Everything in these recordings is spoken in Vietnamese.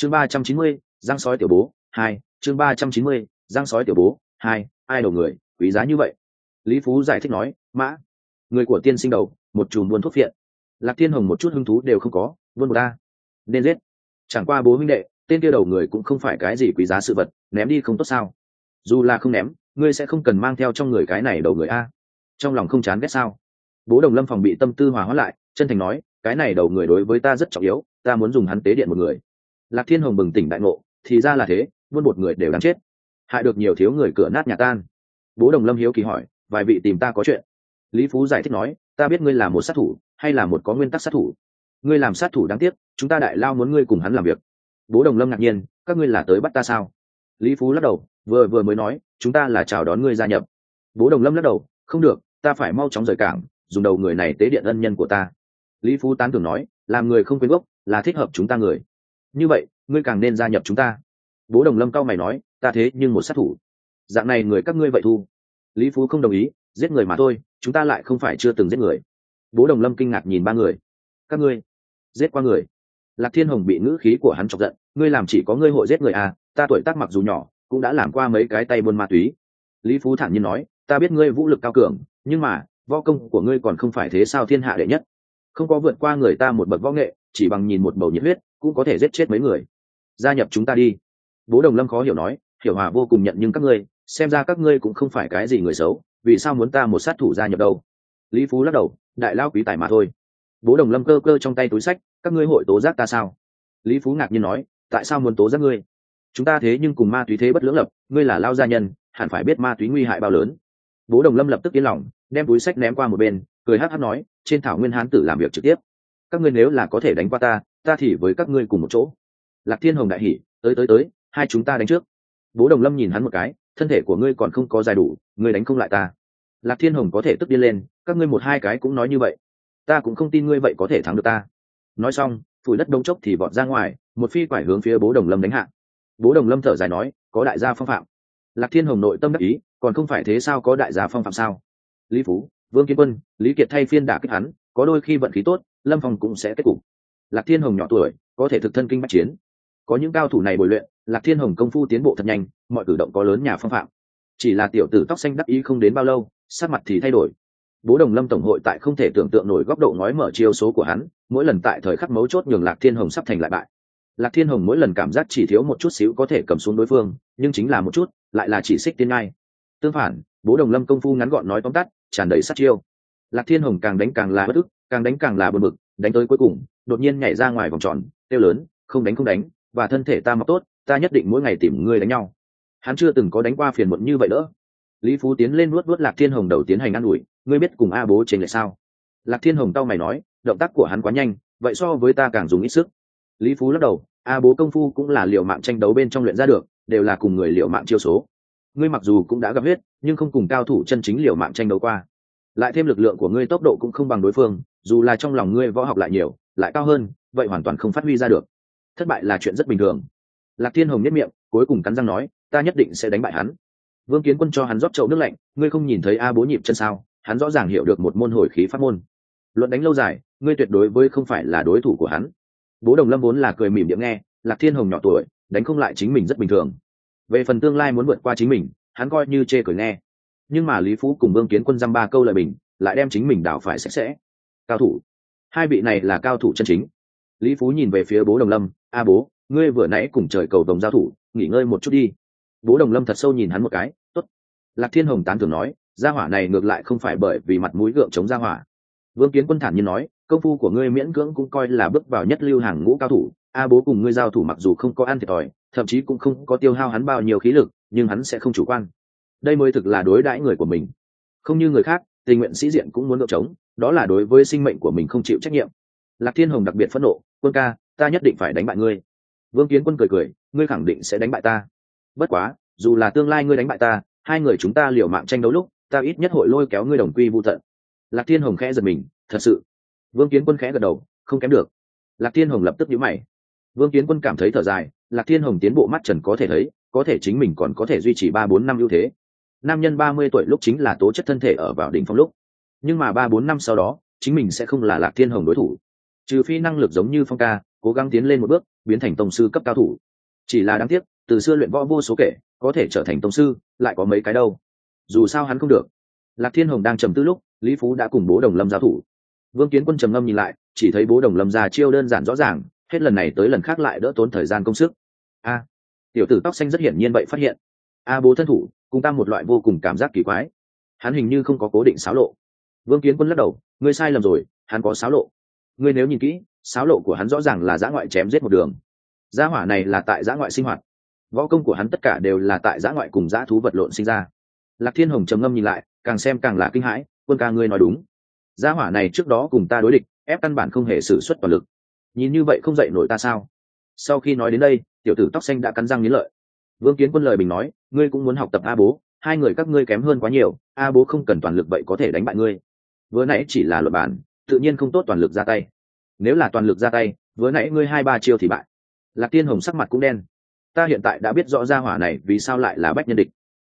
chương ba trăm chín mươi giang sói tiểu bố, hai, chương ba trăm chín mươi giang sói tiểu bố, hai, ai đầu người, quý giá như vậy? Lý phú giải thích nói, mã, người của tiên sinh đầu, một chùm buôn thuốc phiện. Lạc thiên hồng một chút hứng thú đều không có, buôn một ta nên giết. Chẳng qua bố huynh đệ, tên kia đầu người cũng không phải cái gì quý giá sự vật, ném đi không tốt sao? Dù là không ném, ngươi sẽ không cần mang theo trong người cái này đầu người a. Trong lòng không chán ghét sao? Bố đồng lâm phòng bị tâm tư hòa hóa lại, chân thành nói, cái này đầu người đối với ta rất trọng yếu, ta muốn dùng hắn tế điện một người lạc thiên hồng bừng tỉnh đại ngộ, thì ra là thế buôn một người đều đáng chết. Hại được nhiều thiếu người cửa nát nhà tan. Bố đồng lâm hiếu kỳ hỏi, vài vị tìm ta có chuyện? Lý phú giải thích nói, ta biết ngươi là một sát thủ, hay là một có nguyên tắc sát thủ? Ngươi làm sát thủ đáng tiếc, chúng ta đại lao muốn ngươi cùng hắn làm việc. Bố đồng lâm ngạc nhiên, các ngươi là tới bắt ta sao? Lý phú lắc đầu, vừa vừa mới nói, chúng ta là chào đón ngươi gia nhập. Bố đồng lâm lắc đầu, không được, ta phải mau chóng rời cảng, dùng đầu người này tế điện ân nhân của ta. Lý phú tán tưởng nói, làm người không quên gốc, là thích hợp chúng ta người như vậy, ngươi càng nên gia nhập chúng ta. Bố đồng lâm cao mày nói, ta thế nhưng một sát thủ. Dạng này người các ngươi vậy thu. Lý phú không đồng ý, giết người mà thôi, chúng ta lại không phải chưa từng giết người. Bố đồng lâm kinh ngạc nhìn ba người. Các ngươi, giết qua người. Lạc thiên hồng bị ngữ khí của hắn chọc giận, ngươi làm chỉ có ngươi hội giết người à ta tuổi tác mặc dù nhỏ, cũng đã làm qua mấy cái tay buôn ma túy. Lý phú thản nhiên nói, ta biết ngươi vũ lực cao cường, nhưng mà, võ công của ngươi còn không phải thế sao thiên hạ đệ nhất. Không có vượt qua người ta một bậc võ nghệ, chỉ bằng nhìn một bầu nhiệt huyết cũng có thể giết chết mấy người. Gia nhập chúng ta đi. Bố đồng lâm khó hiểu nói, hiểu hòa vô cùng nhận nhưng các ngươi, xem ra các ngươi cũng không phải cái gì người xấu, vì sao muốn ta một sát thủ gia nhập đâu? Lý phú lắc đầu, đại lao quý tài mà thôi. Bố đồng lâm cơ cơ trong tay túi sách, các ngươi hội tố giác ta sao? Lý phú ngạc nhiên nói, tại sao muốn tố giác ngươi? Chúng ta thế nhưng cùng ma túy thế bất lưỡng lập, ngươi là lao gia nhân, hẳn phải biết ma túy nguy hại bao lớn. Bố đồng lâm lập tức yên lòng, đem túi sách ném qua một bên, cười hát hát nói, trên thảo nguyên hán tử làm việc trực tiếp. Các ngươi nếu là có thể đánh qua ta ta thì với các ngươi cùng một chỗ. Lạc thiên hồng đại hỉ, tới tới tới, hai chúng ta đánh trước. Bố đồng lâm nhìn hắn một cái, thân thể của ngươi còn không có dài đủ, ngươi đánh không lại ta. Lạc thiên hồng có thể tức điên lên, các ngươi một hai cái cũng nói như vậy. Ta cũng không tin ngươi vậy có thể thắng được ta. Nói xong, phủi đất đông chốc thì vọt ra ngoài, một phi quải hướng phía bố đồng lâm đánh hạ. Bố đồng lâm thở dài nói, có đại gia phong phạm. Lạc thiên hồng nội tâm đắc ý, còn không phải thế sao có đại gia phong phạm sao? Lý phú, vương kiến quân, lý kiệt thay phiên đả kích hắn, có đôi khi vận khí tốt, lâm phong cũng sẽ kết cục lạc thiên hồng nhỏ tuổi, có thể thực thân kinh bắt chiến. Có những cao thủ này bồi luyện, lạc thiên hồng công phu tiến bộ thật nhanh, mọi cử động có lớn nhà phong phạm. Chỉ là tiểu tử tóc xanh đắc ý không đến bao lâu sát mặt thì thay đổi. Bố đồng lâm tổng hội tại không thể tưởng tượng nổi góc độ ngói mở chiêu số của hắn, mỗi lần tại thời khắc mấu chốt nhường lạc thiên hồng sắp thành lại bại. Lạc thiên hồng mỗi lần cảm giác chỉ thiếu một chút xíu có thể cầm xuống đối phương, nhưng chính là một chút, lại là chỉ xích tiên ngai. Tương phản, bố đồng lâm công phu ngắn gọn nói tóm tắt, tràn đầy sát chiêu. Lạc thiên hồng càng đánh càng là bất ức càng đánh càng là bờ mực đánh tới cuối cùng, đột nhiên nhảy ra ngoài vòng tròn, kêu lớn, không đánh không đánh, và thân thể ta mọc tốt, ta nhất định mỗi ngày tìm ngươi đánh nhau. Hắn chưa từng có đánh qua phiền muộn như vậy nữa. Lý phú tiến lên nuốt nuốt lạc thiên hồng đầu tiến hành ă n ủi, ngươi biết cùng a bố trên lại sao? Lạc thiên hồng tao mày nói, động tác của hắn quá nhanh, vậy so với ta càng dùng ít sức. Lý phú lắc đầu, a bố công phu cũng là liệu mạng tranh đấu bên trong luyện ra được, đều là cùng người liệu mạng chiêu số. Ngươi mặc dù cũng đã gặp huyết, nhưng không cùng cao thủ chân chính liệu mạng tranh đấu qua. Lại thêm lực lượng của ngươi tốc độ cũng không bằng đối phương dù là trong lòng ngươi võ học lại nhiều, lại cao hơn, vậy hoàn toàn không phát huy ra được. Thất bại là chuyện rất bình thường. Lạc thiên hồng nhất miệng, cuối cùng cắn răng nói, ta nhất định sẽ đánh bại hắn. Vương kiến quân cho hắn rót chậu nước lạnh, ngươi không nhìn thấy a bố nhịp chân sao? Hắn rõ ràng hiểu được một môn hồi khí pháp môn. Luận đánh lâu dài, ngươi tuyệt đối với không phải là đối thủ của hắn. Bố đồng lâm vốn là cười mỉm điểm nghe, lạc thiên hồng nhỏ tuổi, đánh không lại chính mình rất bình thường. Về phần tương lai muốn vượt qua chính mình, hắn coi như chê cười nghe. Nhưng mà lý phú cùng vương kiến quân dăm ba câu lời bình, lại đem chính mình đảo phải sạch sẽ cao thủ. Hai vị này là cao thủ chân chính. Lý phú nhìn về phía bố đồng lâm, a bố, ngươi vừa nãy cùng trời cầu đồng giao thủ, nghỉ ngơi một chút đi. Bố đồng lâm thật sâu nhìn hắn một cái t ố t lạc thiên hồng tán thường nói, gia hỏa này ngược lại không phải bởi vì mặt mũi gượng chống gia hỏa. Vương kiến quân thản nhiên nói, công phu của ngươi miễn cưỡng cũng coi là bước vào nhất lưu hàng ngũ cao thủ. A bố cùng ngươi giao thủ mặc dù không có ăn thiệt thòi, thậm chí cũng không có tiêu hao hắn bao nhiêu khí lực, nhưng hắn sẽ không chủ quan. Đây mới thực là đối đãi người của mình. Không như người khác, tình nguyện sĩ diện cũng muốn gượng chống đó là đối với sinh mệnh của mình không chịu trách nhiệm. Lạc thiên hồng đặc biệt phẫn nộ, quân ca, ta nhất định phải đánh bại ngươi. Vương kiến quân cười cười, ngươi khẳng định sẽ đánh bại ta. Bất quá, dù là tương lai ngươi đánh bại ta, hai người chúng ta liều mạng tranh đấu lúc, ta ít nhất hội lôi kéo ngươi đồng quy vô tận. Lạc thiên hồng khẽ giật mình, thật sự? Vương kiến quân khẽ gật đầu, không kém được. Lạc thiên hồng lập tức nhíu mày. Vương kiến quân cảm thấy thở dài, lạc thiên hồng tiến bộ mắt trần có thể thấy, có thể chính mình còn có thể duy trì ba bốn năm ưu thế. Nam nhân ba mươi tuổi lúc chính là tố chất thân thể ở vào đỉnh phong lúc nhưng mà ba bốn năm sau đó, chính mình sẽ không là lạc thiên hồng đối thủ. Trừ phi năng lực giống như phong ca, cố gắng tiến lên một bước, biến thành tông sư cấp cao thủ. Chỉ là đáng tiếc, từ xưa luyện võ vô số kể, có thể trở thành tông sư, lại có mấy cái đâu. Dù sao hắn không được. Lạc thiên hồng đang trầm tư lúc, lý phú đã cùng bố đồng lâm giao thủ. Vương kiến quân trầm ngâm nhìn lại, chỉ thấy bố đồng lâm ra chiêu đơn giản rõ ràng, hết lần này tới lần khác lại đỡ tốn thời gian công sức. A, tiểu tử tóc xanh rất hiển nhiên vậy phát hiện. A bố thân thủ, cùng ta một loại vô cùng cảm giác kỳ quái. Hắn hình như không có cố định xáo lộ vương kiến quân lắc đầu, ngươi sai lầm rồi, hắn có sáo lộ. Ngươi nếu nhìn kỹ sáo lộ của hắn rõ ràng là giã ngoại chém giết một đường. Gia hỏa này là tại giã ngoại sinh hoạt. Võ công của hắn tất cả đều là tại giã ngoại cùng giã thú vật lộn sinh ra. Lạc thiên hồng trầm ngâm nhìn lại, càng xem càng là kinh hãi, quân ca ngươi nói đúng. Gia hỏa này trước đó cùng ta đối địch, ép căn bản không hề xử suất toàn lực. Nhìn như vậy không dậy nổi ta sao? Sau khi nói đến đây, tiểu tử tóc xanh đã cắn răng nghiến lợi. Vương kiến quân lời bình nói, ngươi cũng muốn học tập a bố, hai người các ngươi kém hơn quá nhiều, a bố không cần toàn lực vậy có thể đánh bại ngươi vừa nãy chỉ là luật bản, tự nhiên không tốt toàn lực ra tay. Nếu là toàn lực ra tay, vừa nãy ngươi hai ba chiêu thì bại. Lạc tiên hồng sắc mặt cũng đen. Ta hiện tại đã biết rõ ra hỏa này vì sao lại là bách nhân địch.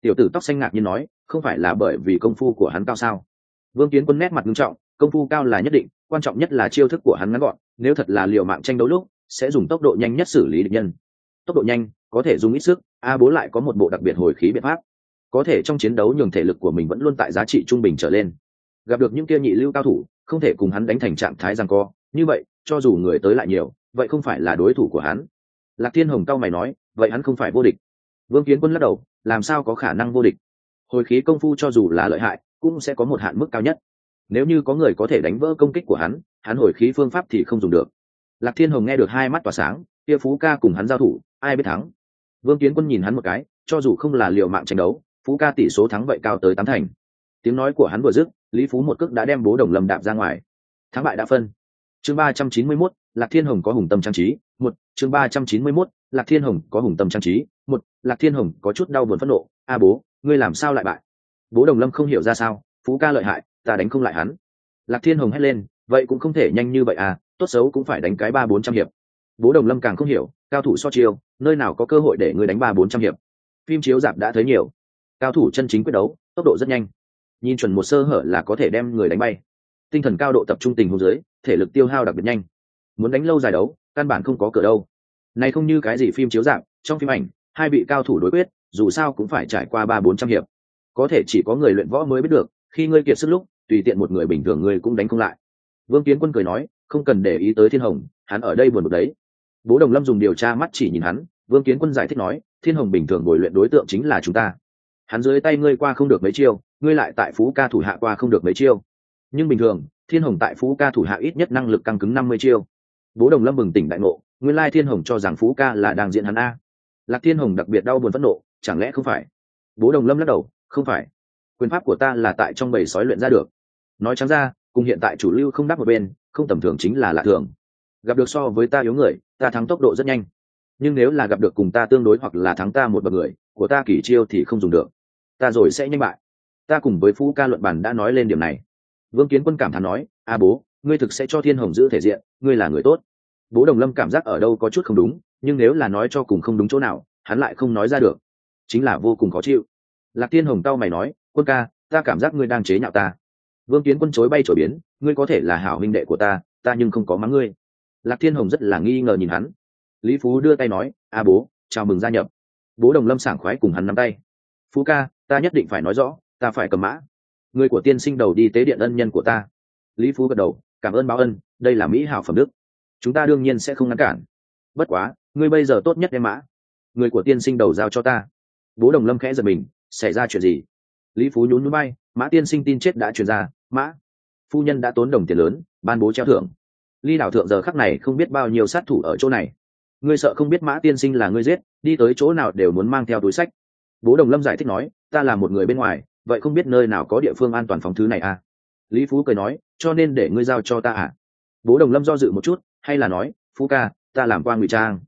Tiểu tử tóc xanh ngạc nhiên nói, không phải là bởi vì công phu của hắn cao sao? Vương kiến quân nét mặt nghiêm trọng, công phu cao là nhất định, quan trọng nhất là chiêu thức của hắn ngắn gọn, nếu thật là liều mạng tranh đấu lúc, sẽ dùng tốc độ nhanh nhất xử lý địch nhân. Tốc độ nhanh, có thể dùng ít sức, a bố lại có một bộ đặc biệt hồi khí biện pháp. Có thể trong chiến đấu nhường thể lực của mình vẫn luôn tại giá trị trung bình trở lên gặp được những kia nhị lưu cao thủ, không thể cùng hắn đánh thành trạng thái rằng co. Như vậy, cho dù người tới lại nhiều, vậy không phải là đối thủ của hắn. Lạc thiên hồng cao mày nói, vậy hắn không phải vô địch. Vương kiến quân lắc đầu, làm sao có khả năng vô địch? Hồi khí công phu cho dù là lợi hại, cũng sẽ có một hạn mức cao nhất. Nếu như có người có thể đánh vỡ công kích của hắn hắn hồi khí phương pháp thì không dùng được. Lạc thiên hồng nghe được hai mắt tỏa sáng, kia phú ca cùng hắn giao thủ, ai biết thắng? Vương kiến quân nhìn hắn một cái, cho dù không là liều mạng tranh đấu, phú ca tỷ số thắng vậy cao tới tám thành. Tiếng nói của hắn vừa dứt lý phú một cước đã đem bố đồng lâm đạp ra ngoài. Thắng bại đã phân. Chương ba trăm chín mươi mốt, lạc thiên hồng có hùng tâm trang trí. Một, chương ba trăm chín mươi mốt, lạc thiên hồng có hùng tâm trang trí. Một, lạc thiên hồng có chút đau buồn phẫn nộ. A bố, ngươi làm sao lại bại? Bố đồng lâm không hiểu ra sao. Phú ca lợi hại, ta đánh không lại hắn. Lạc thiên hồng hét lên, vậy cũng không thể nhanh như vậy à tốt xấu cũng phải đánh cái ba bốn trăm hiệp. Bố đồng lâm càng không hiểu, cao thủ so chiêu, nơi nào có cơ hội để ngươi đánh ba bốn trăm hiệp? Phim chiếu dạp đã thấy nhiều. Cao thủ chân chính quyết đấu, tốc độ rất nhanh nhìn chuẩn một sơ hở là có thể đem người đánh bay. Tinh thần cao độ tập trung tình hôn dưới, thể lực tiêu hao đặc biệt nhanh. Muốn đánh lâu dài đấu căn bản không có cửa đâu. Này không như cái gì phim chiếu dạng trong phim ảnh hai vị cao thủ đối quyết dù sao cũng phải trải qua ba bốn trăm hiệp. Có thể chỉ có người luyện võ mới biết được khi ngươi kiệt sức lúc tùy tiện một người bình thường ngươi cũng đánh không lại. Vương kiến quân cười nói không cần để ý tới thiên hồng hắn ở đây buồn bực đấy. Bố đồng lâm dùng điều tra mắt chỉ nhìn hắn vương kiến quân giải thích nói thiên hồng bình thường bồi luyện đối tượng chính là chúng ta hắn dưới tay ngươi qua không được mấy chiêu, ngươi lại tại phú ca thủ hạ qua không được mấy chiêu. Nhưng bình thường, thiên hồng tại phú ca thủ hạ ít nhất năng lực căng cứng năm mươi chiêu. Bố đồng lâm bừng tỉnh đại ngộ, nguyên lai thiên hồng cho rằng phú ca là đang diện hắn a. Lạc thiên hồng đặc biệt đau buồn phẫn nộ, chẳng lẽ không phải? Bố đồng lâm lắc đầu, không phải. Quyền pháp của ta là tại trong bầy sói luyện ra được. Nói trắng ra, cùng hiện tại chủ lưu không đáp một bên, không tầm thường chính là lạ thường. Gặp được so với ta yếu người, ta thắng tốc độ rất nhanh. Nhưng nếu là gặp được cùng ta tương đối hoặc là thắng ta một bậc người, của ta kỷ chiêu thì không dùng được ta rồi sẽ nhanh bại. Ta cùng với phú ca luận bản đã nói lên điểm này. Vương kiến quân cảm thán nói, a bố, ngươi thực sẽ cho thiên hồng giữ thể diện, ngươi là người tốt. Bố đồng lâm cảm giác ở đâu có chút không đúng, nhưng nếu là nói cho cùng không đúng chỗ nào, hắn lại không nói ra được. Chính là vô cùng khó chịu. Lạc thiên hồng tao mày nói, quân ca, ta cảm giác ngươi đang chế nhạo ta. Vương kiến quân chối bay trổi biến, ngươi có thể là hảo huynh đệ của ta ta nhưng không có mắng ngươi. Lạc thiên hồng rất là nghi ngờ nhìn hắn. Lý phú đưa tay nói, a bố, chào mừng gia nhập. Bố đồng lâm sảng khoái cùng hắn nắm tay. Phú ca ta nhất định phải nói rõ, ta phải cầm mã. Người của tiên sinh đầu đi tế điện ân nhân của ta. Lý phú gật đầu, cảm ơn báo ân, đây là mỹ hảo phẩm đức. Chúng ta đương nhiên sẽ không ngăn cản. Bất quá, ngươi bây giờ tốt nhất đem mã. Người của tiên sinh đầu giao cho ta. Bố đồng lâm khẽ giật mình, xảy ra chuyện gì? Lý phú nhún nhún bay mã tiên sinh tin chết đã truyền ra, mã. Phu nhân đã tốn đồng tiền lớn, ban bố treo thưởng. Ly đảo thượng giờ khắc này không biết bao nhiêu sát thủ ở chỗ này. Ngươi sợ không biết mã tiên sinh là ngươi giết, đi tới chỗ nào đều muốn mang theo túi sách bố đồng lâm giải thích nói, ta là một người bên ngoài, vậy không biết nơi nào có địa phương an toàn phòng thứ này à? Lý phú cười nói, cho nên để ngươi giao cho ta à? Bố đồng lâm do dự một chút, hay là nói, phú ca, ta làm qua ngụy trang.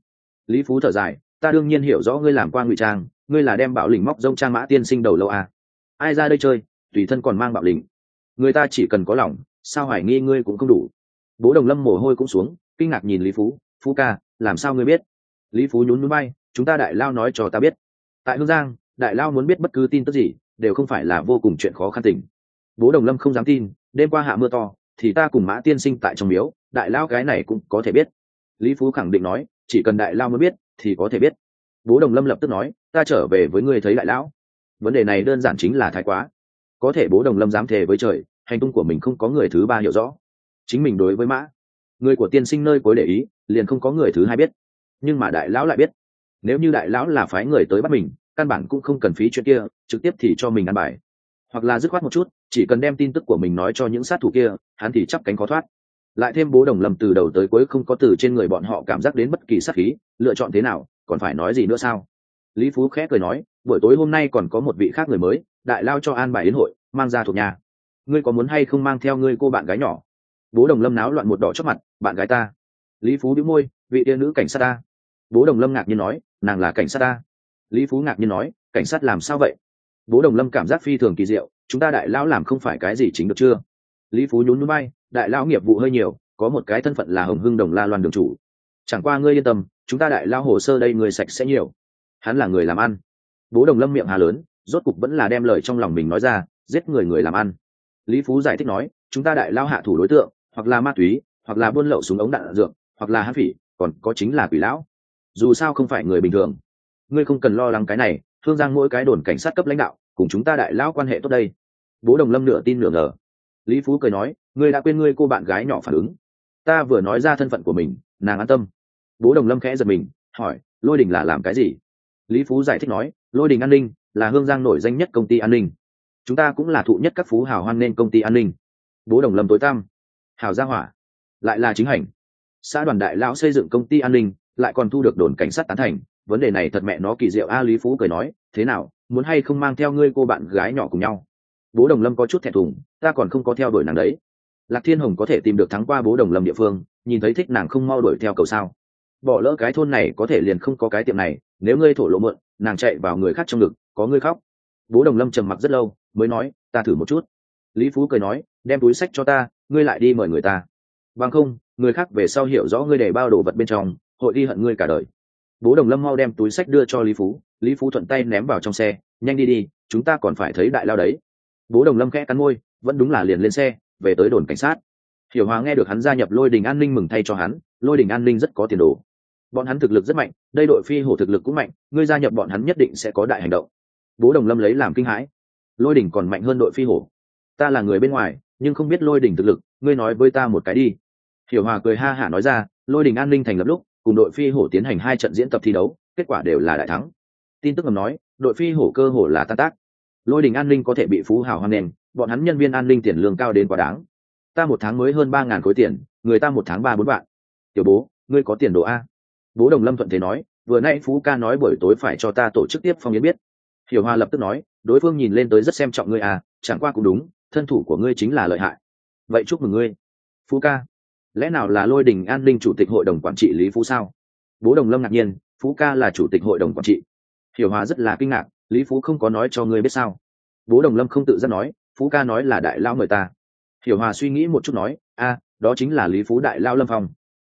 Lý phú thở dài, ta đương nhiên hiểu rõ ngươi làm qua ngụy trang, ngươi là đem bảo lình móc rông trang mã tiên sinh đầu lâu à. ai ra đây chơi, tùy thân còn mang bảo lình người ta chỉ cần có lòng, sao hoài nghi ngươi cũng không đủ? Bố đồng lâm mồ hôi cũng xuống, kinh ngạc nhìn lý phú phú ca, làm sao ngươi biết? Lý phú nhún núi bay, chúng ta đại lao nói cho ta biết. Tại hương giang đại lao muốn biết bất cứ tin tức gì, đều không phải là vô cùng chuyện khó khăn tình. Bố đồng lâm không dám tin, đêm qua hạ mưa to, thì ta cùng mã tiên sinh tại trong miếu, đại lao cái này cũng có thể biết. Lý phú khẳng định nói, chỉ cần đại lao mới biết, thì có thể biết. Bố đồng lâm lập tức nói, ta trở về với ngươi thấy đại lão. Vấn đề này đơn giản chính là thái quá. Có thể bố đồng lâm dám thề với trời, hành tung của mình không có người thứ ba hiểu rõ. Chính mình đối với mã, người của tiên sinh nơi cuối để ý, liền không có người thứ hai biết. Nhưng mà đại lão lại biết. Nếu như đại lão là phái người tới bắt mình căn bản cũng không cần phí chuyện kia, trực tiếp thì cho mình ăn bài. Hoặc là dứt khoát một chút, chỉ cần đem tin tức của mình nói cho những sát thủ kia, hắn thì chắp cánh khó thoát. Lại thêm bố đồng lầm từ đầu tới cuối không có từ trên người bọn họ cảm giác đến bất kỳ sát khí, lựa chọn thế nào, còn phải nói gì nữa sao? Lý phú khẽ cười nói, buổi tối hôm nay còn có một vị khác người mới, đại lao cho an bài đến hội, mang ra thuộc nhà. Ngươi có muốn hay không mang theo ngươi cô bạn gái nhỏ? Bố đồng lâm náo loạn một đỏ chót mặt, bạn gái ta. Lý phú đĩu môi, vị tiên nữ cảnh sát ta. Bố đồng lâm ngạc nhiên nói, nàng là cảnh sát ta lý phú ngạc nhiên nói, cảnh sát làm sao vậy? Bố đồng lâm cảm giác phi thường kỳ diệu, chúng ta đại lão làm không phải cái gì chính được chưa? Lý phú nhún núi bay đại lão nghiệp vụ hơi nhiều, có một cái thân phận là hồng hưng đồng la loan đường chủ. Chẳng qua ngươi yên tâm, chúng ta đại lão hồ sơ đây người sạch sẽ nhiều. Hắn là người làm ăn. Bố đồng lâm miệng hà lớn, rốt cục vẫn là đem lời trong lòng mình nói ra, giết người người làm ăn. Lý phú giải thích nói, chúng ta đại lao hạ thủ đối tượng, hoặc là ma túy, hoặc là buôn lậu súng ống đạn dược, hoặc là hãn phỉ, còn có chính là quỷ lão. Dù sao không phải người bình thường ngươi không cần lo lắng cái này, thương giang mỗi cái đồn cảnh sát cấp lãnh đạo, cùng chúng ta đại lão quan hệ tốt đây. Bố đồng lâm nửa tin nửa ngờ. Lý phú cười nói, ngươi đã quên ngươi cô bạn gái nhỏ phản ứng. Ta vừa nói ra thân phận của mình, nàng an tâm. Bố đồng lâm khẽ giật mình, hỏi, lôi đình là làm cái gì? Lý phú giải thích nói, lôi đình an ninh là hương giang nổi danh nhất công ty an ninh. Chúng ta cũng là thụ nhất các phú hào hoan nên công ty an ninh. Bố đồng lâm tối tăm. Hào gia hỏa, lại là chính hành. Xã đoàn đại lão xây dựng công ty an ninh, lại còn thu được đồn cảnh sát tán thành vấn đề này thật mẹ nó kỳ diệu a, lý phú cười nói, thế nào, muốn hay không mang theo ngươi cô bạn gái nhỏ cùng nhau? Bố đồng lâm có chút thẹn thùng, ta còn không có theo đuổi nàng đấy. Lạc thiên hồng có thể tìm được thắng qua bố đồng lâm địa phương, nhìn thấy thích nàng không mau đuổi theo cầu sao. Bỏ lỡ cái thôn này có thể liền không có cái tiệm này, nếu ngươi thổ lộ mượn, nàng chạy vào người khác trong ngực, có ngươi khóc. Bố đồng lâm trầm mặc rất lâu, mới nói, ta thử một chút. Lý phú cười nói, đem túi sách cho ta, ngươi lại đi mời người ta. Bằng không, người khác về sau hiểu rõ ngươi để bao đồ vật bên trong, hội đi hận ngươi cả đời bố đồng lâm mau đem túi sách đưa cho lý phú. Lý phú thuận tay ném vào trong xe, nhanh đi đi, chúng ta còn phải thấy đại lao đấy. Bố đồng lâm khẽ cắn môi, vẫn đúng là liền lên xe, về tới đồn cảnh sát. Hiểu hòa nghe được hắn gia nhập lôi đình an ninh mừng thay cho hắn, lôi đình an ninh rất có tiền đồ. Bọn hắn thực lực rất mạnh, đây đội phi hổ thực lực cũng mạnh, ngươi gia nhập bọn hắn nhất định sẽ có đại hành động. Bố đồng lâm lấy làm kinh hãi. Lôi Đình còn mạnh hơn đội phi hổ. Ta là người bên ngoài, nhưng không biết lôi Đình thực lực, ngươi nói với ta một cái đi. Hiểu hòa cười ha hả nói ra, lôi Đình an ninh thành lập lúc cùng đội phi hổ tiến hành hai trận diễn tập thi đấu, kết quả đều là đại thắng. Tin tức ngầm nói, đội phi hổ cơ hổ là tan tác. Lôi đình an ninh có thể bị phú hào hoan nền bọn hắn nhân viên an ninh tiền lương cao đến quá đáng. Ta một tháng mới hơn ba ngàn khối tiền, người ta một tháng ba bốn vạn. Tiểu bố, ngươi có tiền đồ a? Bố đồng lâm thuận thế nói, vừa nay phú ca nói buổi tối phải cho ta tổ chức tiếp phong yến biết. Hiểu hoa lập tức nói, đối phương nhìn lên tới rất xem trọng ngươi à chẳng qua cũng đúng, thân thủ của ngươi chính là lợi hại. Vậy chúc mừng ngươi. Phú ca lẽ nào là lôi đình an ninh chủ tịch hội đồng quản trị lý phú sao? Bố đồng lâm ngạc nhiên, phú ca là chủ tịch hội đồng quản trị. Hiểu hòa rất là kinh ngạc, lý phú không có nói cho ngươi biết sao? Bố đồng lâm không tự giác nói, phú ca nói là đại lao mời ta. Hiểu hòa suy nghĩ một chút nói, a, đó chính là lý phú đại lao lâm phong.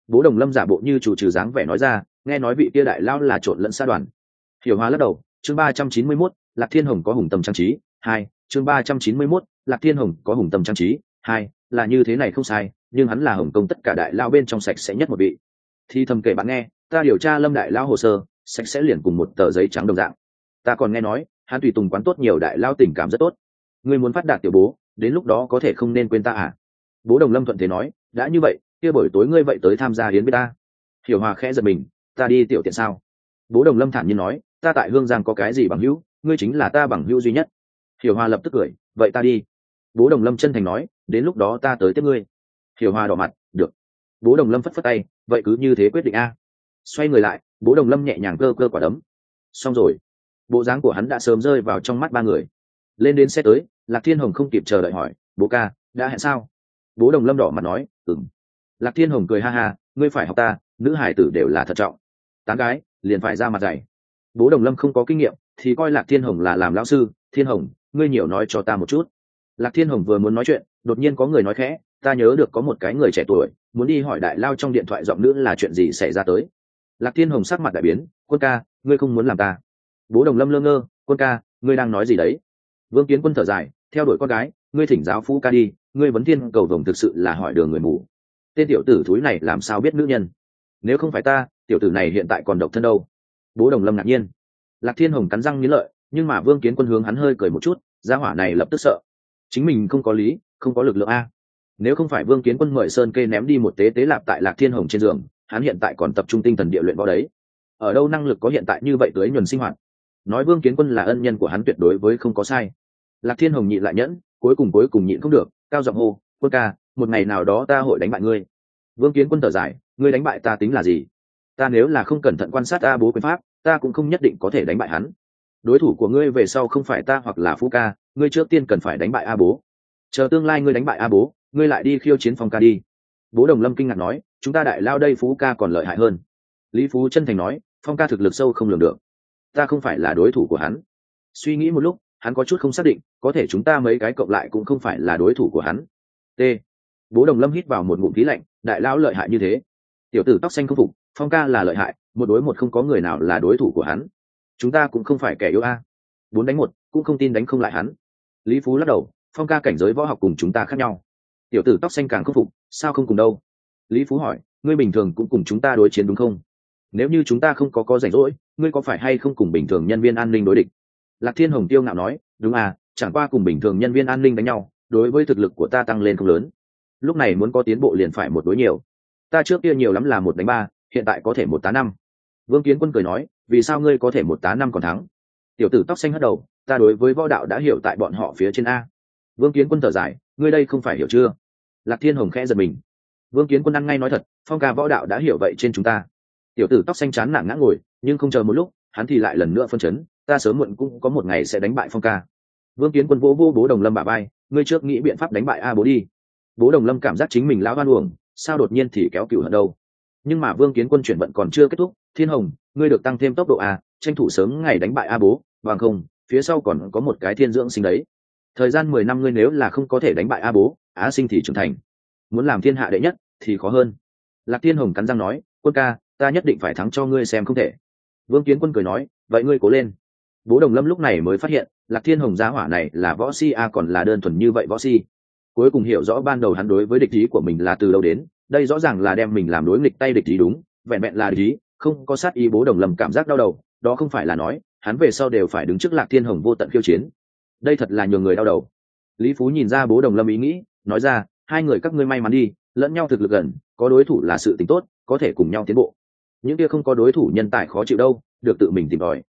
Bố đồng lâm giả bộ như chủ trừ dáng vẻ nói ra, nghe nói vị kia đại lao là trộn lẫn xa đoàn. Hiểu hòa lắc đầu, chương ba trăm chín mươi mốt, lạc thiên hồng có hùng tâm trang trí, hai, chương ba trăm chín mươi mốt, lạc thiên hồng có hùng tâm trang trí, hai, là như thế này không sai nhưng hắn là hồng công tất cả đại lao bên trong sạch sẽ nhất một vị. Thì thầm kể bạn nghe, ta điều tra lâm đại lao hồ sơ, sạch sẽ liền cùng một tờ giấy trắng đồng dạng. Ta còn nghe nói, hắn tùy tùng quán tốt nhiều đại lao tình cảm rất tốt. Ngươi muốn phát đạt tiểu bố, đến lúc đó có thể không nên quên ta à? Bố đồng lâm thuận thế nói, đã như vậy, kia buổi tối ngươi vậy tới tham gia hiến với ta. Hiểu hòa khẽ giật mình, ta đi tiểu tiện sao? Bố đồng lâm thản nhiên nói, ta tại hương giang có cái gì bằng hữu, ngươi chính là ta bằng hữu duy nhất. Hiểu hòa lập tức cười, vậy ta đi. Bố đồng lâm chân thành nói, đến lúc đó ta tới tiếp ngươi hiểu hòa đỏ mặt, được. Bố đồng lâm phất phất tay, vậy cứ như thế quyết định a. Xoay người lại, bố đồng lâm nhẹ nhàng cơ cơ quả đấm. Xong rồi. Bộ dáng của hắn đã sớm rơi vào trong mắt ba người. Lên đến xe tới, lạc thiên hồng không kịp chờ đợi hỏi, bố ca, đã hẹn sao? Bố đồng lâm đỏ mặt nói ừng lạc thiên hồng cười ha ha, ngươi phải học ta, nữ hải tử đều là thận trọng. Tán gái, liền phải ra mặt dày bố đồng lâm không có kinh nghiệm, thì coi lạc thiên hồng là làm lão sư, thiên hồng, ngươi nhiều nói cho ta một chút. Lạc thiên hồng vừa muốn nói chuyện, đột nhiên có người nói khẽ ta nhớ được có một cái người trẻ tuổi, muốn đi hỏi đại lao trong điện thoại giọng nữ là chuyện gì xảy ra tới. Lạc thiên hồng sắc mặt đại biến, quân ca, ngươi không muốn làm ta. Bố đồng lâm lơ ngơ, quân ca, ngươi đang nói gì đấy? Vương kiến quân thở dài, theo đuổi con gái, ngươi thỉnh giáo phu ca đi, ngươi vấn thiên cầu vồng thực sự là hỏi đường người mù. Tên tiểu tử thúi này làm sao biết nữ nhân? Nếu không phải ta, tiểu tử này hiện tại còn độc thân đâu? Bố đồng lâm ngạc nhiên. Lạc thiên hồng cắn răng nghĩ lợi, nhưng mà vương kiến quân hướng hắn hơi cười một chút, gia hỏa này lập tức sợ. Chính mình không có lý, không có lực lượng a nếu không phải vương kiến quân mời sơn kê ném đi một tế tế lạp tại lạc thiên hồng trên giường, hắn hiện tại còn tập trung tinh thần địa luyện võ đấy. Ở đâu năng lực có hiện tại như vậy tới nhuần sinh hoạt? Nói vương kiến quân là ân nhân của hắn tuyệt đối với không có sai. Lạc thiên hồng nhịn lại nhẫn, cuối cùng cuối cùng nhịn không được, cao giọng hô, quân ca, một ngày nào đó ta hội đánh bại ngươi. Vương kiến quân thở dài, ngươi đánh bại ta tính là gì? Ta nếu là không cẩn thận quan sát a bố quyền pháp, ta cũng không nhất định có thể đánh bại hắn. Đối thủ của ngươi về sau không phải ta hoặc là phú ca, ngươi trước tiên cần phải đánh bại a bố. Chờ tương lai ngươi đánh bại a bố ngươi lại đi khiêu chiến phong ca đi. Bố đồng lâm kinh ngạc nói, chúng ta đại lao đây phú ca còn lợi hại hơn. Lý phú chân thành nói, phong ca thực lực sâu không lường được. Ta không phải là đối thủ của hắn. Suy nghĩ một lúc, hắn có chút không xác định, có thể chúng ta mấy cái cộng lại cũng không phải là đối thủ của hắn. T. Bố đồng lâm hít vào một ngụm khí lạnh, đại lao lợi hại như thế. Tiểu tử tóc xanh không phục, phong ca là lợi hại, một đối một không có người nào là đối thủ của hắn. Chúng ta cũng không phải kẻ yếu a. Bốn đánh một, cũng không tin đánh không lại hắn. Lý phú lắc đầu, phong ca cảnh giới võ học cùng chúng ta khác nhau tiểu tử tóc xanh càng khâm phục, sao không cùng đâu? Lý phú hỏi, ngươi bình thường cũng cùng chúng ta đối chiến đúng không? Nếu như chúng ta không có có rảnh rỗi, ngươi có phải hay không cùng bình thường nhân viên an ninh đối địch? Lạc thiên hồng tiêu ngạo nói, đúng à chẳng qua cùng bình thường nhân viên an ninh đánh nhau, đối với thực lực của ta tăng lên không lớn. Lúc này muốn có tiến bộ liền phải một đối nhiều. Ta trước kia nhiều lắm là một đánh ba, hiện tại có thể một tá năm. Vương kiến quân cười nói, vì sao ngươi có thể một tá năm còn thắng? Tiểu tử tóc xanh hất đầu, ta đối với võ đạo đã hiểu tại bọn họ phía trên a vương kiến quân thở dài, ngươi đây không phải hiểu chưa? Lạc thiên hồng khẽ giật mình. Vương kiến quân ăn ngay nói thật, phong ca võ đạo đã hiểu vậy trên chúng ta. Tiểu tử tóc xanh chán nản ngã ngồi, nhưng không chờ một lúc, hắn thì lại lần nữa phân chấn, ta sớm muộn cũng có một ngày sẽ đánh bại phong ca. Vương kiến quân vỗ vô bố đồng lâm bà bay ngươi trước nghĩ biện pháp đánh bại a bố đi. Bố đồng lâm cảm giác chính mình lão hoan uổng, sao đột nhiên thì kéo cựu hận đâu. Nhưng mà vương kiến quân chuyển vận còn chưa kết thúc, thiên hồng, ngươi được tăng thêm tốc độ a, tranh thủ sớm ngày đánh bại a bố, bằng không, phía sau còn có một cái thiên dưỡng sinh đấy thời gian mười năm ngươi nếu là không có thể đánh bại a bố á sinh thì trưởng thành. Muốn làm thiên hạ đệ nhất thì khó hơn. Lạc thiên hồng cắn răng nói, quân ca, ta nhất định phải thắng cho ngươi xem không thể. Vương kiến quân cười nói, vậy ngươi cố lên. Bố đồng lâm lúc này mới phát hiện, lạc thiên hồng giá hỏa này là võ si a còn là đơn thuần như vậy võ si. Cuối cùng hiểu rõ ban đầu hắn đối với địch ý của mình là từ đâu đến, đây rõ ràng là đem mình làm đối nghịch tay địch ý đúng, vẹn vẹn là địch ý, không có sát ý bố đồng lâm cảm giác đau đầu, đó không phải là nói, hắn về sau đều phải đứng trước lạc thiên hồng vô tận khiêu chiến đây thật là nhiều người đau đầu. Lý phú nhìn ra bố đồng lâm ý nghĩ, nói ra, hai người các ngươi may mắn đi, lẫn nhau thực lực gần, có đối thủ là sự tính tốt, có thể cùng nhau tiến bộ. Những kia không có đối thủ nhân tài khó chịu đâu, được tự mình tìm tòi.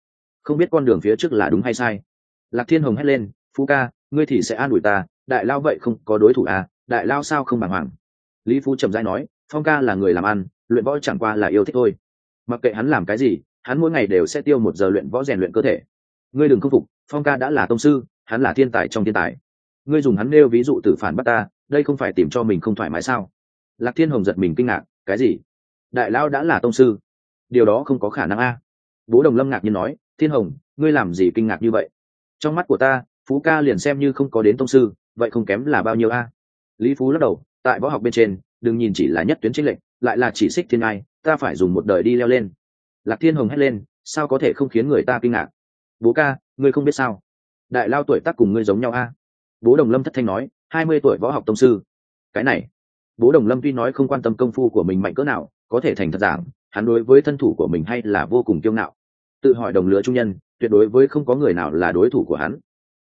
Không biết con đường phía trước là đúng hay sai. Lạc thiên hồng hét lên, phú ca, ngươi thì sẽ an ủi ta, đại lao vậy không có đối thủ à đại lao sao không bàng hoàng? Lý phú trầm dai nói, phong ca là người làm ăn, luyện võ chẳng qua là yêu thích thôi. Mặc kệ hắn làm cái gì, hắn mỗi ngày đều sẽ tiêu một giờ luyện võ rèn luyện cơ thể. Ngươi đừng khâm phục, phong ca đã là tông sư hắn là thiên tài trong thiên tài. Ngươi dùng hắn nêu ví dụ tử phản bắt ta, đây không phải tìm cho mình không thoải mái sao? Lạc thiên hồng giật mình kinh ngạc, cái gì? Đại lao đã là tông sư. Điều đó không có khả năng a. Bố đồng lâm ngạc nhiên nói, thiên hồng, ngươi làm gì kinh ngạc như vậy? Trong mắt của ta, phú ca liền xem như không có đến tông sư, vậy không kém là bao nhiêu a? Lý phú lắc đầu, tại võ học bên trên, đừng nhìn chỉ là nhất tuyến chính lệnh lại là chỉ xích thiên ai, ta phải dùng một đời đi leo lên. Lạc thiên hồng hét lên, sao có thể không khiến người ta kinh ngạc? Bố ca, ngươi không biết sao? Đại lao tuổi tác cùng ngươi giống nhau a. Bố đồng lâm thất thanh nói, hai mươi tuổi võ học tông sư. Cái này, bố đồng lâm tuy nói không quan tâm công phu của mình mạnh cỡ nào, có thể thành thật giảng, hắn đối với thân thủ của mình hay là vô cùng kiêu ngạo. Tự hỏi đồng lứa trung nhân, tuyệt đối với không có người nào là đối thủ của hắn.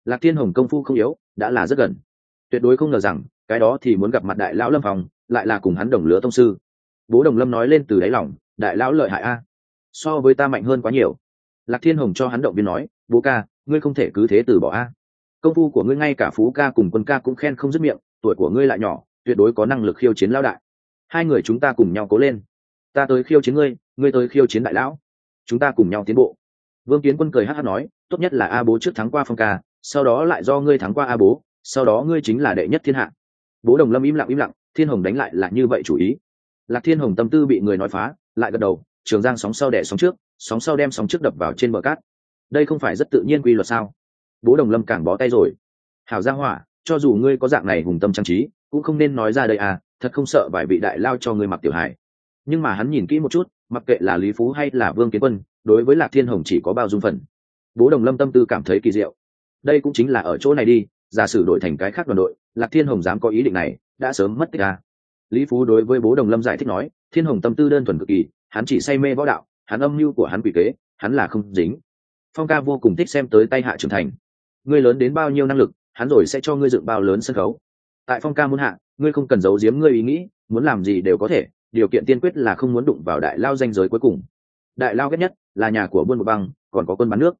Lạc thiên hồng công phu không yếu, đã là rất gần. Tuyệt đối không ngờ rằng, cái đó thì muốn gặp mặt đại lão lâm phòng lại là cùng hắn đồng lứa tông sư. Bố đồng lâm nói lên từ đáy lòng, đại lão lợi hại a. So với ta mạnh hơn quá nhiều. Lạc thiên hồng cho hắn động viên nói, bố ca ngươi không thể cứ thế từ bỏ a. Công phu của ngươi ngay cả phú ca cùng quân ca cũng khen không dứt miệng, tuổi của ngươi lại nhỏ, tuyệt đối có năng lực khiêu chiến lão đại. Hai người chúng ta cùng nhau cố lên. Ta tới khiêu chiến ngươi ngươi tới khiêu chiến đại lão. Chúng ta cùng nhau tiến bộ. Vương kiến quân cười hát hát nói, tốt nhất là a bố trước thắng qua phong ca, sau đó lại do ngươi thắng qua a bố, sau đó ngươi chính là đệ nhất thiên hạ. Bố đồng lâm im lặng im lặng, thiên hồng đánh lại là như vậy chủ ý. Lạc thiên hồng tâm tư bị người nói phá, lại gật đầu, trường giang sóng sau đẻ sóng trước, sóng sau đem sóng trước đập vào trên bờ cát đây không phải rất tự nhiên quy luật sao? Bố đồng lâm càng bó tay rồi. Hảo giang hỏa, cho dù ngươi có dạng này hùng tâm trang trí, cũng không nên nói ra đây à thật không sợ vài vị đại lao cho ngươi mặc tiểu hải nhưng mà hắn nhìn kỹ một chút, mặc kệ là lý phú hay là vương kiến quân, đối với lạc thiên hồng chỉ có bao dung phần. Bố đồng lâm tâm tư cảm thấy kỳ diệu. Đây cũng chính là ở chỗ này đi, giả sử đổi thành cái khác đoàn đội, lạc thiên hồng dám có ý định này, đã sớm mất tích ra lý phú đối với bố đồng lâm giải thích nói, thiên hồng tâm tư đơn thuần cực kỳ, hắn chỉ say mê võ đạo, hắn âm mưu của hắn quỷ kế, hắn là không dính phong ca vô cùng thích xem tới tay hạ trưởng thành. Ngươi lớn đến bao nhiêu năng lực, hắn rồi sẽ cho ngươi dựng bao lớn sân khấu. Tại phong ca muốn hạ, ngươi không cần giấu giếm ngươi ý nghĩ, muốn làm gì đều có thể, điều kiện tiên quyết là không muốn đụng vào đại lao danh giới cuối cùng. Đại lao ghét nhất là nhà của buôn một băng, còn có quân bán nước.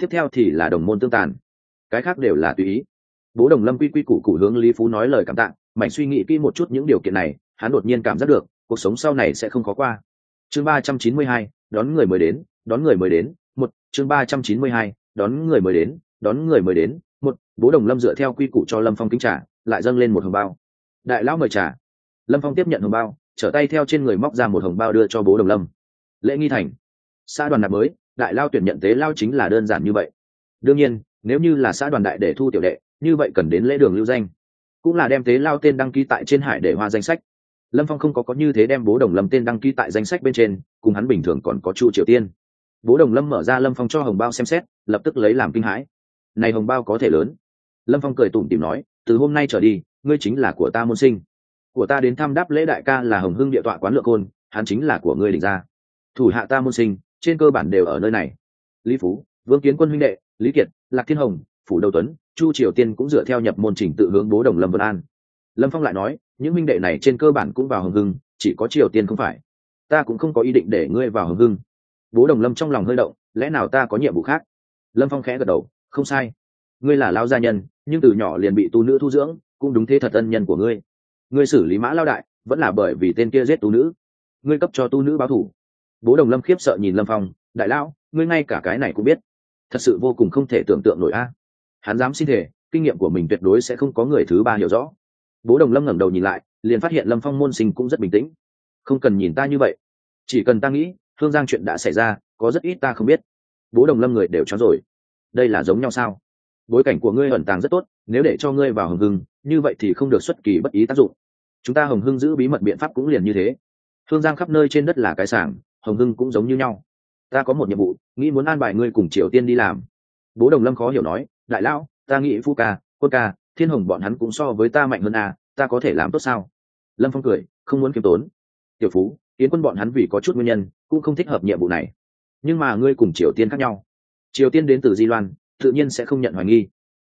Tiếp theo thì là đồng môn tương tàn. Cái khác đều là tùy ý. Bố đồng lâm quy quy củ củ hướng lý phú nói lời cảm tạ, mảnh suy nghĩ kỹ một chút những điều kiện này, hắn đột nhiên cảm giác được, cuộc sống sau này sẽ không khó qua. Chương ba trăm chín mươi hai, đón người mới đến, đón người mới đến chương ba trăm chín mươi hai, đón người mới đến, đón người mới đến. Một, bố đồng lâm dựa theo quy củ cho lâm phong kính trả lại dâng lên một hồng bao. Đại lão mời trả lâm phong tiếp nhận hồng bao, trở tay theo trên người móc ra một hồng bao đưa cho bố đồng lâm. Lễ nghi thành. Xã đoàn nạp mới, đại lao tuyển nhận tế lao chính là đơn giản như vậy. Đương nhiên, nếu như là xã đoàn đại để thu tiểu đệ, như vậy cần đến lễ đường lưu danh. Cũng là đem tế lao tên đăng ký tại trên hải để hoa danh sách. Lâm phong không có có như thế đem bố đồng lâm tên đăng ký tại danh sách bên trên, cùng hắn bình thường còn có chu triều tiên bố đồng lâm mở ra lâm phong cho hồng bao xem xét, lập tức lấy làm kinh hãi. Này hồng bao có thể lớn. Lâm phong cười tủm tìm nói, từ hôm nay trở đi, ngươi chính là của ta môn sinh. Của ta đến thăm đáp lễ đại ca là hồng hưng địa tọa quán lượng côn, hắn chính là của ngươi định ra thủ hạ ta môn sinh, trên cơ bản đều ở nơi này. Lý phú, vương kiến quân huynh đệ, lý kiệt, lạc thiên hồng, phủ đầu tuấn, chu triều tiên cũng dựa theo nhập môn trình tự hướng bố đồng lâm vân an. Lâm phong lại nói, những huynh đệ này trên cơ bản cũng vào hồng hưng, chỉ có triều tiên không phải. Ta cũng không có ý định để ngươi vào hồng hưng bố đồng lâm trong lòng hơi động, lẽ nào ta có nhiệm vụ khác? Lâm phong khẽ gật đầu, không sai. Ngươi là lao gia nhân, nhưng từ nhỏ liền bị tu nữ thu dưỡng, cũng đúng thế thật ân nhân của ngươi. Ngươi xử lý mã lao đại, vẫn là bởi vì tên kia giết tu nữ. Ngươi cấp cho tu nữ báo thủ. Bố đồng lâm khiếp sợ nhìn lâm phong, đại lão, ngươi ngay cả cái này cũng biết. Thật sự vô cùng không thể tưởng tượng nổi a. Hắn dám xin thể kinh nghiệm của mình tuyệt đối sẽ không có người thứ ba hiểu rõ. Bố đồng lâm ngẩng đầu nhìn lại, liền phát hiện lâm phong môn sinh cũng rất bình tĩnh. Không cần nhìn ta như vậy. Chỉ cần ta nghĩ hương giang chuyện đã xảy ra, có rất ít ta không biết. Bố đồng lâm người đều cho rồi. Đây là giống nhau sao? Bối cảnh của ngươi ẩn tàng rất tốt, nếu để cho ngươi vào hồng hưng, như vậy thì không được xuất kỳ bất ý tác dụng. Chúng ta hồng hưng giữ bí mật biện pháp cũng liền như thế. Hương giang khắp nơi trên đất là cái sảng, hồng hưng cũng giống như nhau. Ta có một nhiệm vụ, nghĩ muốn an bài ngươi cùng triều tiên đi làm. Bố đồng lâm khó hiểu nói, đại lão, ta nghĩ phu ca, quân ca, thiên hồng bọn hắn cũng so với ta mạnh hơn à ta có thể làm tốt sao? Lâm phong cười, không muốn kiêm tốn. Tiểu phú Yến quân bọn hắn vì có chút nguyên nhân cũng không thích hợp nhiệm vụ này. Nhưng mà ngươi cùng triều tiên khác nhau. Triều tiên đến từ di loan, tự nhiên sẽ không nhận hoài nghi.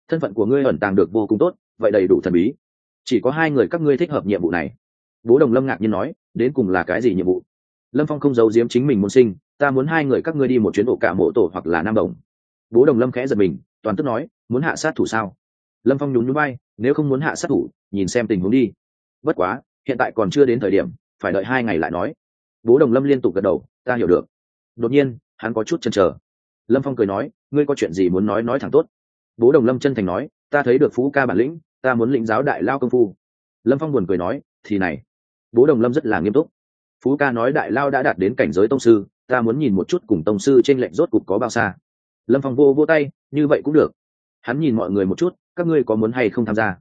Thân phận của ngươi ẩn tàng được vô cùng tốt, vậy đầy đủ thần bí. Chỉ có hai người các ngươi thích hợp nhiệm vụ này. Bố đồng lâm ngạc nhiên nói, đến cùng là cái gì nhiệm vụ? Lâm phong không giấu giếm chính mình môn sinh, ta muốn hai người các ngươi đi một chuyến ổ cả mộ tổ hoặc là nam đồng. Bố đồng lâm khẽ giật mình, toàn tức nói, muốn hạ sát thủ sao? Lâm phong nhún nhún bay nếu không muốn hạ sát thủ, nhìn xem tình huống đi. Bất quá, hiện tại còn chưa đến thời điểm, phải đợi hai ngày lại nói bố đồng lâm liên tục gật đầu, ta hiểu được. Đột nhiên, hắn có chút chần trở lâm phong cười nói, ngươi có chuyện gì muốn nói nói thẳng tốt. Bố đồng lâm chân thành nói, ta thấy được phú ca bản lĩnh, ta muốn lĩnh giáo đại lao công phu. Lâm phong buồn cười nói, thì này. Bố đồng lâm rất là nghiêm túc. Phú ca nói đại lao đã đạt đến cảnh giới tông sư, ta muốn nhìn một chút cùng tông sư trên lệnh rốt cục có bao xa. Lâm phong vô vô tay, như vậy cũng được. Hắn nhìn mọi người một chút, các ngươi có muốn hay không tham gia?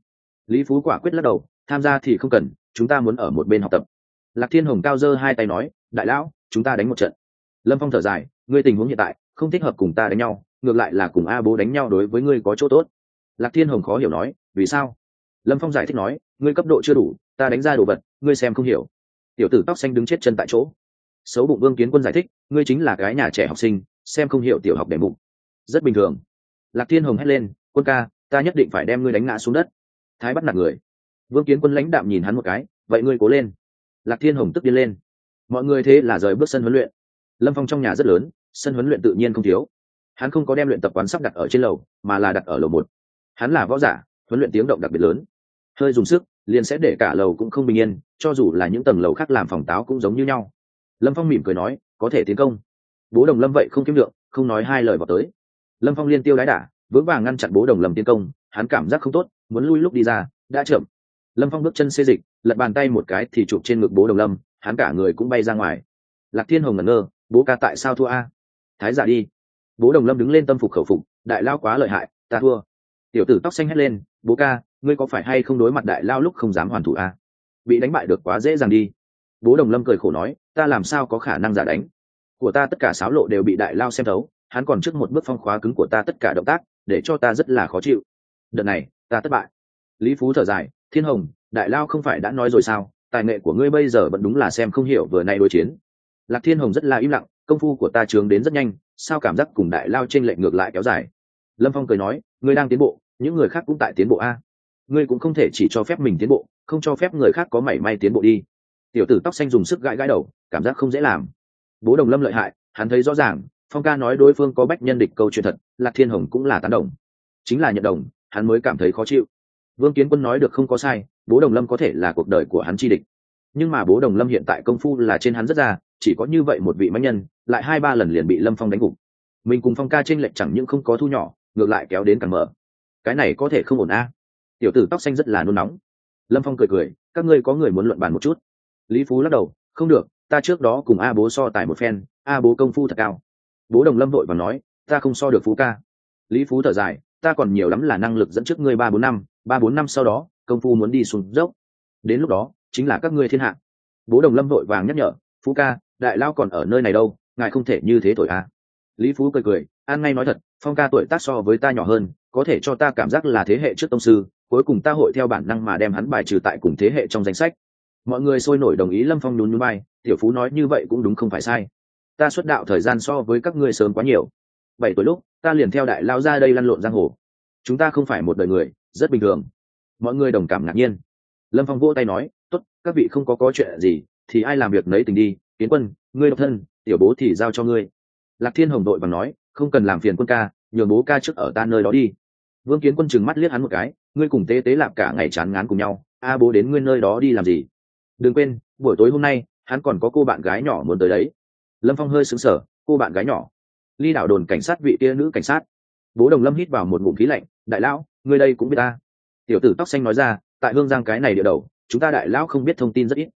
Lý phú quả quyết lắc đầu, tham gia thì không cần, chúng ta muốn ở một bên học tập lạc thiên hồng cao giơ hai tay nói, đại lão, chúng ta đánh một trận. Lâm phong thở dài, ngươi tình huống hiện tại, không thích hợp cùng ta đánh nhau, ngược lại là cùng a bố đánh nhau đối với ngươi có chỗ tốt. Lạc thiên hồng khó hiểu nói, vì sao? Lâm phong giải thích nói, ngươi cấp độ chưa đủ, ta đánh ra đồ vật, ngươi xem không hiểu. Tiểu tử tóc xanh đứng chết chân tại chỗ. Xấu bụng vương kiến quân giải thích, ngươi chính là cái nhà trẻ học sinh, xem không hiểu tiểu học đề mục rất bình thường. Lạc thiên hồng hét lên, quân ca, ta nhất định phải đem ngươi đánh ngã xuống đất. Thái bắt nạt người. Vương kiến quân lãnh đạm nhìn hắn một cái, vậy ngươi cố lên lạc thiên hồng tức điên lên. Mọi người thế là rời bước sân huấn luyện. Lâm phong trong nhà rất lớn, sân huấn luyện tự nhiên không thiếu. Hắn không có đem luyện tập quán sắp đặt ở trên lầu, mà là đặt ở lầu một. Hắn là võ giả, huấn luyện tiếng động đặc biệt lớn. Hơi dùng sức, liền sẽ để cả lầu cũng không bình yên, cho dù là những tầng lầu khác làm phòng táo cũng giống như nhau. Lâm phong mỉm cười nói, có thể tiến công. Bố đồng lâm vậy không kiếm được không nói hai lời vào tới. Lâm phong liên tiêu đái đả, vững vàng ngăn chặn bố đồng lâm tiến công, hắn cảm giác không tốt, muốn lui lúc đi ra, đã chậm lâm phong bước chân xê dịch, lật bàn tay một cái thì chụp trên ngực bố đồng lâm, hắn cả người cũng bay ra ngoài. Lạc thiên hồng ngẩn ngơ, bố ca tại sao thua a? Thái giả đi. Bố đồng lâm đứng lên tâm phục khẩu phục, đại lao quá lợi hại, ta thua. Tiểu tử tóc xanh hét lên, bố ca, ngươi có phải hay không đối mặt đại lao lúc không dám hoàn thủ a? Bị đánh bại được quá dễ dàng đi. Bố đồng lâm cười khổ nói, ta làm sao có khả năng giả đánh? Của ta tất cả sáo lộ đều bị đại lao xem thấu, hắn còn trước một bước phong khóa cứng của ta tất cả động tác, để cho ta rất là khó chịu. Đợt này, ta thất bại. Lý phú thở dài thiên hồng, đại lao không phải đã nói rồi sao? Tài nghệ của ngươi bây giờ vẫn đúng là xem không hiểu vừa nay đối chiến. Lạc thiên hồng rất là im lặng, công phu của ta trướng đến rất nhanh, sao cảm giác cùng đại lao trên lệnh ngược lại kéo dài? Lâm phong cười nói, ngươi đang tiến bộ, những người khác cũng tại tiến bộ a. Ngươi cũng không thể chỉ cho phép mình tiến bộ, không cho phép người khác có mảy may tiến bộ đi. Tiểu tử tóc xanh dùng sức gãi gãi đầu, cảm giác không dễ làm. Bố đồng lâm lợi hại, hắn thấy rõ ràng, phong ca nói đối phương có bách nhân địch câu chuyện thật, lạc thiên hồng cũng là tán đồng. Chính là nhận đồng, hắn mới cảm thấy khó chịu vương kiến quân nói được không có sai, bố đồng lâm có thể là cuộc đời của hắn chi địch. Nhưng mà bố đồng lâm hiện tại công phu là trên hắn rất ra, chỉ có như vậy một vị mạnh nhân, lại hai ba lần liền bị lâm phong đánh gục. Mình cùng phong ca t r ê n lệch chẳng những không có thu nhỏ, ngược lại kéo đến càng mở. Cái này có thể không ổn a. Tiểu tử tóc xanh rất là nôn nóng. Lâm phong cười cười, các ngươi có người muốn luận bàn một chút? Lý phú lắc đầu, không được, ta trước đó cùng a bố so tài một phen, a bố công phu thật cao. Bố đồng lâm vội và nói, ta không so được phú ca. Lý phú thở dài, ta còn nhiều lắm là năng lực dẫn trước ngươi ba bốn năm ba bốn năm sau đó, công phu muốn đi xuống dốc. Đến lúc đó, chính là các ngươi thiên hạ. Bố đồng lâm vội vàng nhắc nhở, phú ca, đại lao còn ở nơi này đâu, ngài không thể như thế tuổi à. lý phú cười cười, an ngay nói thật, phong ca tuổi tác so với ta nhỏ hơn, có thể cho ta cảm giác là thế hệ trước tông sư, cuối cùng ta hội theo bản năng mà đem hắn bài trừ tại cùng thế hệ trong danh sách. Mọi người sôi nổi đồng ý lâm phong nhún nhún bay tiểu phú nói như vậy cũng đúng không phải sai. Ta xuất đạo thời gian so với các ngươi sớm quá nhiều. Bảy tuổi lúc, ta liền theo đại lao ra đây lăn lộn giang hồ chúng ta không phải một đời người, rất bình thường. Mọi người đồng cảm ngạc nhiên. Lâm phong vỗ tay nói, tốt, các vị không có có chuyện gì, thì ai làm việc nấy tình đi, kiến quân, ngươi độc thân, tiểu bố thì giao cho ngươi. Lạc thiên hồng đội và nói, không cần làm phiền quân ca, nhường bố ca trước ở ta nơi đó đi. Vương kiến quân chừng mắt liếc hắn một cái, ngươi cùng tế tế lạp cả ngày chán ngán cùng nhau, a bố đến ngươi nơi đó đi làm gì? Đừng quên, buổi tối hôm nay, hắn còn có cô bạn gái nhỏ muốn tới đấy. Lâm phong hơi xứng sở cô bạn gái nhỏ? Ly đảo đồn cảnh sát vị tia nữ cảnh sát bố đồng lâm hít vào một ngụm khí lạnh, đại lão, ngươi đây cũng biết ta. Tiểu tử tóc xanh nói ra, tại hương giang cái này địa đầu, chúng ta đại lão không biết thông tin rất ít.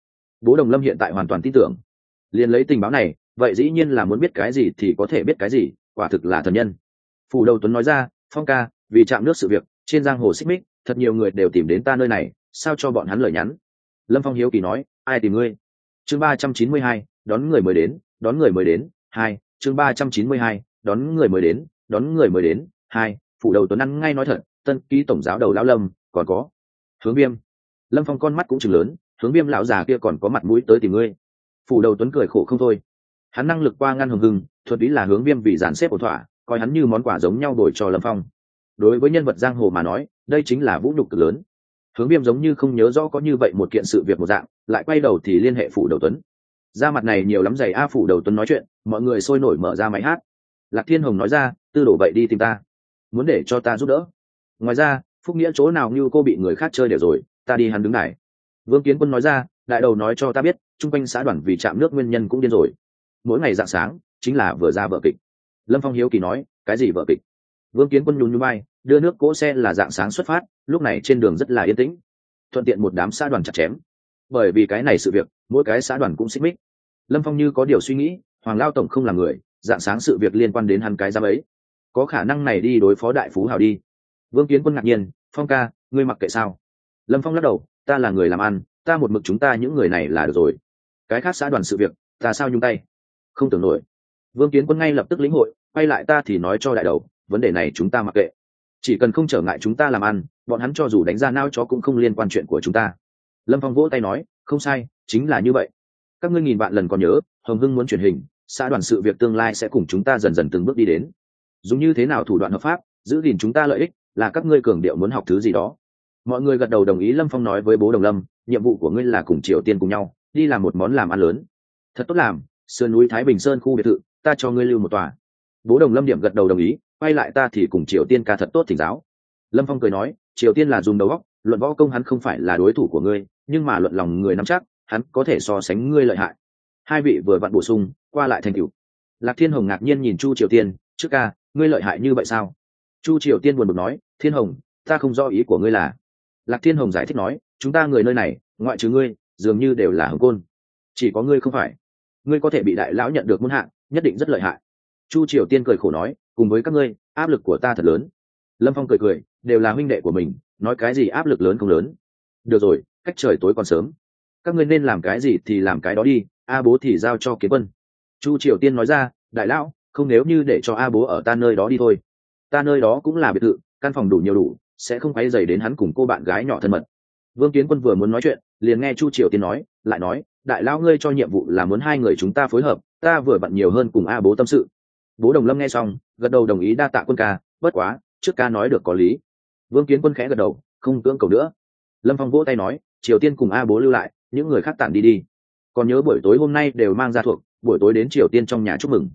Bố đồng lâm hiện tại hoàn toàn tin tưởng. Liền lấy tình báo này, vậy dĩ nhiên là muốn biết cái gì thì có thể biết cái gì, quả thực là thần nhân. Phủ đầu tuấn nói ra, phong ca, vì chạm nước sự việc, trên giang hồ xích mích, thật nhiều người đều tìm đến ta nơi này, sao cho bọn hắn lời nhắn? Lâm phong hiếu kỳ nói, ai tìm ngươi? Chương ba trăm chín mươi hai, đón người mới đến, đón người mới đến, hai, chương ba trăm chín mươi hai, đón người mới đến đón người mới đến. Hai, phủ đầu tuấn ăn ngay nói thật, tân ký tổng giáo đầu lão lâm, còn có hướng viêm. Lâm phong con mắt cũng chừng lớn, hướng viêm lão già kia còn có mặt mũi tới tìm ngươi. Phủ đầu tuấn cười khổ không thôi. Hắn năng lực qua ngăn hừng hừng thuật ý là hướng viêm vì dàn xếp ổn thỏa, coi hắn như món quà giống nhau đổi cho lâm phong. Đối với nhân vật giang hồ mà nói, đây chính là vũ nhục cực lớn. Hướng viêm giống như không nhớ rõ có như vậy một kiện sự việc một dạng, lại quay đầu thì liên hệ phủ đầu tuấn. Ra mặt này nhiều lắm giày a, phủ đầu tuấn nói chuyện, mọi người sôi nổi mở ra máy hát. Lạc thiên hồng nói ra tư đổ vậy đi tìm ta. Muốn để cho ta giúp đỡ. Ngoài ra, phúc nghĩa chỗ nào như cô bị người khác chơi đều rồi, ta đi hắn đứng này vương kiến quân nói ra, đại đầu nói cho ta biết, chung quanh xã đoàn vì chạm nước nguyên nhân cũng điên rồi. Mỗi ngày dạng sáng, chính là vừa ra vợ kịch. Lâm phong hiếu kỳ nói, cái gì vợ kịch? Vương kiến quân nhún nhún bay đưa nước cỗ xe là dạng sáng xuất phát, lúc này trên đường rất là yên tĩnh. Thuận tiện một đám xã đoàn chặt chém. Bởi vì cái này sự việc, mỗi cái xã đoàn cũng xích mích. Lâm phong như có điều suy nghĩ, hoàng lao tổng không là người dạng sáng sự việc liên quan đến hắn cái giám ấy có khả năng này đi đối phó đại phú hào đi. Vương kiến quân ngạc nhiên, phong ca, ngươi mặc kệ sao? Lâm phong lắc đầu, ta là người làm ăn, ta một mực chúng ta những người này là được rồi. Cái khác xã đoàn sự việc, ta sao nhung tay? Không tưởng nổi. Vương kiến quân ngay lập tức lĩnh hội, quay lại ta thì nói cho đại đầu, vấn đề này chúng ta mặc kệ. Chỉ cần không trở ngại chúng ta làm ăn, bọn hắn cho dù đánh ra nao chó cũng không liên quan chuyện của chúng ta. Lâm phong vỗ tay nói, không sai, chính là như vậy. Các ngươi nghìn vạn lần còn nhớ, hồng hưng muốn truyền hình, xã đoàn sự việc tương lai sẽ cùng chúng ta dần dần từng bước đi đến dùng như thế nào thủ đoạn hợp pháp, giữ gìn chúng ta lợi ích là các ngươi cường điệu muốn học thứ gì đó. Mọi người gật đầu đồng ý lâm phong nói với bố đồng lâm, nhiệm vụ của ngươi là cùng triều tiên cùng nhau, đi làm một món làm ăn lớn. Thật tốt làm, sườn núi thái bình sơn khu biệt thự, ta cho ngươi lưu một tòa. Bố đồng lâm điểm gật đầu đồng ý, quay lại ta thì cùng triều tiên ca thật tốt thỉnh giáo. Lâm phong cười nói, triều tiên là dùng đầu óc, luận võ công hắn không phải là đối thủ của ngươi, nhưng mà luận lòng người nắm chắc, hắn có thể so sánh ngươi lợi hại. Hai vị vừa vặn bổ sung, qua lại thành cựu lạc thiên hồng ngạc nhiên nhìn chu triều tiên, trước ca ngươi lợi hại như vậy sao? Chu triều tiên buồn bực nói, thiên hồng, ta không do ý của ngươi là. Lạc thiên hồng giải thích nói, chúng ta người nơi này, ngoại trừ ngươi, dường như đều là hồng côn. Chỉ có ngươi không phải. Ngươi có thể bị đại lão nhận được muôn hạng, nhất định rất lợi hại. Chu triều tiên cười khổ nói, cùng với các ngươi, áp lực của ta thật lớn. Lâm phong cười cười, đều là huynh đệ của mình, nói cái gì áp lực lớn không lớn. Được rồi, cách trời tối còn sớm. Các ngươi nên làm cái gì thì làm cái đó đi, a bố thì giao cho kiến quân. Chu triều tiên nói ra, đại lão không nếu như để cho a bố ở ta nơi đó đi thôi. Ta nơi đó cũng là biệt thự, căn phòng đủ nhiều đủ, sẽ không quay dày đến hắn cùng cô bạn gái nhỏ thân mật. Vương kiến quân vừa muốn nói chuyện, liền nghe chu triều tiên nói, lại nói, đại lao ngươi cho nhiệm vụ là muốn hai người chúng ta phối hợp, ta vừa bận nhiều hơn cùng a bố tâm sự. Bố đồng lâm nghe xong, gật đầu đồng ý đa tạ quân ca, bất quá, trước ca nói được có lý. Vương kiến quân khẽ gật đầu, không cưỡng cầu nữa. Lâm phong vỗ tay nói, triều tiên cùng a bố lưu lại, những người khác tản đi đi. Còn nhớ buổi tối hôm nay đều mang ra thuộc, buổi tối đến triều tiên trong nhà chúc mừng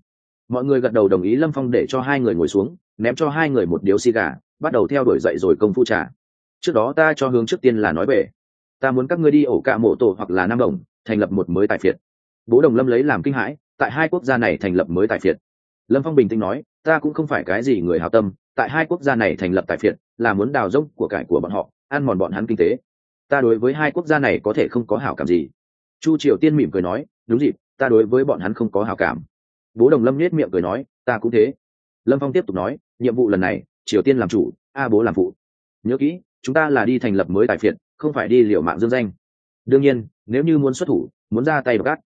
mọi người gật đầu đồng ý lâm phong để cho hai người ngồi xuống, ném cho hai người một điếu xì gà, bắt đầu theo đuổi dậy rồi công phu trả trước đó ta cho hướng trước tiên là nói về ta muốn các ngươi đi ổ cạ mộ tổ hoặc là nam đồng, thành lập một mới tài phiệt. Bố đồng lâm lấy làm kinh hãi, tại hai quốc gia này thành lập mới tài phiệt. Lâm phong bình tĩnh nói, ta cũng không phải cái gì người hào tâm, tại hai quốc gia này thành lập tài phiệt, là muốn đào dốc của cải của bọn họ, ăn mòn bọn hắn kinh tế. Ta đối với hai quốc gia này có thể không có hảo cảm gì. Chu triều tiên mỉm cười nói, đúng dịp, ta đối với bọn hắn không có hảo cảm bố đồng lâm nhếch miệng cười nói, ta cũng thế. Lâm phong tiếp tục nói, nhiệm vụ lần này, triều tiên làm chủ, a bố làm phụ. Nhớ kỹ, chúng ta là đi thành lập mới tài phiệt, không phải đi liệu mạng dương danh. Đương nhiên, nếu như muốn xuất thủ, muốn ra tay gắt,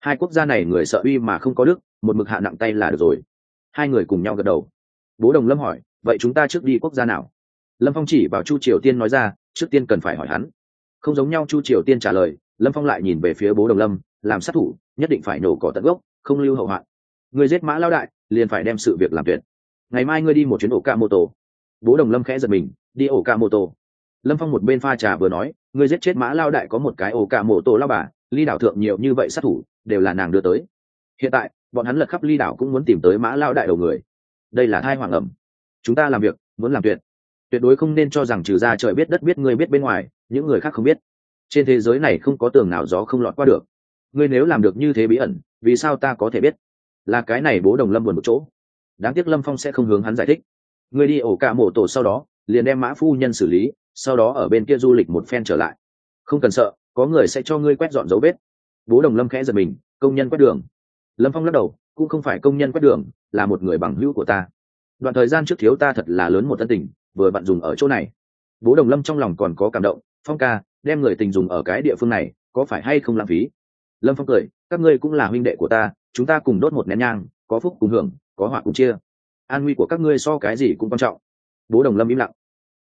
hai quốc gia này người sợ uy mà không có đức, một mực hạ nặng tay là được rồi. Hai người cùng nhau gật đầu. Bố đồng lâm hỏi, vậy chúng ta trước đi quốc gia nào? Lâm phong chỉ vào chu triều tiên nói ra, trước tiên cần phải hỏi hắn. Không giống nhau chu triều tiên trả lời, lâm phong lại nhìn về phía bố đồng lâm, làm sát thủ, nhất định phải nổ cỏ tận gốc, không lưu hậu hoạn người giết mã lao đại, liền phải đem sự việc làm tuyệt. Ngày mai ngươi đi một chuyến ổ ca mô tô bố đồng lâm khẽ giật mình, đi ổ ca mô tô lâm phong một bên pha trà vừa nói, ngươi giết chết mã lao đại có một cái ổ ca mô tô lao bà, ly đảo thượng nhiều như vậy sát thủ, đều là nàng đưa tới. Hiện tại, bọn hắn lật khắp ly đảo cũng muốn tìm tới mã lao đại đầu người. Đây là thai hoàng ẩm. Chúng ta làm việc, muốn làm tuyệt. Tuyệt đối không nên cho rằng trừ ra trời biết đất biết ngươi biết bên ngoài, những người khác không biết. Trên thế giới này không có tường nào gió không lọt qua được. Ngươi nếu làm được như thế bí ẩn, vì sao ta có thể biết? Là cái này bố đồng lâm buồn một chỗ. Đáng tiếc lâm phong sẽ không hướng hắn giải thích. Người đi ổ cả mộ tổ sau đó, liền đem mã phu nhân xử lý, sau đó ở bên kia du lịch một phen trở lại. Không cần sợ, có người sẽ cho ngươi quét dọn dấu vết. Bố đồng lâm khẽ giật mình, công nhân quét đường. Lâm phong lắc đầu, cũng không phải công nhân quét đường, là một người bằng hữu của ta. Đoạn thời gian trước thiếu ta thật là lớn một thân tình, vừa bạn dùng ở chỗ này. Bố đồng lâm trong lòng còn có cảm động, phong ca, đem người tình dùng ở cái địa phương này, có phải hay không lãng phí? Lâm phong cười, các ngươi cũng là huynh đệ của ta chúng ta cùng đốt một nén nhang, có phúc cùng hưởng, có họa cùng chia. An nguy của các ngươi so cái gì cũng quan trọng. Bố đồng lâm im lặng.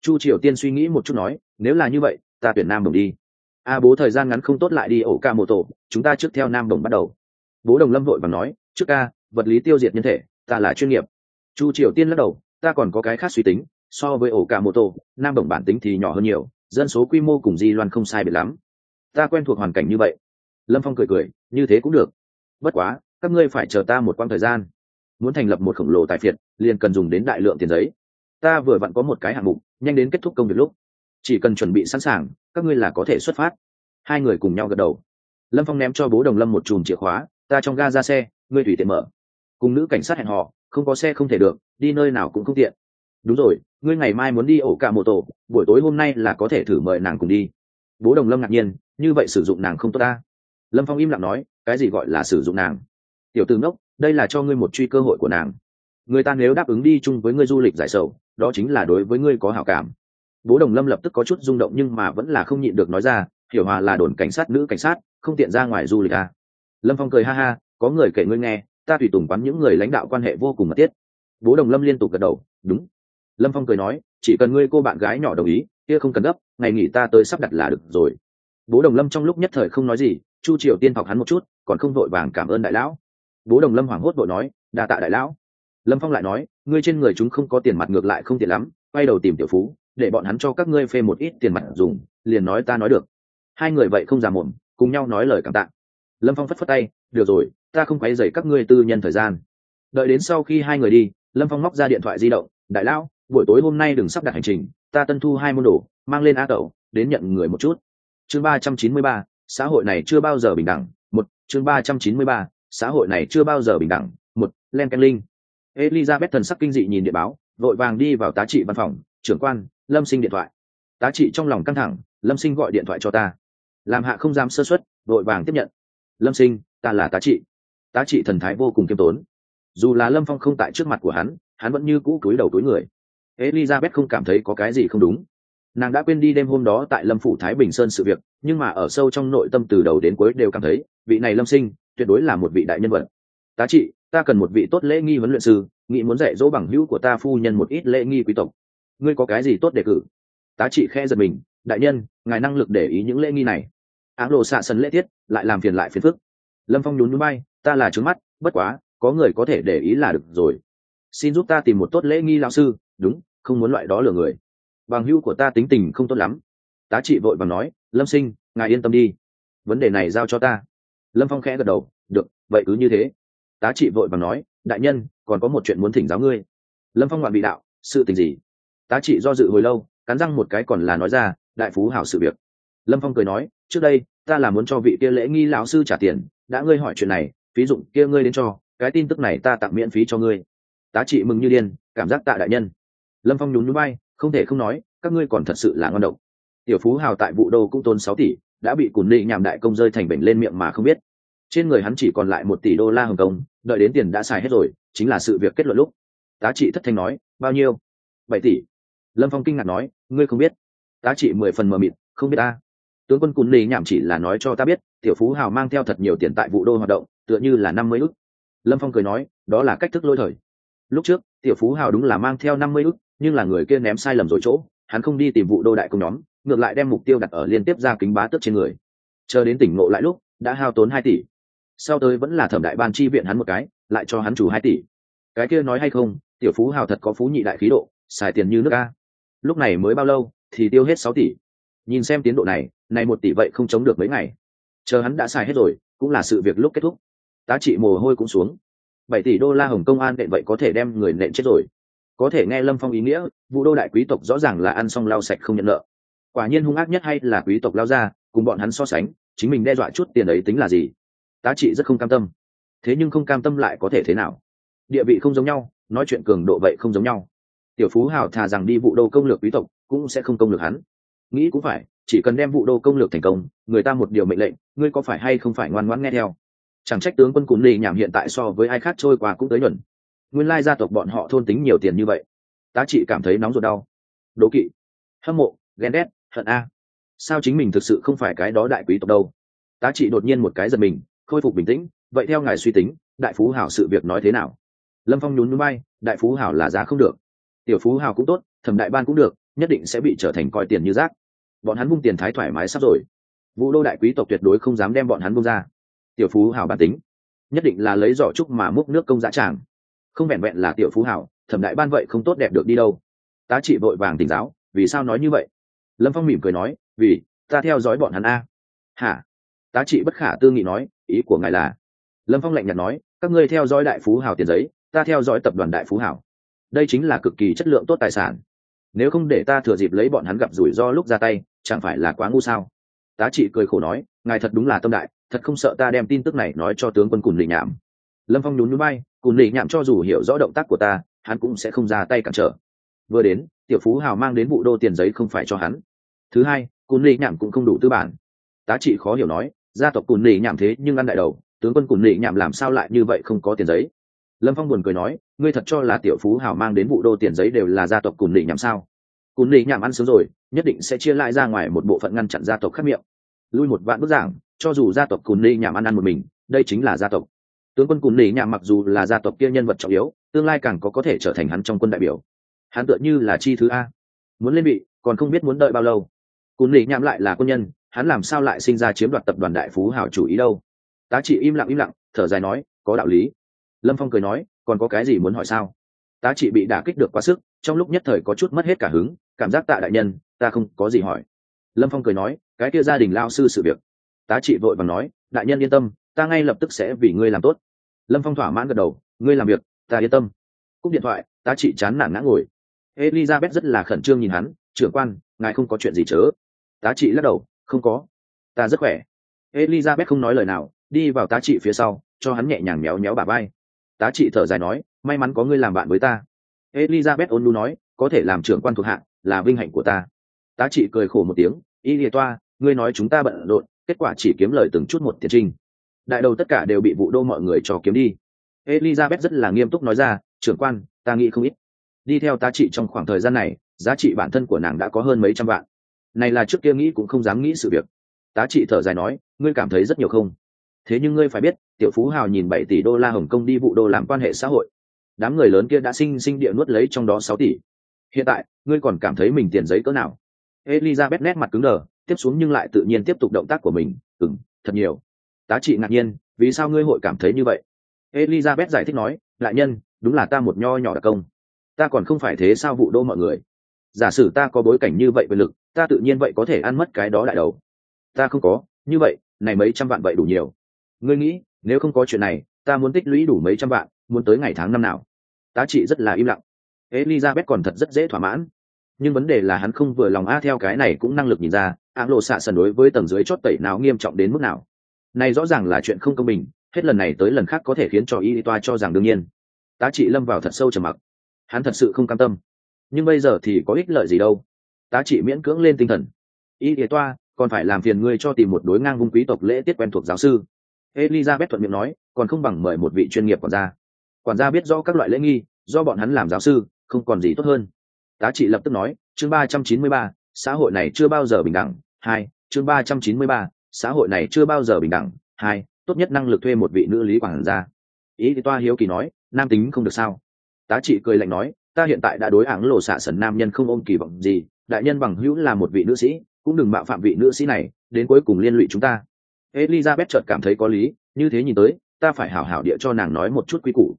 Chu triều tiên suy nghĩ một chút nói, nếu là như vậy, ta tuyển nam đồng đi. A bố thời gian ngắn không tốt lại đi ổ ca mô tổ, chúng ta trước theo nam đồng bắt đầu. Bố đồng lâm vội và nói, trước ca, vật lý tiêu diệt nhân thể, ta là chuyên nghiệp. Chu triều tiên lắc đầu, ta còn có cái khác suy tính, so với ổ ca mô tô nam đồng bản tính thì nhỏ hơn nhiều, dân số quy mô cùng di loan không sai biệt lắm. Ta quen thuộc hoàn cảnh như vậy. Lâm phong cười cười, như thế cũng được. Bất quá các ngươi phải chờ ta một quãng thời gian. Muốn thành lập một khổng lồ tài phiệt, liền cần dùng đến đại lượng tiền giấy. Ta vừa vặn có một cái hạng mục, nhanh đến kết thúc công việc lúc. Chỉ cần chuẩn bị sẵn sàng, các ngươi là có thể xuất phát. Hai người cùng nhau gật đầu. Lâm phong ném cho bố đồng lâm một chùm chìa khóa, ta trong ga ra xe, ngươi tùy tiện mở. Cùng nữ cảnh sát hẹn họ không có xe không thể được, đi nơi nào cũng không tiện. Đúng rồi, ngươi ngày mai muốn đi ổ cả mô tổ, buổi tối hôm nay là có thể thử mời nàng cùng đi. Bố đồng lâm ngạc nhiên, như vậy sử dụng nàng không tốt ta. Lâm phong im lặng nói, cái gì gọi là sử dụng nàng? Tiểu tử ngốc, đây là cho ngươi một truy cơ hội của nàng. Người ta nếu đáp ứng đi chung với ngươi du lịch giải sầu, đó chính là đối với ngươi có hảo cảm. Bố đồng lâm lập tức có chút rung động nhưng mà vẫn là không nhịn được nói ra, hiểu hòa là đồn cảnh sát, nữ cảnh sát, không tiện ra ngoài du lịch à. lâm phong cười ha ha, có người kể ngươi nghe, ta tùy tùng quán những người lãnh đạo quan hệ vô cùng mật thiết. Bố đồng lâm liên tục gật đầu, đúng. Lâm phong cười nói, chỉ cần ngươi cô bạn gái nhỏ đồng ý, kia không cần gấp, ngày nghỉ ta tới sắp đặt là được rồi. Bố đồng lâm trong lúc nhất thời không nói gì, chu triều tiên học hắn một chút, còn không vội vàng cảm ơn đại lão bố đồng lâm hoảng hốt vội nói, đa tạ đại lão. Lâm phong lại nói, ngươi trên người chúng không có tiền mặt ngược lại không tiện lắm, quay đầu tìm tiểu phú, để bọn hắn cho các ngươi phê một ít tiền mặt dùng, liền nói ta nói được. Hai người vậy không già mồm cùng nhau nói lời cảm tạ. Lâm phong phất phất tay, được rồi, ta không quấy dày các ngươi tư nhân thời gian. Đợi đến sau khi hai người đi, lâm phong móc ra điện thoại di động, đại lão, buổi tối hôm nay đừng sắp đặt hành trình, ta tân thu hai môn đồ, mang lên a tẩu, đến nhận người một chút. Chương ba trăm chín mươi ba, xã hội này chưa bao giờ bình đẳng. Một, chương ba trăm chín mươi ba xã hội này chưa bao giờ bình đẳng. Một, len canh linh elizabeth thần sắc kinh dị nhìn địa báo, vội vàng đi vào tá trị văn phòng. Trưởng quan, lâm sinh điện thoại. Tá trị trong lòng căng thẳng, lâm sinh gọi điện thoại cho ta. Làm hạ không dám sơ xuất vội vàng tiếp nhận. Lâm sinh, ta là tá trị. Tá trị thần thái vô cùng kiêm tốn. Dù là lâm phong không tại trước mặt của hắn hắn vẫn như cũ cúi đầu túi người. Elizabeth không cảm thấy có cái gì không đúng. Nàng đã quên đi đêm hôm đó tại lâm phủ thái bình sơn sự việc, nhưng mà ở sâu trong nội tâm từ đầu đến cuối đều cảm thấy, vị này lâm sinh tuyệt đối là một vị đại nhân vật. Tá trị, ta cần một vị tốt lễ nghi huấn luyện sư, nghĩ muốn dạy dỗ bằng hữu của ta phu nhân một ít lễ nghi quý tộc. Ngươi có cái gì tốt đề cử? Tá trị khe giật mình, đại nhân, ngài năng lực để ý những lễ nghi này. Áng lộ xạ sân lễ tiết, lại làm phiền lại phiền phức. Lâm phong nhún núi bay ta là trướng mắt, bất quá, có người có thể để ý là được rồi. Xin giúp ta tìm một tốt lễ nghi lão sư, đúng, không muốn loại đó lừa người. Bằng hữu của ta tính tình không tốt lắm. Tá trị vội và nói, lâm sinh, ngài yên tâm đi. Vấn đề này giao cho ta lâm phong khẽ gật đầu, được, vậy cứ như thế. Tá trị vội và nói, đại nhân, còn có một chuyện muốn thỉnh giáo ngươi. Lâm phong ngoạn bị đạo, sự tình gì? Tá trị do dự hồi lâu, cắn răng một cái còn là nói ra, đại phú hảo sự việc. Lâm phong cười nói, trước đây, ta là muốn cho vị kia lễ nghi lão sư trả tiền, đã ngươi hỏi chuyện này, phí dụng kia ngươi đến cho, cái tin tức này ta tặng miễn phí cho ngươi. Tá trị mừng như điên, cảm giác tạ đại nhân. Lâm phong nhún núi bay không thể không nói, các ngươi còn thật sự là ngon độc. Tiểu phú hào tại vụ đô cũng tốn sáu tỷ đã bị cùn nị nhảm đại công rơi thành bệnh lên miệng mà không biết. Trên người hắn chỉ còn lại một tỷ đô la hồng kông, đợi đến tiền đã xài hết rồi, chính là sự việc kết luận lúc. Tá trị thất thanh nói, bao nhiêu? Bảy tỷ. Lâm phong kinh ngạc nói, ngươi không biết. Tá trị mười phần mờ mịt, không biết ta. Tướng quân cùn nị nhảm chỉ là nói cho ta biết, tiểu phú hào mang theo thật nhiều tiền tại vụ đô hoạt động, tựa như là năm mươi ức. Lâm phong cười nói, đó là cách thức lôi thời. Lúc trước, tiểu phú hào đúng là mang theo năm mươi ức, nhưng là người kia ném sai lầm rồi chỗ, hắn không đi tìm vụ đô đại công nhóm ngược lại đem mục tiêu đặt ở liên tiếp ra kính bá tước trên người. Chờ đến tỉnh ngộ lại lúc, đã hao tốn hai tỷ. Sau tới vẫn là thẩm đại ban chi viện hắn một cái, lại cho hắn chủ hai tỷ. Cái kia nói hay không, tiểu phú hào thật có phú nhị đại khí độ, xài tiền như nước a. Lúc này mới bao lâu, thì tiêu hết sáu tỷ. Nhìn xem tiến độ này này một tỷ vậy không chống được mấy ngày. Chờ hắn đã xài hết rồi, cũng là sự việc lúc kết thúc. Tá trị mồ hôi cũng xuống. Bảy tỷ đô la hồng công an nện vậy có thể đem người nện chết rồi. Có thể nghe lâm phong ý nghĩa, vụ đô đại quý tộc rõ ràng là ăn xong lau sạch không nhận nợ quả nhiên hung ác nhất hay là quý tộc lao ra, cùng bọn hắn so sánh, chính mình đe dọa chút tiền ấy tính là gì? Tá trị rất không cam tâm. Thế nhưng không cam tâm lại có thể thế nào? Địa vị không giống nhau, nói chuyện cường độ vậy không giống nhau. Tiểu phú hào thà rằng đi vụ đô công lược quý tộc, cũng sẽ không công lược hắn. Nghĩ cũng phải, chỉ cần đem vụ đô công lược thành công, người ta một điều mệnh lệnh, ngươi có phải hay không phải ngoan ngoãn nghe theo? Chẳng trách tướng quân cụm lì nhảm hiện tại so với ai khác trôi qua cũng tới nhuận. Nguyên lai gia tộc bọn họ thôn tính nhiều tiền như vậy. Tá trị cảm thấy nóng ruột đau. Đố kỵ. Hâm mộ, ghen ghét hận a. Sao chính mình thực sự không phải cái đó đại quý tộc đâu? Tá trị đột nhiên một cái giật mình, khôi phục bình tĩnh, vậy theo ngài suy tính, đại phú hảo sự việc nói thế nào? Lâm phong nhún núi bay đại phú hảo là giá không được. Tiểu phú hảo cũng tốt, thẩm đại ban cũng được, nhất định sẽ bị trở thành coi tiền như rác. Bọn hắn vung tiền thái thoải mái sắp rồi. Vũ đô đại quý tộc tuyệt đối không dám đem bọn hắn vung ra. Tiểu phú hảo bản tính, nhất định là lấy giỏ trúc mà múc nước công dã tràng. Không vẹn vẹn là tiểu phú hảo, thẩm đại ban vậy không tốt đẹp được đi đâu. Tá trị vội vàng tỉnh giáo, vì sao nói như vậy? Lâm phong mỉm cười nói, vì, ta theo dõi bọn hắn a. Hả? Tá trị bất khả tư nghị nói, ý của ngài là? Lâm phong lạnh nhạt nói, các ngươi theo dõi đại phú Hào tiền giấy, ta theo dõi tập đoàn đại phú hảo đây chính là cực kỳ chất lượng tốt tài sản. Nếu không để ta thừa dịp lấy bọn hắn gặp rủi ro lúc ra tay, chẳng phải là quá ngu sao? Tá trị cười khổ nói, ngài thật đúng là tâm đại, thật không sợ ta đem tin tức này nói cho tướng quân cùn lì nhảm lâm phong nhún núi bay cùn lì nhảm cho dù hiểu rõ động tác của ta, hắn cũng sẽ không ra tay cản trở. Vừa đến, tiểu phú hào mang đến vụ đô tiền giấy không phải cho hắn thứ hai, cùn lì nhảm cũng không đủ tư bản. Tá trị khó hiểu nói, gia tộc cùn lì nhảm thế nhưng ăn đại đầu, tướng quân cùn lì nhảm làm sao lại như vậy không có tiền giấy? Lâm phong buồn cười nói, ngươi thật cho là tiểu phú hào mang đến vụ đô tiền giấy đều là gia tộc cùn lì nhảm sao? Cùn lì nhảm ăn sướng rồi, nhất định sẽ chia lại ra ngoài một bộ phận ngăn chặn gia tộc khác miệng. Lui một vạn bức giảng, cho dù gia tộc cùn lì nhảm ăn ăn một mình, đây chính là gia tộc. Tướng quân cùn lì nhảm mặc dù là gia tộc kia nhân vật trọng yếu, tương lai càng có có thể trở thành hắn trong quân đại biểu. Hắn tựa như là chi thứ a. Muốn lên vị còn không biết muốn đợi bao lâu cún lì nhảm lại là quân nhân, hắn làm sao lại sinh ra chiếm đoạt tập đoàn đại phú hảo chủ ý đâu? Tá trị im lặng im lặng, thở dài nói, có đạo lý. Lâm phong cười nói, còn có cái gì muốn hỏi sao? Tá trị bị đả kích được quá sức, trong lúc nhất thời có chút mất hết cả hứng, cảm giác tạ đại nhân, ta không có gì hỏi. Lâm phong cười nói, cái kia gia đình lao sư sự việc. Tá trị vội và nói, đại nhân yên tâm, ta ngay lập tức sẽ vì ngươi làm tốt. Lâm phong thỏa mãn gật đầu, ngươi làm việc, ta yên tâm. Cúp điện thoại, tá trị chán nản ngã ngồi. Elizabeth rất là khẩn trương nhìn hắn, trưởng quan, ngài không có chuyện gì chớ tá trị lắc đầu, không có. Ta rất khỏe. Elizabeth không nói lời nào, đi vào tá trị phía sau, cho hắn nhẹ nhàng méo méo bà vai. Tá trị thở dài nói, may mắn có ngươi làm bạn với ta. Elizabeth ôn lu nói, có thể làm trưởng quan thuộc hạ, là vinh hạnh của ta. Tá trị cười khổ một tiếng, y lìa toa, ngươi nói chúng ta bận rộn, kết quả chỉ kiếm lời từng chút một tiền trinh đại đầu tất cả đều bị vụ đô mọi người cho kiếm đi. Elizabeth rất là nghiêm túc nói ra, trưởng quan, ta nghĩ không ít. Đi theo tá trị trong khoảng thời gian này, giá trị bản thân của nàng đã có hơn mấy trăm vạn này là trước kia nghĩ cũng không dám nghĩ sự việc. Tá trị thở dài nói, ngươi cảm thấy rất nhiều không? Thế nhưng ngươi phải biết, tiểu phú hào nhìn bảy tỷ đô la hồng kông đi vụ đô làm quan hệ xã hội. Đám người lớn kia đã sinh sinh địa nuốt lấy trong đó sáu tỷ. Hiện tại, ngươi còn cảm thấy mình tiền giấy cỡ nào? Elizabeth nét mặt cứng đờ, tiếp xuống nhưng lại tự nhiên tiếp tục động tác của mình ừng thật nhiều. Tá trị ngạc nhiên, vì sao ngươi hội cảm thấy như vậy? Elizabeth giải thích nói lại nhân, đúng là ta một nho nhỏ đặc công. Ta còn không phải thế sao vụ đô mọi người? Giả sử ta có bối cảnh như vậy về lực ta tự nhiên vậy có thể ăn mất cái đó đại đầu. Ta không có, như vậy, này mấy trăm vạn vậy đủ nhiều. Ngươi nghĩ, nếu không có chuyện này, ta muốn tích lũy đủ mấy trăm vạn, muốn tới ngày tháng năm nào? Tá trị rất là im lặng. Elizabeth còn thật rất dễ thỏa mãn. Nhưng vấn đề là hắn không vừa lòng a, theo cái này cũng năng lực nhìn ra áng lộ xạ sần đối với tầng dưới chót tẩy nào nghiêm trọng đến mức nào. Này rõ ràng là chuyện không công bình, hết lần này tới lần khác có thể khiến cho y toa cho rằng đương nhiên. Tá trị lâm vào thật sâu trầm mặc. Hắn thật sự không cam tâm. Nhưng bây giờ thì có ích lợi gì đâu? Tá trị miễn cưỡng lên tinh thần. Y toa, còn phải làm phiền ngươi cho tìm một đối ngang vung quý tộc lễ tiết quen thuộc giáo sư. Elizabeth thuận miệng nói, còn không bằng mời một vị chuyên nghiệp quản gia. Quản gia biết rõ các loại lễ nghi, do bọn hắn làm giáo sư, không còn gì tốt hơn. Tá trị lập tức nói, chương ba trăm chín mươi ba, xã hội này chưa bao giờ bình đẳng. Hai, chương ba trăm chín mươi ba, xã hội này chưa bao giờ bình đẳng. Hai, tốt nhất năng lực thuê một vị nữ lý quản gia. Ý thì toa hiếu kỳ nói, nam tính không được sao? Tá trị cười lạnh nói, ta hiện tại đã đối áng lộ xạ sần nam nhân không ôm kỳ vọng gì đại nhân bằng hữu là một vị nữ sĩ, cũng đừng mạo phạm vị nữ sĩ này, đến cuối cùng liên lụy chúng ta. Elizabeth chợt cảm thấy có lý, như thế nhìn tới, ta phải hảo hảo địa cho nàng nói một chút quy củ.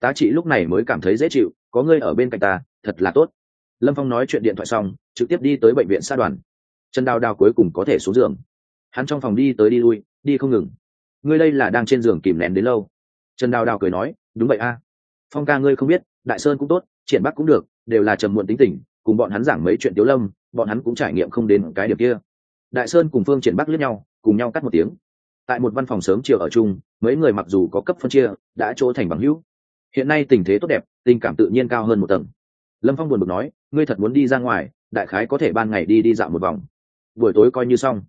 Tá trị lúc này mới cảm thấy dễ chịu, có ngươi ở bên cạnh ta, thật là tốt. Lâm phong nói chuyện điện thoại xong, trực tiếp đi tới bệnh viện xa đoàn. Trần đào đào cuối cùng có thể xuống giường. Hắn trong phòng đi tới đi lui, đi không ngừng. Ngươi đây là đang trên giường kìm nén đến lâu. Trần đào đào cười nói, đúng vậy a. Phong ca ngươi không biết, đại sơn cũng tốt, triển bắc cũng được, đều là trầm muộn tính tình cùng bọn hắn giảng mấy chuyện tiếu lâm, bọn hắn cũng trải nghiệm không đến cái điểm kia. Đại sơn cùng phương triển bắc lướt nhau, cùng nhau cắt một tiếng. Tại một văn phòng sớm chiều ở chung, mấy người mặc dù có cấp phân chia, đã chỗ thành bằng hữu. Hiện nay tình thế tốt đẹp, tình cảm tự nhiên cao hơn một tầng. Lâm phong buồn bực nói, ngươi thật muốn đi ra ngoài, đại khái có thể ban ngày đi đi dạo một vòng. Buổi tối coi như xong.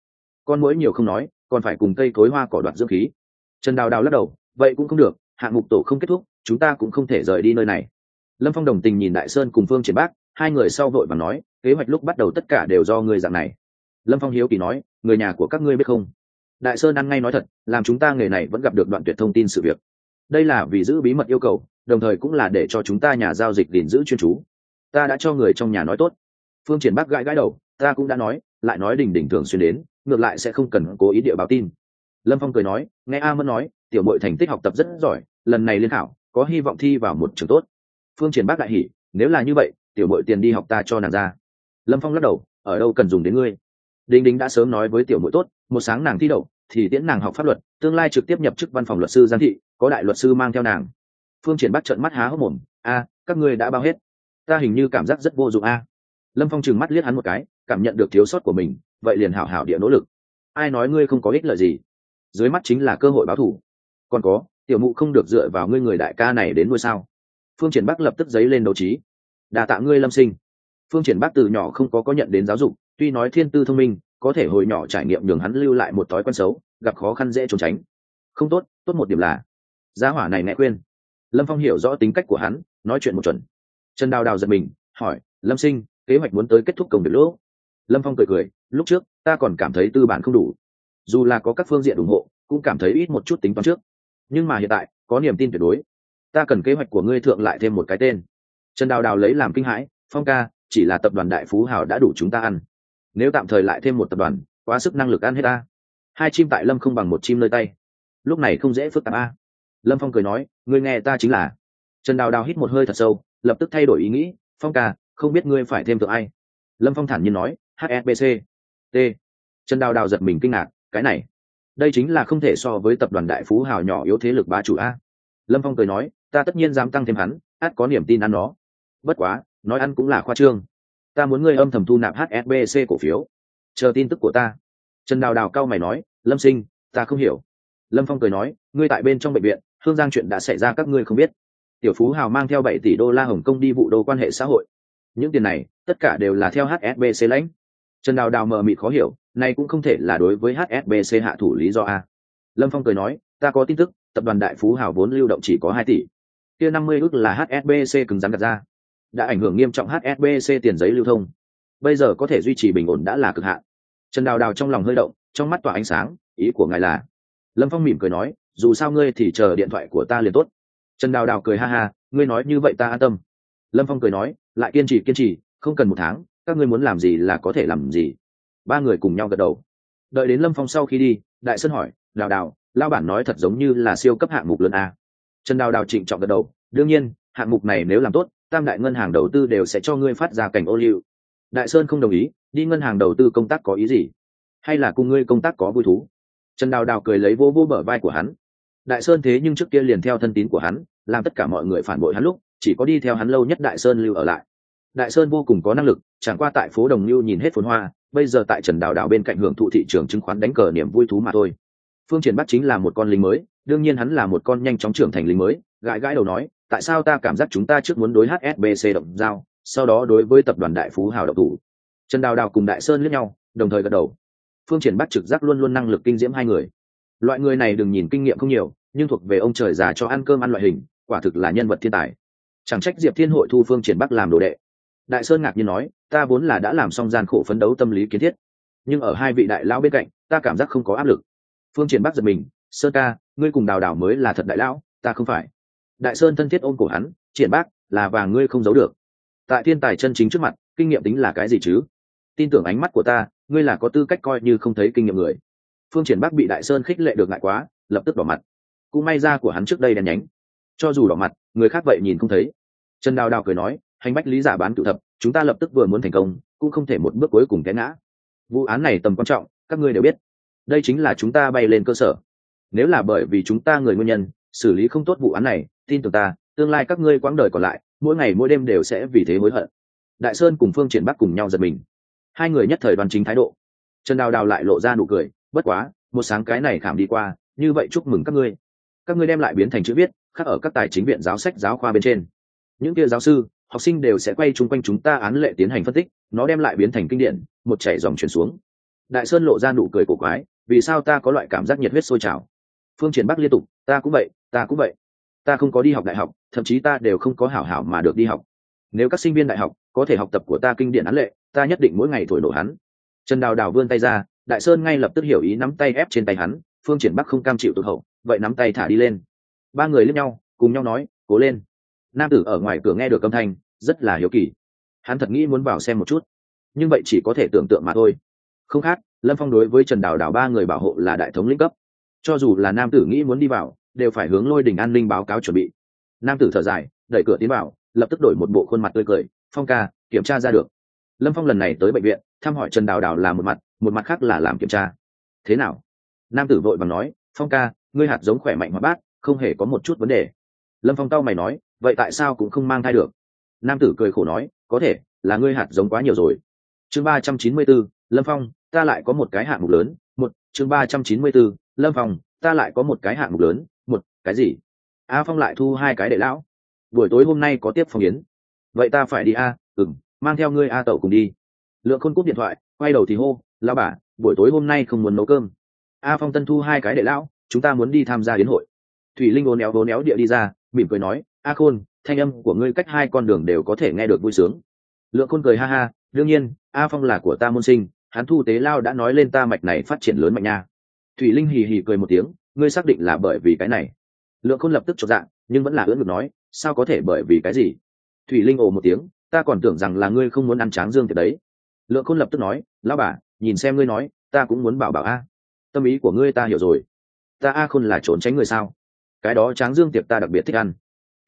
Con mũi nhiều không nói, còn phải cùng cây cối hoa cỏ đoạt dưỡng khí. Trần đào đào lắc đầu, vậy cũng không được, hạng mục tổ không kết thúc, chúng ta cũng không thể rời đi nơi này. Lâm phong đồng tình nhìn đại sơn cùng phương triển bác hai người sau vội và nói, kế hoạch lúc bắt đầu tất cả đều do người dạng này. Lâm phong hiếu kỳ nói, người nhà của các ngươi biết không? Đại sơn ăn ngay nói thật, làm chúng ta nghề này vẫn gặp được đoạn tuyệt thông tin sự việc. Đây là vì giữ bí mật yêu cầu, đồng thời cũng là để cho chúng ta nhà giao dịch gìn giữ chuyên chú. Ta đã cho người trong nhà nói tốt. Phương triển bác gãi gãi đầu, ta cũng đã nói, lại nói đình đình thường xuyên đến, ngược lại sẽ không cần cố ý địa báo tin. Lâm phong cười nói, nghe a mẫn nói, tiểu mội thành tích học tập rất giỏi, lần này liên khảo, có hy vọng thi vào một trường tốt. Phương triển bác đại hỉ, nếu là như vậy tiểu mội tiền đi học ta cho nàng ra. Lâm phong lắc đầu, ở đâu cần dùng đến ngươi? Đinh đinh đã sớm nói với tiểu mội tốt, một sáng nàng thi đậu, thì tiễn nàng học pháp luật, tương lai trực tiếp nhập chức văn phòng luật sư giám thị, có đại luật sư mang theo nàng. Phương triển bắc trợn mắt há hốc mồm, a, các ngươi đã bao hết. Ta hình như cảm giác rất vô dụng a. Lâm phong trừng mắt liếc hắn một cái, cảm nhận được thiếu sót của mình, vậy liền hảo hảo địa nỗ lực. Ai nói ngươi không có ích lợi gì? Dưới mắt chính là cơ hội báo thù. Còn có, tiểu mụ không được dựa vào ngươi người đại ca này đến nuôi sao? Phương triển bắc lập tức giấy lên đấu trí đà tạ ngươi lâm sinh. Phương triển bác từ nhỏ không có có nhận đến giáo dục, tuy nói thiên tư thông minh, có thể hồi nhỏ trải nghiệm nhường hắn lưu lại một thói quen xấu, gặp khó khăn dễ trốn tránh. Không tốt tốt một điểm là, gia hỏa này mẹ khuyên. Lâm phong hiểu rõ tính cách của hắn, nói chuyện một chuẩn. Trần đào đào giật mình, hỏi, lâm sinh, kế hoạch muốn tới kết thúc công việc lỗ lâm phong cười cười, lúc trước, ta còn cảm thấy tư bản không đủ. Dù là có các phương diện ủng hộ, cũng cảm thấy ít một chút tính toán trước. Nhưng mà hiện tại, có niềm tin tuyệt đối. Ta cần kế hoạch của ngươi thượng lại thêm một cái tên trần đào đào lấy làm kinh hãi, phong ca, chỉ là tập đoàn đại phú hào đã đủ chúng ta ăn. Nếu tạm thời lại thêm một tập đoàn, quá sức năng lực ăn hết ta. Hai chim tại lâm không bằng một chim nơi tay. Lúc này không dễ phức tạp a. Lâm phong cười nói, ngươi nghe ta chính là. Trần đào đào hít một hơi thật sâu, lập tức thay đổi ý nghĩ, phong ca, không biết ngươi phải thêm được ai? Lâm phong thản nhiên nói hsbc t. Trần đào đào giật mình kinh ngạc, cái này, đây chính là không thể so với tập đoàn đại phú hào nhỏ yếu thế lực bá chủ a. Lâm phong cười nói, ta tất nhiên dám tăng thêm hắn át có niềm tin ăn nó bất quá, nói ăn cũng là khoa trương. Ta muốn ngươi âm thầm thu nạp hsbc cổ phiếu. Chờ tin tức của ta. Trần đào đào cao mày nói, lâm sinh, ta không hiểu. Lâm phong cười nói, ngươi tại bên trong bệnh viện, hương giang chuyện đã xảy ra các ngươi không biết. Tiểu phú hào mang theo bảy tỷ đô la hồng kông đi vụ đồ quan hệ xã hội. Những tiền này, tất cả đều là theo hsbc lãnh. Trần đào đào mờ mịt khó hiểu, này cũng không thể là đối với hsbc hạ thủ lý do a. Lâm phong cười nói, ta có tin tức, tập đoàn đại phú hào vốn lưu động chỉ có hai tỷ. Kia năm mươi ước là hsbc cứng rắn đặt ra đã ảnh hưởng nghiêm trọng hsbc tiền giấy lưu thông. Bây giờ có thể duy trì bình ổn đã là cực hạn. Trần đào đào trong lòng hơi động, trong mắt tỏa ánh sáng, ý của ngài là? Lâm phong mỉm cười nói, dù sao ngươi thì chờ điện thoại của ta liền tốt. Trần đào đào cười ha ha, ngươi nói như vậy ta an tâm. Lâm phong cười nói, lại kiên trì kiên trì, không cần một tháng, các ngươi muốn làm gì là có thể làm gì. Ba người cùng nhau gật đầu. Đợi đến lâm phong sau khi đi, đại sơn hỏi, đào đào lao bản nói thật giống như là siêu cấp hạng mục lớn a? Trần đào đào trịnh trọng gật đầu, đương nhiên, hạng mục này nếu làm tốt tam đại ngân hàng đầu tư đều sẽ cho ngươi phát ra cảnh ô liu. Đại sơn không đồng ý, đi ngân hàng đầu tư công tác có ý gì? Hay là cùng ngươi công tác có vui thú? Trần đào đào cười lấy vô vô bờ vai của hắn. Đại sơn thế nhưng trước kia liền theo thân tín của hắn, làm tất cả mọi người phản bội hắn lúc, chỉ có đi theo hắn lâu nhất đại sơn lưu ở lại. Đại sơn vô cùng có năng lực, chẳng qua tại phố đồng lưu nhìn hết phồn hoa, bây giờ tại trần đào đào bên cạnh hưởng thụ thị trường chứng khoán đánh cờ niềm vui thú mà thôi. Phương triển bắt chính là một con lính mới, đương nhiên hắn là một con nhanh chóng trưởng thành lính mới, gãi gãi đầu nói tại sao ta cảm giác chúng ta trước muốn đối hsbc động giao, sau đó đối với tập đoàn đại phú hào độc thủ? Trần đào đào cùng đại sơn lẫn nhau, đồng thời gật đầu. Phương triển bắc trực giác luôn luôn năng lực kinh diễm hai người. Loại người này đừng nhìn kinh nghiệm không nhiều, nhưng thuộc về ông trời già cho ăn cơm ăn loại hình, quả thực là nhân vật thiên tài. Chẳng trách diệp thiên hội thu phương triển bắc làm đồ đệ. Đại sơn ngạc nhiên nói, ta vốn là đã làm xong gian khổ phấn đấu tâm lý kiến thiết, nhưng ở hai vị đại lão bên cạnh, ta cảm giác không có áp lực. Phương triển bắc giật mình, sơn ca, ngươi cùng đào đào mới là thật đại lão, ta không phải đại sơn thân thiết ôm cổ hắn, triển bác, là và ngươi không giấu được. Tại thiên tài chân chính trước mặt, kinh nghiệm tính là cái gì chứ? Tin tưởng ánh mắt của ta, ngươi là có tư cách coi như không thấy kinh nghiệm người. Phương triển Bác bị đại sơn khích lệ được ngại quá, lập tức đỏ mặt. Cũng may ra của hắn trước đây đen nhánh. Cho dù đỏ mặt, người khác vậy nhìn không thấy. Trần đào đào cười nói, hành bách lý giả bán cựu thập, chúng ta lập tức vừa muốn thành công, cũng không thể một bước cuối cùng té ngã. Vụ án này tầm quan trọng, các ngươi đều biết. Đây chính là chúng ta bay lên cơ sở. Nếu là bởi vì chúng ta người nguyên nhân xử lý không tốt vụ án này, tin tưởng ta, tương lai các ngươi quãng đời còn lại, mỗi ngày mỗi đêm đều sẽ vì thế hối hận. Đại sơn cùng phương triển bắc cùng nhau giật mình. Hai người nhất thời đoàn chính thái độ. Trần đào đào lại lộ ra nụ cười, bất quá, một sáng cái này khảm đi qua, như vậy chúc mừng các ngươi. Các ngươi đem lại biến thành chữ viết khác ở các tài chính viện giáo sách giáo khoa bên trên. Những kia giáo sư, học sinh đều sẽ quay chung quanh chúng ta án lệ tiến hành phân tích, nó đem lại biến thành kinh điển, một chảy dòng chuyển xuống. Đại sơn lộ ra nụ cười cổ quái, vì sao ta có loại cảm giác nhiệt huyết sôi trào? Phương triển bắc liên tục, ta cũng vậy, ta cũng vậy. Ta không có đi học đại học, thậm chí ta đều không có hảo hảo mà được đi học. Nếu các sinh viên đại học có thể học tập của ta kinh điển án lệ, ta nhất định mỗi ngày thổi nổ hắn. Trần đào đào vươn tay ra, đại sơn ngay lập tức hiểu ý nắm tay ép trên tay hắn, phương triển bắc không cam chịu tụt hậu, vậy nắm tay thả đi lên. Ba người lướt nhau, cùng nhau nói, cố lên. Nam tử ở ngoài cửa nghe được âm thanh, rất là hiếu kỳ. Hắn thật nghĩ muốn vào xem một chút, nhưng vậy chỉ có thể tưởng tượng mà thôi. Không khác, lâm phong đối với trần đào đào ba người bảo hộ là đại thống lĩnh cấp cho dù là nam tử nghĩ muốn đi vào, đều phải hướng lôi đình an ninh báo cáo chuẩn bị. Nam tử thở dài, đẩy cửa tiến vào, lập tức đổi một bộ khuôn mặt tươi cười, phong ca, kiểm tra ra được. Lâm phong lần này tới bệnh viện, thăm hỏi trần đào đào là một mặt một mặt khác là làm kiểm tra. Thế nào? Nam tử vội bằng nói, phong ca, ngươi hạt giống khỏe mạnh hoạt bát không hề có một chút vấn đề. Lâm phong tao mày nói, vậy tại sao cũng không mang thai được? Nam tử cười khổ nói, có thể, là ngươi hạt giống quá nhiều rồi. Chương ba trăm chín mươi b ố lâm phong, ta lại có một cái hạng mục lớn, một, chương ba trăm chín mươi b ố lâm phong, ta lại có một cái hạng mục lớn, một, cái gì? A phong lại thu hai cái đệ lão. Buổi tối hôm nay có tiếp phong yến. Vậy ta phải đi a à? ừng mang theo ngươi a tẩu cùng đi. Lượng khôn cúp điện thoại, quay đầu thì hô lao bà, buổi tối hôm nay không muốn nấu cơm. A phong tân thu hai cái đệ lão, chúng ta muốn đi tham gia đến hội. Thủy linh ố éo ố éo địa đi ra, mỉm cười nói, a khôn, thanh âm của ngươi cách hai con đường đều có thể nghe được vui sướng. Lượng khôn cười ha ha, đương nhiên, a phong là của ta môn sinh, hắn thu tế lao đã nói lên ta mạch này phát triển lớn mạnh nha thủy linh hì hì cười một tiếng ngươi xác định là bởi vì cái này? Lượng khôn lập tức chột dạ, nhưng vẫn là ưỡn ngực nói sao có thể bởi vì cái gì? Thủy linh ồ một tiếng ta còn tưởng rằng là ngươi không muốn ăn tráng dương thì đấy. Lượng khôn lập tức nói lão bà nhìn xem ngươi nói ta cũng muốn bảo bảo a. Tâm ý của ngươi ta hiểu rồi. Ta a khôn là trốn tránh người sao? Cái đó tráng dương Tiệp ta đặc biệt thích ăn.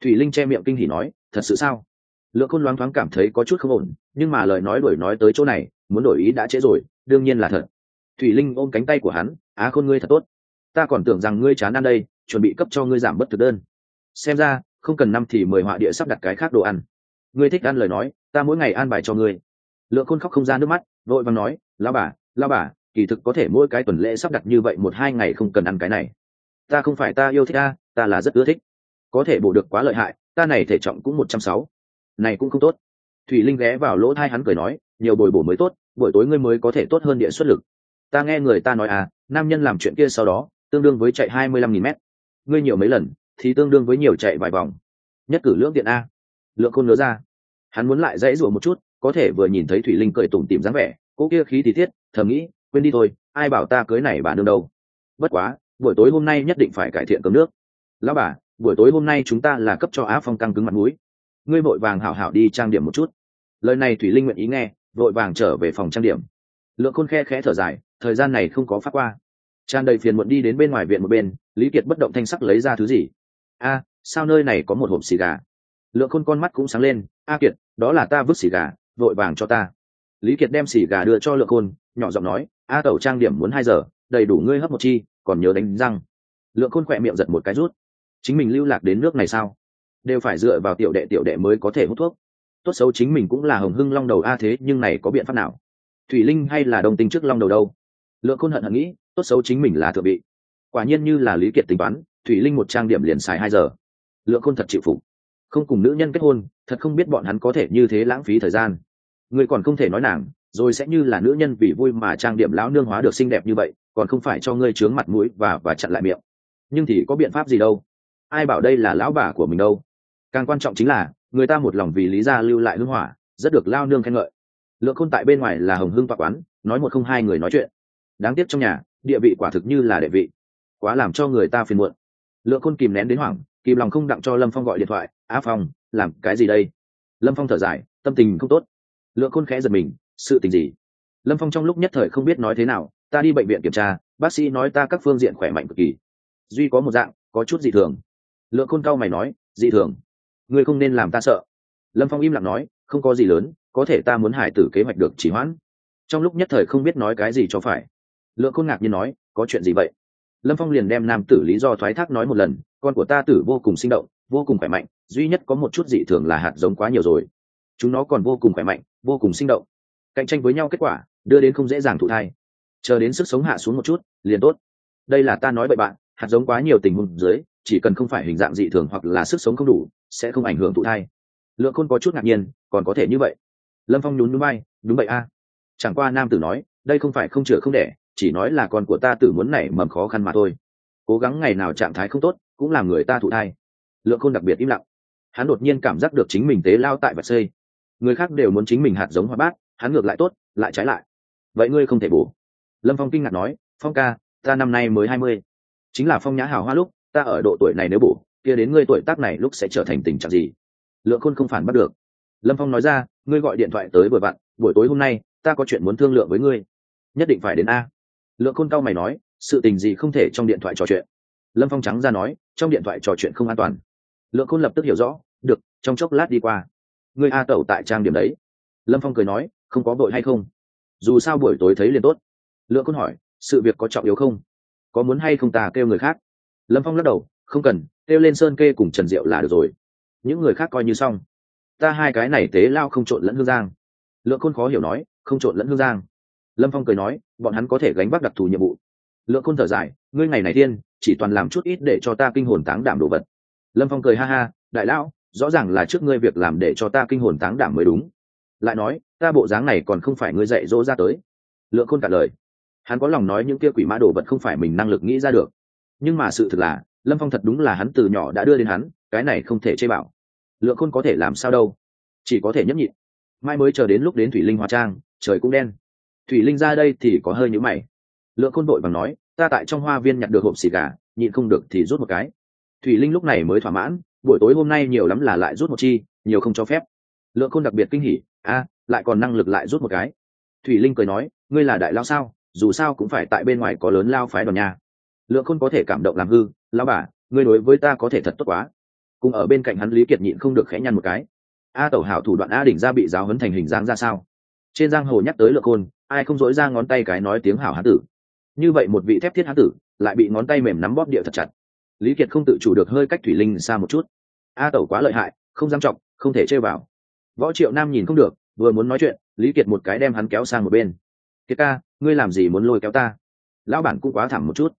Thủy linh che miệng kinh hỉ nói thật sự sao? Lượng khôn loáng thoáng cảm thấy có chút không ổn nhưng mà lời nói đổi nói tới chỗ này muốn đổi ý đã trễ rồi đương nhiên là thật. Thủy linh ôm cánh tay của hắn á khôn ngươi thật tốt. Ta còn tưởng rằng ngươi chán ăn đây, chuẩn bị cấp cho ngươi giảm bất thực đơn. Xem ra, không cần năm thì mời họa địa sắp đặt cái khác đồ ăn. Ngươi thích ăn lời nói, ta mỗi ngày an bài cho ngươi. Lượng khôn khóc không ra nước mắt, vội vàng nói lao bà lao bà, kỳ thực có thể mỗi cái tuần lễ sắp đặt như vậy một hai ngày không cần ăn cái này. Ta không phải ta yêu thích ta ta là rất ưa thích. Có thể bổ được quá lợi hại, ta này thể trọng cũng một trăm sáu. Này cũng không tốt. Thủy linh ghé vào lỗ thai hắn cười nói, nhiều bồi bổ mới tốt, buổi tối ngươi mới có thể tốt hơn địa xuất lực ta nghe người ta nói à nam nhân làm chuyện kia sau đó, tương đương với chạy hai mươi lăm nghìn mét. Ngươi nhiều mấy lần, thì tương đương với nhiều chạy vài vòng. Nhất cử lưỡng tiện a. Lượng khôn nhớ ra. Hắn muốn lại dãy rủa một chút, có thể vừa nhìn thấy thủy linh cười tủm tìm dáng vẻ cỗ kia khí thì thiết, thầm nghĩ, quên đi thôi, ai bảo ta cưới này bà nương đâu. Bất quá, buổi tối hôm nay nhất định phải cải thiện cơm nước. Lão bà, buổi tối hôm nay chúng ta là cấp cho á phong căng cứng mặt mũi. Ngươi vội vàng hảo hảo đi trang điểm một chút. Lời này thủy linh nguyện ý nghe, vội vàng trở về phòng trang điểm. Lượng khôn khe khẽ thở dài thời gian này không có phát qua. Tràn đầy phiền muộn đi đến bên ngoài viện một bên, lý kiệt bất động thanh sắc lấy ra thứ gì? A, sao nơi này có một hộp xì gà? Lượng khôn con mắt cũng sáng lên, a kiệt, đó là ta vứt xì gà, vội vàng cho ta. Lý kiệt đem xì gà đưa cho lượng khôn, nhỏ giọng nói, a tẩu trang điểm muốn hai giờ, đầy đủ ngươi hấp một chi, còn nhớ đánh răng. Lượng khôn khỏe miệng giật một cái rút. Chính mình lưu lạc đến nước này sao? Đều phải dựa vào tiểu đệ tiểu đệ mới có thể hút thuốc. Tốt xấu chính mình cũng là hồng hưng long đầu a thế, nhưng này có biện pháp nào? Thủy linh hay là đồng tình trước long đầu đâu? Lượng khôn hận hận nghĩ, tốt xấu chính mình là thượng vị. Quả nhiên như là lý kiệt tính toán, thủy linh một trang điểm liền xài hai giờ. Lượng khôn thật chịu phục. Không cùng nữ nhân kết hôn, thật không biết bọn hắn có thể như thế lãng phí thời gian. Người còn không thể nói nàng, rồi sẽ như là nữ nhân vì vui mà trang điểm lão nương hóa được xinh đẹp như vậy, còn không phải cho ngươi trướng mặt mũi và và chặn lại miệng. Nhưng thì có biện pháp gì đâu? Ai bảo đây là lão bà của mình đâu? Càng quan trọng chính là, người ta một lòng vì lý gia lưu lại hưng hỏa, rất được lao nương khen ngợi. Lượng khôn tại bên ngoài là hồng hưng tọa quán, nói một không hai người nói chuyện đáng tiếc trong nhà, địa vị quả thực như là đệ vị. Quá làm cho người ta phiền muộn. Lượng khôn kìm nén đến hoảng, kìm lòng không đặng cho lâm phong gọi điện thoại á phong, làm cái gì đây? Lâm phong thở dài, tâm tình không tốt. Lượng khôn khẽ giật mình, sự tình gì? Lâm phong trong lúc nhất thời không biết nói thế nào, ta đi bệnh viện kiểm tra, bác sĩ nói ta các phương diện khỏe mạnh cực kỳ. Duy có một dạng, có chút dị thường. Lượng khôn cao mày nói, dị thường? Ngươi không nên làm ta sợ. Lâm phong im lặng nói, không có gì lớn, có thể ta muốn hải tử kế hoạch được chỉ hoãn. Trong lúc nhất thời không biết nói cái gì cho phải lượng khôn ngạc nhiên nói, có chuyện gì vậy? Lâm phong liền đem nam tử lý do thoái thác nói một lần, con của ta tử vô cùng sinh động, vô cùng khỏe mạnh, duy nhất có một chút dị thường là hạt giống quá nhiều rồi. Chúng nó còn vô cùng khỏe mạnh, vô cùng sinh động. Cạnh tranh với nhau kết quả, đưa đến không dễ dàng thụ thai. Chờ đến sức sống hạ xuống một chút, liền tốt. Đây là ta nói vậy bạn, hạt giống quá nhiều tình huống dưới, chỉ cần không phải hình dạng dị thường hoặc là sức sống không đủ, sẽ không ảnh hưởng thụ thai. Lượng khôn có chút ngạc nhiên, còn có thể như vậy? Lâm phong nhún núi bay đúng vậy a. Chẳng qua nam tử nói, đây không phải không chữa không đẻ chỉ nói là con của ta tử muốn nảy mầm khó khăn mà thôi. Cố gắng ngày nào trạng thái không tốt, cũng làm người ta thụ thai. Lượng khôn đặc biệt im lặng. Hắn đột nhiên cảm giác được chính mình tế lao tại vật xây người khác đều muốn chính mình hạt giống hoa bát, hắn ngược lại tốt, lại trái lại. Vậy ngươi không thể bổ. Lâm phong kinh ngạc nói, phong ca, ta năm nay mới hai mươi. Chính là phong nhã hào hoa lúc, ta ở độ tuổi này nếu bổ, kia đến ngươi tuổi tác này lúc sẽ trở thành tình trạng gì? Lượng khôn không phản bắt được. Lâm phong nói ra, ngươi gọi điện thoại tới vừa vặn buổi tối hôm nay, ta có chuyện muốn thương lượng với ngươi. Nhất định phải đến a lượng khôn cao mày nói, sự tình gì không thể trong điện thoại trò chuyện? Lâm phong trắng ra nói, trong điện thoại trò chuyện không an toàn. Lượng khôn lập tức hiểu rõ, được, trong chốc lát đi qua. Ngươi a tẩu tại trang điểm đấy. Lâm phong cười nói, không có vội hay không? Dù sao buổi tối thấy liền tốt. Lượng khôn hỏi, sự việc có trọng yếu không? Có muốn hay không ta kêu người khác? Lâm phong lắc đầu, không cần, kêu lên sơn kê cùng trần diệu là được rồi. Những người khác coi như xong. Ta hai cái này tế lao không trộn lẫn hương giang. Lượng khôn khó hiểu nói, không trộn lẫn hương giang lâm phong cười nói, bọn hắn có thể gánh vác đặc thù nhiệm vụ. Lượng khôn thở dài, ngươi ngày này tiên, chỉ toàn làm chút ít để cho ta kinh hồn táng đảm đồ vật. Lâm phong cười ha ha, đại lão, rõ ràng là trước ngươi việc làm để cho ta kinh hồn táng đảm mới đúng. Lại nói, ta bộ dáng này còn không phải ngươi dạy dỗ ra tới. Lượng khôn cả lời. Hắn có lòng nói những kia quỷ mã đồ vật không phải mình năng lực nghĩ ra được. Nhưng mà sự thực là, lâm phong thật đúng là hắn từ nhỏ đã đưa đến hắn, cái này không thể chê bảo. Lượng khôn có thể làm sao đâu? Chỉ có thể nhấp nhịn. Mai mới chờ đến lúc đến thủy linh hóa trang, trời cũng đen thủy linh ra đây thì có hơi nhữ mày. Lượng khôn vội bằng nói, ta tại trong hoa viên nhặt được hộp xì gà, nhịn không được thì rút một cái. Thủy linh lúc này mới thỏa mãn, buổi tối hôm nay nhiều lắm là lại rút một chi, nhiều không cho phép. Lượng khôn đặc biệt kinh hỉ, a, lại còn năng lực lại rút một cái. Thủy linh cười nói, ngươi là đại lao sao? Dù sao cũng phải tại bên ngoài có lớn lao phái đoàn nhà lượng khôn có thể cảm động làm hư lao bà, ngươi đối với ta có thể thật tốt quá. Cùng ở bên cạnh hắn lý kiệt nhịn không được khẽ nhăn một cái. A tẩu hảo thủ đoạn a đỉnh ra bị giáo hấn thành hình dáng ra sao? Trên giang hồ nhắc tới lượng khôn ai không dối ra ngón tay cái nói tiếng hảo hán tử. Như vậy một vị thép thiết hán tử lại bị ngón tay mềm nắm bóp địa thật chặt. Lý kiệt không tự chủ được hơi cách thủy linh xa một chút. A tẩu quá lợi hại, không dám trọng, không thể chơi vào. Võ triệu nam nhìn không được, vừa muốn nói chuyện, lý kiệt một cái đem hắn kéo sang một bên. Kiệt ca, ngươi làm gì muốn lôi kéo ta? Lão bản cũng quá thẳng một chút.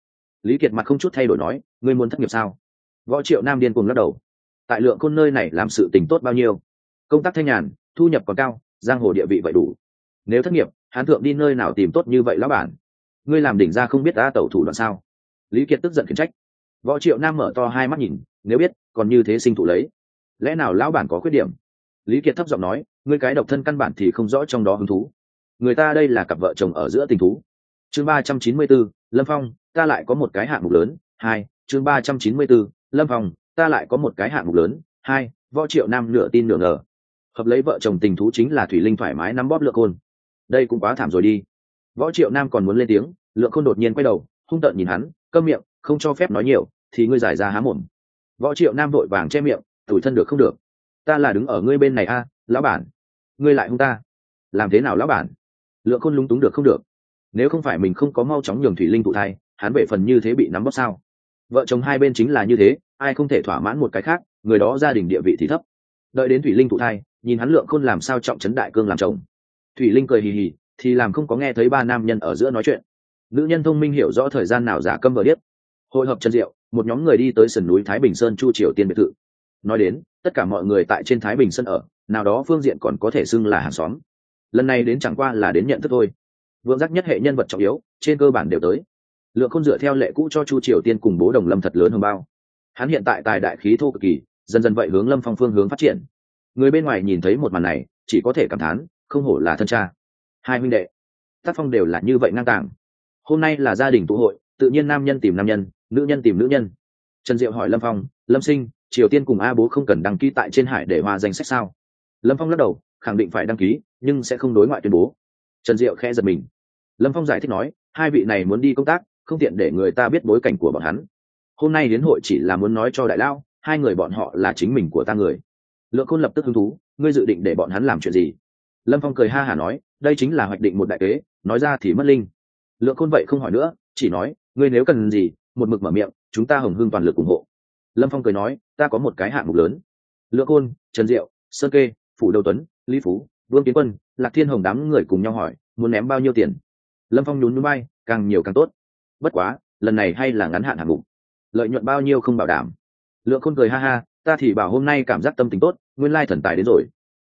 Lý kiệt mặt không chút thay đổi nói, ngươi muốn thất nghiệp sao? Võ triệu nam điên cùng lắc đầu. Tại lượng côn nơi này làm sự tình tốt bao nhiêu? Công tác thanh nhàn, thu nhập còn cao, giang hồ địa vị vậy đủ. Nếu thất nghiệp hán thượng đi nơi nào tìm tốt như vậy lão bản? Ngươi làm đỉnh ra không biết ta tẩu thủ đoạn sao? Lý kiệt tức giận khiển trách. Võ triệu nam mở to hai mắt nhìn, nếu biết, còn như thế sinh thụ lấy. Lẽ nào lão bản có khuyết điểm? Lý kiệt thấp giọng nói, ngươi cái độc thân căn bản thì không rõ trong đó hứng thú. Người ta đây là cặp vợ chồng ở giữa tình thú. Chương ba trăm chín mươi b ố lâm phong, ta lại có một cái hạng mục lớn. Hai, chương ba trăm chín mươi b ố lâm phong, ta lại có một cái hạng mục lớn. Hai, võ triệu nam nửa tin nửa ngờ. Hợp lấy vợ chồng tình thú chính là thủy linh thoải mái nắm bóp lựa côn đây cũng quá thảm rồi đi. Võ triệu nam còn muốn lên tiếng, lượng khôn đột nhiên quay đầu, hung tợn nhìn hắn, câm miệng, không cho phép nói nhiều, thì ngươi giải ra há mồm. Võ triệu nam vội vàng che miệng, tủi thân được không được. Ta là đứng ở ngươi bên này a, lão bản. Ngươi lại hung ta. Làm thế nào lão bản? Lượng khôn lúng túng được không được. Nếu không phải mình không có mau chóng nhường thủy linh thụ thai, hắn về phần như thế bị nắm bóp sao? Vợ chồng hai bên chính là như thế, ai không thể thỏa mãn một cái khác, người đó gia đình địa vị thì thấp. Đợi đến thủy linh thụ thai, nhìn hắn lượng khôn làm sao trọng trấn đại cương làm chồng thủy linh cười hì hì, thì làm không có nghe thấy ba nam nhân ở giữa nói chuyện. Nữ nhân thông minh hiểu rõ thời gian nào giả câm vợ điếc. Hội hợp chân diệu, một nhóm người đi tới sườn núi thái bình sơn chu triều tiên biệt thự. Nói đến, tất cả mọi người tại trên thái bình sơn ở, nào đó phương diện còn có thể xưng là hàng xóm. Lần này đến chẳng qua là đến nhận thức thôi. Vượng giác nhất hệ nhân vật trọng yếu, trên cơ bản đều tới. Lượng không dựa theo lệ cũ cho chu triều tiên cùng bố đồng lâm thật lớn hơn bao. Hắn hiện tại tài đại khí thô cực kỳ, dần dần vậy hướng lâm phong phương hướng phát triển. Người bên ngoài nhìn thấy một màn này, chỉ có thể cảm thán không hổ là thân cha. Hai huynh đệ tác phong đều là như vậy ngang tàng. Hôm nay là gia đình tụ hội, tự nhiên nam nhân tìm nam nhân, nữ nhân tìm nữ nhân. Trần diệu hỏi lâm phong, lâm sinh, triều tiên cùng a bố không cần đăng ký tại trên hải để hòa danh sách sao? Lâm phong lắc đầu, khẳng định phải đăng ký, nhưng sẽ không đối ngoại tuyên bố. Trần diệu khẽ giật mình. Lâm phong giải thích nói, hai vị này muốn đi công tác, không tiện để người ta biết bối cảnh của bọn hắn. Hôm nay đến hội chỉ là muốn nói cho đại lao, hai người bọn họ là chính mình của ta người. Lượng khôn lập tức hứng thú, ngươi dự định để bọn hắn làm chuyện gì? Lâm phong cười ha hả nói, đây chính là hoạch định một đại kế, nói ra thì mất linh. Lượng khôn vậy không hỏi nữa, chỉ nói, ngươi nếu cần gì, một mực mở miệng, chúng ta hồng hưng toàn lực ủng hộ. Lâm phong cười nói, ta có một cái hạng mục lớn. Lượng khôn, trần diệu sơn kê, phủ đầu tuấn, lý phú, vương kiến quân, lạc thiên hồng đám người cùng nhau hỏi, muốn ném bao nhiêu tiền? Lâm phong nhún núi bay càng nhiều càng tốt. Bất quá, lần này hay là ngắn hạn hạng mục. Lợi nhuận bao nhiêu không bảo đảm. Lượng khôn cười ha ha, ta thì bảo hôm nay cảm giác tâm tính tốt, nguyên lai thần tài đến rồi.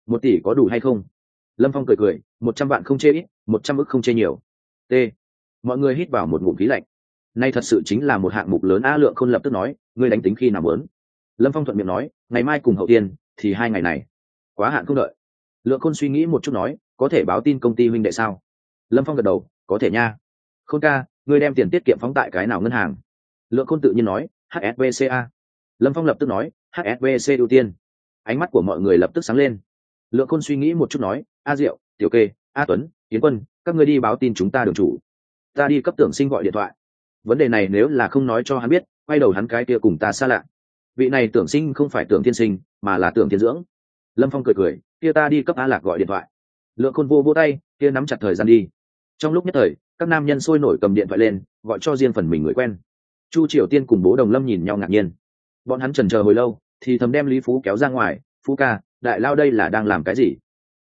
Một tỷ có đủ hay không? Lâm phong cười cười, một trăm vạn không chê ít, một trăm ức không chê nhiều. T. Mọi người hít vào một ngụm khí lạnh. Nay thật sự chính là một hạng mục lớn a lượng khôn lập tức nói, ngươi đánh tính khi nào lớn lâm phong thuận miệng nói, ngày mai cùng hậu tiên, thì hai ngày này. Quá hạn không đợi. Lượng khôn suy nghĩ một chút nói, có thể báo tin công ty huynh đệ sao? Lâm phong gật đầu, có thể nha. Khôn ca, ngươi đem tiền tiết kiệm phóng tại cái nào ngân hàng? Lượng khôn tự nhiên nói hsbca lâm phong lập tức nói hsbc ưu tiên. Ánh mắt của mọi người lập tức sáng lên. Lượng khôn suy nghĩ một chút nói a diệu, tiểu kê, a tuấn tiến quân, các ngươi đi báo tin chúng ta đường chủ. Ta đi cấp tưởng sinh gọi điện thoại. Vấn đề này nếu là không nói cho hắn biết, quay đầu hắn cái kia cùng ta xa lạ. Vị này tưởng sinh không phải tưởng Thiên sinh, mà là tưởng Thiên dưỡng. Lâm phong cười cười, kia ta đi cấp a lạc gọi điện thoại. Lượng khôn vô vô tay, kia nắm chặt thời gian đi. Trong lúc nhất thời, các nam nhân sôi nổi cầm điện thoại lên, gọi cho riêng phần mình người quen. Chu triều tiên cùng bố đồng lâm nhìn nhau ngạc nhiên. Bọn hắn trần chờ hồi lâu, thì thầm đem lý phú kéo ra ngoài, phú ca, đại lao đây là đang làm cái gì?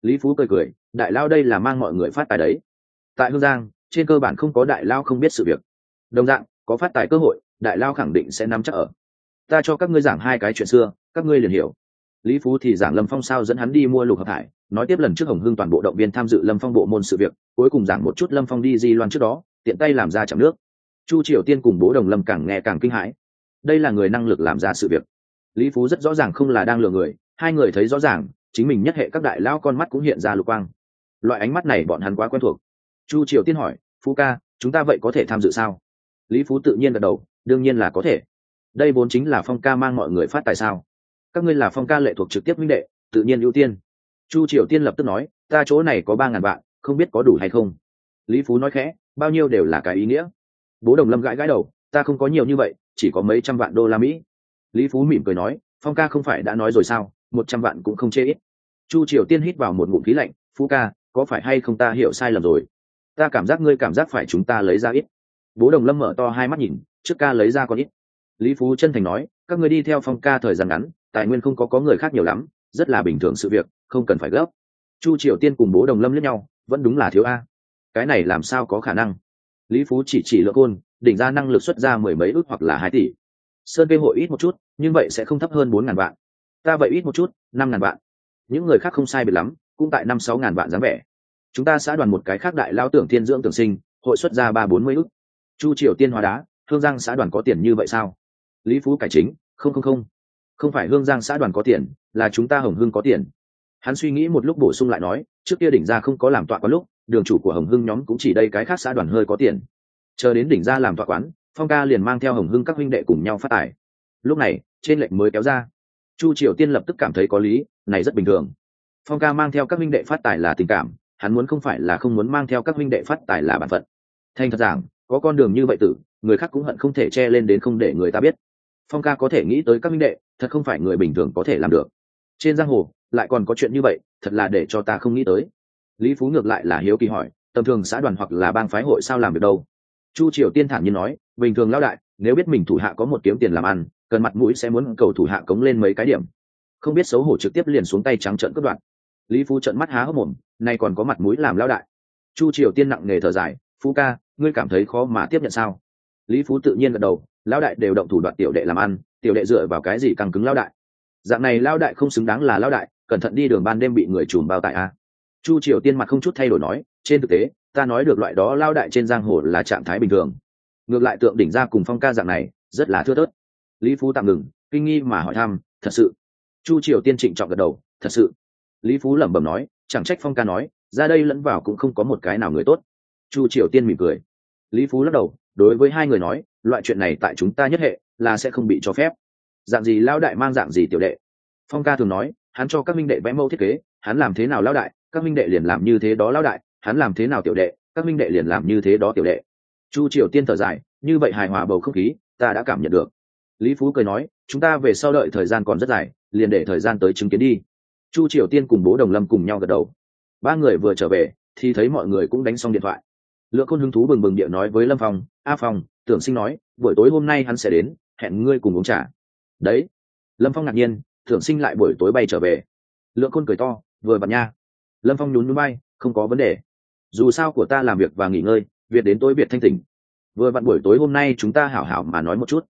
Lý phú cười cười, đại lao đây là mang mọi người phát tài đấy. Tại hương giang, trên cơ bản không có đại lao không biết sự việc. Đồng dạng, có phát tài cơ hội, đại lao khẳng định sẽ nắm chắc ở. Ta cho các ngươi giảng hai cái chuyện xưa, các ngươi liền hiểu. Lý phú thì giảng lâm phong sao dẫn hắn đi mua lục hợp hải nói tiếp lần trước hồng hưng toàn bộ động viên tham dự lâm phong bộ môn sự việc, cuối cùng giảng một chút lâm phong đi di loan trước đó, tiện tay làm ra chạm nước. Chu triều tiên cùng bố đồng lâm càng nghe càng kinh hãi. Đây là người năng lực làm ra sự việc. Lý phú rất rõ ràng không là đang lừa người, hai người thấy rõ ràng chính mình nhất hệ các đại lao con mắt cũng hiện ra lục quang. Loại ánh mắt này bọn hắn quá quen thuộc. Chu triều tiên hỏi phú ca, chúng ta vậy có thể tham dự sao? Lý phú tự nhiên gật đầu, đương nhiên là có thể. Đây vốn chính là phong ca mang mọi người phát tài sao? Các ngươi là phong ca lệ thuộc trực tiếp minh đệ, tự nhiên ưu tiên. Chu triều tiên lập tức nói, ta chỗ này có ba ngàn vạn, không biết có đủ hay không? Lý phú nói khẽ, bao nhiêu đều là cái ý nghĩa. Bố đồng lâm gãi gãi đầu, ta không có nhiều như vậy, chỉ có mấy trăm vạn đô la mỹ. Lý phú mỉm cười nói, phong ca không phải đã nói rồi sao? Một trăm vạn cũng không chê ít. Chu triều tiên hít vào một ngụm khí lạnh, Phu ca, có phải hay không ta hiểu sai lầm rồi? Ta cảm giác ngươi cảm giác phải chúng ta lấy ra ít. Bố đồng lâm mở to hai mắt nhìn, trước ca lấy ra còn ít. Lý phú chân thành nói, các ngươi đi theo phong ca thời gian ngắn, tài nguyên không có có người khác nhiều lắm, rất là bình thường sự việc, không cần phải gấp. Chu triều tiên cùng bố đồng lâm lẫn nhau, vẫn đúng là thiếu a. Cái này làm sao có khả năng? Lý phú chỉ chỉ lượng côn, đỉnh ra năng lực xuất ra mười mấy ước hoặc là hai tỷ. Sơn kê hội ít một chút, nhưng vậy sẽ không thấp hơn bốn ngàn vạn ta vậy ít một chút, năm ngàn vạn. Những người khác không sai biệt lắm, cũng tại năm sáu ngàn vạn dáng vẻ. Chúng ta xã đoàn một cái khác đại lao tưởng thiên dưỡng tưởng sinh, hội xuất ra ba bốn mươi ức. chu triều tiên hóa đá, hương giang xã đoàn có tiền như vậy sao? Lý phú cải chính, không không không. Không phải hương giang xã đoàn có tiền, là chúng ta hồng hưng có tiền. Hắn suy nghĩ một lúc bổ sung lại nói, trước kia đỉnh ra không có làm tọa có lúc, đường chủ của hồng hưng nhóm cũng chỉ đây cái khác xã đoàn hơi có tiền. Chờ đến đỉnh ra làm tọa quán, phong ca liền mang theo hồng hưng các huynh đệ cùng nhau phát tải. lúc này, trên lệnh mới kéo ra chu triều tiên lập tức cảm thấy có lý, này rất bình thường. Phong ca mang theo các minh đệ phát tài là tình cảm, hắn muốn không phải là không muốn mang theo các minh đệ phát tài là bản phận. Thành thật giảng, có con đường như vậy tử, người khác cũng hận không thể che lên đến không để người ta biết. Phong ca có thể nghĩ tới các minh đệ, thật không phải người bình thường có thể làm được. Trên giang hồ, lại còn có chuyện như vậy, thật là để cho ta không nghĩ tới. Lý phú ngược lại là hiếu kỳ hỏi, tầm thường xã đoàn hoặc là bang phái hội sao làm được đâu? Chu triều tiên thản nhiên nói, bình thường lao đại, nếu biết mình thủ hạ có một kiếm tiền làm ăn cần mặt mũi sẽ muốn cầu thủ hạ cống lên mấy cái điểm. Không biết xấu hổ trực tiếp liền xuống tay trắng trợn cướp đoạn lý phú trận mắt há hốc mồm, nay còn có mặt mũi làm lao đại. Chu triều tiên nặng nề thở dài, phú ca, ngươi cảm thấy khó mà tiếp nhận sao? Lý phú tự nhiên gật đầu lao đại đều động thủ đoạn tiểu đệ làm ăn, tiểu đệ dựa vào cái gì càng cứng lao đại? Dạng này lao đại không xứng đáng là lao đại, cẩn thận đi đường ban đêm bị người chùm bao tại a. Chu triều tiên mặt không chút thay đổi nói, trên thực tế, ta nói được loại đó lao đại trên giang hồ là trạng thái bình thường. Ngược lại tượng đỉnh ra cùng phong ca dạng này, rất là thưa thớt lý phú tạm ngừng, kinh nghi mà hỏi thăm, thật sự? Chu triều tiên trịnh trọng gật đầu, thật sự. Lý phú lẩm bẩm nói, chẳng trách phong ca nói, ra đây lẫn vào cũng không có một cái nào người tốt. Chu triều tiên mỉm cười. Lý phú lắc đầu, đối với hai người nói, loại chuyện này tại chúng ta nhất hệ, là sẽ không bị cho phép. Dạng gì lao đại mang dạng gì tiểu đệ? Phong ca thường nói, hắn cho các minh đệ vẽ mẫu thiết kế, hắn làm thế nào lao đại, các minh đệ liền làm như thế đó lao đại, hắn làm thế nào tiểu đệ, các minh đệ liền làm như thế đó tiểu đệ. Chu triều tiên thở dài, như vậy hài hòa bầu không khí, ta đã cảm nhận được lý phú cười nói, chúng ta về sau đợi thời gian còn rất dài, liền để thời gian tới chứng kiến đi. Chu triều tiên cùng bố đồng lâm cùng nhau gật đầu. Ba người vừa trở về, thì thấy mọi người cũng đánh xong điện thoại. Lượng khôn hứng thú bừng bừng địa nói với lâm phong, a phong, tưởng sinh nói, buổi tối hôm nay hắn sẽ đến, hẹn ngươi cùng uống trà. Đấy. Lâm phong ngạc nhiên, tưởng sinh lại buổi tối bay trở về. Lượng khôn cười to, vừa bật nha. Lâm phong nhún núi bay không có vấn đề. Dù sao của ta làm việc và nghỉ ngơi, việc đến tối biệt thanh tỉnh. Vừa vặn buổi tối hôm nay chúng ta hảo hảo mà nói một chút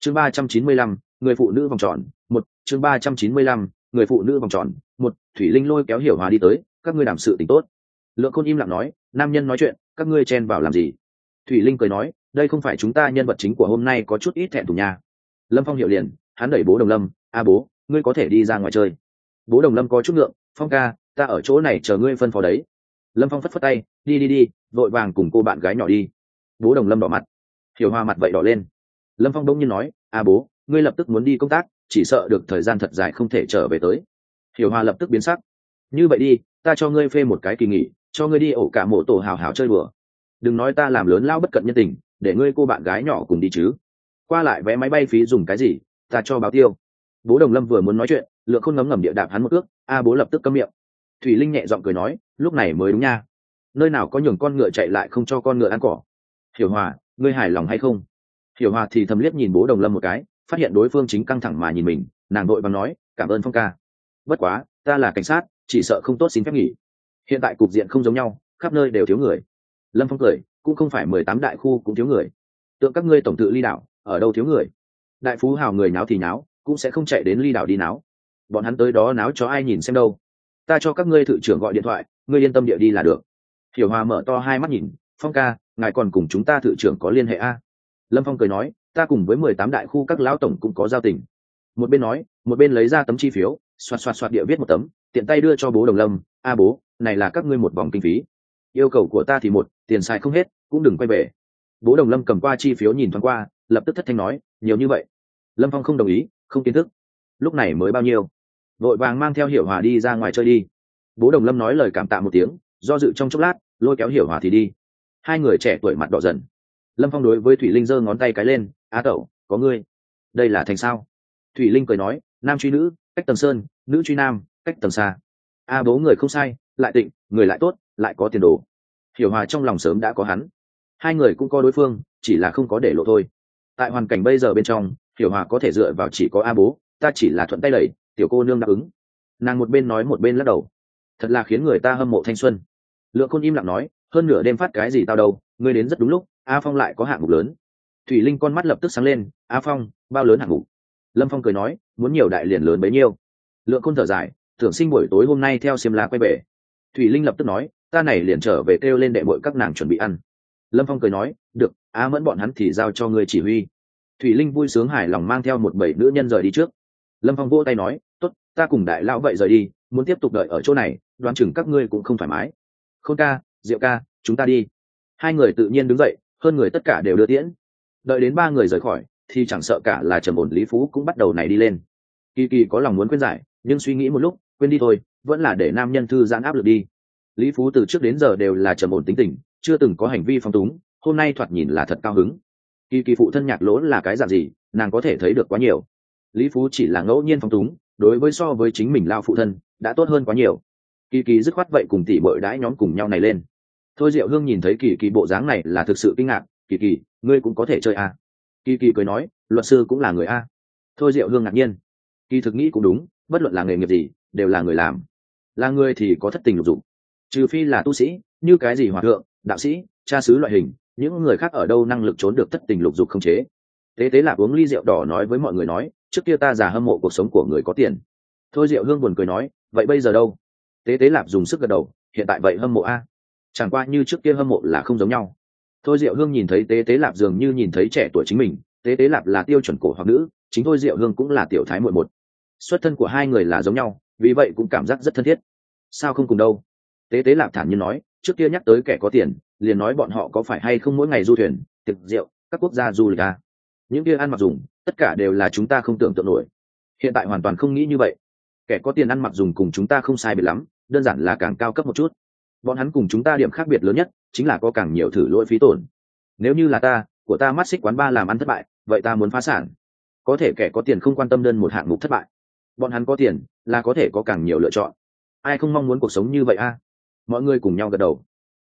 chương ba trăm chín mươi lăm, người phụ nữ vòng tròn, một, chương ba trăm chín mươi lăm, người phụ nữ vòng tròn, một, thủy linh lôi kéo hiểu hòa đi tới, các ngươi đảm sự t tốt. Lượng khôn im lặng nói, nam nhân nói chuyện, các ngươi chen vào làm gì? Thủy linh cười nói, đây không phải chúng ta nhân vật chính của hôm nay có chút ít thẹn thùng nha. Lâm phong hiểu liền, hắn đẩy bố đồng lâm, a bố, ngươi có thể đi ra ngoài chơi. Bố đồng lâm có chút ngượng, phong ca, ta ở chỗ này chờ ngươi phân phó đấy. Lâm phong phất phất tay, đi đi đi, vội vàng cùng cô bạn gái nhỏ đi. Bố đồng lâm đỏ mặt. Hiểu hoa mặt vậy đỏ lên lâm phong đông nhiên nói, a bố, ngươi lập tức muốn đi công tác, chỉ sợ được thời gian thật dài không thể trở về tới. Hiểu hoa lập tức biến sắc. Như vậy đi, ta cho ngươi phê một cái kỳ nghỉ, cho ngươi đi ổ cả mộ tổ hào hào chơi bừa đừng nói ta làm lớn lao bất cận nhân tình, để ngươi cô bạn gái nhỏ cùng đi chứ. Qua lại vé máy bay phí dùng cái gì, ta cho báo tiêu. Bố đồng lâm vừa muốn nói chuyện lượng không ngấm ngầm địa đạp hắn một ước a bố lập tức câm miệng. Thủy linh nhẹ giọng cười nói, lúc này mới đúng nha. Nơi nào có nhường con ngựa chạy lại không cho con ngựa ăn cỏ. Hiểu hòa, ngươi hài lòng hay không? Hiểu hòa thì thầm liếc nhìn bố đồng lâm một cái, phát hiện đối phương chính căng thẳng mà nhìn mình, nàng đội bằng nói, cảm ơn phong ca. Bất quá, ta là cảnh sát, chỉ sợ không tốt xin phép nghỉ. Hiện tại cục diện không giống nhau, khắp nơi đều thiếu người. Lâm phong cười, cũng không phải mười tám đại khu cũng thiếu người. Tượng các ngươi tổng tự ly đảo, ở đâu thiếu người? Đại phú hào người náo thì náo, cũng sẽ không chạy đến ly đảo đi náo. Bọn hắn tới đó náo cho ai nhìn xem đâu. Ta cho các ngươi thự trưởng gọi điện thoại, ngươi yên tâm địa đi là được. Hiểu hòa mở to hai mắt nhìn, phong ca, ngài còn cùng chúng ta thự trưởng có liên hệ a? Lâm phong cười nói, ta cùng với mười tám đại khu các lão tổng cũng có giao tình. Một bên nói, một bên lấy ra tấm chi phiếu, xoạt xoạt xoạt địa viết một tấm, tiện tay đưa cho bố đồng lâm, a bố, này là các ngươi một vòng kinh phí. Yêu cầu của ta thì một, tiền xài không hết, cũng đừng quay về. Bố đồng lâm cầm qua chi phiếu nhìn thoáng qua, lập tức thất thanh nói, nhiều như vậy. Lâm phong không đồng ý, không kiến thức. Lúc này mới bao nhiêu? Vội vàng mang theo hiểu hòa đi ra ngoài chơi đi. Bố đồng lâm nói lời cảm tạ một tiếng, do dự trong chốc lát, lôi kéo hiểu hòa thì đi. Hai người trẻ tuổi mặt đỏ dần lâm phong đối với thủy linh giơ ngón tay cái lên, á tẩu, có ngươi. Đây là thành sao? Thủy linh cười nói, nam truy nữ, cách tầng sơn, nữ truy nam, cách tầng xa. A, bố người không sai, lại tịnh, người lại tốt, lại có tiền đồ. Hiểu hòa trong lòng sớm đã có hắn. Hai người cũng có đối phương, chỉ là không có để lộ thôi. Tại hoàn cảnh bây giờ bên trong, hiểu hòa có thể dựa vào chỉ có a bố, ta chỉ là thuận tay đẩy, tiểu cô nương đáp ứng. Nàng một bên nói một bên lắc đầu. Thật là khiến người ta hâm mộ thanh xuân. Lượng khôn im lặng nói, hơn nửa đêm phát cái gì tao đâu, ngươi đến rất đúng lúc a phong lại có hạng mục lớn. Thủy linh con mắt lập tức sáng lên, a phong, bao lớn hạng mục? Lâm phong cười nói, muốn nhiều đại liền lớn bấy nhiêu. Lượng khôn thở dài, tưởng sinh buổi tối hôm nay theo xiêm la quay về. Thủy linh lập tức nói, ta này liền trở về kêu lên đệ bội các nàng chuẩn bị ăn. Lâm phong cười nói, được á mẫn bọn hắn thì giao cho ngươi chỉ huy. Thủy linh vui sướng hài lòng mang theo một bảy nữ nhân rời đi trước. Lâm phong vỗ tay nói t ố t ta cùng đại lão vậy rời đi, muốn tiếp tục đợi ở chỗ này, đoán chừng các ngươi cũng không thoải mái. Khôn ca, diệu ca, chúng ta đi. Hai người tự nhiên đứng dậy hơn người tất cả đều đưa tiễn. Đợi đến ba người rời khỏi, thì chẳng sợ cả là trầm ổn lý phú cũng bắt đầu này đi lên. Kỳ kỳ có lòng muốn khuyên giải, nhưng suy nghĩ một lúc, quên đi thôi, vẫn là để nam nhân thư giãn áp lực đi. Lý phú từ trước đến giờ đều là trầm ổn tính tình, chưa từng có hành vi phong túng, hôm nay thoạt nhìn là thật cao hứng. Kỳ kỳ phụ thân nhạc lỗ là cái dạng gì, nàng có thể thấy được quá nhiều. Lý phú chỉ là ngẫu nhiên phong túng, đối với so với chính mình lao phụ thân, đã tốt hơn quá nhiều. Kỳ kỳ dứt khoát vậy cùng tỷ bội đãi nhóm cùng nhau này lên thôi diệu hương nhìn thấy kỳ kỳ bộ dáng này là thực sự kinh ngạc. Kỳ kỳ, ngươi cũng có thể chơi à. kỳ kỳ cười nói, luật sư cũng là người a. Thôi diệu hương ngạc nhiên. Kỳ thực nghĩ cũng đúng, bất luận là nghề nghiệp gì, đều là người làm. Là người thì có thất tình lục dụng trừ phi là tu sĩ, như cái gì hòa thượng, đạo sĩ, cha sứ loại hình, những người khác ở đâu năng lực trốn được thất tình lục dục không chế. Tế tế là uống ly rượu đỏ nói với mọi người nói, trước kia ta già hâm mộ cuộc sống của người có tiền. Thôi diệu hương buồn cười nói, vậy bây giờ đâu? Tế tế lạp dùng sức gật đầu, hiện tại vậy hâm mộ a chẳng qua như trước kia hâm mộ là không giống nhau. Thôi diệu hương nhìn thấy tế tế lạp dường như nhìn thấy trẻ tuổi chính mình, tế tế lạp là tiêu chuẩn cổ hoặc nữ, chính thôi diệu hương cũng là tiểu thái muội một. Xuất thân của hai người là giống nhau, vì vậy cũng cảm giác rất thân thiết. Sao không cùng đâu? Tế tế lạp thản nhiên nói, trước kia nhắc tới kẻ có tiền, liền nói bọn họ có phải hay không mỗi ngày du thuyền, tiệc rượu, các quốc gia du lịch à. những kia ăn mặc dùng, tất cả đều là chúng ta không tưởng tượng nổi. Hiện tại hoàn toàn không nghĩ như vậy. Kẻ có tiền ăn mặc dùng cùng chúng ta không sai biệt lắm, đơn giản là càng cao cấp một chút bọn hắn cùng chúng ta điểm khác biệt lớn nhất chính là có càng nhiều thử lỗi phí tổn. Nếu như là ta, của ta mắt xích quán ba làm ăn thất bại, vậy ta muốn phá sản. Có thể kẻ có tiền không quan tâm đơn một hạng mục thất bại. Bọn hắn có tiền là có thể có càng nhiều lựa chọn. Ai không mong muốn cuộc sống như vậy a? Mọi người cùng nhau gật đầu.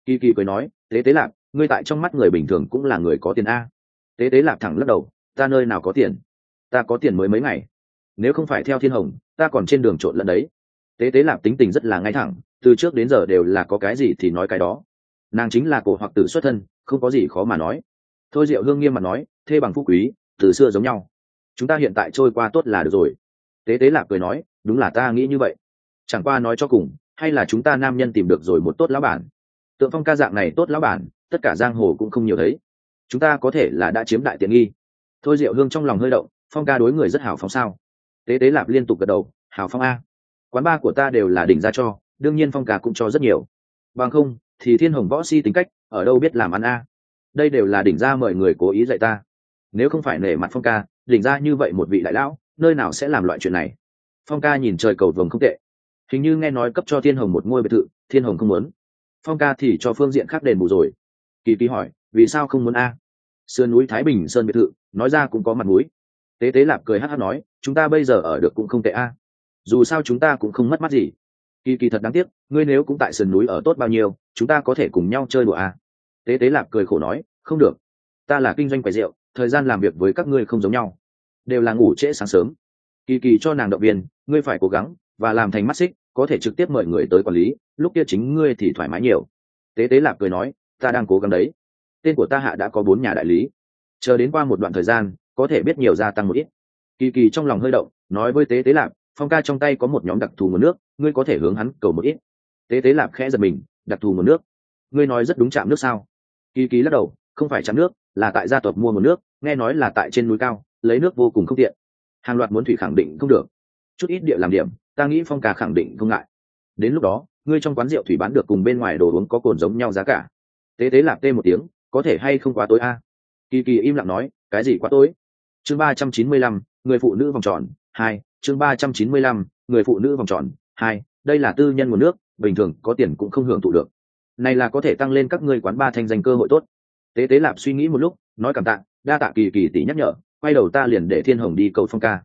Kỳ kỳ cười nói, tế tế lạp, ngươi tại trong mắt người bình thường cũng là người có tiền a. Tế tế lạp thẳng lắc đầu, ta nơi nào có tiền? Ta có tiền mới mấy ngày. Nếu không phải theo thiên hồng, ta còn trên đường trộn lẫn đấy. Tế tế lạp tính tình rất là ngay thẳng từ trước đến giờ đều là có cái gì thì nói cái đó. Nàng chính là cổ hoặc tử xuất thân, không có gì khó mà nói. Thôi diệu hương nghiêm mặt nói, thê bằng phú quý, từ xưa giống nhau. Chúng ta hiện tại trôi qua tốt là được rồi. Tế tế lạc cười nói, đúng là ta nghĩ như vậy. Chẳng qua nói cho cùng, hay là chúng ta nam nhân tìm được rồi một tốt lão bản. Tượng phong ca dạng này tốt lão bản, tất cả giang hồ cũng không nhiều thấy. Chúng ta có thể là đã chiếm đại tiện nghi. Thôi diệu hương trong lòng hơi động, phong ca đối người rất hào phóng sao? Tế tế lạp liên tục gật đầu, hào phong a. Quán ba của ta đều là đỉnh ra cho đương nhiên phong ca cũng cho rất nhiều. Bằng không, thì thiên hồng võ si tính cách, ở đâu biết làm ăn a? Đây đều là đỉnh ra mời người cố ý dạy ta. Nếu không phải nể mặt phong ca, đỉnh ra như vậy một vị đại lão, nơi nào sẽ làm loại chuyện này? Phong ca nhìn trời cầu vồng không tệ. Hình như nghe nói cấp cho thiên hồng một ngôi biệt thự, thiên hồng không muốn. Phong ca thì cho phương diện khác đền bù rồi. Kỳ kỳ hỏi, vì sao không muốn a? Sườn núi thái bình sơn biệt thự, nói ra cũng có mặt mũi. Tế tế lạp cười hát hát nói, chúng ta bây giờ ở được cũng không tệ a. Dù sao chúng ta cũng không mất mát gì kỳ kỳ thật đáng tiếc, ngươi nếu cũng tại sườn núi ở tốt bao nhiêu, chúng ta có thể cùng nhau chơi đùa à? tế tế lạp cười khổ nói, không được. Ta là kinh doanh quầy rượu, thời gian làm việc với các ngươi không giống nhau. Đều là ngủ trễ sáng sớm. Kỳ kỳ cho nàng động viên, ngươi phải cố gắng, và làm thành mắt xích, có thể trực tiếp mời người tới quản lý, lúc kia chính ngươi thì thoải mái nhiều. Tế tế lạp cười nói, ta đang cố gắng đấy. Tên của ta hạ đã có bốn nhà đại lý. Chờ đến qua một đoạn thời gian, có thể biết nhiều gia tăng một ít. Kỳ kỳ trong lòng hơi động, nói với tế tế lạp, phong ca trong tay có một nhóm đặc thù nguồn nước ngươi có thể hướng hắn cầu một ít. Tế tế lạp khẽ giật mình, đặc thù nguồn nước. Ngươi nói rất đúng chạm nước sao? Kỳ kỳ lắc đầu, không phải chạm nước, là tại gia tộc mua nguồn nước, nghe nói là tại trên núi cao, lấy nước vô cùng không tiện. Hàng loạt muốn thủy khẳng định không được. Chút ít địa làm điểm, ta nghĩ phong ca khẳng định không ngại. Đến lúc đó, ngươi trong quán rượu thủy bán được cùng bên ngoài đồ uống có cồn giống nhau giá cả. Tế tế lạp tê một tiếng, có thể hay không quá tối a? Kỳ kỳ im lặng nói, cái gì quá tối? Chương ba trăm chín mươi lăm, người phụ nữ vòng tròn, hai, chương ba trăm chín mươi lăm, người phụ nữ vòng tròn hai, đây là tư nhân nguồn nước, bình thường có tiền cũng không hưởng thụ được. Này là có thể tăng lên các ngươi quán ba thành danh cơ hội tốt. Tế tế lạp suy nghĩ một lúc, nói cảm tạ, đa tạ kỳ kỳ tỷ nhắc nhở, quay đầu ta liền để thiên hồng đi cầu phong ca.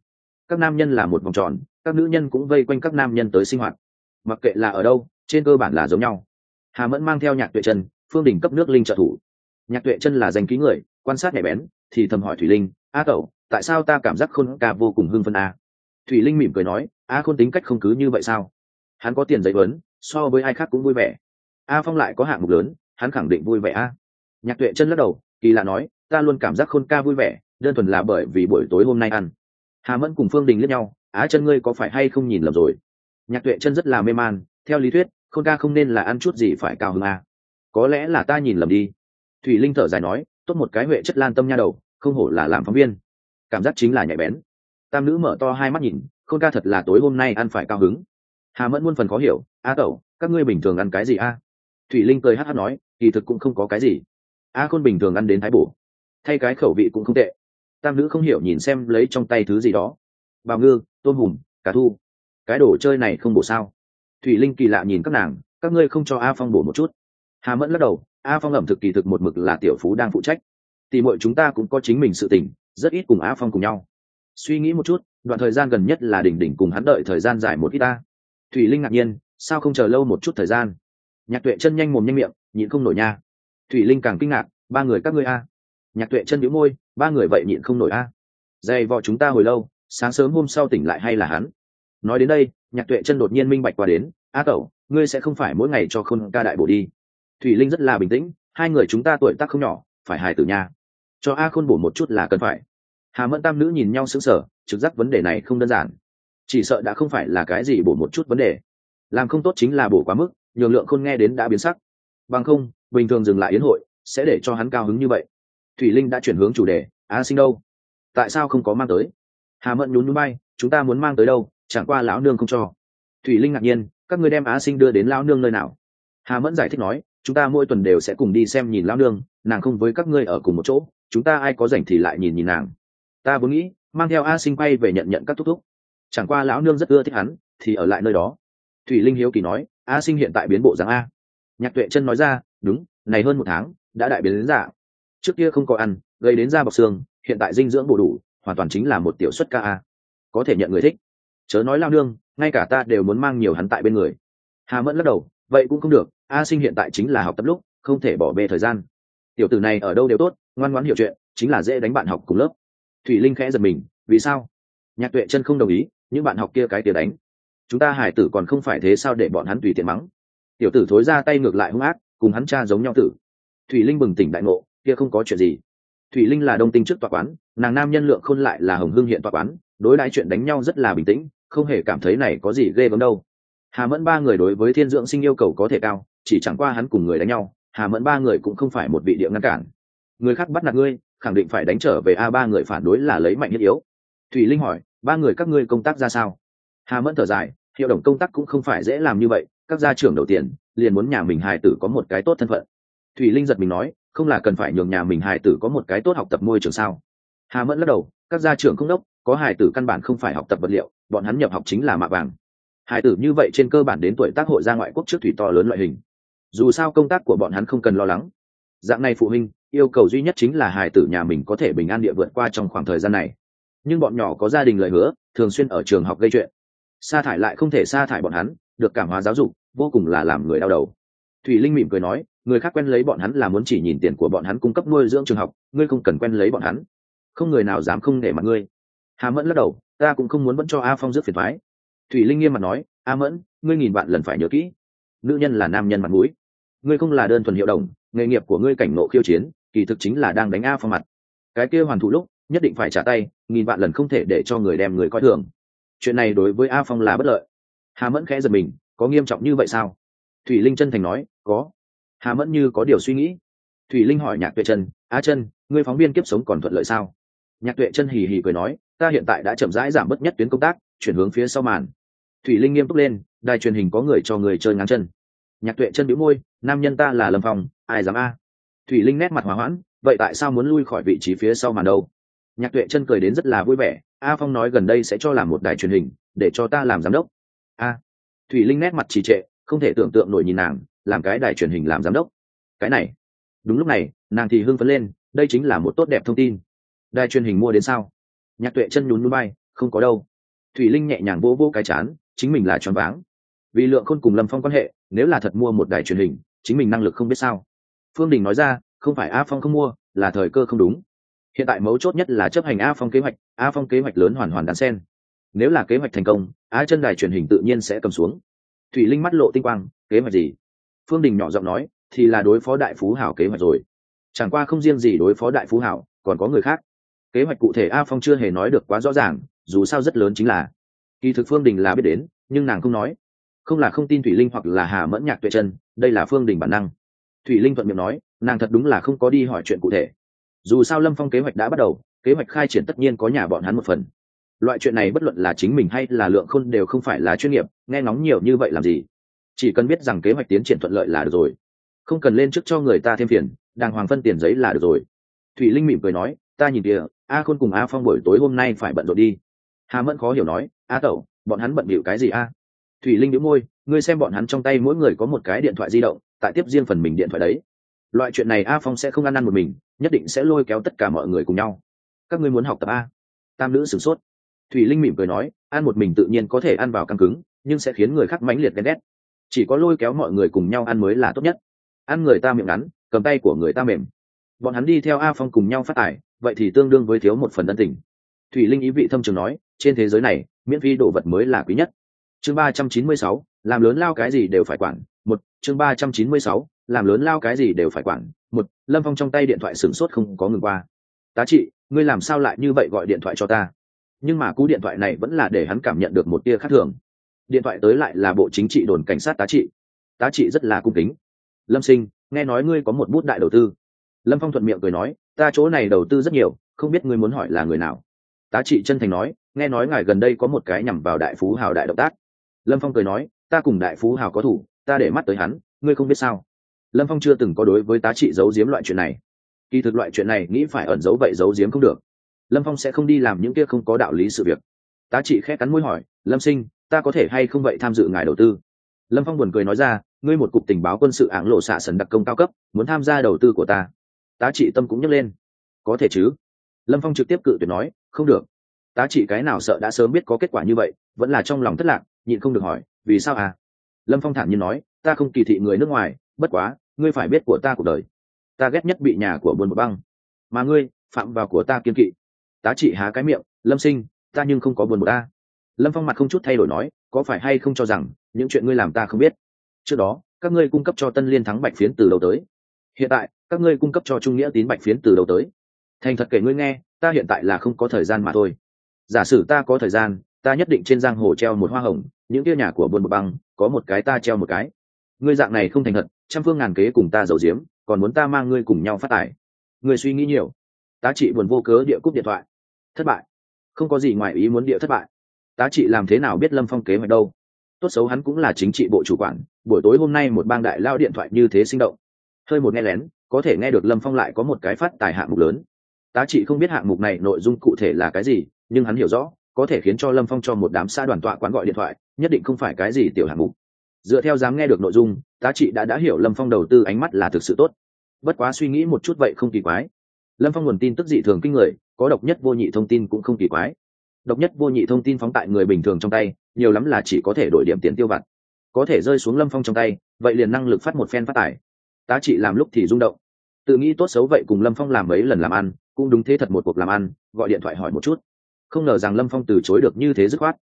Các nam nhân là một vòng tròn, các nữ nhân cũng vây quanh các nam nhân tới sinh hoạt. Mặc kệ là ở đâu, trên cơ bản là giống nhau. Hà mẫn mang theo nhạc tuệ chân phương đình cấp nước linh trợ thủ. Nhạc tuệ chân là danh ký người, quan sát nhạy bén, thì thầm hỏi thủy linh, a tẩu, tại sao ta cảm giác khôn ca vô cùng hưng phân a? Thủy linh mỉm cười nói a khôn tính cách không cứ như vậy sao? Hắn có tiền giấy vấn so với ai khác cũng vui vẻ. A phong lại có hạng mục lớn, hắn khẳng định vui vẻ a. Nhạc tuệ chân lắc đầu, kỳ lạ nói, ta luôn cảm giác khôn ca vui vẻ, đơn thuần là bởi vì buổi tối hôm nay ăn. Hà mẫn cùng phương đình liếc nhau, á chân ngươi có phải hay không nhìn lầm rồi? Nhạc tuệ chân rất là mê man, theo lý thuyết, khôn ca không nên là ăn chút gì phải cao hơn a. Có lẽ là ta nhìn lầm đi. Thủy linh thở dài nói, tốt một cái huệ chất lan tâm nha đầu, không hổ là làm phóng viên. Cảm giác chính là nhạy bén. Tam nữ mở to hai mắt nhìn khôn ca thật là tối hôm nay ăn phải cao hứng. Hà mẫn muôn phần khó hiểu, a tẩu, các ngươi bình thường ăn cái gì a? Thủy linh cười hát hát nói, kỳ thực cũng không có cái gì. A khôn bình thường ăn đến thái bổ. Thay cái khẩu vị cũng không tệ. Tam nữ không hiểu nhìn xem lấy trong tay thứ gì đó. Bào ngư, tôm hùm cá thu. Cái đồ chơi này không bổ sao? Thủy linh kỳ lạ nhìn các nàng, các ngươi không cho a phong bổ một chút? Hà mẫn lắc đầu, a phong ẩm thực kỳ thực một mực là tiểu phú đang phụ trách. Thì mọi chúng ta cũng có chính mình sự tình, rất ít cùng a phong cùng nhau. Suy nghĩ một chút đoạn thời gian gần nhất là đỉnh đỉnh cùng hắn đợi thời gian dài một ít ta. Thủy linh ngạc nhiên, sao không chờ lâu một chút thời gian? Nhạc tuệ chân nhanh mồm nhanh miệng, nhịn không nổi nha. Thủy linh càng kinh ngạc, ba người các ngươi a. Nhạc tuệ chân nhíu môi, ba người vậy nhịn không nổi a. Dày vò chúng ta hồi lâu, sáng sớm hôm sau tỉnh lại hay là hắn? Nói đến đây, nhạc tuệ chân đột nhiên minh bạch qua đến, a tẩu ngươi sẽ không phải mỗi ngày cho khôn ca đại bổ đi. Thủy linh rất là bình tĩnh, hai người chúng ta tuổi tác không nhỏ, phải hài tử nhà cho a khôn bổ một chút là cần phải. Hà mẫn tam nữ nhìn nhau sững sờ trực giác vấn đề này không đơn giản. Chỉ sợ đã không phải là cái gì bổ một chút vấn đề. Làm không tốt chính là bổ quá mức, nhường lượng khôn nghe đến đã biến sắc. Bằng không, bình thường dừng lại yến hội, sẽ để cho hắn cao hứng như vậy. Thủy linh đã chuyển hướng chủ đề, a sinh đâu? Tại sao không có mang tới? Hà mẫn nhún núi bay, chúng ta muốn mang tới đâu? Chẳng qua lão nương không cho. Thủy linh ngạc nhiên, các ngươi đem á sinh đưa đến lão nương nơi nào? Hà mẫn giải thích nói, chúng ta mỗi tuần đều sẽ cùng đi xem nhìn lão nương, nàng không với các ngươi ở cùng một chỗ, chúng ta ai có rảnh thì lại nhìn nhìn nàng. Ta vốn nghĩ mang theo a sinh quay về nhận nhận các thúc thúc. Chẳng qua lão nương rất ưa thích hắn, thì ở lại nơi đó. Thủy linh hiếu kỳ nói, a sinh hiện tại biến bộ dáng a. Nhạc tuệ chân nói ra, đúng, này hơn một tháng, đã đại biến đến giả. trước kia không có ăn, gây đến da bọc xương, hiện tại dinh dưỡng bổ đủ, hoàn toàn chính là một tiểu xuất ca a. Có thể nhận người thích. Chớ nói lao nương, ngay cả ta đều muốn mang nhiều hắn tại bên người. Hà mẫn lắc đầu, vậy cũng không được, a sinh hiện tại chính là học tập lúc, không thể bỏ bê thời gian. Tiểu tử này ở đâu đều tốt, ngoan ngoãn hiểu chuyện, chính là dễ đánh bạn học cùng lớp thủy linh khẽ giật mình, vì sao? Nhạc tuệ chân không đồng ý, những bạn học kia cái tiền đánh. Chúng ta hải tử còn không phải thế sao để bọn hắn tùy tiện mắng? Tiểu tử thối ra tay ngược lại hung ác, cùng hắn cha giống nhau tử. Thủy linh bừng tỉnh đại ngộ, kia không có chuyện gì. Thủy linh là đông tinh trước tòa quán, nàng nam nhân lượng khôn lại là hồng hương hiện tòa quán, đối đãi chuyện đánh nhau rất là bình tĩnh, không hề cảm thấy này có gì ghê gớm đâu. Hà mẫn ba người đối với thiên dưỡng sinh yêu cầu có thể cao, chỉ chẳng qua hắn cùng người đánh nhau, hà mẫn ba người cũng không phải một vị địa ngăn cản. Người khác bắt nạt ngươi khẳng định phải đánh trở về a ba người phản đối là lấy mạnh nhất yếu. Thủy linh hỏi, ba người các ngươi công tác ra sao? Hà mẫn thở dài, hiệu đồng công tác cũng không phải dễ làm như vậy, các gia trưởng đầu tiên liền muốn nhà mình hài tử có một cái tốt thân phận. Thủy linh giật mình nói, không là cần phải nhường nhà mình hài tử có một cái tốt học tập môi trường sao? Hà mẫn lắc đầu, các gia trưởng không đốc, có hài tử căn bản không phải học tập vật liệu, bọn hắn nhập học chính là mạ vàng. Hài tử như vậy trên cơ bản đến tuổi tác hội ra ngoại quốc trước thủy to lớn loại hình. Dù sao công tác của bọn hắn không cần lo lắng. Dạng này phụ huynh yêu cầu duy nhất chính là hài tử nhà mình có thể bình an địa vượt qua trong khoảng thời gian này. Nhưng bọn nhỏ có gia đình lời hứa, thường xuyên ở trường học gây chuyện. Sa thải lại không thể sa thải bọn hắn, được cảm hóa giáo dục, vô cùng là làm người đau đầu. Thủy linh mỉm cười nói, người khác quen lấy bọn hắn là muốn chỉ nhìn tiền của bọn hắn cung cấp nuôi dưỡng trường học, ngươi không cần quen lấy bọn hắn. Không người nào dám không để mặt ngươi. Hà mẫn lắc đầu, ta cũng không muốn vẫn cho a phong rước phiền thoái. Thủy linh nghiêm mặt nói, a mẫn, ngươi nghìn bạn lần phải nhớ kỹ. Nữ nhân là nam nhân mặt mũi. Ngươi không là đơn thuần hiệu đồng, nghề nghiệp của ngươi cảnh nộ khiêu chiến kỳ thực chính là đang đánh a phong mặt. Cái kia hoàn thủ lúc, nhất định phải trả tay, nghìn vạn lần không thể để cho người đem người coi thường. Chuyện này đối với a phong là bất lợi. Hà mẫn khẽ giật mình, có nghiêm trọng như vậy sao? Thủy linh chân thành nói, có. Hà mẫn như có điều suy nghĩ. Thủy linh hỏi nhạc tuệ chân a chân ngươi phóng viên kiếp sống còn thuận lợi sao? Nhạc tuệ chân hì hì cười nói, ta hiện tại đã chậm rãi giảm bớt nhất tuyến công tác, chuyển hướng phía sau màn. Thủy linh nghiêm túc lên, đài truyền hình có người cho người chơi ngắn chân. Nhạc tuệ chân bĩu môi, nam nhân ta là lâm phong, ai dám a? Thủy linh nét mặt hòa hoãn, vậy tại sao muốn lui khỏi vị trí phía sau màn đâu? Nhạc tuệ chân cười đến rất là vui vẻ, a phong nói gần đây sẽ cho làm một đài truyền hình, để cho ta làm giám đốc. A. Thủy linh nét mặt trì trệ, không thể tưởng tượng nổi nhìn nàng, làm cái đài truyền hình làm giám đốc. Cái này. Đúng lúc này, nàng thì hưng phấn lên, đây chính là một tốt đẹp thông tin. Đài truyền hình mua đến sao? Nhạc tuệ chân nhún núi bay, không có đâu. Thủy linh nhẹ nhàng vô vô cái chán, chính mình là choáng váng. Vì lượng khôn cùng lâm phong quan hệ, nếu là thật mua một đài truyền hình, chính mình năng lực không biết sao phương đình nói ra, không phải a phong không mua, là thời cơ không đúng. Hiện tại mấu chốt nhất là chấp hành a phong kế hoạch, a phong kế hoạch lớn hoàn hoàn đàn sen. Nếu là kế hoạch thành công a chân đài truyền hình tự nhiên sẽ cầm xuống. Thủy linh mắt lộ tinh quang, kế hoạch gì? Phương đình nhỏ giọng nói, thì là đối phó đại phú hảo kế hoạch rồi. Chẳng qua không riêng gì đối phó đại phú hảo, còn có người khác. Kế hoạch cụ thể a phong chưa hề nói được quá rõ ràng, dù sao rất lớn chính là. Kỳ thực phương đình là biết đến, nhưng nàng không nói. Không là không tin thủy linh hoặc là hà mẫn nhạc tuệ chân đây là phương đình bản năng thủy linh thuận miệng nói, nàng thật đúng là không có đi hỏi chuyện cụ thể. Dù sao lâm phong kế hoạch đã bắt đầu, kế hoạch khai triển tất nhiên có nhà bọn hắn một phần. Loại chuyện này bất luận là chính mình hay là lượng khôn đều không phải là chuyên nghiệp, nghe ngóng nhiều như vậy làm gì? Chỉ cần biết rằng kế hoạch tiến triển thuận lợi là được rồi. Không cần lên trước cho người ta thêm phiền, đàng hoàng phân tiền giấy là được rồi. Thủy linh mỉm cười nói, ta nhìn kìa, a khôn cùng a phong buổi tối hôm nay phải bận rộn đi. Hà mẫn khó hiểu nói, a tẩu, bọn hắn bận bịu cái gì a? Thủy linh nhíu môi, ngươi xem bọn hắn trong tay mỗi người có một cái điện thoại di động tại tiếp riêng phần mình điện thoại đấy. Loại chuyện này a phong sẽ không ăn ăn một mình, nhất định sẽ lôi kéo tất cả mọi người cùng nhau. Các ngươi muốn học tập a? Tam nữ sửng sốt. Thủy linh mỉm cười nói, ăn một mình tự nhiên có thể ăn vào căng cứng, nhưng sẽ khiến người khác mãnh liệt ghen ghét. Chỉ có lôi kéo mọi người cùng nhau ăn mới là tốt nhất. Ăn người ta miệng ngắn, cầm tay của người ta mềm. Bọn hắn đi theo a phong cùng nhau phát tải vậy thì tương đương với thiếu một phần ân tình. Thủy linh ý vị thâm trường nói, trên thế giới này, miễn phí đồ vật mới là quý nhất. Chương ba trăm chín mươi sáu, làm lớn lao cái gì đều phải quản chương ba trăm chín mươi sáu, làm lớn lao cái gì đều phải quản. Một, lâm phong trong tay điện thoại sửng sốt không có ngừng qua. Tá trị, ngươi làm sao lại như vậy gọi điện thoại cho ta? Nhưng mà cú điện thoại này vẫn là để hắn cảm nhận được một tia khác thường. Điện thoại tới lại là bộ chính trị đồn cảnh sát tá trị. Tá trị rất là cung kính. Lâm sinh, nghe nói ngươi có một bút đại đầu tư. Lâm phong thuận miệng cười nói, ta chỗ này đầu tư rất nhiều, không biết ngươi muốn hỏi là người nào. Tá trị chân thành nói, nghe nói ngài gần đây có một cái nhằm vào đại phú hào đại động tác. Lâm phong cười nói, ta cùng đại phú hào có thủ ta để mắt tới hắn, ngươi không biết sao? Lâm phong chưa từng có đối với tá trị giấu giếm loại chuyện này. Kỳ thực loại chuyện này nghĩ phải ẩn giấu vậy giấu giếm không được. Lâm phong sẽ không đi làm những kia không có đạo lý sự việc. Tá trị khẽ cắn môi hỏi, lâm sinh, ta có thể hay không vậy tham dự ngài đầu tư? Lâm phong buồn cười nói ra, ngươi một cục tình báo quân sự ảng lộ xạ sần đặc công cao cấp, muốn tham gia đầu tư của ta. Tá trị tâm cũng nhấc lên. Có thể chứ. Lâm phong trực tiếp cự tuyệt nói, không được. Tá trị cái nào sợ đã sớm biết có kết quả như vậy, vẫn là trong lòng thất lạc, nhịn không được hỏi, vì sao à? Lâm phong thản nhiên nói, ta không kỳ thị người nước ngoài, bất quá, ngươi phải biết của ta cuộc đời. Ta ghét nhất bị nhà của buôn một băng. Mà ngươi, phạm vào của ta kiên kỵ. Tá trị há cái miệng, lâm sinh, ta nhưng không có buồn một ta lâm phong mặt không chút thay đổi nói, có phải hay không cho rằng, những chuyện ngươi làm ta không biết? Trước đó, các ngươi cung cấp cho tân liên thắng bạch phiến từ đầu tới. Hiện tại, các ngươi cung cấp cho trung nghĩa tín bạch phiến từ đầu tới. Thành thật kể ngươi nghe, ta hiện tại là không có thời gian mà thôi. Giả sử ta có thời gian ta nhất định trên giang hồ treo một hoa hồng, những kia nhà của buôn một băng, có một cái ta treo một cái. Ngươi dạng này không thành thật, trăm phương ngàn kế cùng ta giấu giếm, còn muốn ta mang ngươi cùng nhau phát tài. Ngươi suy nghĩ nhiều. Tá trị buồn vô cớ địa cúp điện thoại. Thất bại. Không có gì ngoài ý muốn địa thất bại. Tá trị làm thế nào biết lâm phong kế hoạch đâu? Tốt xấu hắn cũng là chính trị bộ chủ quản, buổi tối hôm nay một bang đại lao điện thoại như thế sinh động. Hơi một nghe lén, có thể nghe được lâm phong lại có một cái phát tài hạng mục lớn. Tá trị không biết hạng mục này nội dung cụ thể là cái gì, nhưng hắn hiểu rõ có thể khiến cho lâm phong cho một đám xa đoàn tọa quán gọi điện thoại, nhất định không phải cái gì tiểu hạng mục. Dựa theo dám nghe được nội dung, tá trị đã đã hiểu lâm phong đầu tư ánh mắt là thực sự tốt. Bất quá suy nghĩ một chút vậy không kỳ quái. Lâm phong nguồn tin tức dị thường kinh người, có độc nhất vô nhị thông tin cũng không kỳ quái. Độc nhất vô nhị thông tin phóng tại người bình thường trong tay, nhiều lắm là chỉ có thể đổi điểm tiền tiêu vặt. Có thể rơi xuống lâm phong trong tay, vậy liền năng lực phát một phen phát tải tá trị làm lúc thì rung động. Tự nghĩ tốt xấu vậy cùng lâm phong làm mấy lần làm ăn, cũng đúng thế thật một cuộc làm ăn, gọi điện thoại hỏi một chút không ngờ rằng lâm phong từ chối được như thế dứt khoát.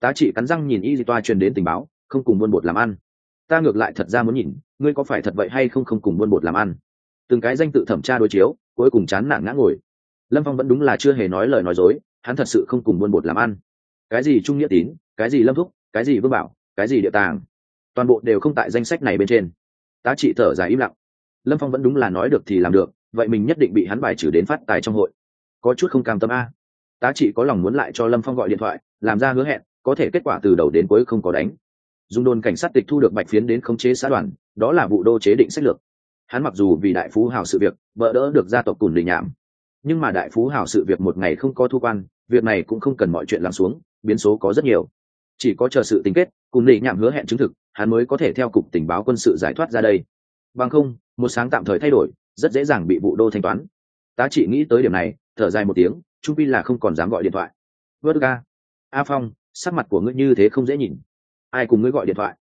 Tá trị cắn răng nhìn y di toa truyền đến tình báo, không cùng buôn bột làm ăn. Ta ngược lại thật ra muốn nhìn, ngươi có phải thật vậy hay không không cùng buôn bột làm ăn? Từng cái danh tự thẩm tra đối chiếu, cuối cùng chán nản ngã ngồi. Lâm phong vẫn đúng là chưa hề nói lời nói dối, hắn thật sự không cùng buôn bột làm ăn. Cái gì trung nghĩa tín, cái gì lâm thúc, cái gì vương bảo, cái gì địa tàng, toàn bộ đều không tại danh sách này bên trên. Tá trị thở dài im lặng. Lâm phong vẫn đúng là nói được thì làm được, vậy mình nhất định bị hắn bài trừ đến phát tài trong hội. Có chút không cam tâm a tá trị có lòng muốn lại cho lâm phong gọi điện thoại, làm ra hứa hẹn, có thể kết quả từ đầu đến cuối không có đánh. Dùng đồn cảnh sát tịch thu được bạch phiến đến khống chế xã đoàn, đó là vụ đô chế định sách lược. Hắn mặc dù vì đại phú hào sự việc vợ đỡ được gia tộc cùn đình nhảm, nhưng mà đại phú hào sự việc một ngày không có thu quan, việc này cũng không cần mọi chuyện lắng xuống, biến số có rất nhiều. Chỉ có chờ sự tính kết, cùng đình nhảm hứa hẹn chứng thực, hắn mới có thể theo cục tình báo quân sự giải thoát ra đây. Bằng không, một sáng tạm thời thay đổi, rất dễ dàng bị vụ đô thanh toán. Tá trị nghĩ tới điểm này, thở dài một tiếng trung pi là không còn dám gọi điện thoại. Vớt ga a phong, sắc mặt của ngươi như thế không dễ nhìn. Ai cùng ngươi gọi điện thoại?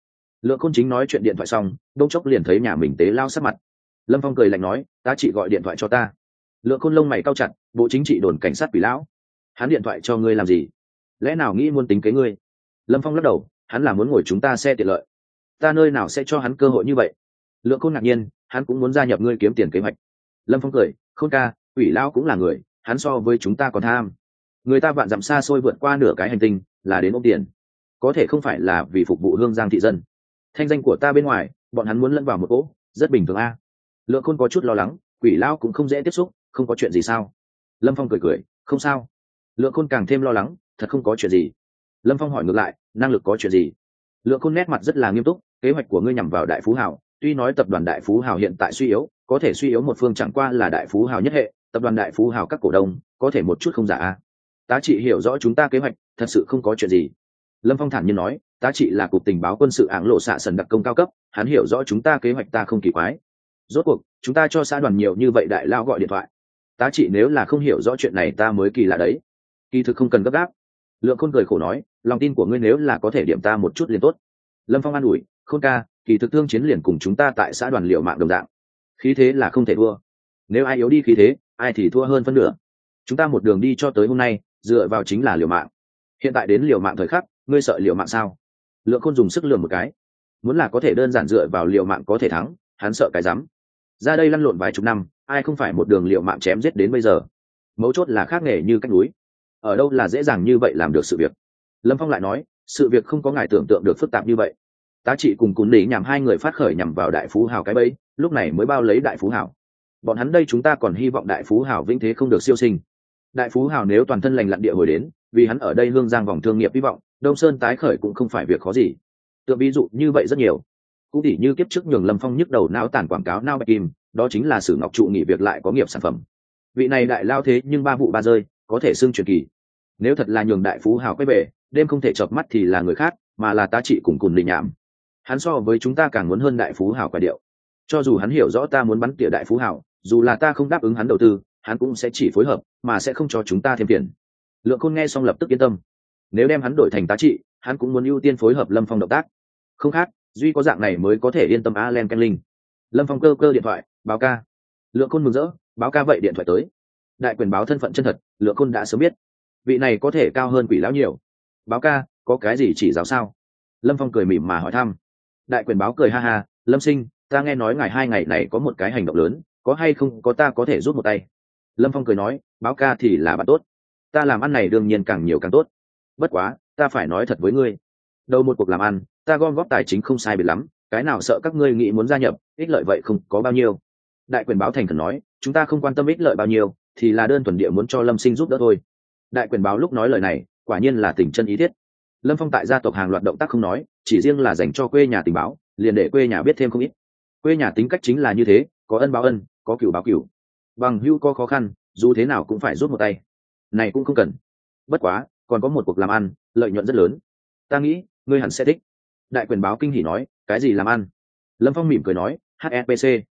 Lượng côn chính nói chuyện điện thoại xong, đông chốc liền thấy nhà mình tế lao sắc mặt. Lâm phong cười lạnh nói, ta chỉ gọi điện thoại cho ta. Lượng côn lông mày cao chặt, bộ chính trị đồn cảnh sát quỷ lão. Hắn điện thoại cho ngươi làm gì? Lẽ nào nghĩ muốn tính kế ngươi? Lâm phong lắc đầu, hắn là muốn ngồi chúng ta xe tiện lợi. Ta nơi nào sẽ cho hắn cơ hội như vậy? Lượng côn ngạc nhiên, hắn cũng muốn gia nhập ngươi kiếm tiền kế hoạch. Lâm phong cười không ca, quỷ lão cũng là người hắn so với chúng ta còn tham. Người ta vạn dặm xa xôi vượt qua nửa cái hành tinh là đến ôm tiền. Có thể không phải là vì phục vụ hương giang thị dân. Thanh danh của ta bên ngoài bọn hắn muốn lẫn vào một cỗ rất bình thường a. Lượng khôn có chút lo lắng quỷ lao cũng không dễ tiếp xúc không có chuyện gì sao? Lâm phong cười cười không sao. Lượng khôn càng thêm lo lắng thật không có chuyện gì. Lâm phong hỏi ngược lại năng lực có chuyện gì? Lượng khôn nét mặt rất là nghiêm túc kế hoạch của ngươi nhằm vào đại phú Hào, tuy nói tập đoàn đại phú Hào hiện tại suy yếu có thể suy yếu một phương chẳng qua là đại phú Hào nhất hệ tập đoàn đại phú hảo các cổ đông, có thể một chút không giả a. Tá trị hiểu rõ chúng ta kế hoạch, thật sự không có chuyện gì. Lâm phong thản nhiên nói, tá trị là cục tình báo quân sự ảng lộ xạ sần đặc công cao cấp, hắn hiểu rõ chúng ta kế hoạch ta không kỳ quái. Rốt cuộc, chúng ta cho xã đoàn nhiều như vậy đại lao gọi điện thoại. Tá trị nếu là không hiểu rõ chuyện này ta mới kỳ lạ đấy. Kỳ thực không cần gấp gáp. Lượng khôn cười khổ nói, lòng tin của ngươi nếu là có thể điểm ta một chút liền tốt. Lâm phong an ủi, khôn ca, kỳ thực thương chiến liền cùng chúng ta tại xã đoàn liệu mạng đồng dạng. Khí thế là không thể thua. Nếu ai yếu đi khí thế ai thì thua hơn phân nửa. Chúng ta một đường đi cho tới hôm nay, dựa vào chính là liều mạng. Hiện tại đến liều mạng thời khắc, ngươi sợ liều mạng sao? Lượng khôn dùng sức lường một cái. Muốn là có thể đơn giản dựa vào liều mạng có thể thắng, hắn sợ cái rắm. Ra đây lăn lộn vài chục năm, ai không phải một đường liều mạng chém giết đến bây giờ? Mấu chốt là khác nghề như cách núi. Ở đâu là dễ dàng như vậy làm được sự việc? Lâm phong lại nói, sự việc không có ngài tưởng tượng được phức tạp như vậy. Tá trị cùng cún lý nhằm hai người phát khởi nhằm vào đại phú hào cái bẫy, lúc này mới bao lấy đại phú hào bọn hắn đây chúng ta còn hy vọng đại phú hào vĩnh thế không được siêu sinh. Đại phú hào nếu toàn thân lành lặn địa hồi đến, vì hắn ở đây hương giang vòng thương nghiệp hy vọng, đông sơn tái khởi cũng không phải việc khó gì. Tượng ví dụ như vậy rất nhiều. Cũng tỉ như kiếp trước nhường lâm phong nhức đầu não tản quảng cáo nao bạch kim, đó chính là sử ngọc trụ nghỉ việc lại có nghiệp sản phẩm. Vị này đại lao thế nhưng ba vụ ba rơi, có thể xưng truyền kỳ. Nếu thật là nhường đại phú hào quay về, đêm không thể chợp mắt thì là người khác, mà là ta trị cùng cùng đình nhảm. Hắn so với chúng ta càng muốn hơn đại phú hào quả điệu. Cho dù hắn hiểu rõ ta muốn bắn tỉa đại phú hào dù là ta không đáp ứng hắn đầu tư, hắn cũng sẽ chỉ phối hợp, mà sẽ không cho chúng ta thêm tiền. Lượng khôn nghe xong lập tức yên tâm. Nếu đem hắn đổi thành tá trị, hắn cũng muốn ưu tiên phối hợp lâm phong động tác. Không khác, duy có dạng này mới có thể yên tâm a len canh linh. Lâm phong cơ cơ điện thoại, báo ca. Lượng khôn mừng rỡ, báo ca vậy điện thoại tới. Đại quyền báo thân phận chân thật, lượng khôn đã sớm biết. Vị này có thể cao hơn quỷ lão nhiều. Báo ca, có cái gì chỉ giáo sao? Lâm phong cười mỉm mà hỏi thăm. Đại quyền báo cười ha ha, lâm sinh, ta nghe nói ngày hai ngày này có một cái hành động lớn có hay không có ta có thể rút một tay? Lâm phong cười nói, báo ca thì là bạn tốt. Ta làm ăn này đương nhiên càng nhiều càng tốt. Bất quá, ta phải nói thật với ngươi. Đầu một cuộc làm ăn, ta gom góp tài chính không sai biệt lắm, cái nào sợ các ngươi nghĩ muốn gia nhập, ích lợi vậy không có bao nhiêu. Đại quyền báo thành khẩn nói, chúng ta không quan tâm ích lợi bao nhiêu, thì là đơn thuần địa muốn cho lâm sinh giúp đỡ thôi. Đại quyền báo lúc nói lời này, quả nhiên là tình chân ý thiết. Lâm phong tại gia tộc hàng loạt động tác không nói, chỉ riêng là dành cho quê nhà tình báo, liền để quê nhà biết thêm không ít. Quê nhà tính cách chính là như thế, có ân báo ân có cựu báo cựu bằng hưu có khó khăn, dù thế nào cũng phải rút một tay. Này cũng không cần. Bất quá, còn có một cuộc làm ăn, lợi nhuận rất lớn. Ta nghĩ, ngươi hẳn sẽ thích. Đại quyền báo kinh hỉ nói, cái gì làm ăn? Lâm phong mỉm cười nói hepc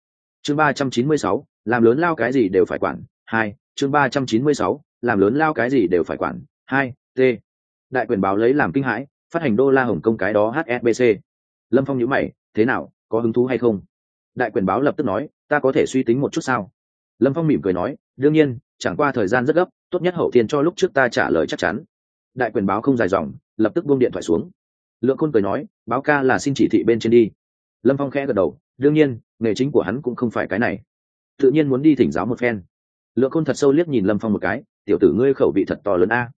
chương ba trăm chín mươi sáu, làm lớn lao cái gì đều phải quản, hai, chương ba trăm chín mươi sáu, làm lớn lao cái gì đều phải quản, hai, t. Đại quyền báo lấy làm kinh hãi, phát hành đô la hồng kông cái đó hepc lâm phong nhữ mày, thế nào, có hứng thú hay không? Đại quyền báo lập tức nói, ta có thể suy tính một chút sao? Lâm phong mỉm cười nói, đương nhiên, chẳng qua thời gian rất gấp, tốt nhất hậu tiên cho lúc trước ta trả lời chắc chắn. Đại quyền báo không dài dòng, lập tức buông điện thoại xuống. Lượng khôn cười nói, báo ca là xin chỉ thị bên trên đi. Lâm phong khẽ gật đầu, đương nhiên, nghề chính của hắn cũng không phải cái này. Tự nhiên muốn đi thỉnh giáo một phen. Lượng khôn thật sâu liếc nhìn lâm phong một cái, tiểu tử ngươi khẩu vị thật to lớn a.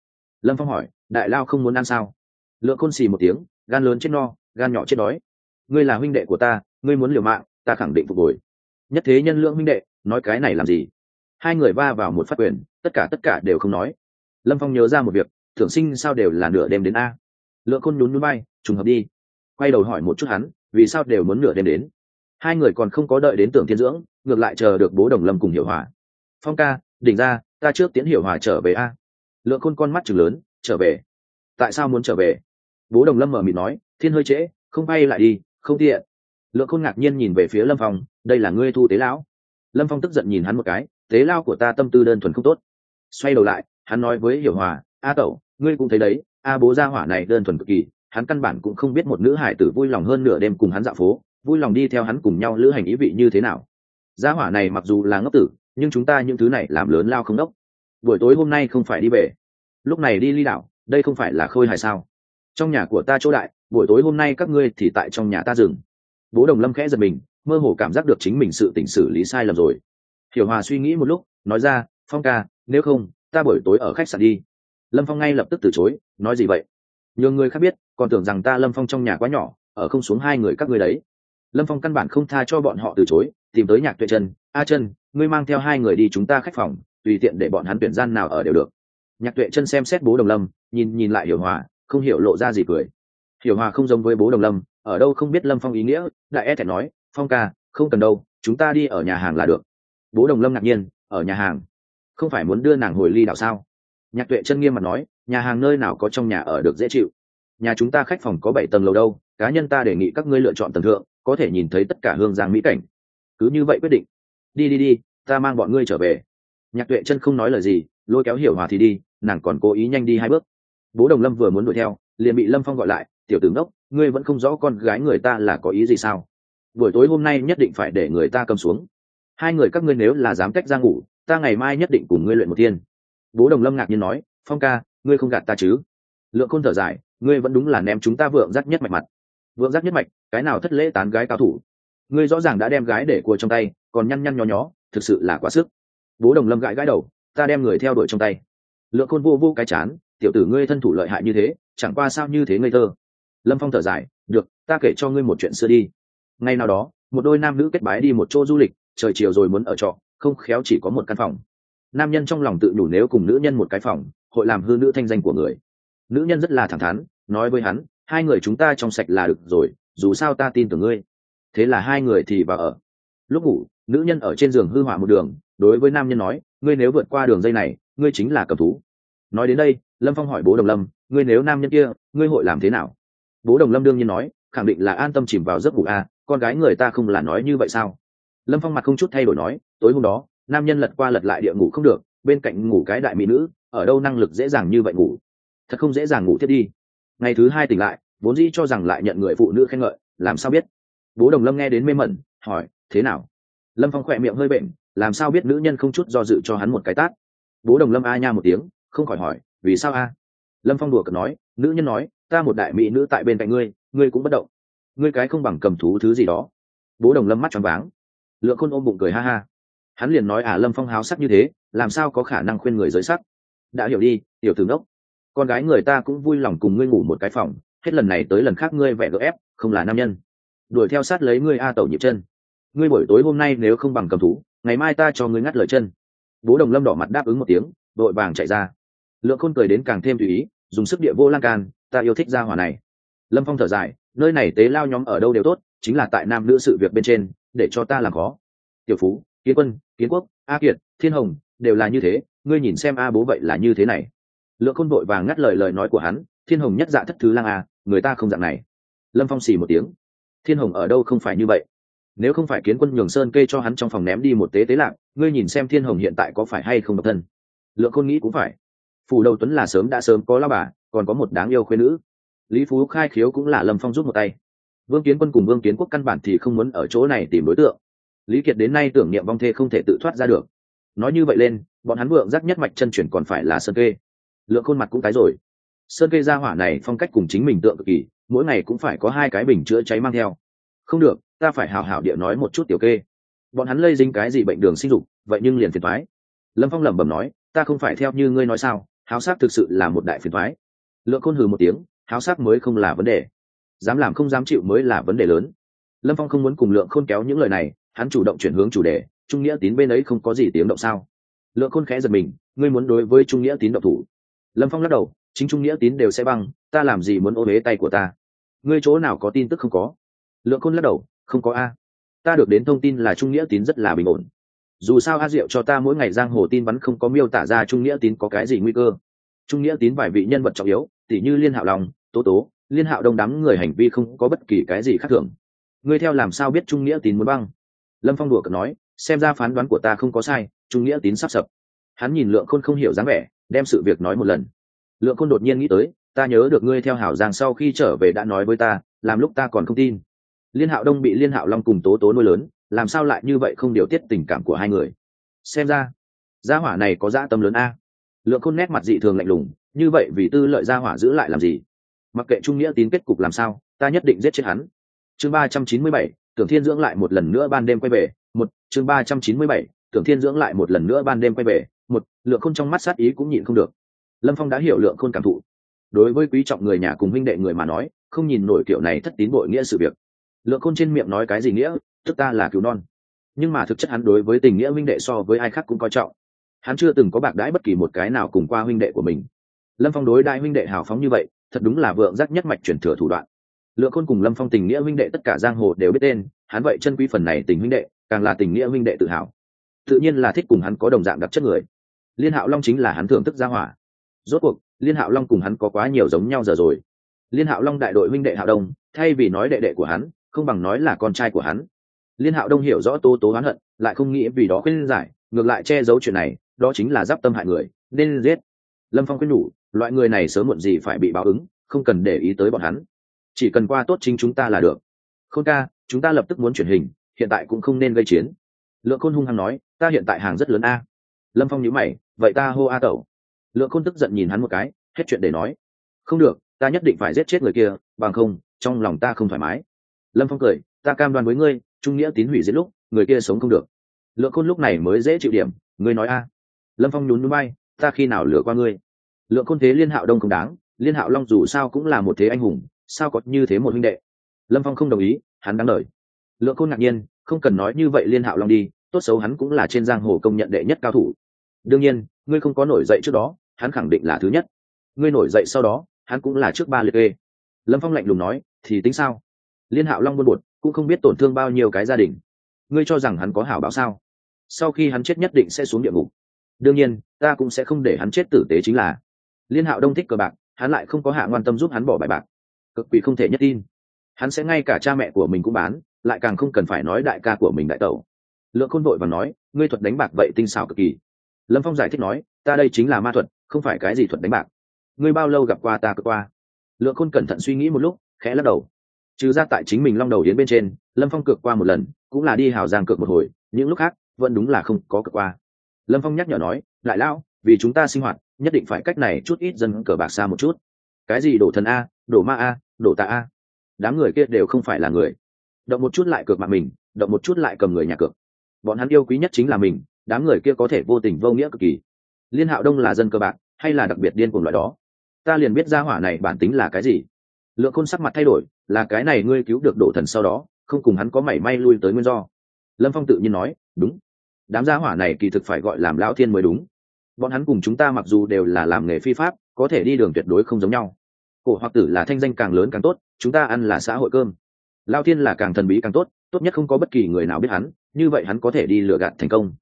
Lâm phong hỏi, đại lao không muốn ăn sao? Lượng khôn xì một tiếng, gan lớn chết no, gan nhỏ chết đói. Ngươi là huynh đệ của ta, ngươi muốn liều mạng ta khẳng định phục hồi. Nhất thế nhân lượng minh đệ, nói cái này làm gì? Hai người va vào một phát quyền, tất cả tất cả đều không nói. Lâm phong nhớ ra một việc, thưởng sinh sao đều là nửa đêm đến a. Lượng khôn nhún núi bay, trùng hợp đi. Quay đầu hỏi một chút hắn, vì sao đều muốn nửa đêm đến? Hai người còn không có đợi đến tưởng thiên dưỡng, ngược lại chờ được bố đồng lâm cùng hiểu hòa. Phong ca, đỉnh ra, ta trước tiến hiểu hòa trở về a. Lượng khôn con mắt chừng lớn, trở về. Tại sao muốn trở về? Bố đồng lâm mở mịt nói, thiên hơi trễ, không bay lại đi, không tiện lượng khôn ngạc nhiên nhìn về phía lâm phong, đây là ngươi thu tế lão. Lâm phong tức giận nhìn hắn một cái, tế lao của ta tâm tư đơn thuần không tốt. Xoay đầu lại, hắn nói với hiểu hòa, a tẩu, ngươi cũng thấy đấy, a bố gia hỏa này đơn thuần cực kỳ, hắn căn bản cũng không biết một nữ hải tử vui lòng hơn nửa đêm cùng hắn dạo phố, vui lòng đi theo hắn cùng nhau lữ hành ý vị như thế nào. Gia hỏa này mặc dù là ngốc tử, nhưng chúng ta những thứ này làm lớn lao không đốc. Buổi tối hôm nay không phải đi về. Lúc này đi ly đảo, đây không phải là khôi hài sao? Trong nhà của ta chỗ đại, buổi tối hôm nay các ngươi thì tại trong nhà ta dừng bố đồng lâm khẽ giật mình, mơ hồ cảm giác được chính mình sự tỉnh xử lý sai lầm rồi. Hiểu hòa suy nghĩ một lúc, nói ra, phong ca, nếu không, ta buổi tối ở khách sạn đi. Lâm phong ngay lập tức từ chối, nói gì vậy? Nhiều người khác biết, còn tưởng rằng ta lâm phong trong nhà quá nhỏ, ở không xuống hai người các ngươi đấy. Lâm phong căn bản không tha cho bọn họ từ chối, tìm tới nhạc tuệ chân a chân ngươi mang theo hai người đi chúng ta khách phòng, tùy tiện để bọn hắn tuyển gian nào ở đều được. Nhạc tuệ chân xem xét bố đồng lâm, nhìn nhìn lại hiểu hòa, không hiểu lộ ra gì cười hiểu hòa không giống với bố đồng lâm, ở đâu không biết lâm phong ý nghĩa, đại e thẹn nói, phong ca, không cần đâu, chúng ta đi ở nhà hàng là được. Bố đồng lâm ngạc nhiên, ở nhà hàng? Không phải muốn đưa nàng hồi ly đạo sao? Nhạc tuệ chân nghiêm mặt nói, nhà hàng nơi nào có trong nhà ở được dễ chịu? Nhà chúng ta khách phòng có bảy tầng lầu đâu, cá nhân ta đề nghị các ngươi lựa chọn tầng thượng, có thể nhìn thấy tất cả hương giang mỹ cảnh. Cứ như vậy quyết định. Đi đi đi, ta mang bọn ngươi trở về. Nhạc tuệ chân không nói lời gì, lôi kéo hiểu hòa thì đi, nàng còn cố ý nhanh đi hai bước. Bố đồng lâm vừa muốn đuổi theo, liền bị lâm phong gọi lại tiểu tử ngốc, ngươi vẫn không rõ con gái người ta là có ý gì sao? Buổi tối hôm nay nhất định phải để người ta cầm xuống. Hai người các ngươi nếu là dám cách ra ngủ, ta ngày mai nhất định cùng ngươi luyện một thiên. Bố đồng lâm ngạc nhiên nói, phong ca, ngươi không gạt ta chứ? Lượng khôn thở dài, ngươi vẫn đúng là ném chúng ta vượng rắc nhất mạch mặt. Vượng rắc nhất mạch, cái nào thất lễ tán gái cao thủ? Ngươi rõ ràng đã đem gái để cua trong tay, còn nhăn nhăn nhó nhó, thực sự là quá sức. Bố đồng lâm gãi gãi đầu, ta đem người theo đuổi trong tay. Lượng khôn vô vô cái chán, tiểu tử ngươi thân thủ lợi hại như thế, chẳng qua sao như thế ngây thơ lâm phong thở dài, được, ta kể cho ngươi một chuyện xưa đi. Ngay nào đó, một đôi nam nữ kết bái đi một chỗ du lịch, trời chiều rồi muốn ở trọ, không khéo chỉ có một căn phòng. Nam nhân trong lòng tự nhủ nếu cùng nữ nhân một cái phòng, hội làm hư nữ thanh danh của người. Nữ nhân rất là thẳng thắn, nói với hắn, hai người chúng ta trong sạch là được rồi, dù sao ta tin tưởng ngươi. Thế là hai người thì vào ở. Lúc ngủ, nữ nhân ở trên giường hư hỏa một đường, đối với nam nhân nói, ngươi nếu vượt qua đường dây này, ngươi chính là cầm thú. Nói đến đây, lâm phong hỏi bố đồng lâm, ngươi nếu nam nhân kia, ngươi hội làm thế nào? Bố đồng lâm đương nhiên nói, khẳng định là an tâm chìm vào giấc ngủ a con gái người ta không là nói như vậy sao? Lâm phong mặt không chút thay đổi nói, tối hôm đó, nam nhân lật qua lật lại địa ngủ không được, bên cạnh ngủ cái đại mỹ nữ, ở đâu năng lực dễ dàng như vậy ngủ? Thật không dễ dàng ngủ thiết đi. Ngày thứ hai tỉnh lại, vốn dĩ cho rằng lại nhận người phụ nữ khen ngợi, làm sao biết? Bố đồng lâm nghe đến mê mẩn, hỏi, thế nào? Lâm phong khỏe miệng hơi bệnh, làm sao biết nữ nhân không chút do dự cho hắn một cái tát? Bố đồng lâm a nha một tiếng, không khỏi hỏi, vì sao a? Lâm phong đùa cợt nói, nữ nhân nói ta một đại mỹ nữ tại bên cạnh ngươi ngươi cũng bất động. Ngươi cái không bằng cầm thú thứ gì đó. Bố đồng lâm mắt tròn váng. Lượng khôn ôm bụng cười ha ha. Hắn liền nói à lâm phong háo sắc như thế, làm sao có khả năng khuyên người giới sắc? Đã hiểu đi, tiểu tử ngốc. Con gái người ta cũng vui lòng cùng ngươi ngủ một cái phòng. Hết lần này tới lần khác ngươi vẻ gỡ ép, không là nam nhân. Đuổi theo sát lấy ngươi a tẩu nhịp chân. Ngươi buổi tối hôm nay nếu không bằng cầm thú, ngày mai ta cho ngươi ngắt lời chân. Bố đồng lâm đỏ mặt đáp ứng một tiếng, đội vàng chạy ra. Lượng khôn cười đến càng thêm tùy ý dùng sức địa vô lan can, ta yêu thích gia hỏa này. Lâm phong thở dài, nơi này tế lao nhóm ở đâu đều tốt, chính là tại nam nữ sự việc bên trên, để cho ta làm khó. Tiểu phú, kiến quân, kiến quốc, a kiệt, thiên hồng, đều là như thế, ngươi nhìn xem a bố vậy là như thế này. Lượng khôn vội vàng ngắt lời lời nói của hắn, thiên hồng nhất dạ thất thứ lang a, người ta không dạng này. Lâm phong xì một tiếng, thiên hồng ở đâu không phải như vậy? Nếu không phải kiến quân nhường sơn kê cho hắn trong phòng ném đi một tế tế lạc, ngươi nhìn xem thiên hồng hiện tại có phải hay không độc thân? Lượng khôn nghĩ cũng phải phủ đầu tuấn là sớm đã sớm có lao bà, còn có một đáng yêu khuyên nữ. Lý phú khai khiếu cũng là lâm phong rút một tay. Vương kiến quân cùng vương kiến quốc căn bản thì không muốn ở chỗ này tìm đối tượng. Lý kiệt đến nay tưởng niệm vong thê không thể tự thoát ra được. Nói như vậy lên, bọn hắn vượng giác nhất mạch chân chuyển còn phải là sơn kê. Lượng khuôn mặt cũng tái rồi. Sơn kê ra hỏa này phong cách cùng chính mình tượng cực kỳ, mỗi ngày cũng phải có hai cái bình chữa cháy mang theo. Không được, ta phải hào hảo địa nói một chút tiểu kê. Bọn hắn lây dính cái gì bệnh đường sinh dục, vậy nhưng liền phiền thoái lâm phong lẩm bẩm nói, ta không phải theo như ngươi nói sao? Háo sắc thực sự là một đại phiền thoái lượng khôn hừ một tiếng, háo sắc mới không là vấn đề. Dám làm không dám chịu mới là vấn đề lớn. Lâm phong không muốn cùng lượng khôn kéo những lời này, hắn chủ động chuyển hướng chủ đề, trung nghĩa tín bên ấy không có gì tiếng động sao? Lượng khôn khẽ giật mình, ngươi muốn đối với trung nghĩa tín động thủ. Lâm phong lắc đầu, chính trung nghĩa tín đều sẽ băng, ta làm gì muốn ô huế tay của ta? Ngươi chỗ nào có tin tức không có? Lượng khôn lắc đầu, không có a. Ta được đến thông tin là trung nghĩa tín rất là bình ổn dù sao a diệu cho ta mỗi ngày giang hồ tin bắn không có miêu tả ra trung nghĩa tín có cái gì nguy cơ. Trung nghĩa tín vài vị nhân vật trọng yếu, tỉ như liên hạo lòng tố tố, liên hạo đông đám người hành vi không có bất kỳ cái gì khác thường. Ngươi theo làm sao biết trung nghĩa tín muốn băng? Lâm phong đùa cợt nói, xem ra phán đoán của ta không có sai, trung nghĩa tín sắp sập. Hắn nhìn lượng khôn không hiểu dáng vẻ, đem sự việc nói một lần. Lượng khôn đột nhiên nghĩ tới, ta nhớ được ngươi theo hảo giang sau khi trở về đã nói với ta, làm lúc ta còn không tin. Liên hạo đông bị liên hạo long cùng tố tố nuôi lớn làm sao lại như vậy không điều tiết tình cảm của hai người? Xem ra, gia hỏa này có dã tâm lớn a. Lượng khôn nét mặt dị thường lạnh lùng, như vậy vì tư lợi gia hỏa giữ lại làm gì? Mặc kệ trung nghĩa tín kết cục làm sao, ta nhất định giết chết hắn. Chương ba trăm chín mươi bảy, tưởng thiên dưỡng lại một lần nữa ban đêm quay về. Một, chương ba trăm chín mươi bảy, tưởng thiên dưỡng lại một lần nữa ban đêm quay về. Một, lượng khôn trong mắt sát ý cũng nhịn không được. Lâm phong đã hiểu lượng khôn cảm thụ. Đối với quý trọng người nhà cùng huynh đệ người mà nói, không nhìn nổi kiểu này thất tín bội nghĩa sự việc. Lượng khôn trên miệng nói cái gì nghĩa tức ta là cứu non. Nhưng mà thực chất hắn đối với tình nghĩa huynh đệ so với ai khác cũng coi trọng. Hắn chưa từng có bạc đãi bất kỳ một cái nào cùng qua huynh đệ của mình. Lâm phong đối đại huynh đệ hào phóng như vậy, thật đúng là vượng giác nhất mạch chuyển thừa thủ đoạn. Lượng khôn cùng lâm phong tình nghĩa huynh đệ tất cả giang hồ đều biết tên, hắn vậy chân quý phần này tình huynh đệ, càng là tình nghĩa huynh đệ tự hào. Tự nhiên là thích cùng hắn có đồng dạng đặc chất người. Liên hạo long chính là hắn thưởng thức gia hỏa. Rốt cuộc, liên hạo long cùng hắn có quá nhiều giống nhau giờ rồi. Liên hạo long đại đội huynh đệ hạo đông, thay vì nói đệ đệ của hắn, không bằng nói là con trai của hắn liên hạo đông hiểu rõ tố tố oán hận, lại không nghĩ vì đó khuyên giải, ngược lại che giấu chuyện này, đó chính là giáp tâm hại người, nên giết. Lâm phong khuyên nhủ, loại người này sớm muộn gì phải bị báo ứng, không cần để ý tới bọn hắn. Chỉ cần qua tốt chính chúng ta là được. Khôn ca, chúng ta lập tức muốn chuyển hình, hiện tại cũng không nên gây chiến. Lượng khôn hung hăng nói, ta hiện tại hàng rất lớn a. Lâm phong nhíu mày, vậy ta hô a tẩu. Lượng khôn tức giận nhìn hắn một cái, hết chuyện để nói. Không được, ta nhất định phải giết chết người kia, bằng không, trong lòng ta không thoải mái. Lâm phong cười ta cam đoan với ngươi, trung nghĩa tín hủy giết lúc, người kia sống không được. Lượng khôn lúc này mới dễ chịu điểm, ngươi nói a. Lâm phong nhún núi bay ta khi nào lừa qua ngươi? Lượng khôn thế liên hạo đông không đáng, liên hạo long dù sao cũng là một thế anh hùng, sao có như thế một huynh đệ? Lâm phong không đồng ý, hắn đáng lời. Lượng khôn ngạc nhiên, không cần nói như vậy liên hạo long đi, tốt xấu hắn cũng là trên giang hồ công nhận đệ nhất cao thủ. Đương nhiên, ngươi không có nổi dậy trước đó, hắn khẳng định là thứ nhất. Ngươi nổi dậy sau đó, hắn cũng là trước ba liệt kê. Lâm phong lạnh lùng nói, thì tính sao? Liên hạo long buôn bột cũng không biết tổn thương bao nhiêu cái gia đình. Ngươi cho rằng hắn có hảo báo sao? Sau khi hắn chết nhất định sẽ xuống địa ngục. Đương nhiên, ta cũng sẽ không để hắn chết tử tế chính là. Liên hạo đông thích cờ bạc, hắn lại không có hạ ngoan tâm giúp hắn bỏ bài bạc. Cực quỷ không thể nhất tin. Hắn sẽ ngay cả cha mẹ của mình cũng bán, lại càng không cần phải nói đại ca của mình đại tẩu. Lượng khôn vội và nói, ngươi thuật đánh bạc vậy tinh xảo cực kỳ. Lâm phong giải thích nói, ta đây chính là ma thuật, không phải cái gì thuật đánh bạc. Ngươi bao lâu gặp qua ta cực qua? Lượng khôn cẩn thận suy nghĩ một lúc, khẽ lắc đầu trừ ra tại chính mình long đầu yến bên trên, lâm phong cược qua một lần, cũng là đi hào giang cược một hồi, những lúc khác, vẫn đúng là không có cược qua. Lâm phong nhắc nhở nói lại lão, vì chúng ta sinh hoạt, nhất định phải cách này chút ít dân cờ bạc xa một chút. Cái gì đổ thần a, đổ ma a, đổ tạ a? Đám người kia đều không phải là người. Động một chút lại cược mạng mình, động một chút lại cầm người nhà cược. Bọn hắn yêu quý nhất chính là mình, đám người kia có thể vô tình vô nghĩa cực kỳ. Liên hạo đông là dân cơ bạc, hay là đặc biệt điên cùng loại đó? Ta liền biết ra hỏa này bản tính là cái gì lượng khôn sắc mặt thay đổi, là cái này ngươi cứu được đổ thần sau đó, không cùng hắn có mảy may lui tới nguyên do. Lâm phong tự nhiên nói, đúng. Đám gia hỏa này kỳ thực phải gọi làm lão thiên mới đúng. Bọn hắn cùng chúng ta mặc dù đều là làm nghề phi pháp, có thể đi đường tuyệt đối không giống nhau. Cổ hoặc tử là thanh danh càng lớn càng tốt, chúng ta ăn là xã hội cơm. Lao thiên là càng thần bí càng tốt tốt nhất không có bất kỳ người nào biết hắn, như vậy hắn có thể đi lừa gạt thành công.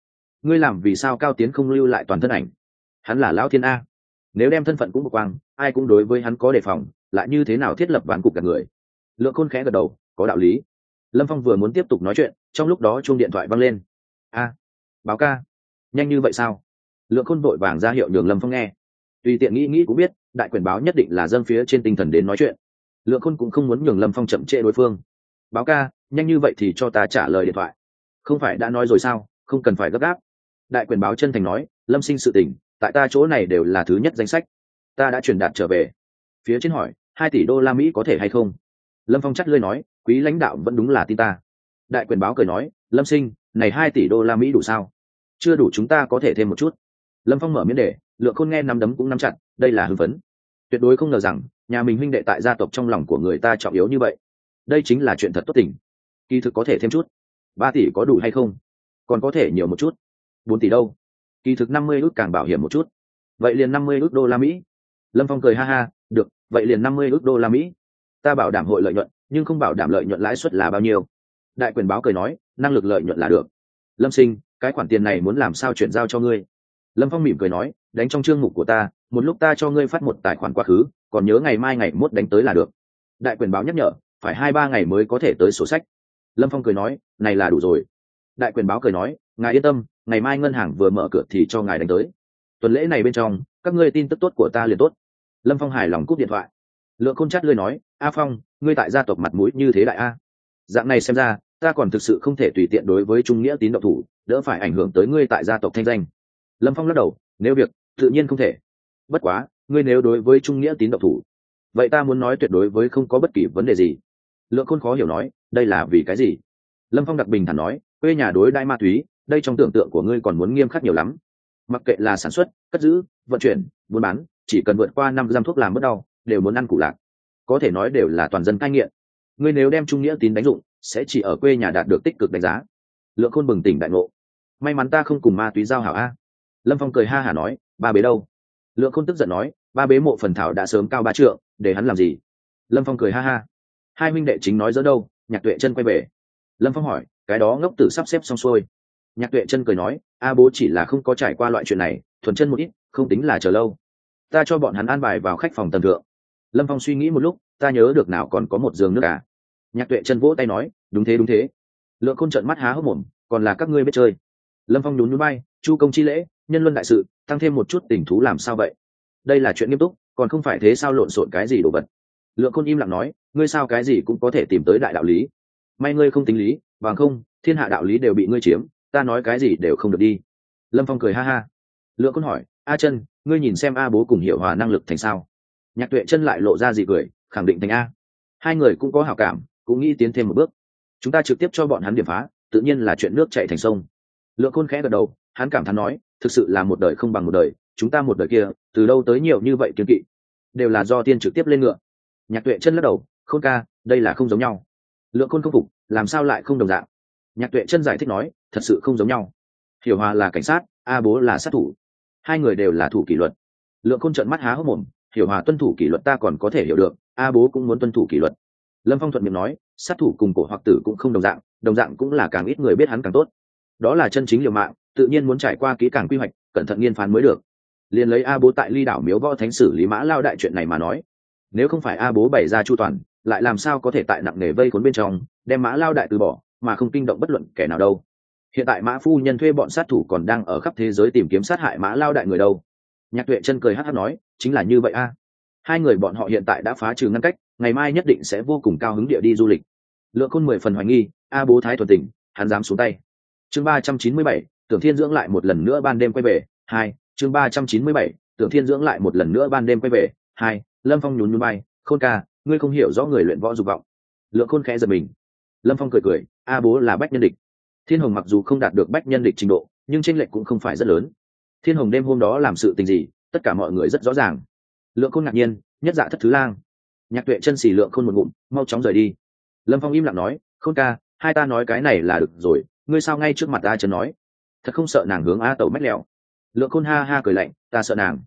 Ngươi làm vì sao cao tiến không lưu lại toàn thân ảnh? Hắn là lão thiên a nếu đem thân phận cũng một quang, ai cũng đối với hắn có đề phòng, lại như thế nào thiết lập ván cục cả người? Lượng khôn khẽ gật đầu, có đạo lý. Lâm phong vừa muốn tiếp tục nói chuyện, trong lúc đó chuông điện thoại văng lên. A, báo ca, nhanh như vậy sao? Lượng khôn vội vàng ra hiệu nhường lâm phong nghe. Tùy tiện nghĩ nghĩ cũng biết, đại quyền báo nhất định là dân phía trên tinh thần đến nói chuyện. Lượng khôn cũng không muốn nhường lâm phong chậm trễ đối phương. Báo ca, nhanh như vậy thì cho ta trả lời điện thoại. Không phải đã nói rồi sao? Không cần phải gấp gáp. Đại quyền báo chân thành nói, lâm sinh sự tình tại ta chỗ này đều là thứ nhất danh sách. Ta đã truyền đạt trở về. Phía trên hỏi, hai tỷ đô la mỹ có thể hay không? Lâm phong chắc lơi nói, quý lãnh đạo vẫn đúng là tin ta. Đại quyền báo cười nói, lâm sinh, này hai tỷ đô la mỹ đủ sao? Chưa đủ chúng ta có thể thêm một chút. Lâm phong mở miễn đề lượng khôn nghe nắm đấm cũng nắm chặt, đây là hưng phấn. Tuyệt đối không ngờ rằng, nhà mình huynh đệ tại gia tộc trong lòng của người ta trọng yếu như vậy. Đây chính là chuyện thật tốt tình. Kỳ thực có thể thêm chút. Ba tỷ có đủ hay không? Còn có thể nhiều một chút. Bốn tỷ đâu? Kỳ thực năm mươi ước càng bảo hiểm một chút. Vậy liền năm mươi ước đô la mỹ. Lâm phong cười ha ha, được, vậy liền năm mươi ước đô la mỹ. Ta bảo đảm hội lợi nhuận, nhưng không bảo đảm lợi nhuận lãi suất là bao nhiêu. Đại quyền báo cười nói, năng lực lợi nhuận là được. Lâm sinh, cái khoản tiền này muốn làm sao chuyển giao cho ngươi? Lâm phong mỉm cười nói, đánh trong chương mục của ta, một lúc ta cho ngươi phát một tài khoản quá khứ, còn nhớ ngày mai ngày mốt đánh tới là được. Đại quyền báo nhắc nhở, phải hai ba ngày mới có thể tới sổ sách. Lâm phong cười nói, này là đủ rồi. Đại quyền báo cười nói ngài yên tâm, ngày mai ngân hàng vừa mở cửa thì cho ngài đánh tới. Tuần lễ này bên trong, các ngươi tin tức tốt của ta liền tốt. Lâm phong hài lòng cúp điện thoại. Lượng khôn chát lơi nói, a phong, ngươi tại gia tộc mặt mũi như thế đại a? Dạng này xem ra, ta còn thực sự không thể tùy tiện đối với trung nghĩa tín độc thủ, đỡ phải ảnh hưởng tới ngươi tại gia tộc thanh danh. Lâm phong lắc đầu, nếu việc, tự nhiên không thể. Bất quá, ngươi nếu đối với trung nghĩa tín độc thủ, vậy ta muốn nói tuyệt đối với không có bất kỳ vấn đề gì. Lượng khôn khó hiểu nói, đây là vì cái gì? Lâm phong đặc bình thản nói, quê nhà đối đại ma túy đây trong tưởng tượng của ngươi còn muốn nghiêm khắc nhiều lắm. Mặc kệ là sản xuất, cất giữ, vận chuyển, buôn bán, chỉ cần vượt qua năm giam thuốc làm mất đau, đều muốn ăn củ lạc. Có thể nói đều là toàn dân cai nghiện. Ngươi nếu đem trung nghĩa tín đánh dụng, sẽ chỉ ở quê nhà đạt được tích cực đánh giá. Lượng khôn bừng tỉnh đại ngộ. May mắn ta không cùng ma túy giao hảo a. Lâm phong cười ha hả nói, ba bế đâu? Lượng khôn tức giận nói, ba bế mộ phần thảo đã sớm cao ba trượng, để hắn làm gì? Lâm phong cười ha ha. Hai minh đệ chính nói giữa đâu, nhạc tuệ chân quay về. Lâm phong hỏi, cái đó ngốc tử sắp xếp xong xuôi nhạc tuệ chân cười nói, a bố chỉ là không có trải qua loại chuyện này, thuần chân một ít, không tính là chờ lâu. Ta cho bọn hắn an bài vào khách phòng tầng thượng. Lâm phong suy nghĩ một lúc, ta nhớ được nào còn có một giường nước cả. nhạc tuệ chân vỗ tay nói, đúng thế đúng thế. Lượng khôn trận mắt há hốc mồm, còn là các ngươi biết chơi. Lâm phong nhún núi bay chu công chi lễ, nhân luân đại sự, tăng thêm một chút tình thú làm sao vậy? Đây là chuyện nghiêm túc, còn không phải thế sao lộn xộn cái gì đồ vật? Lượng khôn im lặng nói, ngươi sao cái gì cũng có thể tìm tới đại đạo lý? May ngươi không tính lý, bằng không, thiên hạ đạo lý đều bị ngươi chiếm ta nói cái gì đều không được đi. Lâm phong cười ha ha. Lượng Côn hỏi, a chân, ngươi nhìn xem a bố cùng hiểu hòa năng lực thành sao? Nhạc tuệ chân lại lộ ra gì cười, khẳng định thành a. Hai người cũng có hảo cảm, cũng nghĩ tiến thêm một bước. Chúng ta trực tiếp cho bọn hắn điểm phá, tự nhiên là chuyện nước chạy thành sông. Lượng khôn khẽ gật đầu, hắn cảm thán nói, thực sự là một đời không bằng một đời, chúng ta một đời kia, từ đâu tới nhiều như vậy kiên kỵ, đều là do tiên trực tiếp lên ngựa. Nhạc tuệ chân lắc đầu, khôn ca, đây là không giống nhau. Lượng khôn không phục, làm sao lại không đồng dạng? Nhạc tuệ chân giải thích nói, thật sự không giống nhau. Hiểu hòa là cảnh sát, a bố là sát thủ. Hai người đều là thủ kỷ luật. Lượng khôn trận mắt há hốc mồm, hiểu hòa tuân thủ kỷ luật ta còn có thể hiểu được, a bố cũng muốn tuân thủ kỷ luật. Lâm phong thuận miệng nói, sát thủ cùng cổ hoặc tử cũng không đồng dạng đồng dạng cũng là càng ít người biết hắn càng tốt. Đó là chân chính liều mạng, tự nhiên muốn trải qua kỹ càng quy hoạch, cẩn thận nghiên phán mới được. Liền lấy a bố tại ly đảo miếu võ thánh sử lý mã lao đại chuyện này mà nói, nếu không phải a bố bày ra chu toàn, lại làm sao có thể tại nặng nề vây khốn bên trong, đem mã lao đại từ bỏ? Mà không kinh động bất luận kẻ nào đâu. Hiện tại mã phu nhân thuê bọn sát thủ còn đang ở khắp thế giới tìm kiếm sát hại mã lao đại người đâu. Nhạc tuệ chân cười hát hát nói, chính là như vậy a. Hai người bọn họ hiện tại đã phá trừ ngăn cách, ngày mai nhất định sẽ vô cùng cao hứng địa đi du lịch. Lượng khôn mười phần hoài nghi, a bố thái thuần tình hắn dám xuống tay. Chương ba trăm chín mươi bảy, tưởng thiên dưỡng lại một lần nữa ban đêm quay về, hai, chương ba trăm chín mươi bảy, tưởng thiên dưỡng lại một lần nữa ban đêm quay về, hai, lâm phong nhún nhún bay khôn ca, ngươi không hiểu rõ người luyện võ dục vọng. Lượng khôn khẽ giật mình lâm phong cười cười, a bố là bách nhân địch. Thiên hồng mặc dù không đạt được bách nhân địch trình độ, nhưng tranh lệch cũng không phải rất lớn. Thiên hồng đêm hôm đó làm sự tình gì, tất cả mọi người rất rõ ràng. Lượng khôn ngạc nhiên, nhất dạ thất thứ lang. Nhạc tuệ chân xì lượng khôn một ngụm, mau chóng rời đi. Lâm phong im lặng nói, khôn ca, hai ta nói cái này là được rồi, ngươi sao ngay trước mặt a chân nói? Thật không sợ nàng hướng a tẩu mách lẹo. Lượng khôn ha ha cười lạnh, ta sợ nàng.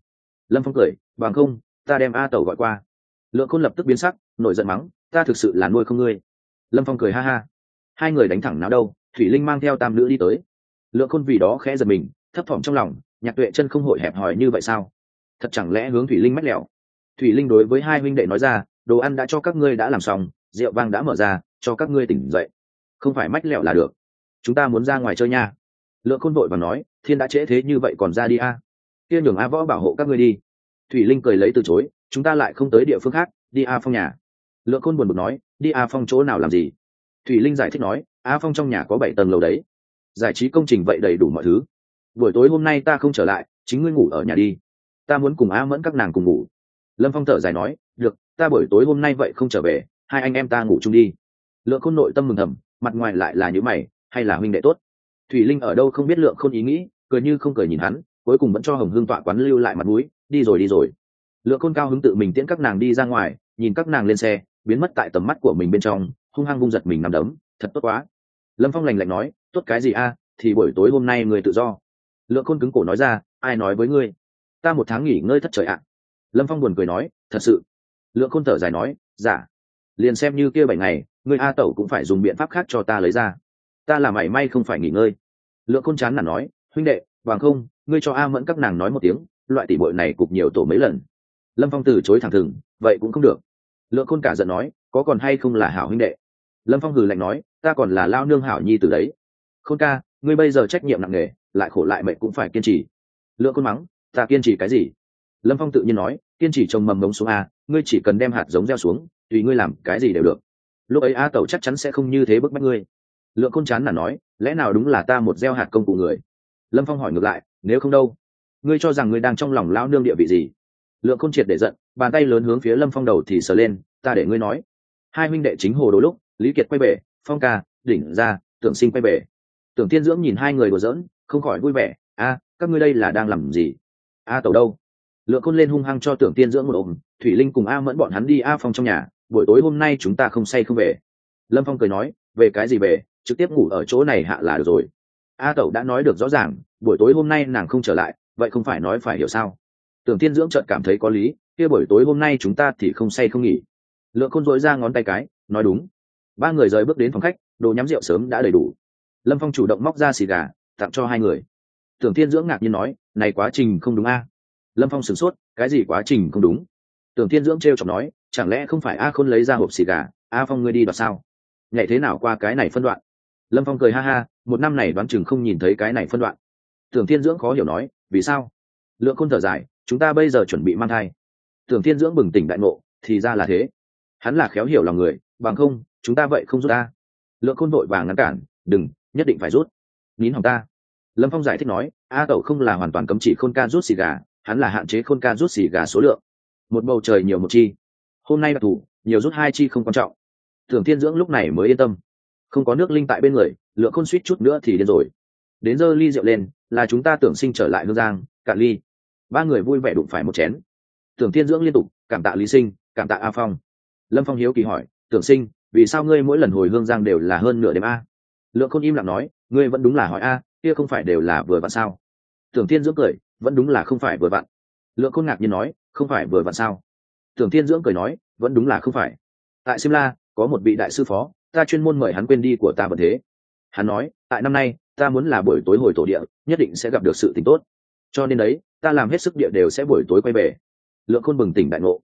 Lâm phong cười, bằng không, ta đem a tẩu gọi qua. Lượng khôn lập tức biến sắc, nổi giận mắng, ta thực sự là nuôi không ngươi lâm phong cười ha ha. Hai người đánh thẳng nào đâu, thủy linh mang theo tam nữ đi tới. Lượng khôn vì đó khẽ giật mình, thấp thỏm trong lòng, nhạc tuệ chân không hội hẹp hòi như vậy sao? Thật chẳng lẽ hướng thủy linh mách lẹo thủy linh đối với hai huynh đệ nói ra, đồ ăn đã cho các ngươi đã làm xong, rượu vang đã mở ra, cho các ngươi tỉnh dậy. Không phải mách lẹo là được. Chúng ta muốn ra ngoài chơi nha. Lượng khôn vội và nói, thiên đã trễ thế như vậy còn ra đi a. À. kia nhường a võ bảo hộ các ngươi đi. Thủy linh cười lấy từ chối, chúng ta lại không tới địa phương khác, đi a phong nhà. Lượng khôn buồn bực nói đi a phong chỗ nào làm gì? Thủy linh giải thích nói, a phong trong nhà có bảy tầng lầu đấy. Giải trí công trình vậy đầy đủ mọi thứ. Buổi tối hôm nay ta không trở lại, chính ngươi ngủ ở nhà đi. Ta muốn cùng a mẫn các nàng cùng ngủ. Lâm phong thở dài nói, được, ta buổi tối hôm nay vậy không trở về, hai anh em ta ngủ chung đi. Lượng khôn nội tâm mừng thầm, mặt ngoài lại là nhữ mày, hay là huynh đệ tốt? Thủy linh ở đâu không biết lượng khôn ý nghĩ, cười như không cười nhìn hắn, cuối cùng vẫn cho hồng hương tọa quán lưu lại mặt mũi, đi rồi đi rồi. Lượng khôn cao hứng tự mình tiễn các nàng đi ra ngoài, nhìn các nàng lên xe biến mất tại tầm mắt của mình bên trong, hung hăng vung giật mình nằm đấm, thật tốt quá. Lâm phong lành lạnh nói, tốt cái gì a, thì buổi tối hôm nay người tự do. Lượng khôn cứng cổ nói ra, ai nói với ngươi? Ta một tháng nghỉ ngơi thất trời ạ. Lâm phong buồn cười nói, thật sự? Lượng khôn thở dài nói giả dạ. liền xem như kia bảy ngày, ngươi a tẩu cũng phải dùng biện pháp khác cho ta lấy ra. Ta là mảy may không phải nghỉ ngơi. Lượng khôn chán nản nói, huynh đệ, bằng không, ngươi cho a mẫn các nàng nói một tiếng, loại tỷ bội này cục nhiều tổ mấy lần. Lâm phong từ chối thẳng thừng, vậy cũng không được lượng khôn cả giận nói, có còn hay không là hảo huynh đệ? Lâm phong hừ lạnh nói, ta còn là lao nương hảo nhi từ đấy. Khôn ca, ngươi bây giờ trách nhiệm nặng nề, lại khổ lại mệnh cũng phải kiên trì. Lượng khôn mắng, ta kiên trì cái gì? Lâm phong tự nhiên nói, kiên trì trồng mầm ngống xuống a, ngươi chỉ cần đem hạt giống gieo xuống, tùy ngươi làm cái gì đều được. Lúc ấy a tẩu chắc chắn sẽ không như thế bức bách ngươi. Lượng khôn chán là nói, lẽ nào đúng là ta một gieo hạt công cụ người? Lâm phong hỏi ngược lại, nếu không đâu? Ngươi cho rằng ngươi đang trong lòng lao nương địa vị gì? Lượng khôn triệt để giận bàn tay lớn hướng phía lâm phong đầu thì sờ lên ta để ngươi nói. Hai huynh đệ chính hồ đôi lúc lý kiệt quay về, phong ca đỉnh ra tưởng sinh quay về. tưởng thiên dưỡng nhìn hai người đùa giỡn không khỏi vui vẻ a các ngươi đây là đang làm gì? A tẩu đâu? Lượng khôn lên hung hăng cho tưởng tiên dưỡng một ôm thủy linh cùng a mẫn bọn hắn đi a phong trong nhà buổi tối hôm nay chúng ta không say không về. Lâm phong cười nói về cái gì về trực tiếp ngủ ở chỗ này hạ là được rồi. A tẩu đã nói được rõ ràng buổi tối hôm nay nàng không trở lại vậy không phải nói phải hiểu sao? Tưởng Thiên dưỡng chợt cảm thấy có lý, kia buổi tối hôm nay chúng ta thì không say không nghỉ. Lượng khôn dối ra ngón tay cái, nói đúng. Ba người rời bước đến phòng khách, đồ nhắm rượu sớm đã đầy đủ. Lâm phong chủ động móc ra xì gà, tặng cho hai người. Tưởng thiên dưỡng ngạc nhiên nói, này quá trình không đúng a. Lâm phong sửng sốt, cái gì quá trình không đúng? Tưởng thiên dưỡng t r e o chọc nói, chẳng lẽ không phải a khôn lấy ra hộp xì gà, a phong ngươi đi đoạt sao? Nhảy thế nào qua cái này phân đoạn? Lâm phong cười ha ha, một năm này đoán chừng không nhìn thấy cái này phân đoạn. Tưởng thiên dưỡng khó hiểu nói, vì sao? Lượng khôn thở dài chúng ta bây giờ chuẩn bị mang thai. Tưởng thiên dưỡng bừng tỉnh đại ngộ, thì ra là thế. Hắn là khéo hiểu lòng người, bằng không, chúng ta vậy không rút ta lượng khôn vội vàng ngăn cản, đừng, nhất định phải rút. Nín hỏng ta. Lâm phong giải thích nói, a tẩu không là hoàn toàn cấm chỉ khôn ca rút xì gà, hắn là hạn chế khôn ca rút xì gà số lượng. Một bầu trời nhiều một chi. Hôm nay đặc thù nhiều rút hai chi không quan trọng. Tưởng thiên dưỡng lúc này mới yên tâm. Không có nước linh tại bên người, lượng khôn suýt chút nữa thì điên rồi. Đến giờ ly rượu lên, là chúng ta tưởng sinh trở lại hương giang, cạn ly ba người vui vẻ đụng phải một chén. Tưởng thiên dưỡng liên tục, cảm tạ lý sinh, cảm tạ a phong. Lâm phong hiếu kỳ hỏi, tưởng sinh, vì sao ngươi mỗi lần hồi hương giang đều là hơn nửa đêm a? Lượng khôn im lặng nói, ngươi vẫn đúng là hỏi a, kia không phải đều là vừa vặn sao? Tưởng thiên dưỡng cười, vẫn đúng là không phải vừa vặn. Lượng khôn ngạc nhiên nói, không phải vừa vặn sao? Tưởng thiên dưỡng cười nói, vẫn đúng là không phải. Tại simla, có một vị đại sư phó, ta chuyên môn mời hắn quên đi của ta vẫn thế. Hắn nói, tại năm nay, ta muốn là buổi tối hồi tổ địa, nhất định sẽ gặp được sự tình tốt cho nên đấy, ta làm hết sức địa đều sẽ buổi tối quay về. Lượng khôn bừng tỉnh đại ngộ.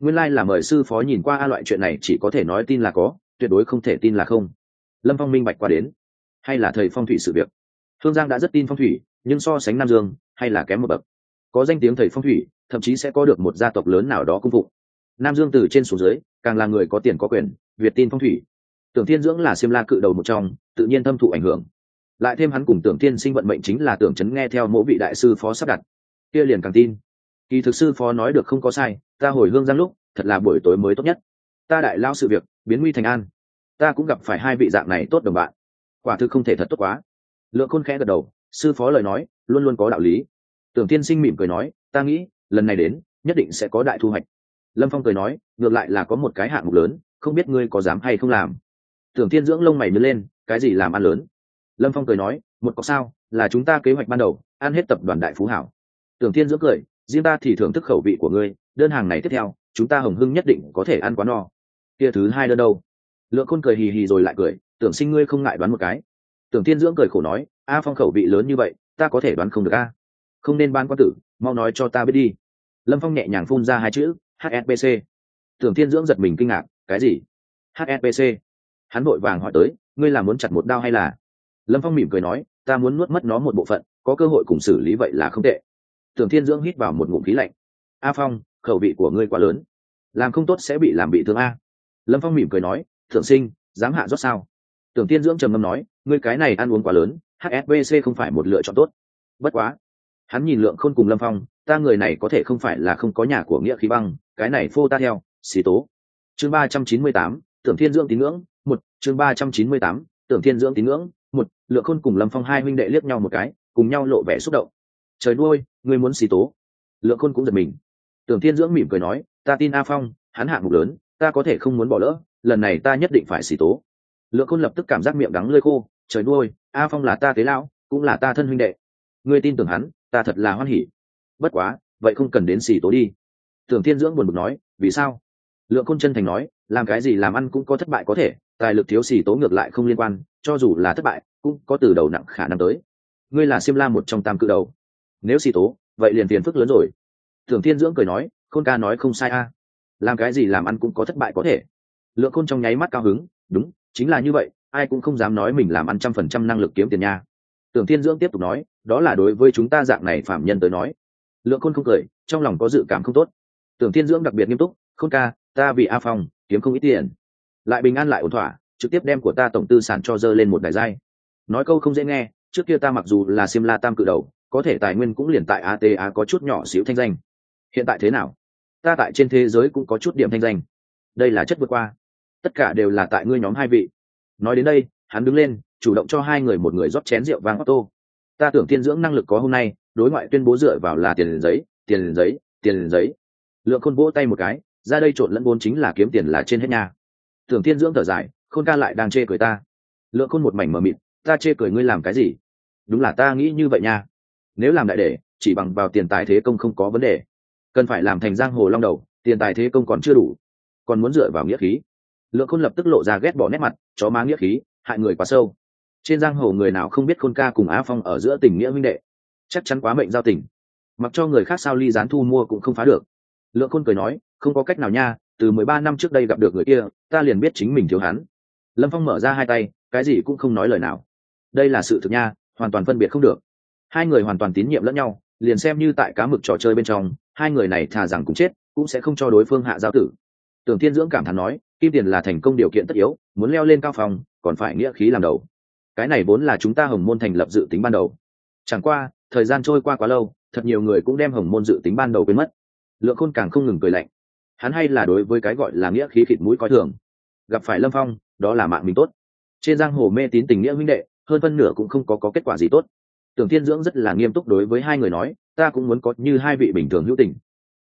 Nguyên lai là mời sư phó nhìn qua a loại chuyện này chỉ có thể nói tin là có, tuyệt đối không thể tin là không. Lâm phong minh bạch qua đến. Hay là thầy phong thủy sự việc? Hương giang đã rất tin phong thủy, nhưng so sánh nam dương, hay là kém một bậc. Có danh tiếng thầy phong thủy, thậm chí sẽ có được một gia tộc lớn nào đó cung phụng. Nam dương từ trên xuống dưới, càng là người có tiền có quyền, việt tin phong thủy. Tưởng thiên dưỡng là xiêm la cự đầu một trong, tự nhiên thâm thụ ảnh hưởng lại thêm hắn cùng tưởng thiên sinh vận mệnh chính là tưởng chấn nghe theo mỗi vị đại sư phó sắp đặt. Kia liền càng tin. Kỳ thực sư phó nói được không có sai, ta hồi hương giang lúc, thật là buổi tối mới tốt nhất. Ta đại lao sự việc, biến nguy thành an. Ta cũng gặp phải hai vị dạng này tốt đồng bạn. Quả thực không thể thật tốt quá. Lượng khôn khẽ gật đầu, sư phó lời nói, luôn luôn có đạo lý. Tưởng tiên sinh mỉm cười nói, ta nghĩ, lần này đến, nhất định sẽ có đại thu hoạch. Lâm phong cười nói, ngược lại là có một cái hạng mục lớn, không biết ngươi có dám hay không làm. Tưởng tiên dưỡng lông mày mới lên, cái gì làm ăn lớn? Lâm phong cười nói, một có sao, là chúng ta kế hoạch ban đầu, ăn hết tập đoàn đại phú hảo. Tưởng Thiên dưỡng cười, riêng ta thì thưởng thức khẩu vị của ngươi, đơn hàng này tiếp theo, chúng ta hồng hưng nhất định có thể ăn quá no. Kia thứ hai đơn đâu? Lượng khôn cười hì hì rồi lại cười, tưởng sinh ngươi không ngại đoán một cái. Tưởng Thiên dưỡng cười khổ nói, a phong khẩu vị lớn như vậy, ta có thể đoán không được a. Không nên ban quan tử, mau nói cho ta biết đi. Lâm phong nhẹ nhàng phun ra hai chữ hsbc tưởng Thiên dưỡng giật mình kinh ngạc, cái gì? Hsbc hắn vội vàng hỏi tới, ngươi là muốn chặt một đao hay là? Lâm phong mỉm cười nói, ta muốn nuốt mất nó một bộ phận, có cơ hội cùng xử lý vậy là không tệ. Tưởng thiên dưỡng hít vào một ngụm khí lạnh. A phong, khẩu vị của ngươi quá lớn. Làm không tốt sẽ bị làm bị thương a. Lâm phong mỉm cười nói, thượng sinh, dám hạ rót sao? Tưởng tiên dưỡng trầm ngâm nói, ngươi cái này ăn uống quá lớn hsbc không phải một lựa chọn tốt. Bất quá. Hắn nhìn lượng khôn cùng lâm phong, ta người này có thể không phải là không có nhà của nghĩa khí băng, cái này phô ta theo, xì tố. Chương ba trăm chín mươi tám, tưởng thiên dưỡng tín ngưỡng, một, chương ba trăm chín mươi tám, tưởng thiên dưỡng tín ngưỡng lượng khôn cùng lâm phong hai huynh đệ liếc nhau một cái, cùng nhau lộ vẻ xúc động. Trời nuôi, ngươi muốn xì tố. Lượng khôn cũng giật mình. Tưởng thiên dưỡng mỉm cười nói, ta tin a phong, hắn hạng mục lớn, ta có thể không muốn bỏ lỡ, lần này ta nhất định phải xì tố. Lượng khôn lập tức cảm giác miệng đắng lơi khô, trời nuôi, a phong là ta tế lão, cũng là ta thân huynh đệ. Ngươi tin tưởng hắn, ta thật là hoan hỉ. Bất quá, vậy không cần đến xì tố đi. Tưởng thiên dưỡng buồn bực nói, vì sao? Lượng côn chân thành nói, làm cái gì làm ăn cũng có thất bại có thể, tài lực thiếu xì tố ngược lại không liên quan, cho dù là thất bại, cũng có từ đầu nặng khả năng tới. Ngươi là siêm la một trong tam cự đầu. Nếu xì tố, vậy liền tiền phức lớn rồi. Tưởng thiên dưỡng cười nói, khôn ca nói không sai a. Làm cái gì làm ăn cũng có thất bại có thể. Lượng khôn trong nháy mắt cao hứng, đúng, chính là như vậy, ai cũng không dám nói mình làm ăn trăm phần trăm năng lực kiếm tiền nha. Tưởng thiên dưỡng tiếp tục nói, đó là đối với chúng ta dạng này phạm nhân tới nói. Lượng khôn không cười, trong lòng có dự cảm không tốt. Tưởng thiên dưỡng đặc biệt nghiêm túc, khôn ca ta vì a phong, kiếm không ít tiền. Lại bình an lại ổn thỏa, trực tiếp đem của ta tổng tư sản cho dơ lên một đài dai. Nói câu không dễ nghe, trước kia ta mặc dù là sim la tam cự đầu, có thể tài nguyên cũng liền tại ata có chút nhỏ xíu thanh danh. Hiện tại thế nào? Ta tại trên thế giới cũng có chút điểm thanh danh. Đây là chất vượt qua. Tất cả đều là tại ngươi nhóm hai vị. Nói đến đây, hắn đứng lên, chủ động cho hai người một người rót chén rượu vang tô. ta tưởng tiên dưỡng năng lực có hôm nay, đối ngoại tuyên bố dựa vào là tiền giấy tiền giấy tiền giấy. Lượng khôn vỗ tay một cái ra đây trộn lẫn vốn chính là kiếm tiền là trên hết nhà tưởng Thiên dưỡng thở dài, khôn ca lại đang chê cười ta. Lượng khôn một mảnh mờ mịt, ta chê cười ngươi làm cái gì? Đúng là ta nghĩ như vậy nha. Nếu làm đại để chỉ bằng vào tiền tài thế công không có vấn đề. Cần phải làm thành giang hồ long đầu, tiền tài thế công còn chưa đủ. Còn muốn dựa vào nghĩa khí. Lượng khôn lập tức lộ ra ghét bỏ nét mặt, chó má nghĩa khí, hại người quá sâu. Trên giang hồ người nào không biết khôn ca cùng á phong ở giữa tình nghĩa huynh đệ? Chắc chắn quá mệnh giao tình. Mặc cho người khác sao ly gián thu mua cũng không phá được lượng khôn cười nói, không có cách nào nha, từ mười ba năm trước đây gặp được người kia, ta liền biết chính mình thiếu hắn. Lâm phong mở ra hai tay, cái gì cũng không nói lời nào. Đây là sự thực nha, hoàn toàn phân biệt không được. Hai người hoàn toàn tín nhiệm lẫn nhau, liền xem như tại cá mực trò chơi bên trong, hai người này thà rằng cũng chết, cũng sẽ không cho đối phương hạ giao tử. Tưởng thiên dưỡng cảm thán nói, kim tiền là thành công điều kiện tất yếu, muốn leo lên cao phòng, còn phải nghĩa khí làm đầu. Cái này vốn là chúng ta hồng môn thành lập dự tính ban đầu. Chẳng qua, thời gian trôi qua quá lâu, thật nhiều người cũng đem hồng môn dự tính ban đầu quên mất lượng khôn càng không ngừng cười lạnh. Hắn hay là đối với cái gọi là nghĩa khí khịt mũi coi thường. Gặp phải lâm phong đó là mạng mình tốt. Trên giang hồ mê tín tình nghĩa huynh đệ hơn phân nửa cũng không có, có kết quả gì tốt. Tưởng thiên dưỡng rất là nghiêm túc đối với hai người nói ta cũng muốn có như hai vị bình thường hữu tình.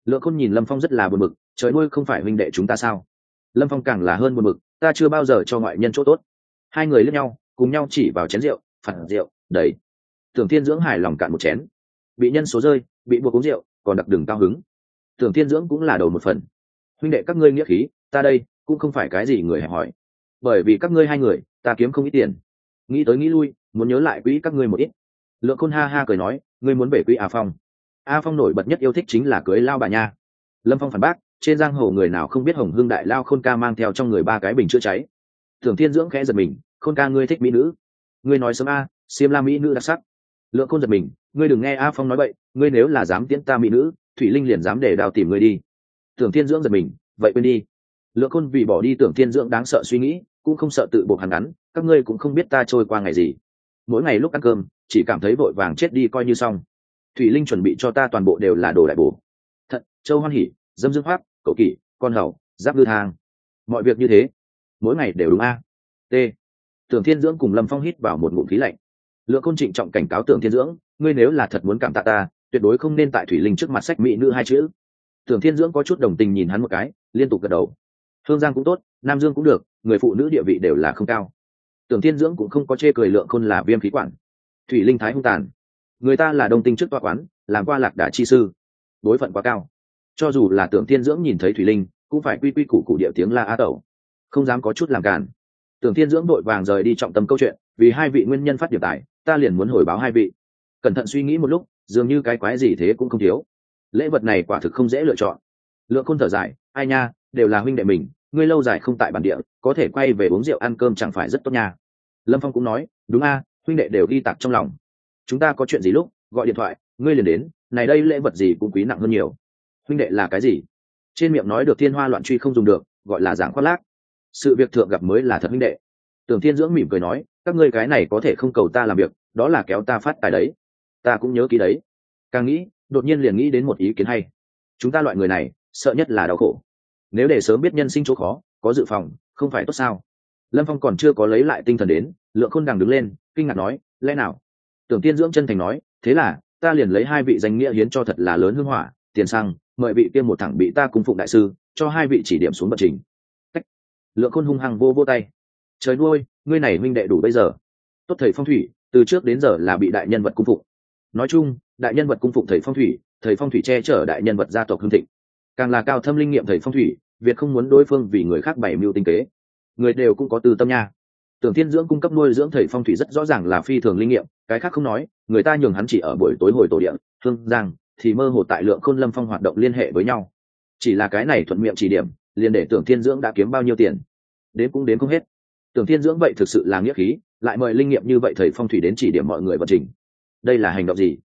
Lượng khôn nhìn lâm phong rất là buồn bực trời nuôi không phải huynh đệ chúng ta sao? Lâm phong càng là hơn buồn bực ta chưa bao giờ cho ngoại nhân chỗ tốt. Hai người lướt nhau cùng nhau chỉ vào chén rượu phản rượu đầy. Tưởng thiên dưỡng hài lòng cạn một chén. Bị nhân số rơi bị buộc uống rượu còn đặc đừng cao hứng tưởng thiên dưỡng cũng là đầu một phần. Huynh đệ các ngươi nghĩa khí, ta đây, cũng không phải cái gì người hẹp hỏi bởi vì các ngươi hai người, ta kiếm không ít tiền. Nghĩ tới nghĩ lui, muốn nhớ lại quỹ các ngươi một ít. Lượng khôn ha ha cười nói, ngươi muốn về quỹ a phong. A phong nổi bật nhất yêu thích chính là cưới lao bà nha. Lâm phong phản bác, trên giang hồ người nào không biết hồng hương đại lao khôn ca mang theo trong người ba cái bình chữa cháy. Tưởng thiên dưỡng khẽ giật mình, khôn ca ngươi thích mỹ nữ. Ngươi nói sớm a xiêm la mỹ nữ đặc sắc. Lượng khôn giật mình, ngươi đừng nghe a phong nói vậy ngươi nếu là dám tiễn ta mỹ nữ thủy linh liền dám để đào tìm người đi. Tưởng thiên dưỡng giật mình, vậy quên đi. Lượng khôn vì bỏ đi tưởng thiên dưỡng đáng sợ suy nghĩ, cũng không sợ tự buộc hắn ngắn, các ngươi cũng không biết ta trôi qua ngày gì. Mỗi ngày lúc ăn cơm, chỉ cảm thấy vội vàng chết đi coi như xong. Thủy linh chuẩn bị cho ta toàn bộ đều là đồ đại bổ. Thật, châu hoan hỉ dâm dương pháp cậu kỷ, con hầu, giáp ngư thang. Mọi việc như thế, mỗi ngày đều đúng a. T. Tưởng thiên dưỡng cùng lâm phong hít vào một ngụm khí lạnh. Lượng côn trịnh trọng cảnh cáo tưởng thiên dưỡng, ngươi nếu là thật muốn cảm tạ ta tuyệt đối không nên tại thủy linh trước mặt sách mỹ nữ hai chữ. Tưởng thiên dưỡng có chút đồng tình nhìn hắn một cái, liên tục gật đầu. Hương giang cũng tốt, nam dương cũng được, người phụ nữ địa vị đều là không cao. Tưởng thiên dưỡng cũng không có chê cười lượng khôn là viêm khí quản. Thủy linh thái hung tàn. Người ta là đồng tinh trước toa quán, làm qua lạc đà chi sư. Đối phận quá cao. Cho dù là tưởng thiên dưỡng nhìn thấy thủy linh, cũng phải quy quy củ củ địa tiếng la á tẩu. Không dám có chút làm cản tưởng thiên dưỡng đội vàng rời đi trọng tâm câu chuyện, vì hai vị nguyên nhân phát điểm tài, ta liền muốn hồi báo hai vị. Cẩn thận suy nghĩ một lúc dường như cái quái gì thế cũng không thiếu. Lễ vật này quả thực không dễ lựa chọn. Lượng khôn thở dài, ai nha, đều là huynh đệ mình, ngươi lâu dài không tại bản địa, có thể quay về uống rượu ăn cơm chẳng phải rất tốt nha. Lâm phong cũng nói, đúng a, huynh đệ đều ghi tặc trong lòng. Chúng ta có chuyện gì lúc, gọi điện thoại, ngươi liền đến, này đây lễ vật gì cũng quý nặng hơn nhiều. Huynh đệ là cái gì? Trên miệng nói được thiên hoa loạn truy không dùng được, gọi là giảng khoác lác. Sự việc thượng gặp mới là thật huynh đệ. Tưởng thiên dưỡng mỉm cười nói, các ngươi cái này có thể không cầu ta làm việc, đó là kéo ta phát tài đấy ta cũng nhớ ký đấy. Càng nghĩ, đột nhiên liền nghĩ đến một ý kiến hay. Chúng ta loại người này, sợ nhất là đau khổ. Nếu để sớm biết nhân sinh chỗ khó, có dự phòng, không phải tốt sao? Lâm phong còn chưa có lấy lại tinh thần đến, lượng khôn đằng đứng lên, kinh ngạc nói, lẽ nào? Tưởng tiên dưỡng chân thành nói, thế là, ta liền lấy hai vị danh nghĩa hiến cho thật là lớn hưng hỏa, tiền xăng, mời vị tiêm một thẳng bị ta cung phụng đại sư, cho hai vị chỉ điểm xuống bậc trình. Cách. lượng khôn hung hăng vô vô tay. Trời nuôi, ngươi này minh đệ đủ bây giờ. Tốt thầy phong thủy, từ trước đến giờ là bị đại nhân vật cung phụng nói chung, đại nhân vật cung phụng thầy phong thủy, thầy phong thủy che chở đại nhân vật gia tộc hương thịnh. Càng là cao thâm linh nghiệm thầy phong thủy, việt không muốn đối phương vì người khác bày mưu tinh kế. Người đều cũng có từ tâm nha. Tưởng thiên dưỡng cung cấp nuôi dưỡng thầy phong thủy rất rõ ràng là phi thường linh nghiệm, cái khác không nói, người ta nhường hắn chỉ ở buổi tối hồi tổ điện thương giang, thì mơ hồ tại lượng khôn lâm phong hoạt động liên hệ với nhau. Chỉ là cái này thuận miệng chỉ điểm, liền để tưởng thiên dưỡng đã kiếm bao nhiêu tiền? Đến cũng đến không hết. Tưởng thiên dưỡng vậy thực sự là nghĩa khí, lại mời linh nghiệm như vậy thầy phong thủy đến chỉ điểm mọi người vận trình đây là hành động gì?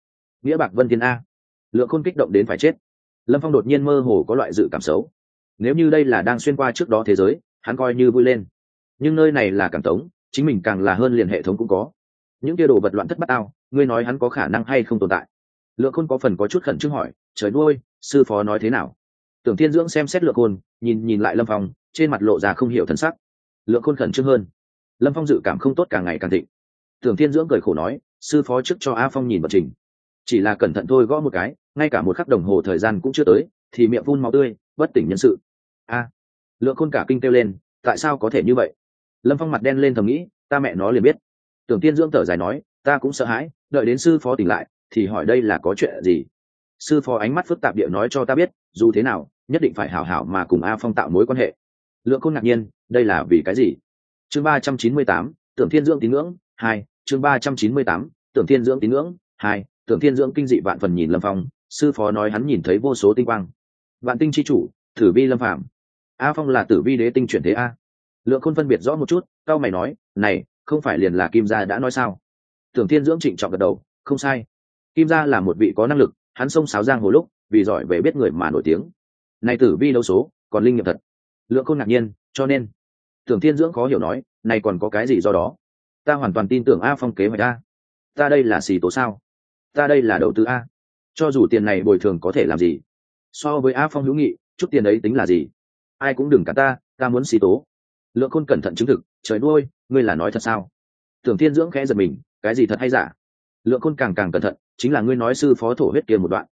Nghĩa bạc vân thiên a. Lượng khôn kích động đến phải chết. Lâm phong đột nhiên mơ hồ có loại dự cảm xấu. Nếu như đây là đang xuyên qua trước đó thế giới, hắn coi như vui lên. Nhưng nơi này là cảm tống, chính mình càng là hơn liền hệ thống cũng có. Những kia đồ vật loạn thất bát ao, ngươi nói hắn có khả năng hay không tồn tại? Lượng khôn có phần có chút khẩn trương hỏi, trời nuôi, sư phó nói thế nào? Tưởng thiên dưỡng xem xét lượng khôn, nhìn nhìn lại lâm phong, trên mặt lộ ra không hiểu thân sắc. Lượng khôn khẩn trương hơn. Lâm phong dự cảm không tốt càng ngày càng thịnh tưởng thiên dưỡng cười khổ nói, sư phó trước cho a phong nhìn vật trình. Chỉ là cẩn thận thôi gõ một cái, ngay cả một khắc đồng hồ thời gian cũng chưa tới, thì miệng phun máu tươi, bất tỉnh nhân sự. A. Lượng khôn cả kinh kêu lên, tại sao có thể như vậy? Lâm phong mặt đen lên thầm nghĩ, ta mẹ nó liền biết. Tưởng tiên dưỡng thở dài nói, ta cũng sợ hãi, đợi đến sư phó tỉnh lại, thì hỏi đây là có chuyện gì? Sư phó ánh mắt phức tạp địa nói cho ta biết, dù thế nào, nhất định phải hảo hảo mà cùng a phong tạo mối quan hệ. Lượng khôn ngạc nhiên, đây là vì cái gì? Chương ba trăm chín mươi tám, tưởng thiên dưỡng tín ngưỡng, hai chương ba trăm chín mươi tám, tưởng thiên dưỡng tín ngưỡng, hai, tưởng thiên dưỡng kinh dị vạn phần nhìn lâm phong, sư phó nói hắn nhìn thấy vô số tinh quang. Vạn tinh c h i chủ, tử vi lâm phạm a phong là tử vi đế tinh chuyển thế a. Lượng khôn phân biệt rõ một chút, cao mày nói, này, không phải liền là kim gia đã nói sao? Tưởng thiên dưỡng trịnh trọng gật đầu, không sai. Kim gia là một vị có năng lực, hắn xông sáo giang hồ lúc, vì giỏi về biết người mà nổi tiếng. Này tử vi đấu số, còn linh nghiệm thật. Lượng khôn ngạc nhiên, cho nên. Tưởng thiên dưỡng khó hiểu nói, này còn có cái gì do đó? Ta hoàn toàn tin tưởng a phong kế hoạch a. Ta đây là xì tố sao? Ta đây là đầu tư a. Cho dù tiền này bồi thường có thể làm gì? So với a phong hữu nghị, chút tiền ấy tính là gì? Ai cũng đừng cả ta ta muốn xì tố. Lượng khôn cẩn thận chứng thực, trời đuôi ngươi là nói thật sao? Tưởng thiên dưỡng khẽ giật mình, cái gì thật hay giả? Lượng khôn càng càng cẩn thận, chính là ngươi nói sư phó thổ huyết kia một đoạn.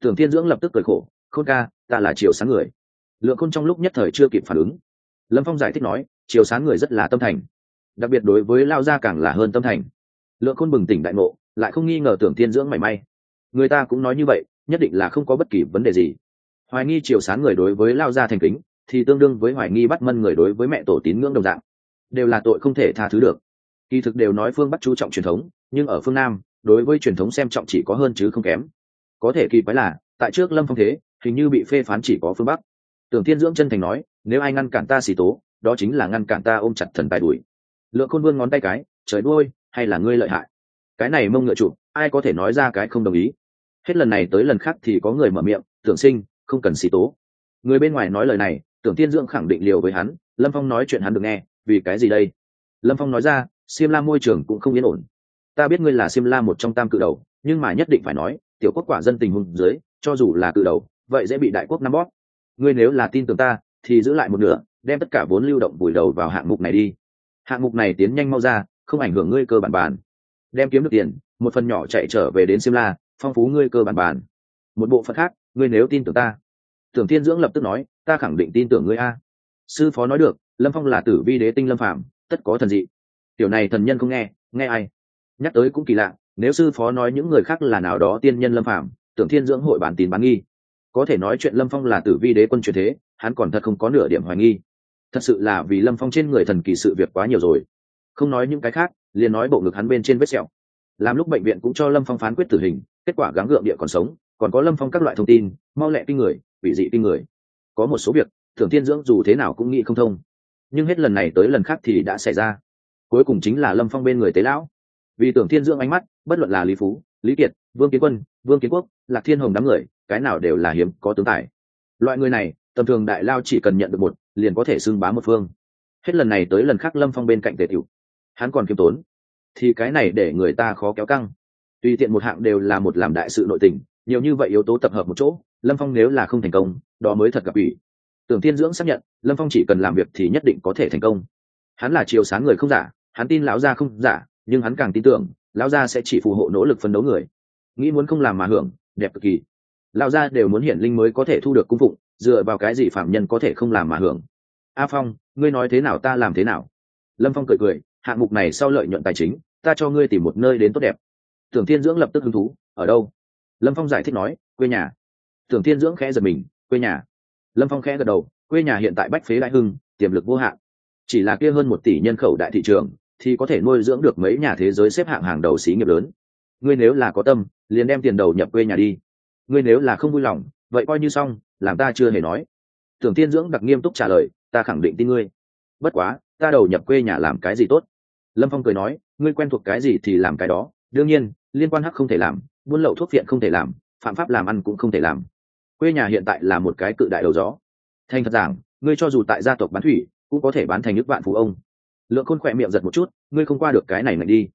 Tưởng thiên dưỡng lập tức cười khổ, khôn ca, ta là chiều sáng người. Lượng khôn trong lúc nhất thời chưa kịp phản ứng. Lâm phong giải thích nói, chiều sáng người rất là tâm thành đặc biệt đối với lao gia càng là hơn tâm thành. Lượng khôn bừng tỉnh đại ngộ, lại không nghi ngờ tưởng thiên dưỡng mảy may. Người ta cũng nói như vậy, nhất định là không có bất kỳ vấn đề gì. Hoài nghi chiều sáng người đối với lao gia thành kính, thì tương đương với hoài nghi bắt mân người đối với mẹ tổ tín ngưỡng đồng dạng. Đều là tội không thể tha thứ được. Kỳ thực đều nói phương bắc chú trọng truyền thống, nhưng ở phương nam, đối với truyền thống xem trọng chỉ có hơn chứ không kém. Có thể kỳ quái là, tại trước lâm phong thế, hình như bị phê phán chỉ có phương bắc. Tưởng thiên dưỡng chân thành nói, nếu ai ngăn cản ta xì tố, đó chính là ngăn cản ta ôm chặt thần tài đuổi lượng khôn vương ngón tay cái, trời đuôi hay là ngươi lợi hại? Cái này mông ngựa chụp ai có thể nói ra cái không đồng ý? Hết lần này tới lần khác thì có người mở miệng, tưởng sinh, không cần xì tố. Người bên ngoài nói lời này, tưởng tiên dưỡng khẳng định liều với hắn, lâm phong nói chuyện hắn được nghe, vì cái gì đây? Lâm phong nói ra, xiêm la môi trường cũng không yên ổn. Ta biết ngươi là xiêm la một trong tam cự đầu, nhưng mà nhất định phải nói, tiểu quốc quả dân tình hùng dưới, cho dù là cự đầu, vậy dễ bị đại quốc nắm bóp. Ngươi nếu là tin tưởng ta, thì giữ lại một nửa, đem tất cả vốn lưu động vùi đầu vào hạng mục này đi hạng mục này tiến nhanh mau ra, không ảnh hưởng ngươi cơ bản bàn. Đem kiếm được tiền, một phần nhỏ chạy trở về đến xiêm la phong phú ngươi cơ bản bàn. Một bộ phận khác, ngươi nếu tin tưởng ta. Tưởng thiên dưỡng lập tức nói, ta khẳng định tin tưởng ngươi a. Sư phó nói được, lâm phong là tử vi đế tinh lâm phạm tất có thần dị. Tiểu này thần nhân không nghe nghe ai? Nhắc tới cũng kỳ lạ, nếu sư phó nói những người khác là nào đó tiên nhân lâm phạm tưởng thiên dưỡng hội bản tín bán nghi. Có thể nói chuyện lâm phong là tử vi đế quân truyền thế, hắn còn thật không có nửa điểm hoài nghi thật sự là vì lâm phong trên người thần kỳ sự việc quá nhiều rồi. Không nói những cái khác, liền nói bộ ngực hắn bên trên vết sẹo. Làm lúc bệnh viện cũng cho lâm phong phán quyết tử hình, kết quả gắng gượng địa còn sống, còn có lâm phong các loại thông tin, mau lẹ kinh người ủy dị kinh người. Có một số việc thưởng thiên dưỡng dù thế nào cũng nghĩ không thông. Nhưng hết lần này tới lần khác thì đã xảy ra. Cuối cùng chính là lâm phong bên người tế lão. Vì tưởng thiên dưỡng ánh mắt, bất luận là lý phú, lý kiệt, vương kiến quân, vương kiến quốc, lạc thiên hồng đám người, cái nào đều là hiếm có tướng tài. Loại người này, tầm thường đại lao chỉ cần nhận được một liền có thể xưng bá một phương. Hết lần này tới lần khác lâm phong bên cạnh tề tiểu. Hắn còn kiêm tốn. Thì cái này để người ta khó kéo căng. Tùy tiện một hạng đều là một làm đại sự nội tình, nhiều như vậy yếu tố tập hợp một chỗ, lâm phong nếu là không thành công, đó mới thật gặp ủy. Tưởng thiên dưỡng xác nhận, lâm phong chỉ cần làm việc thì nhất định có thể thành công. Hắn là chiều sáng người không giả, hắn tin lão gia không giả, nhưng hắn càng tin tưởng, lão gia sẽ chỉ phù hộ nỗ lực phấn đấu người. Nghĩ muốn không làm mà hưởng, đẹp cực kỳ. Lão gia đều muốn hiển linh mới có thể thu được cung phụng dựa vào cái gì phạm nhân có thể không làm mà hưởng? A phong, ngươi nói thế nào ta làm thế nào? Lâm phong cười cười, hạng mục này sau lợi nhuận tài chính, ta cho ngươi tìm một nơi đến tốt đẹp. Tưởng thiên dưỡng lập tức hứng thú, ở đâu? Lâm phong giải thích nói, quê nhà. Tưởng thiên dưỡng khẽ giật mình, quê nhà. Lâm phong khẽ gật đầu, quê nhà hiện tại bách phế đại hưng, tiềm lực vô hạn. Chỉ là kia hơn một tỷ nhân khẩu đại thị trường, thì có thể nuôi dưỡng được mấy nhà thế giới xếp hạng hàng đầu xí nghiệp lớn. Ngươi nếu là có tâm, liền đem tiền đầu nhập quê nhà đi. Ngươi nếu là không vui lòng, vậy coi như xong làm ta chưa hề nói. Tưởng tiên dưỡng đặc nghiêm túc trả lời, ta khẳng định tin ngươi. Bất quá, ta đầu nhập quê nhà làm cái gì tốt? Lâm phong cười nói, ngươi quen thuộc cái gì thì làm cái đó. Đương nhiên, liên quan hắc không thể làm, buôn lậu thuốc viện không thể làm, phạm pháp làm ăn cũng không thể làm. Quê nhà hiện tại là một cái cự đại đầu gió. Thành thật giảng, ngươi cho dù tại gia tộc bán thủy, cũng có thể bán thành nước vạn phú ông. Lượng khôn khỏe miệng giật một chút, ngươi không qua được cái này mạnh đi.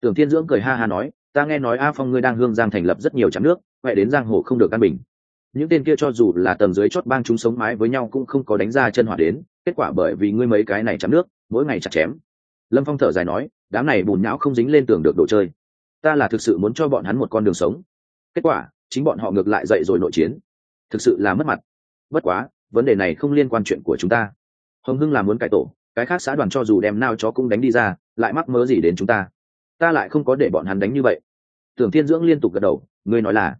Tưởng thiên dưỡng cười ha ha nói, ta nghe nói a phong ngươi đang hương giang thành lập rất nhiều trạm nước huệ đến giang hồ không được căn bình những tên kia cho dù là tầng dưới chót bang chúng sống mái với nhau cũng không có đánh ra chân hỏa đến, kết quả bởi vì ngươi mấy cái này chạm nước, mỗi ngày chặt chém. Lâm phong thở dài nói, đám này bùn nhão không dính lên tường được đồ chơi. Ta là thực sự muốn cho bọn hắn một con đường sống. Kết quả, chính bọn họ ngược lại dậy rồi nội chiến. Thực sự là mất mặt. Bất quá, vấn đề này không liên quan chuyện của chúng ta. Hồng hưng là muốn cải tổ, cái khác xã đoàn cho dù đem nao chó cũng đánh đi ra, lại mắc mớ gì đến chúng ta? Ta lại không có để bọn hắn đánh như vậy. Tưởng thiên dưỡng liên tục gật đầu, ngươi nói là,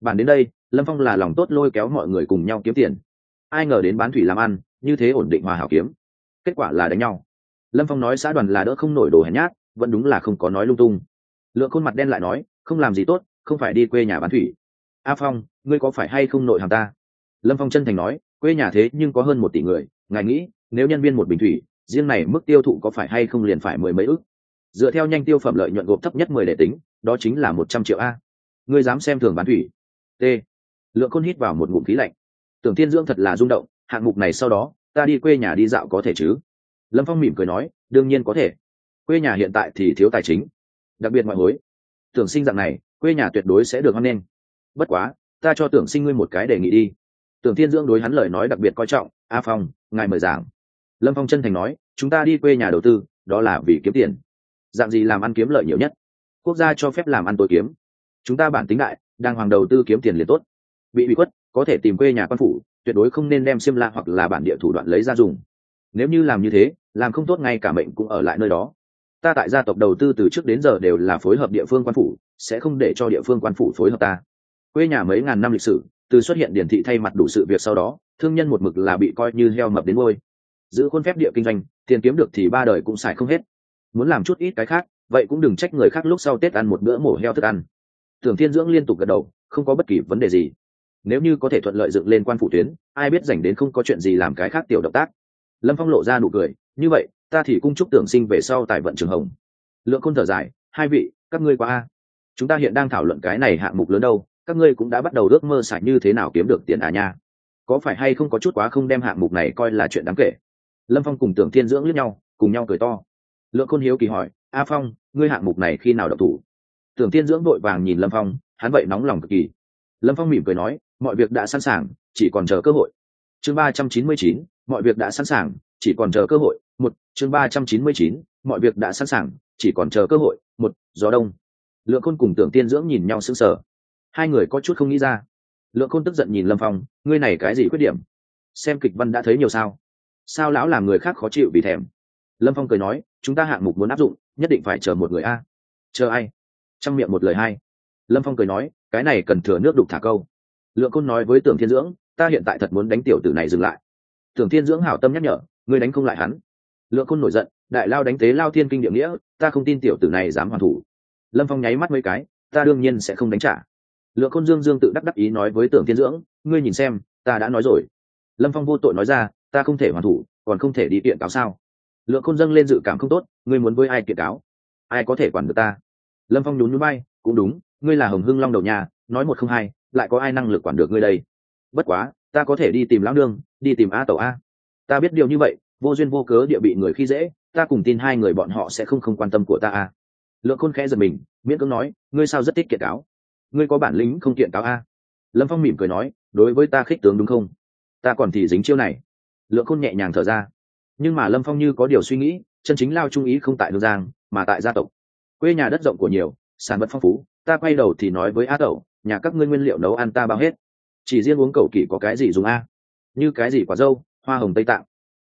bản đến đây lâm phong là lòng tốt lôi kéo mọi người cùng nhau kiếm tiền. Ai ngờ đến bán thủy làm ăn, như thế ổn định hòa hảo kiếm. Kết quả là đánh nhau. Lâm phong nói xã đoàn là đỡ không nổi đồ hèn nhát, vẫn đúng là không có nói lung tung. Lượng khuôn mặt đen lại nói, không làm gì tốt, không phải đi quê nhà bán thủy. A phong, ngươi có phải hay không nội hàm ta? Lâm phong chân thành nói, quê nhà thế nhưng có hơn một tỷ người, ngài nghĩ, nếu nhân viên một bình thủy, riêng này mức tiêu thụ có phải hay không liền phải mười mấy ức? Dựa theo nhanh tiêu phẩm lợi nhuận gộp thấp nhất mười để tính, đó chính là một trăm triệu a. Ngươi dám xem thường bán thủy? T lượng khôn hít vào một ngụm khí lạnh. Tưởng tiên dưỡng thật là rung động hạng mục này sau đó ta đi quê nhà đi dạo có thể chứ? Lâm phong mỉm cười nói đương nhiên có thể. Quê nhà hiện tại thì thiếu tài chính. Đặc biệt ngoại hối. Tưởng sinh dạng này quê nhà tuyệt đối sẽ được hoan nghênh. Bất quá ta cho tưởng sinh ngươi một cái đề nghị đi. Tưởng thiên dưỡng đối hắn lời nói đặc biệt coi trọng a phong ngài mời giảng. Lâm phong chân thành nói chúng ta đi quê nhà đầu tư đó là vì kiếm tiền. Dạng gì làm ăn kiếm lợi nhiều nhất? Quốc gia cho phép làm ăn tối kiếm. Chúng ta bản tính lại, đang hoàng đầu tư kiếm tiền liền tốt bị bị khuất, có thể tìm quê nhà quan phủ, tuyệt đối không nên đem xiêm la hoặc là bản địa thủ đoạn lấy ra dùng. Nếu như làm như thế, làm không tốt ngay cả mệnh cũng ở lại nơi đó. Ta tại gia tộc đầu tư từ trước đến giờ đều là phối hợp địa phương quan phủ, sẽ không để cho địa phương quan phủ phối hợp ta. Quê nhà mấy ngàn năm lịch sử, từ xuất hiện điển thị thay mặt đủ sự việc sau đó, thương nhân một mực là bị coi như heo mập đến ngôi. Giữ khuôn phép địa kinh doanh, tiền kiếm được thì ba đời cũng xài không hết. Muốn làm chút ít cái khác, vậy cũng đừng trách người khác lúc sau tết ăn một bữa mổ heo thức ăn. Tưởng thiên dưỡng liên tục gật đầu, không có bất kỳ vấn đề gì nếu như có thể thuận lợi dựng lên quan phủ tuyến, ai biết dành đến không có chuyện gì làm cái khác tiểu động tác. Lâm phong lộ ra nụ cười, như vậy, ta thì cung chúc tưởng sinh về sau tại vận trường hồng. Lượng khôn thở dài, hai vị, các ngươi qua a. Chúng ta hiện đang thảo luận cái này hạng mục lớn đâu, các ngươi cũng đã bắt đầu ước mơ sải như thế nào kiếm được tiền à nha. Có phải hay không có chút quá không đem hạng mục này coi là chuyện đáng kể? Lâm phong cùng tưởng thiên dưỡng lướt nhau, cùng nhau cười to. Lượng khôn hiếu kỳ hỏi, a phong, ngươi hạng mục này khi nào độc thủ? Tưởng thiên dưỡng đội vàng nhìn lâm phong, hắn vậy nóng lòng cực kỳ. Lâm phong mỉm cười nói mọi việc đã sẵn sàng, chỉ còn chờ cơ hội. Chương ba trăm chín mươi chín, mọi việc đã sẵn sàng, chỉ còn chờ cơ hội. Một, chương ba trăm chín mươi chín, mọi việc đã sẵn sàng, chỉ còn chờ cơ hội. Một, gió đông. Lượng khôn cùng tưởng tiên dưỡng nhìn nhau sững sờ. Hai người có chút không nghĩ ra. Lượng khôn tức giận nhìn lâm phong, ngươi này cái gì khuyết điểm? Xem kịch văn đã thấy nhiều sao? Sao lão làm người khác khó chịu vì thèm? Lâm phong cười nói, chúng ta hạng mục muốn áp dụng, nhất định phải chờ một người a. Chờ ai? Trong miệng một lời hai. Lâm phong cười nói, cái này cần thừa nước đục thả câu lượng Côn nói với tưởng thiên dưỡng, ta hiện tại thật muốn đánh tiểu tử này dừng lại. Tưởng thiên dưỡng hảo tâm nhắc nhở, ngươi đánh không lại hắn. Lượng Côn nổi giận, đại lao đánh tế lao thiên kinh địa nghĩa, ta không tin tiểu tử này dám hoàn thủ. Lâm phong nháy mắt mấy cái, ta đương nhiên sẽ không đánh trả. Lượng Côn dương dương tự đắc đắc ý nói với tưởng thiên dưỡng, ngươi nhìn xem, ta đã nói rồi. Lâm phong vô tội nói ra, ta không thể hoàn thủ, còn không thể đi kiện cáo sao? Lượng Côn dâng lên dự cảm không tốt, ngươi muốn với ai kiện cáo? Ai có thể quản được ta? Lâm phong nhún nhún bay cũng đúng, ngươi là hồng hưng long đầu nhà, nói một không hai lại có ai năng lực quản được ngươi đây? Bất quá, ta có thể đi tìm lão nương, đi tìm a tẩu a. Ta biết điều như vậy, vô duyên vô cớ địa bị người khi dễ, ta cùng tin hai người bọn họ sẽ không không quan tâm của ta a. Lượng khôn khẽ giật mình, miễn cưỡng nói, ngươi sao rất thích kiện cáo? Ngươi có bản lĩnh không kiện cáo a? Lâm phong mỉm cười nói, đối với ta khích tướng đúng không? Ta còn thì dính chiêu này. Lượng khôn nhẹ nhàng thở ra. Nhưng mà lâm phong như có điều suy nghĩ, chân chính lao trung ý không tại hương giang, mà tại gia tộc. Quê nhà đất rộng của nhiều, sản vật phong phú, ta quay đầu thì nói với a tẩu nhà các ngươi nguyên liệu nấu ăn ta bao hết. Chỉ riêng uống cầu kỳ có cái gì dùng a? Như cái gì quả dâu, hoa hồng tây tạng.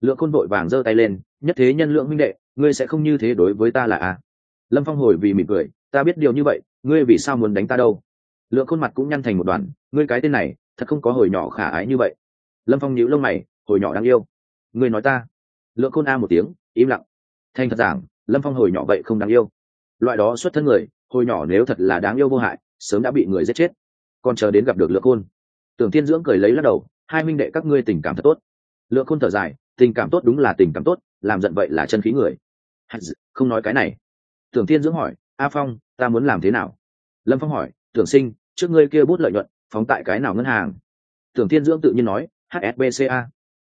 Lượng khôn vội vàng giơ tay lên, nhất thế nhân lượng minh đệ, ngươi sẽ không như thế đối với ta là a? Lâm phong hồi vì mỉm cười, ta biết điều như vậy, ngươi vì sao muốn đánh ta đâu? Lượng khôn mặt cũng nhăn thành một đoàn, ngươi cái tên này, thật không có hồi nhỏ khả ái như vậy. Lâm phong nhíu lông mày, hồi nhỏ đáng yêu. Ngươi nói ta. Lượng khôn a một tiếng, im lặng. Thành thật giảng, lâm phong hồi nhỏ vậy không đáng yêu. Loại đó xuất thân người, hồi nhỏ nếu thật là đáng yêu vô hại sớm đã bị người giết chết. Còn chờ đến gặp được lượng khôn. Tưởng thiên dưỡng cười lấy lắc đầu, hai minh đệ các ngươi tình cảm thật tốt. Lượng khôn thở dài, tình cảm tốt đúng là tình cảm tốt, làm giận vậy là chân khí người. Không nói cái này. Tưởng thiên dưỡng hỏi, a phong, ta muốn làm thế nào? Lâm phong hỏi, tưởng sinh, trước ngươi kia bút lợi nhuận, phóng tại cái nào ngân hàng? Tưởng thiên dưỡng tự nhiên nói hsbca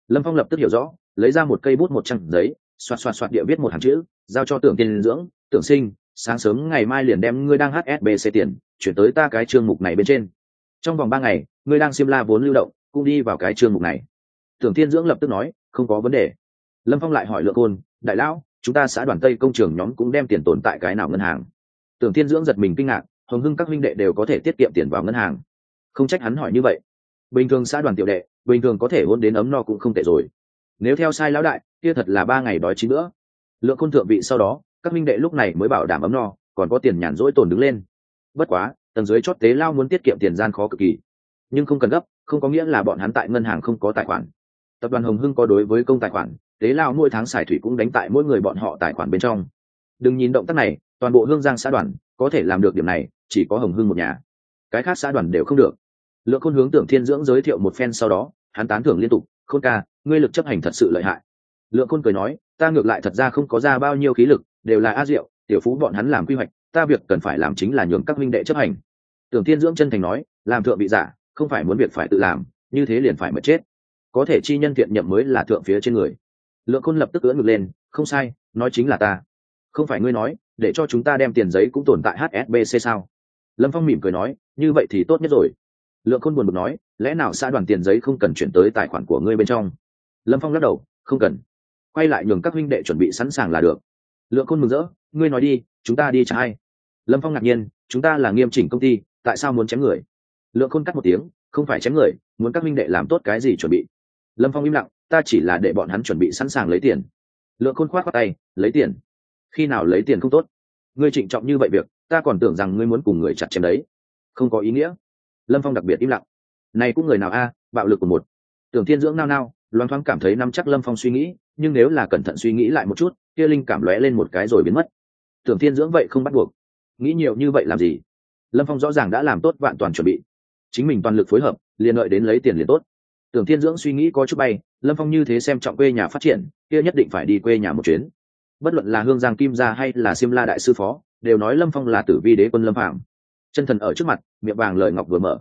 lâm phong lập tức hiểu rõ, lấy ra một cây bút một trăm giấy, xoạt xoạt xoạt địa viết một hàng chữ, giao cho tưởng thiên dưỡng, tưởng sinh, sáng sớm ngày mai liền đem ngươi đang hsbc tiền chuyển tới ta cái chương mục này bên trên. Trong vòng ba ngày, ngươi đang xiêm la vốn lưu động, cũng đi vào cái chương mục này. Tưởng thiên dưỡng lập tức nói, không có vấn đề. Lâm phong lại hỏi lượng côn, đại lão, chúng ta xã đoàn tây công trường nhóm cũng đem tiền tồn tại cái nào ngân hàng? Tưởng thiên dưỡng giật mình kinh ngạc, hồng hưng các minh đệ đều có thể tiết kiệm tiền vào ngân hàng. Không trách hắn hỏi như vậy. Bình thường xã đoàn tiểu đệ, bình thường có thể hôn đến ấm no cũng không tệ rồi. Nếu theo sai lão đại, kia thật là ba ngày đói chín nữa lượng khôn thượng vị sau đó, các minh đệ lúc này mới bảo đảm ấm no, còn có tiền nhàn rỗi tồn đứng lên bất quá, tầng dưới chót tế lao muốn tiết kiệm tiền gian khó cực kỳ. Nhưng không cần gấp, không có nghĩa là bọn hắn tại ngân hàng không có tài khoản. Tập đoàn hồng hưng có đối với công tài khoản, tế lao mỗi tháng xài thủy cũng đánh tại mỗi người bọn họ tài khoản bên trong. Đừng nhìn động tác này, toàn bộ hương giang xã đoàn có thể làm được điểm này, chỉ có hồng hưng một nhà. Cái khác xã đoàn đều không được. Lượng khôn hướng tưởng thiên dưỡng giới thiệu một phen sau đó, hắn tán thưởng liên tục, khôn ca, ngươi lực chấp hành thật sự lợi hại. Lượng khôn cười nói, ta ngược lại thật ra không có ra bao nhiêu khí lực, đều là a diệu, tiểu phú bọn hắn làm quy hoạch ta việc cần phải làm chính là nhường các minh đệ chấp hành. Tưởng thiên dưỡng chân thành nói, làm thượng vị giả, không phải muốn việc phải tự làm, như thế liền phải mất chết. Có thể chi nhân thiện nhậm mới là thượng phía trên người. Lượng khôn lập tức ưỡn ngực lên, không sai, nói chính là ta. Không phải ngươi nói, để cho chúng ta đem tiền giấy cũng tồn tại hsbc sao? Lâm phong mỉm cười nói, như vậy thì tốt nhất rồi. Lượng khôn buồn bực nói, lẽ nào xã đoàn tiền giấy không cần chuyển tới tài khoản của ngươi bên trong? Lâm phong lắc đầu, không cần. Quay lại nhường các huynh đệ chuẩn bị sẵn sàng là được. Lượng khôn mừng rỡ, ngươi nói đi, chúng ta đi trả ai lâm phong ngạc nhiên, chúng ta là nghiêm chỉnh công ty, tại sao muốn chém người? Lượng khôn cắt một tiếng, không phải chém người, muốn các minh đệ làm tốt cái gì chuẩn bị? Lâm phong im lặng, ta chỉ là để bọn hắn chuẩn bị sẵn sàng lấy tiền. Lượng khôn khoát qua tay, lấy tiền? Khi nào lấy tiền không tốt? Ngươi trịnh trọng như vậy việc, ta còn tưởng rằng ngươi muốn cùng người chặt chém đấy. Không có ý nghĩa. Lâm phong đặc biệt im lặng, này cũng người nào a, bạo lực của một. Tưởng thiên dưỡng nao nao, loáng thoáng cảm thấy nắm chắc lâm phong suy nghĩ, nhưng nếu là cẩn thận suy nghĩ lại một chút, kia linh cảm lóe lên một cái rồi biến mất. Tưởng thiên dưỡng vậy không bắt buộc nghĩ nhiều như vậy làm gì? Lâm phong rõ ràng đã làm tốt vạn toàn chuẩn bị. Chính mình toàn lực phối hợp, liền lợi đến lấy tiền liền tốt. Tưởng thiên dưỡng suy nghĩ có chút bay, lâm phong như thế xem trọng quê nhà phát triển, kia nhất định phải đi quê nhà một chuyến. Bất luận là hương giang kim gia hay là siêm la đại sư phó, đều nói lâm phong là tử vi đế quân lâm phạm chân thần ở trước mặt, miệng vàng lời ngọc vừa mở.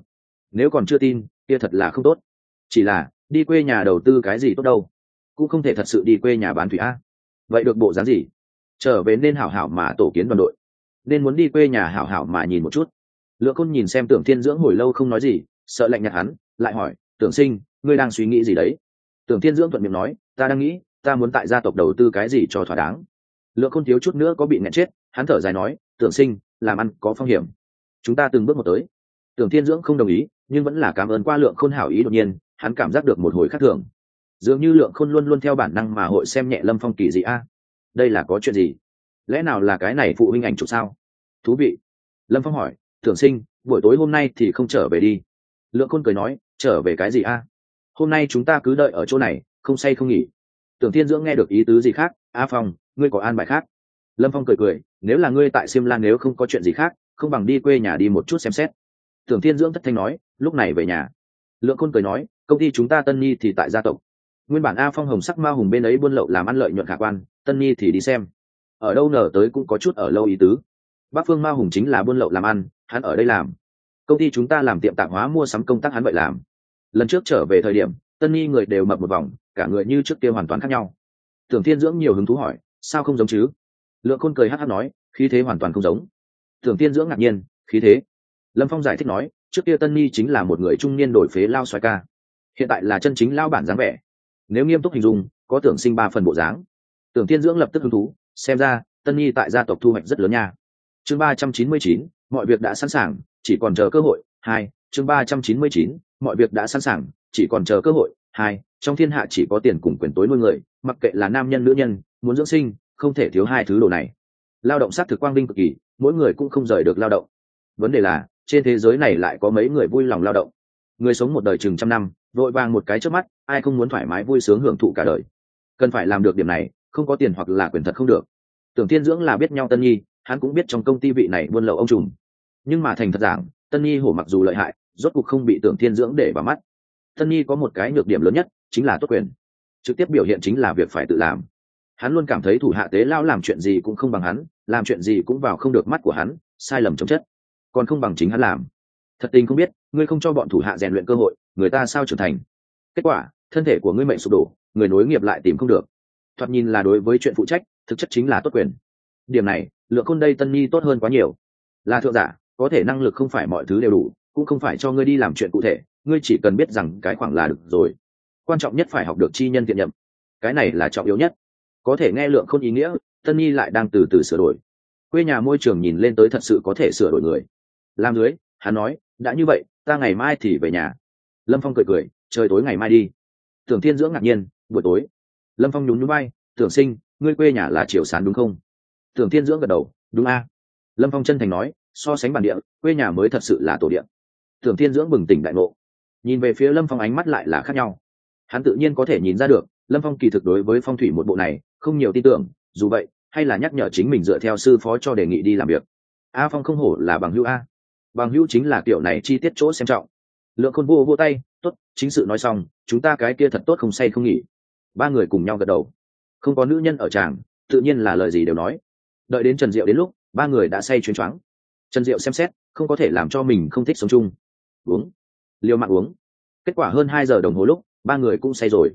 Nếu còn chưa tin, kia thật là không tốt. Chỉ là, đi quê nhà đầu tư cái gì tốt đâu? Cũng không thể thật sự đi quê nhà bán thủy a. Vậy được bộ dáng gì? Trở về nên hảo hảo mà tổ kiến đoàn đội nên muốn đi quê nhà hảo hảo mà nhìn một chút. Lựa côn nhìn xem tưởng thiên dưỡng hồi lâu không nói gì, sợ lạnh nhạt hắn, lại hỏi, tưởng sinh, ngươi đang suy nghĩ gì đấy? Tưởng thiên dưỡng thuận miệng nói, ta đang nghĩ, ta muốn tại gia tộc đầu tư cái gì cho thỏa đáng. Lựa côn thiếu chút nữa có bị nghẹn chết, hắn thở dài nói, tưởng sinh, làm ăn có phong hiểm. Chúng ta từng bước một tới. Tưởng thiên dưỡng không đồng ý, nhưng vẫn là cảm ơn qua lượng khôn hảo ý đột nhiên, hắn cảm giác được một hồi khác thường. Dường như lượng khôn luôn luôn theo bản năng mà hội xem nhẹ lâm phong kỳ gì a. Đây là có chuyện gì? Lẽ nào là cái này phụ huynh ảnh chụp sao? Thú vị. Lâm phong hỏi thường sinh, buổi tối hôm nay thì không trở về đi. Lượng khôn cười nói, trở về cái gì a? Hôm nay chúng ta cứ đợi ở chỗ này, không say không nghỉ. Tưởng thiên dưỡng nghe được ý tứ gì khác, a phong, ngươi có an bài khác? Lâm phong cười cười, nếu là ngươi tại siêm lan nếu không có chuyện gì khác, không bằng đi quê nhà đi một chút xem xét. Tưởng thiên dưỡng thất thanh nói, lúc này về nhà. Lượng khôn cười nói, công ty chúng ta tân nhi thì tại gia tộc. Nguyên bản a phong hồng sắc ma hùng bên ấy buôn lậu làm ăn lợi nhuận khả quan, tân nhi thì đi xem ở đâu nở tới cũng có chút ở lâu ý tứ. Bắc phương ma hùng chính là buôn lậu làm ăn, hắn ở đây làm. Công ty chúng ta làm tiệm tạp hóa mua sắm công tác hắn vậy làm. Lần trước trở về thời điểm, tân nhi người đều mập một vòng, cả người như trước kia hoàn toàn khác nhau. Tưởng thiên dưỡng nhiều hứng thú hỏi, sao không giống chứ? Lượng khôn cười hát hát nói, khí thế hoàn toàn không giống. Tưởng thiên dưỡng ngạc nhiên, khí thế? Lâm phong giải thích nói, trước kia tân nhi chính là một người trung niên đổi phế lao xoài ca. Hiện tại là chân chính lao bản dáng vẻ. Nếu nghiêm túc hình dung, có tưởng sinh ba phần bộ dáng. Tưởng thiên dưỡng lập tức hứng thú xem ra, tân nhi tại gia tộc thu hoạch rất lớn nha. Chương ba trăm chín mươi chín, mọi việc đã sẵn sàng, chỉ còn chờ cơ hội. Hai, chương ba trăm chín mươi chín, mọi việc đã sẵn sàng, chỉ còn chờ cơ hội. Hai, trong thiên hạ chỉ có tiền cùng quyền tối nuôi người, mặc kệ là nam nhân, nữ nhân, muốn dưỡng sinh, không thể thiếu hai thứ đồ này. Lao động s á t thực quang vinh cực kỳ, mỗi người cũng không rời được lao động. Vấn đề là, trên thế giới này lại có mấy người vui lòng lao động? Người sống một đời chừng trăm năm, vội vàng một cái trước mắt, ai không muốn thoải mái vui sướng hưởng thụ cả đời? Cần phải làm được điểm này không có tiền hoặc là quyền thật không được. Tưởng thiên dưỡng là biết nhau tân nhi, hắn cũng biết trong công ty vị này buôn lậu ông trùm. Nhưng mà thành thật giảng, tân nhi hổ mặc dù lợi hại, rốt cuộc không bị tưởng thiên dưỡng để vào mắt. Tân nhi có một cái nhược điểm lớn nhất, chính là tốt quyền. Trực tiếp biểu hiện chính là việc phải tự làm. Hắn luôn cảm thấy thủ hạ tế lao làm chuyện gì cũng không bằng hắn, làm chuyện gì cũng vào không được mắt của hắn, sai lầm chống chất. Còn không bằng chính hắn làm. Thật tình không biết, ngươi không cho bọn thủ hạ rèn luyện cơ hội, người ta sao trưởng thành? Kết quả, thân thể của ngươi mệnh sụp đổ, người nối nghiệp lại tìm không được thoạt nhìn là đối với chuyện phụ trách, thực chất chính là tốt quyền. Điểm này, lượng khôn đây tân nhi tốt hơn quá nhiều. Là thượng giả, có thể năng lực không phải mọi thứ đều đủ, cũng không phải cho ngươi đi làm chuyện cụ thể, ngươi chỉ cần biết rằng cái khoảng là được rồi. Quan trọng nhất phải học được chi nhân tiện nhậm. Cái này là trọng yếu nhất. Có thể nghe lượng không ý nghĩa, tân nhi lại đang từ từ sửa đổi. Quê nhà môi trường nhìn lên tới thật sự có thể sửa đổi người. Làm dưới, hắn nói, đã như vậy, ta ngày mai thì về nhà. Lâm phong cười cười, trời tối ngày mai đi. Tưởng thiên dưỡng ngạc nhiên, buổi tối lâm phong nhún núi bay tưởng sinh, ngươi quê nhà là triều sán đúng không? Tưởng thiên dưỡng gật đầu, đúng a. Lâm phong chân thành nói, so sánh bản địa, quê nhà mới thật sự là tổ địa. Tưởng thiên dưỡng bừng tỉnh đại ngộ. Nhìn về phía lâm phong ánh mắt lại là khác nhau. Hắn tự nhiên có thể nhìn ra được, lâm phong kỳ thực đối với phong thủy một bộ này, không nhiều tin tưởng, dù vậy, hay là nhắc nhở chính mình dựa theo sư phó cho đề nghị đi làm việc. A phong không hổ là bằng hữu a. Bằng hữu chính là kiểu này chi tiết chỗ xem trọng. Lượng khôn vô vô tay, tốt, chính sự nói xong, chúng ta cái kia thật tốt không say không nghỉ ba người cùng nhau gật đầu. Không có nữ nhân ở tràng, tự nhiên là lời gì đều nói. Đợi đến trần diệu đến lúc, ba người đã say chuyến choáng. Trần diệu xem xét, không có thể làm cho mình không thích sống chung. Uống. Liều mạng uống. Kết quả hơn hai giờ đồng hồ lúc, ba người cũng say rồi.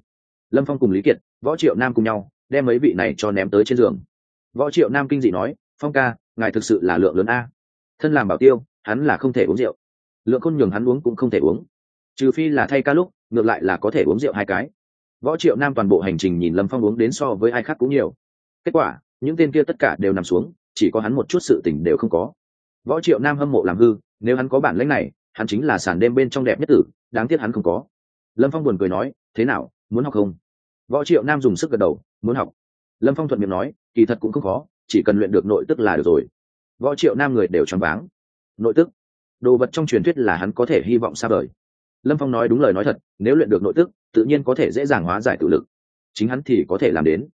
Lâm phong cùng lý kiệt, võ triệu nam cùng nhau, đem mấy vị này cho ném tới trên giường. Võ triệu nam kinh dị nói, phong ca, ngài thực sự là lượng lớn a. Thân làm bảo tiêu, hắn là không thể uống rượu. Lượng khôn nhường hắn uống cũng không thể uống. Trừ phi là thay ca lúc, ngược lại là có thể uống rượu hai cái võ triệu nam toàn bộ hành trình nhìn lâm phong uống đến so với ai khác cũng nhiều. Kết quả, những tên kia tất cả đều nằm xuống, chỉ có hắn một chút sự tỉnh đều không có. Võ triệu nam hâm mộ làm hư, nếu hắn có bản lãnh này, hắn chính là sàn đêm bên trong đẹp nhất tử, đáng tiếc hắn không có. Lâm phong buồn cười nói, thế nào, muốn học không? Võ triệu nam dùng sức gật đầu, muốn học. Lâm phong thuận miệng nói, kỳ thật cũng không khó, chỉ cần luyện được nội tức là được rồi. Võ triệu nam người đều choáng váng. Nội tức? Đồ vật trong truyền thuyết là hắn có thể hy vọng xa vời lâm phong nói đúng lời nói thật, nếu luyện được nội tức, tự nhiên có thể dễ dàng hóa giải tự lực. Chính hắn thì có thể làm đến.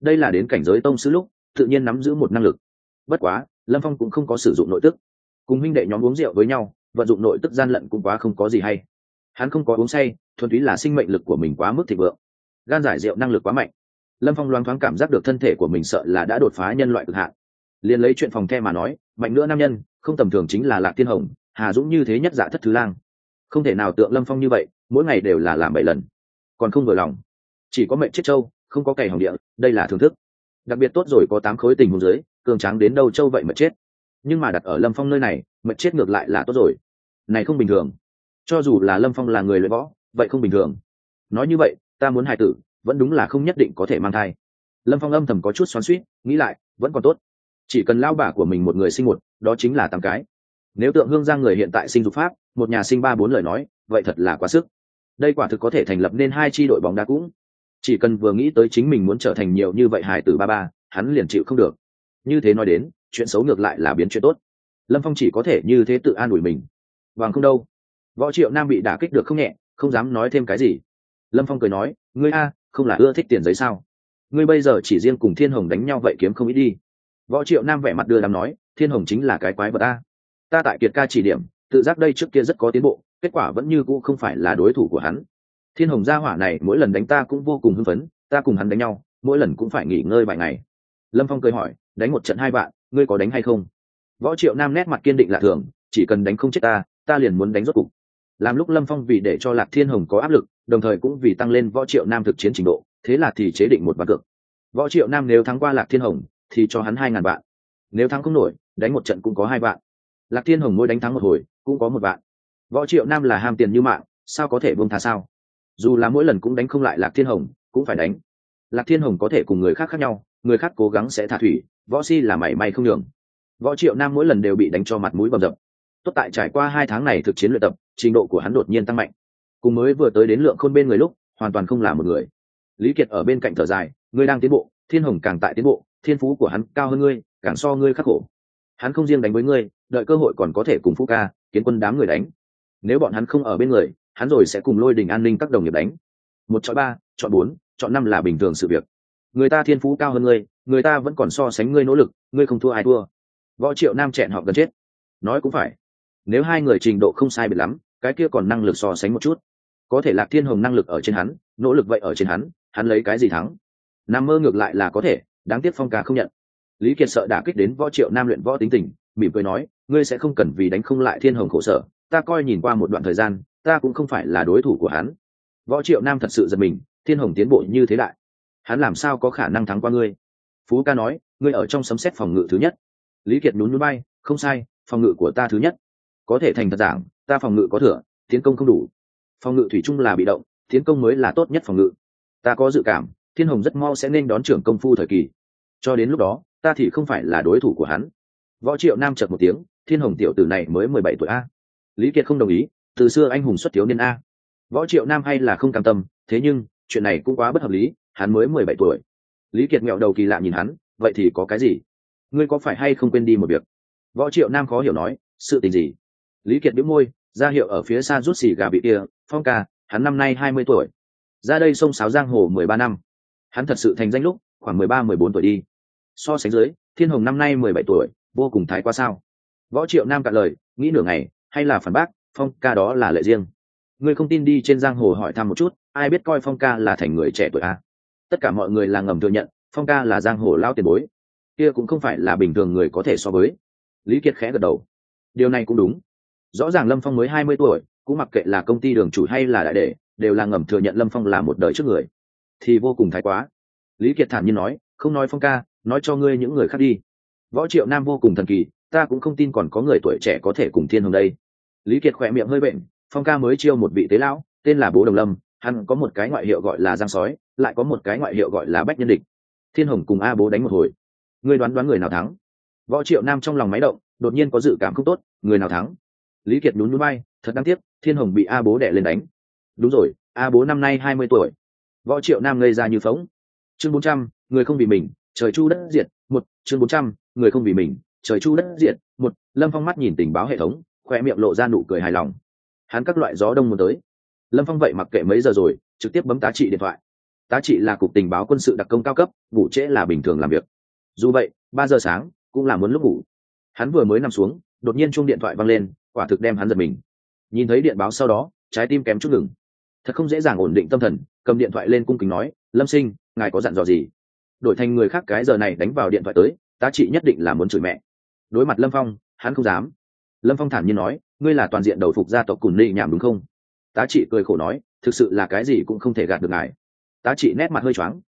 Đây là đến cảnh giới tông sư lúc, tự nhiên nắm giữ một năng lực. Bất quá, lâm phong cũng không có sử dụng nội tức. Cùng huynh đệ nhóm uống rượu với nhau, vận dụng nội tức gian lận cũng quá không có gì hay. Hắn không có uống say, thuần túy là sinh mệnh lực của mình quá mức thịnh vượng. Gan giải rượu năng lực quá mạnh. Lâm phong loáng thoáng cảm giác được thân thể của mình sợ là đã đột phá nhân loại cực hạn. Liền lấy chuyện phòng the mà nói, mạnh nữa nam nhân, không tầm thường chính là lạc thiên hồng, hà dũng như thế nhất dạ thất thứ lang không thể nào tượng lâm phong như vậy, mỗi ngày đều là làm bảy lần. Còn không vừa lòng. Chỉ có mệnh chết châu không có cày hồng địa, đây là thưởng thức. Đặc biệt tốt rồi có tám khối tình hôn dưới, cường tráng đến đâu châu vậy mà chết. Nhưng mà đặt ở lâm phong nơi này, mệnh chết ngược lại là tốt rồi. Này không bình thường. Cho dù là lâm phong là người luyện võ, vậy không bình thường. Nói như vậy, ta muốn hài tử, vẫn đúng là không nhất định có thể mang thai. Lâm phong âm thầm có chút xoắn suýt nghĩ lại, vẫn còn tốt. Chỉ cần lao bà của mình một người sinh một, đó chính là tám cái nếu tượng hương giang người hiện tại sinh dục pháp, một nhà sinh ba bốn lời nói, vậy thật là quá sức. Đây quả thực có thể thành lập nên hai tri đội bóng đá cũng. Chỉ cần vừa nghĩ tới chính mình muốn trở thành nhiều như vậy hải tử ba ba, hắn liền chịu không được. Như thế nói đến, chuyện xấu ngược lại là biến chuyện tốt. Lâm phong chỉ có thể như thế tự an ủi mình. Vàng không đâu. Võ triệu nam bị đả kích được không nhẹ, không dám nói thêm cái gì. Lâm phong cười nói, ngươi a, không là ưa thích tiền giấy sao? Ngươi bây giờ chỉ riêng cùng thiên hồng đánh nhau vậy kiếm không ít đi. Võ triệu nam vẻ mặt đưa đám nói, thiên hồng chính là cái quái vật a ta tại kiệt ca chỉ điểm, tự giác đây trước kia rất có tiến bộ, kết quả vẫn như cũ không phải là đối thủ của hắn. Thiên hồng gia hỏa này mỗi lần đánh ta cũng vô cùng hưng phấn, ta cùng hắn đánh nhau, mỗi lần cũng phải nghỉ ngơi vài ngày. Lâm phong cười hỏi, đánh một trận hai bạn, ngươi có đánh hay không? Võ triệu nam nét mặt kiên định lạ thường, chỉ cần đánh không chết ta ta liền muốn đánh rốt cục. Làm lúc lâm phong vì để cho lạc thiên hồng có áp lực, đồng thời cũng vì tăng lên võ triệu nam thực chiến trình độ, thế là thì chế định một ván cược. Võ triệu nam nếu thắng qua lạc thiên hồng, thì cho hắn hai ngàn vạn. Nếu thắng không nổi, đánh một trận cũng có hai vạn lạc thiên hồng mỗi đánh thắng một hồi, cũng có một vạn. Võ triệu nam là ham tiền như mạng, sao có thể buông tha sao? Dù là mỗi lần cũng đánh không lại lạc thiên hồng, cũng phải đánh. Lạc thiên hồng có thể cùng người khác khác nhau, người khác cố gắng sẽ thả thủy, võ si là mảy may không nhường. Võ triệu nam mỗi lần đều bị đánh cho mặt mũi bầm dập. Tốt tại trải qua hai tháng này thực chiến luyện tập, trình độ của hắn đột nhiên tăng mạnh. Cùng mới vừa tới đến lượng khôn bên người lúc, hoàn toàn không là một người. Lý kiệt ở bên cạnh thở dài, ngươi đang tiến bộ, thiên hồng càng tại tiến bộ, thiên phú của hắn cao hơn ngươi, càng so ngươi khắc khổ. Hắn không riêng đánh với ngươi đợi cơ hội còn có thể cùng phú ca, kiến quân đám người đánh. Nếu bọn hắn không ở bên người, hắn rồi sẽ cùng lôi đình an ninh các đồng nghiệp đánh. Một chọn ba, chọn bốn, chọn năm là bình thường sự việc. Người ta thiên phú cao hơn ngươi, người ta vẫn còn so sánh ngươi nỗ lực, ngươi không thua ai thua. Võ triệu nam chẹn họ gần chết. Nói cũng phải. Nếu hai người trình độ không sai biệt lắm, cái kia còn năng lực so sánh một chút. Có thể lạc thiên hồng năng lực ở trên hắn, nỗ lực vậy ở trên hắn hắn lấy cái gì thắng? Nam mơ ngược lại là có thể, đáng tiếc phong ca không nhận. Lý kiệt sợ đả kích đến võ triệu nam luyện võ tính tình, mỉm cười nói ngươi sẽ không cần vì đánh không lại thiên hồng khổ sở, ta coi nhìn qua một đoạn thời gian, ta cũng không phải là đối thủ của hắn. Võ triệu nam thật sự giật mình, thiên hồng tiến bộ như thế đại. Hắn làm sao có khả năng thắng qua ngươi? Phú ca nói, ngươi ở trong sấm xét phòng ngự thứ nhất. Lý kiệt nhún núi bay, không sai, phòng ngự của ta thứ nhất. Có thể thành thật giảng, ta phòng ngự có thừa, tiến công không đủ. Phòng ngự thủy chung là bị động, tiến công mới là tốt nhất phòng ngự. Ta có dự cảm, thiên hồng rất mau sẽ nên đón trưởng công phu thời kỳ. Cho đến lúc đó, ta thì không phải là đối thủ của hắn võ triệu nam chợt một tiếng, thiên hồng tiểu tử này mới mười bảy tuổi a. Lý kiệt không đồng ý, từ xưa anh hùng xuất thiếu niên a. Võ triệu nam hay là không cam tâm, thế nhưng, chuyện này cũng quá bất hợp lý, hắn mới mười bảy tuổi. Lý kiệt nghẹo đầu kỳ lạ nhìn hắn, vậy thì có cái gì? Ngươi có phải hay không quên đi một việc? Võ triệu nam khó hiểu nói, sự tình gì? Lý kiệt đĩu môi, ra hiệu ở phía xa rút xì gà bị kia, phong ca, hắn năm nay hai mươi tuổi. Ra đây sông sáo giang hồ mười ba năm. Hắn thật sự thành danh lúc, khoảng mười ba, mười bốn tuổi đi. So sánh dưới, thiên hồng năm nay mười bảy tuổi vô cùng thái quá sao? Võ triệu nam cạn lời, nghĩ nửa ngày, hay là phản bác, phong ca đó là lệ riêng. Ngươi không tin đi trên giang hồ hỏi thăm một chút, ai biết coi phong ca là thành người trẻ tuổi à? tất cả mọi người là ngầm thừa nhận, phong ca là giang hồ lao tiền bối. Kia cũng không phải là bình thường người có thể so với. Lý kiệt khẽ gật đầu. Điều này cũng đúng. Rõ ràng lâm phong mới hai mươi tuổi, cũng mặc kệ là công ty đường chủ hay là đại đệ, đều là ngầm thừa nhận lâm phong là một đời trước người. Thì vô cùng thái quá. Lý kiệt thản nhiên nói, không nói phong ca, nói cho ngươi những người khác đi võ triệu nam vô cùng thần kỳ, ta cũng không tin còn có người tuổi trẻ có thể cùng thiên hồng đây. Lý kiệt khỏe miệng hơi bệnh, phong ca mới chiêu một vị tế lão, tên là bố đồng lâm, hắn có một cái ngoại hiệu gọi là giang sói, lại có một cái ngoại hiệu gọi là bách nhân địch. Thiên hồng cùng a bố đánh một hồi. Ngươi đoán đoán người nào thắng? Võ triệu nam trong lòng máy động, đột nhiên có dự cảm không tốt, người nào thắng? Lý kiệt nhún núi bay thật đáng tiếc, thiên hồng bị a bố đẻ lên đánh. Đúng rồi, a bố năm nay hai mươi tuổi. Võ triệu nam gây ra như phóng. Chương bốn trăm, người không vì mình, trời chu đất diệt, một, chương bốn trăm người không vì mình, trời chu đất diệt, một, lâm phong mắt nhìn tình báo hệ thống, khoe miệng lộ ra nụ cười hài lòng. Hắn các loại gió đông muốn tới. Lâm phong vậy mặc kệ mấy giờ rồi, trực tiếp bấm tá trị điện thoại. Tá trị là cục tình báo quân sự đặc công cao cấp, ngủ trễ là bình thường làm việc. Dù vậy, ba giờ sáng, cũng là muốn lúc ngủ. Hắn vừa mới nằm xuống, đột nhiên chung điện thoại văng lên, quả thực đem hắn giật mình. Nhìn thấy điện báo sau đó, trái tim kém chút ngừng. Thật không dễ dàng ổn định tâm thần, cầm điện thoại lên cung kính nói, lâm sinh, ngài có dặn dò gì? Đổi thành người khác cái giờ này đánh vào điện thoại tới tá trị nhất định là muốn chửi mẹ. Đối mặt lâm phong, hắn không dám. Lâm phong thản nhiên nói, ngươi là toàn diện đầu phục gia tộc cùn ly nhảm đúng không? Tá trị cười khổ nói, thực sự là cái gì cũng không thể gạt được ngài. Tá trị nét mặt hơi choáng.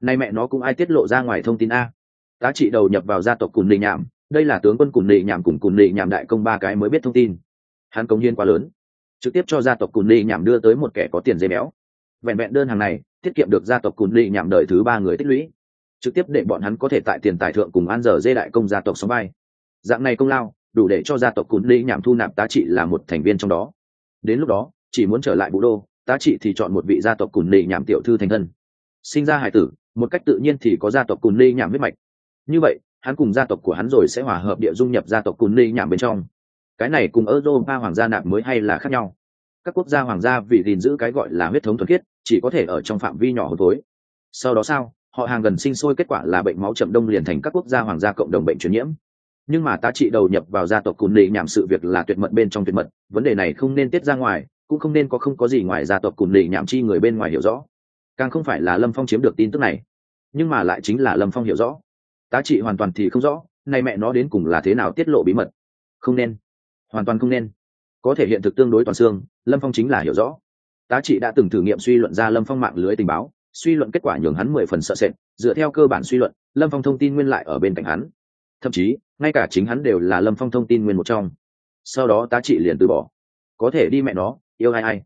Nay mẹ nó cũng ai tiết lộ ra ngoài thông tin a? Tá trị đầu nhập vào gia tộc cùn ly nhảm, đây là tướng quân cùn ly nhảm cùng cùn ly nhảm đại công ba cái mới biết thông tin. Hắn công hiến quá lớn, trực tiếp cho gia tộc cùn ly nhảm đưa tới một kẻ có tiền dây béo. Vẹn vẹn đơn hàng này, tiết kiệm được gia tộc cùn ly nhảm đợi thứ ba người tích lũy trực tiếp để bọn hắn có thể tại tiền tài thượng cùng an giờ dê đại công gia tộc sống bay dạng này công lao, đủ để cho gia tộc cún ly nhảm thu nạp tá trị là một thành viên trong đó. Đến lúc đó, chỉ muốn trở lại vũ đô, tá trị thì chọn một vị gia tộc cún ly nhảm tiểu thư thành thân. Sinh ra hải tử, một cách tự nhiên thì có gia tộc cún ly nhảm huyết mạch. Như vậy, hắn cùng gia tộc của hắn rồi sẽ hòa hợp địa dung nhập gia tộc cún ly nhảm bên trong. Cái này cùng ba hoàng gia nạp mới hay là khác nhau. Các quốc gia hoàng gia vì gìn giữ cái gọi là huyết thống thuần khiết, chỉ có thể ở trong phạm vi nhỏ hơn tối sau đó sao? Họ hàng gần sinh sôi kết quả là bệnh máu chậm đông liền thành các quốc gia hoàng gia cộng đồng bệnh truyền nhiễm. Nhưng mà ta trị đầu nhập vào gia tộc cùn lì nhảm sự việc là tuyệt mật bên trong tuyệt mật, vấn đề này không nên tiết ra ngoài, cũng không nên có không có gì ngoài gia tộc cùn lì nhảm chi người bên ngoài hiểu rõ. Càng không phải là lâm phong chiếm được tin tức này, nhưng mà lại chính là lâm phong hiểu rõ. Tá trị hoàn toàn thì không rõ, nay mẹ nó đến cùng là thế nào tiết lộ bí mật. Không nên. Hoàn toàn không nên. Có thể hiện thực tương đối toàn xương, lâm phong chính là hiểu rõ. Tá trị đã từng thử nghiệm suy luận ra lâm phong mạng lưới tình báo suy luận kết quả nhường hắn mười phần sợ sệt, dựa theo cơ bản suy luận, lâm phong thông tin nguyên lại ở bên cạnh hắn. Thậm chí, ngay cả chính hắn đều là lâm phong thông tin nguyên một trong. Sau đó tá trị liền từ bỏ. Có thể đi mẹ nó, yêu ai ai.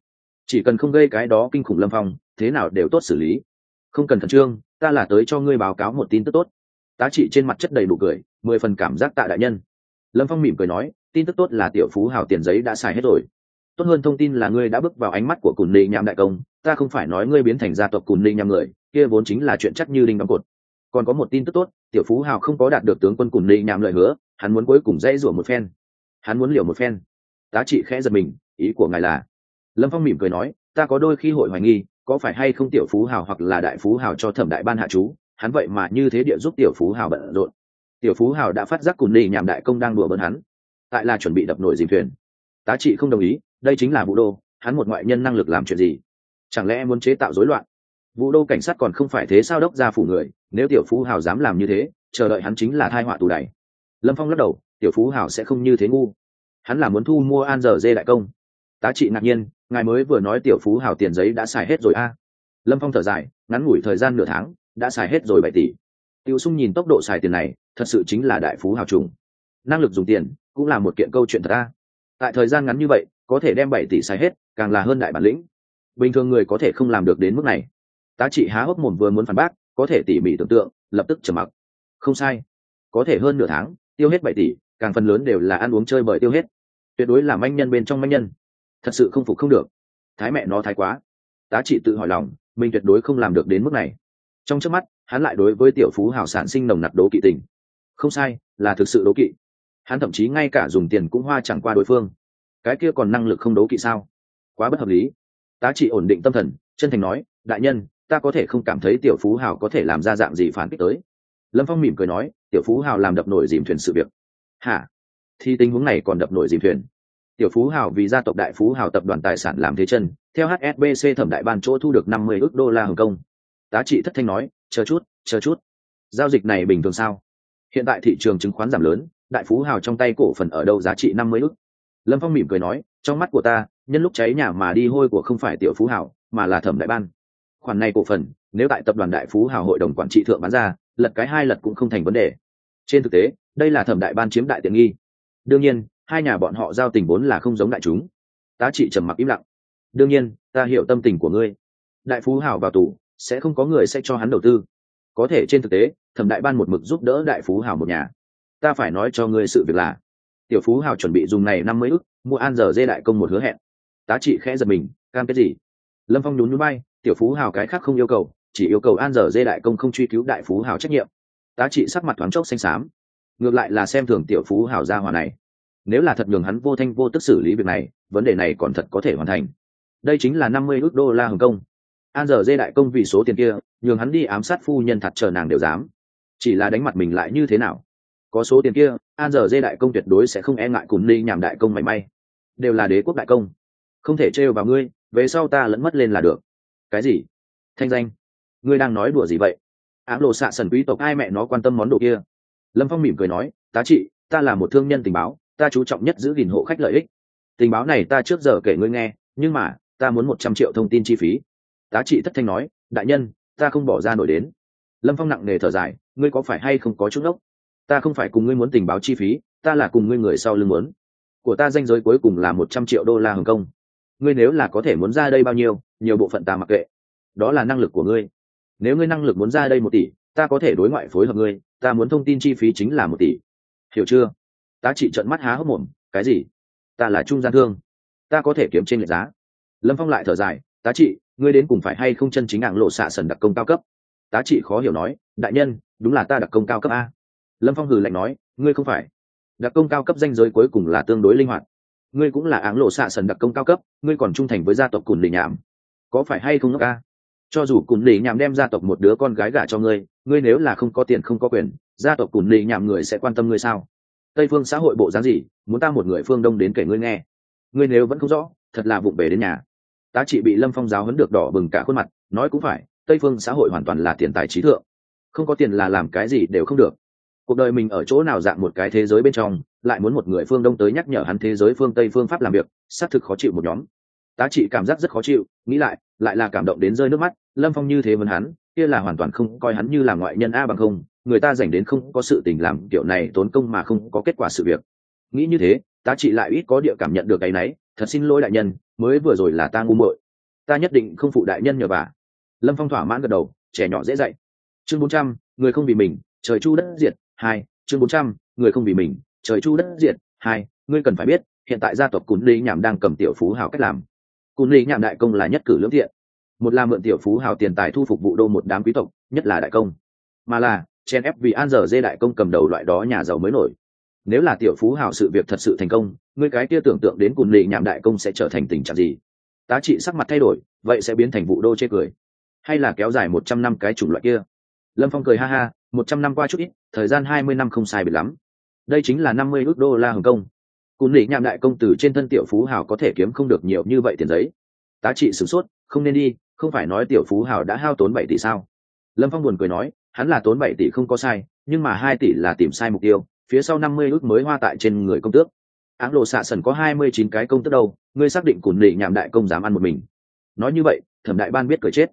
Chỉ cần không gây cái đó kinh khủng lâm phong, thế nào đều tốt xử lý. Không cần khẩn trương, ta là tới cho ngươi báo cáo một tin tức tốt. Tá trị trên mặt chất đầy đủ cười, mười phần cảm giác tạ đại nhân. Lâm phong mỉm cười nói, tin tức tốt là tiểu phú hào tiền giấy đã xài hết rồi. Tốt hơn thông tin là ngươi đã bước vào ánh mắt của cùn ly nham đại công ta không phải nói ngươi biến thành gia tộc cùn ly nhằm người, kia vốn chính là chuyện chắc như đinh đóng cột. Còn có một tin tức tốt, tiểu phú hào không có đạt được tướng quân cùn ly nhằm lời hứa, hắn muốn cuối cùng dãy rủa một phen. Hắn muốn liều một phen. Tá trị khẽ giật mình, ý của ngài là? Lâm phong mỉm cười nói, ta có đôi khi hội hoài nghi, có phải hay không tiểu phú hào hoặc là đại phú hào cho thẩm đại ban hạ chú, hắn vậy mà như thế địa giúp tiểu phú hào bận rộn. Tiểu phú hào đã phát giác cùn ly nhàm đại công đang đùa bỡn hắn, tại là chuẩn bị đập nổi dìm thuyền. Tá trị không đồng ý, đây chính là vũ đô, hắn một ngoại nhân năng lực làm chuyện gì? Chẳng lẽ muốn chế tạo rối loạn? Vũ đô cảnh sát còn không phải thế sao đốc ra phủ người, nếu tiểu phú hào dám làm như thế, chờ đợi hắn chính là thai họa tù đày. Lâm phong lắc đầu, tiểu phú hào sẽ không như thế ngu. Hắn là muốn thu mua an giờ dê đại công. Tá trị ngạc nhiên, ngài mới vừa nói tiểu phú hào tiền giấy đã xài hết rồi a. Lâm phong thở dài, ngắn ngủi thời gian nửa tháng, đã xài hết rồi bảy tỷ. Tiêu sung nhìn tốc độ xài tiền này, thật sự chính là đại phú hào trùng. Năng lực dùng tiền, cũng là một kiện câu chuyện thật a. Tại thời gian ngắn như vậy, có thể đem bảy tỷ xài hết, càng là hơn đại bản lĩnh bình thường người có thể không làm được đến mức này. Tá trị há hốc mồm vừa muốn phản bác, có thể tỉ mỉ tưởng tượng, lập tức trầm mặc. Không sai. Có thể hơn nửa tháng, tiêu hết bảy tỷ, càng phần lớn đều là ăn uống chơi bởi tiêu hết. Tuyệt đối là manh nhân bên trong manh nhân. Thật sự không phục không được. Thái mẹ nó thái quá. Tá trị tự hỏi lòng, mình tuyệt đối không làm được đến mức này. Trong trước mắt, hắn lại đối với tiểu phú hào sản sinh nồng nặc đố kỵ tình. Không sai, là thực sự đố kỵ. Hắn thậm chí ngay cả dùng tiền cũng hoa chẳng qua đối phương. Cái kia còn năng lực không đố kỵ sao? Quá bất hợp lý tá trị ổn định tâm thần, chân thành nói, đại nhân, ta có thể không cảm thấy tiểu phú hào có thể làm ra dạng gì phản kích tới. Lâm phong mỉm cười nói, tiểu phú hào làm đập nổi dìm thuyền sự việc. Hả? Thì tình huống này còn đập nổi dìm thuyền? Tiểu phú hào vì gia tộc đại phú hào tập đoàn tài sản làm thế chân, theo hsbc thẩm đại ban chỗ thu được năm mươi ước đô la hồng kông. Tá trị thất thanh nói, chờ chút chờ chút. Giao dịch này bình thường sao? Hiện tại thị trường chứng khoán giảm lớn, đại phú hào trong tay cổ phần ở đâu giá trị năm mươi ước? Lâm phong mỉm cười nói, trong mắt của ta nhân lúc cháy nhà mà đi hôi của không phải tiểu phú hảo, mà là thẩm đại ban. Khoản này cổ phần, nếu tại tập đoàn đại phú hảo hội đồng quản trị thượng bán ra, lật cái hai lật cũng không thành vấn đề. Trên thực tế, đây là thẩm đại ban chiếm đại tiện nghi. Đương nhiên, hai nhà bọn họ giao tình vốn là không giống đại chúng. Tá trị trầm mặc im lặng. Đương nhiên, ta hiểu tâm tình của ngươi. Đại phú hảo vào tù, sẽ không có người sẽ cho hắn đầu tư. Có thể trên thực tế, thẩm đại ban một mực giúp đỡ đại phú hảo một nhà. Ta phải nói cho ngươi sự việc là, tiểu phú hào chuẩn bị dùng này năm mươi ức, mua an giờ dê đại công một hứa hẹn tá trị khẽ giật mình, cam kết gì? Lâm phong nhún núi bay tiểu phú hào cái khác không yêu cầu, chỉ yêu cầu an dở dê đại công không truy cứu đại phú hào trách nhiệm. Tá trị sắc mặt thoáng chốc xanh xám. Ngược lại là xem thường tiểu phú hào gia hòa này. Nếu là thật nhường hắn vô thanh vô tức xử lý việc này, vấn đề này còn thật có thể hoàn thành. Đây chính là năm mươi ước đô la hồng kông. An dở dê đại công vì số tiền kia, nhường hắn đi ám sát phu nhân thật chờ nàng đều dám. Chỉ là đánh mặt mình lại như thế nào? Có số tiền kia, an dở dê đại công tuyệt đối sẽ không e ngại cùng ni nhảm đại công mảy may. Đều là đế quốc đại công không thể trêu vào ngươi, về sau ta lẫn mất lên là được. Cái gì? Thanh danh. Ngươi đang nói đùa gì vậy? Áng lộ xạ sần quý tộc, ai mẹ nó quan tâm món đồ kia? Lâm phong mỉm cười nói, tá trị, ta là một thương nhân tình báo, ta chú trọng nhất giữ gìn hộ khách lợi ích. Tình báo này ta trước giờ kể ngươi nghe, nhưng mà, ta muốn một trăm triệu thông tin chi phí. Tá trị thất thanh nói, đại nhân, ta không bỏ ra nổi đến. Lâm phong nặng nề thở dài, ngươi có phải hay không có chút ốc ta không phải cùng ngươi muốn tình báo chi phí, ta là cùng ngươi người sau lưng muốn. Của ta danh giới cuối cùng là một trăm triệu đô la hồng kông ngươi nếu là có thể muốn ra đây bao nhiêu, nhiều bộ phận ta mặc kệ. Đó là năng lực của ngươi. Nếu ngươi năng lực muốn ra đây một tỷ, ta có thể đối ngoại phối hợp ngươi, ta muốn thông tin chi phí chính là một tỷ. Hiểu chưa? Tá trị trận mắt há hốc mồm, cái gì? Ta là trung gian thương. Ta có thể kiếm trên lệch giá. Lâm phong lại thở dài, tá trị, ngươi đến cùng phải hay không chân chính ảng lộ xạ sần đặc công cao cấp? Tá trị khó hiểu nói, đại nhân, đúng là ta đặc công cao cấp a. Lâm phong hừ lạnh nói, ngươi không phải. Đặc công cao cấp danh giới cuối cùng là tương đối linh hoạt ngươi cũng là áng lộ xạ sần đặc công cao cấp, ngươi còn trung thành với gia tộc cùn lì nhảm có phải hay không ngốc ca? Cho dù cùn lì nhảm đem gia tộc một đứa con gái gả cho ngươi ngươi nếu là không có tiền không có quyền, gia tộc cùn lì nhảm người sẽ quan tâm ngươi sao? Tây phương xã hội bộ dáng gì? Muốn ta một người phương đông đến kể ngươi nghe. Ngươi nếu vẫn không rõ, thật là vụng về đến nhà. Tá trị bị lâm phong giáo hấn được đỏ bừng cả khuôn mặt, nói cũng phải, tây phương xã hội hoàn toàn là tiền tài trí thượng. Không có tiền là làm cái gì đều không được cuộc đời mình ở chỗ nào dạng một cái thế giới bên trong lại muốn một người phương đông tới nhắc nhở hắn thế giới phương tây phương pháp làm việc xác thực khó chịu một nhóm. Tá trị cảm giác rất khó chịu nghĩ lại lại là cảm động đến rơi nước mắt lâm phong như thế vấn hắn kia là hoàn toàn không coi hắn như là ngoại nhân a bằng không người ta dành đến không có sự tình làm kiểu này tốn công mà không có kết quả sự việc. Nghĩ như thế tá trị lại ít có địa cảm nhận được cái nấy, thật xin lỗi đại nhân mới vừa rồi là ta ngu muội. Ta nhất định không phụ đại nhân nhờ bà. Lâm phong thỏa mãn gật đầu trẻ nhỏ dễ dạy. Chương bốn trăm người không vì mình trời chu đất diệt hai, chương bốn trăm, người không vì mình, trời chu đất diệt. Hai, ngươi cần phải biết, hiện tại gia tộc cún lý nhảm đang cầm tiểu phú hào cách làm. Cún lý nhảm đại công là nhất cử lưỡng thiện một là mượn tiểu phú hào tiền tài thu phục vụ đô một đám quý tộc, nhất là đại công. Mà là, chen ép vì an giờ dê đại công cầm đầu loại đó nhà giàu mới nổi. Nếu là tiểu phú hào sự việc thật sự thành công, ngươi cái kia tưởng tượng đến cún lì nhảm đại công sẽ trở thành tình trạng gì? Tá trị sắc mặt thay đổi, vậy sẽ biến thành vụ đô chê cười. Hay là kéo dài một trăm năm cái chủng loại kia? Lâm phong cười ha ha, một trăm năm qua chút ít, thời gian hai mươi năm không sai biệt lắm. Đây chính là năm mươi ước đô la hồng kông. Cún lì nhảm đại công tử trên thân tiểu phú hào có thể kiếm không được nhiều như vậy tiền giấy. Tá trị sửng sốt, không nên đi, không phải nói tiểu phú hào đã hao tốn bảy tỷ sao? Lâm phong buồn cười nói, hắn là tốn bảy tỷ không có sai, nhưng mà hai tỷ là tìm sai mục tiêu, phía sau năm mươi ước mới hoa tại trên người công tước. Áng lộ xạ sần có hai mươi chín cái công tước đâu, ngươi xác định cùn nị nhảm đại công dám ăn một mình. Nói như vậy, thẩm đại ban biết cười chết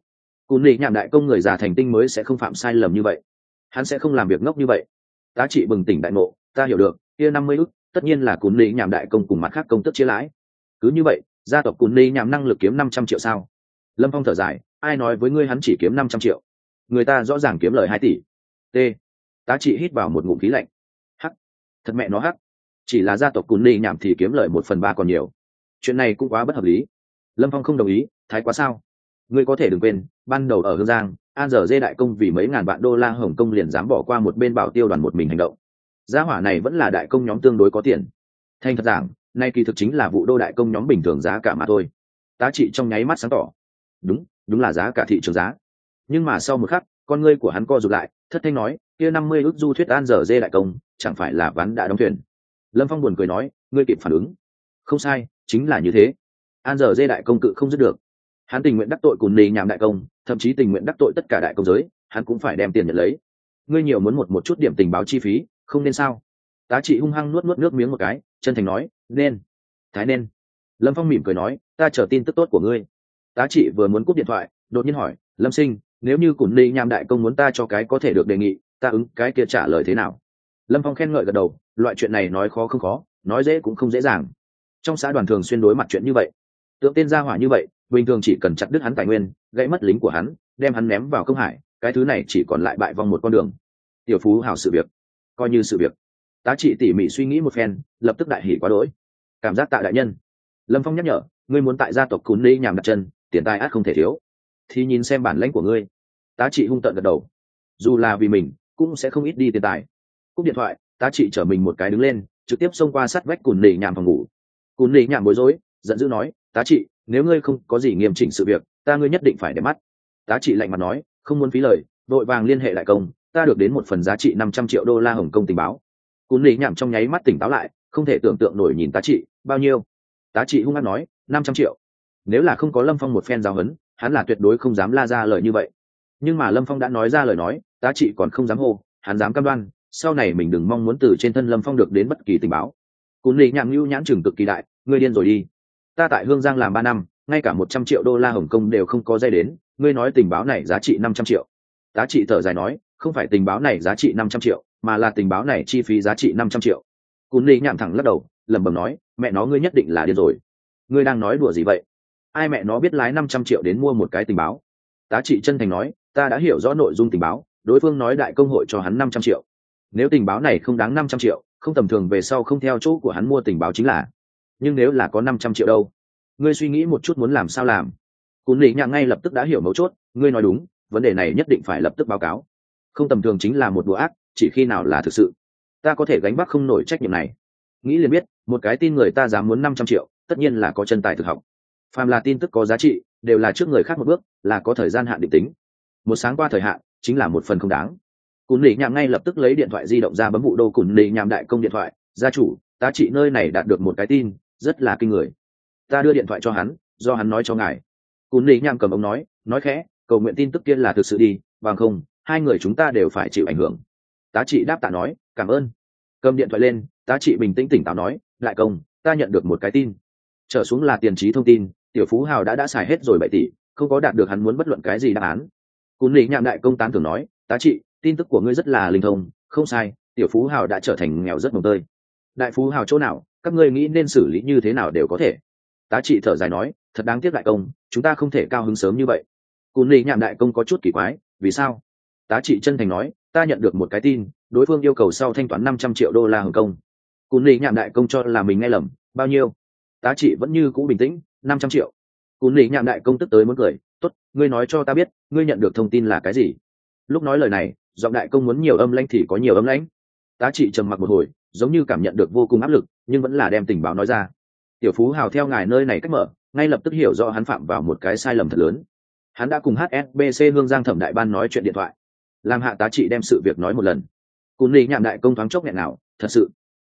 cùn nị nhảm đại công người già thành tinh mới sẽ không phạm sai lầm như vậy. Hắn sẽ không làm việc ngốc như vậy. Tá trị bừng tỉnh đại ngộ, ta hiểu được, kia năm mươi ước tất nhiên là cùn nị nhảm đại công cùng mặt khác công tước chia lãi. Cứ như vậy, gia tộc cùn nị nhảm năng lực kiếm năm trăm triệu sao? Lâm phong thở dài, ai nói với ngươi hắn chỉ kiếm năm trăm triệu? Người ta rõ ràng kiếm lời hai tỷ. T. Tá trị hít vào một ngụm khí lạnh. Hắc thật mẹ nó hắc chỉ là gia tộc cún ly nhảm thì kiếm lời một phần ba còn nhiều. Chuyện này cũng quá bất hợp lý. Lâm phong không đồng ý, thái quá sao? Ngươi có thể đừng quên, ban đầu ở hương giang, an giờ dê đại công vì mấy ngàn vạn đô la hồng kông liền dám bỏ qua một bên bảo tiêu đoàn một mình hành động. Gia hỏa này vẫn là đại công nhóm tương đối có tiền. Thành thật giảng, nay kỳ thực chính là vụ đô đại công nhóm bình thường giá cả mà thôi. Tá trị trong nháy mắt sáng tỏ. Đúng đúng là giá cả thị trường giá. Nhưng mà sau một khắc, con ngươi của hắn co rụt lại, thất thanh nói, kia năm mươi ước du thuyết an giờ dê đại công, chẳng phải là ván đã đóng thuyền? Lâm phong buồn cười nói, ngươi kịp phản ứng. Không sai, chính là như thế. An giờ dê đại công cự không dứt được hắn tình nguyện đắc tội cùng nì nhàm đại công, thậm chí tình nguyện đắc tội tất cả đại công giới, hắn cũng phải đem tiền nhận lấy. Ngươi nhiều muốn một một chút điểm tình báo chi phí, không nên sao? Tá trị hung hăng nuốt nuốt nước miếng một cái, chân thành nói, nên. Thái nên. Lâm phong mỉm cười nói, ta chờ tin tức tốt của ngươi. Tá trị vừa muốn cúp điện thoại, đột nhiên hỏi, lâm sinh, nếu như cùn ly nham đại công muốn ta cho cái có thể được đề nghị, ta ứng cái kia trả lời thế nào? Lâm phong khen ngợi gật đầu, loại chuyện này nói khó không khó, nói dễ cũng không dễ dàng. Trong xã đoàn thường xuyên đối mặt chuyện như vậy, tượng tên gia hỏa như vậy bình thường chỉ cần chặt đứt hắn tài nguyên, gãy mất lính của hắn, đem hắn ném vào công hải, cái thứ này chỉ còn lại bại vong một con đường. Tiểu phú hào sự việc. Coi như sự việc. Tá trị tỉ mỉ suy nghĩ một phen, lập tức đại hỉ quá đỗi. Cảm giác tạ đại nhân. Lâm phong nhắc nhở, ngươi muốn tại gia tộc cún ly nhằm đặt chân, tiền tài át không thể thiếu. Thì nhìn xem bản lãnh của ngươi. Tá trị hung tợn gật đầu. Dù là vì mình, cũng sẽ không ít đi tiền tài. Cúp điện thoại, tá trị chở mình một cái đứng lên, trực tiếp xông qua sát vách cùn nỉ nhảm phòng ngủ. Cùn nỉ nhảm bối rối, giận dữ nói, tá trị nếu ngươi không có gì nghiêm chỉnh sự việc, ta ngươi nhất định phải để mắt. Tá trị lạnh mặt nói, không muốn phí lời đội vàng liên hệ lại công, ta được đến một phần giá trị năm trăm triệu đô la hồng kông tình báo. Cún lý nhảm trong nháy mắt tỉnh táo lại, không thể tưởng tượng nổi nhìn tá trị, bao nhiêu. Tá trị hung hăng nói, năm trăm triệu. Nếu là không có lâm phong một phen giáo huấn, hắn là tuyệt đối không dám la ra lời như vậy. Nhưng mà lâm phong đã nói ra lời nói, tá trị còn không dám hô, hắn dám cam đoan, sau này mình đừng mong muốn từ trên thân lâm phong được đến bất kỳ tình báo. Cún lý nhảm lưu nhãn chừng cực kỳ đại, ngươi điên rồi đi ta tại hương giang làm ba năm, ngay cả một trăm triệu đô la hồng kông đều không có dây đến, ngươi nói tình báo này giá trị năm trăm triệu. Tá trị thở dài nói, không phải tình báo này giá trị năm trăm triệu, mà là tình báo này chi phí giá trị năm trăm triệu. Cún ly nhảm thẳng lắc đầu, lẩm bẩm nói, mẹ nó ngươi nhất định là điên rồi. Ngươi đang nói đùa gì vậy? Ai mẹ nó biết lái năm trăm triệu đến mua một cái tình báo? Tá trị chân thành nói, ta đã hiểu rõ nội dung tình báo, đối phương nói đại công hội cho hắn năm trăm triệu. Nếu tình báo này không đáng năm trăm triệu, không tầm thường về sau không theo chỗ của hắn mua tình báo chính là nhưng nếu là có năm trăm triệu đâu? Ngươi suy nghĩ một chút muốn làm sao làm? Cún Lý nhạc ngay lập tức đã hiểu mấu chốt, ngươi nói đúng, vấn đề này nhất định phải lập tức báo cáo. Không tầm thường chính là một đùa ác, chỉ khi nào là thực sự. Ta có thể gánh vác không nổi trách nhiệm này. Nghĩ liền biết, một cái tin người ta dám muốn năm trăm triệu, tất nhiên là có chân tài thực học. Phàm là tin tức có giá trị, đều là trước người khác một bước, là có thời gian hạn định tính. Một sáng qua thời hạn, chính là một phần không đáng. Cún lì nhạm ngay lập tức lấy điện thoại di động ra bấm vụ đô cún lì nhạm đại công điện thoại. Gia chủ, ta trị nơi này đạt được một cái tin rất là kinh người. Ta đưa điện thoại cho hắn, do hắn nói cho ngài. Cún lý nhạm cầm ông nói nói khẽ, cầu nguyện tin tức kia là thực sự đi, bằng không, hai người chúng ta đều phải chịu ảnh hưởng. Tá trị đáp tạ nói, cảm ơn. Cầm điện thoại lên, tá trị bình tĩnh tỉnh táo nói lại công, ta nhận được một cái tin. Trở xuống là tiền trí thông tin, tiểu phú hào đã đã xài hết rồi bảy tỷ, không có đạt được hắn muốn bất luận cái gì đáp án. Cún lý nhạm đại công tán thường nói, tá trị, tin tức của ngươi rất là linh thông, không sai, tiểu phú hào đã trở thành nghèo rất mồng tơi. Đại phú hào chỗ nào? Các ngươi nghĩ nên xử lý như thế nào đều có thể. Tá trị thở dài nói, thật đáng tiếc đại công, chúng ta không thể cao hứng sớm như vậy. Cún lì nhạm đại công có chút kỳ quái, vì sao? Tá trị chân thành nói, ta nhận được một cái tin, đối phương yêu cầu sau thanh toán năm trăm triệu đô la hồng công cún lì nhạm đại công cho là mình nghe lầm, bao nhiêu? Tá trị vẫn như cũ bình tĩnh, năm trăm triệu. Cún lì nhạm đại công tức tới muốn cười, tốt, ngươi nói cho ta biết, ngươi nhận được thông tin là cái gì? Lúc nói lời này, giọng đại công muốn nhiều âm lãnh thì có nhiều âm lãnh. Tá trị trầm mặc một hồi giống như cảm nhận được vô cùng áp lực, nhưng vẫn là đem tình báo nói ra. Tiểu phú hào theo ngài nơi này cách mở, ngay lập tức hiểu rõ hắn phạm vào một cái sai lầm thật lớn. Hắn đã cùng hsbc hương giang thẩm đại ban nói chuyện điện thoại. Làm hạ tá trị đem sự việc nói một lần. Cún lý nhạm đại công thoáng chốc nghẹn nào, thật sự?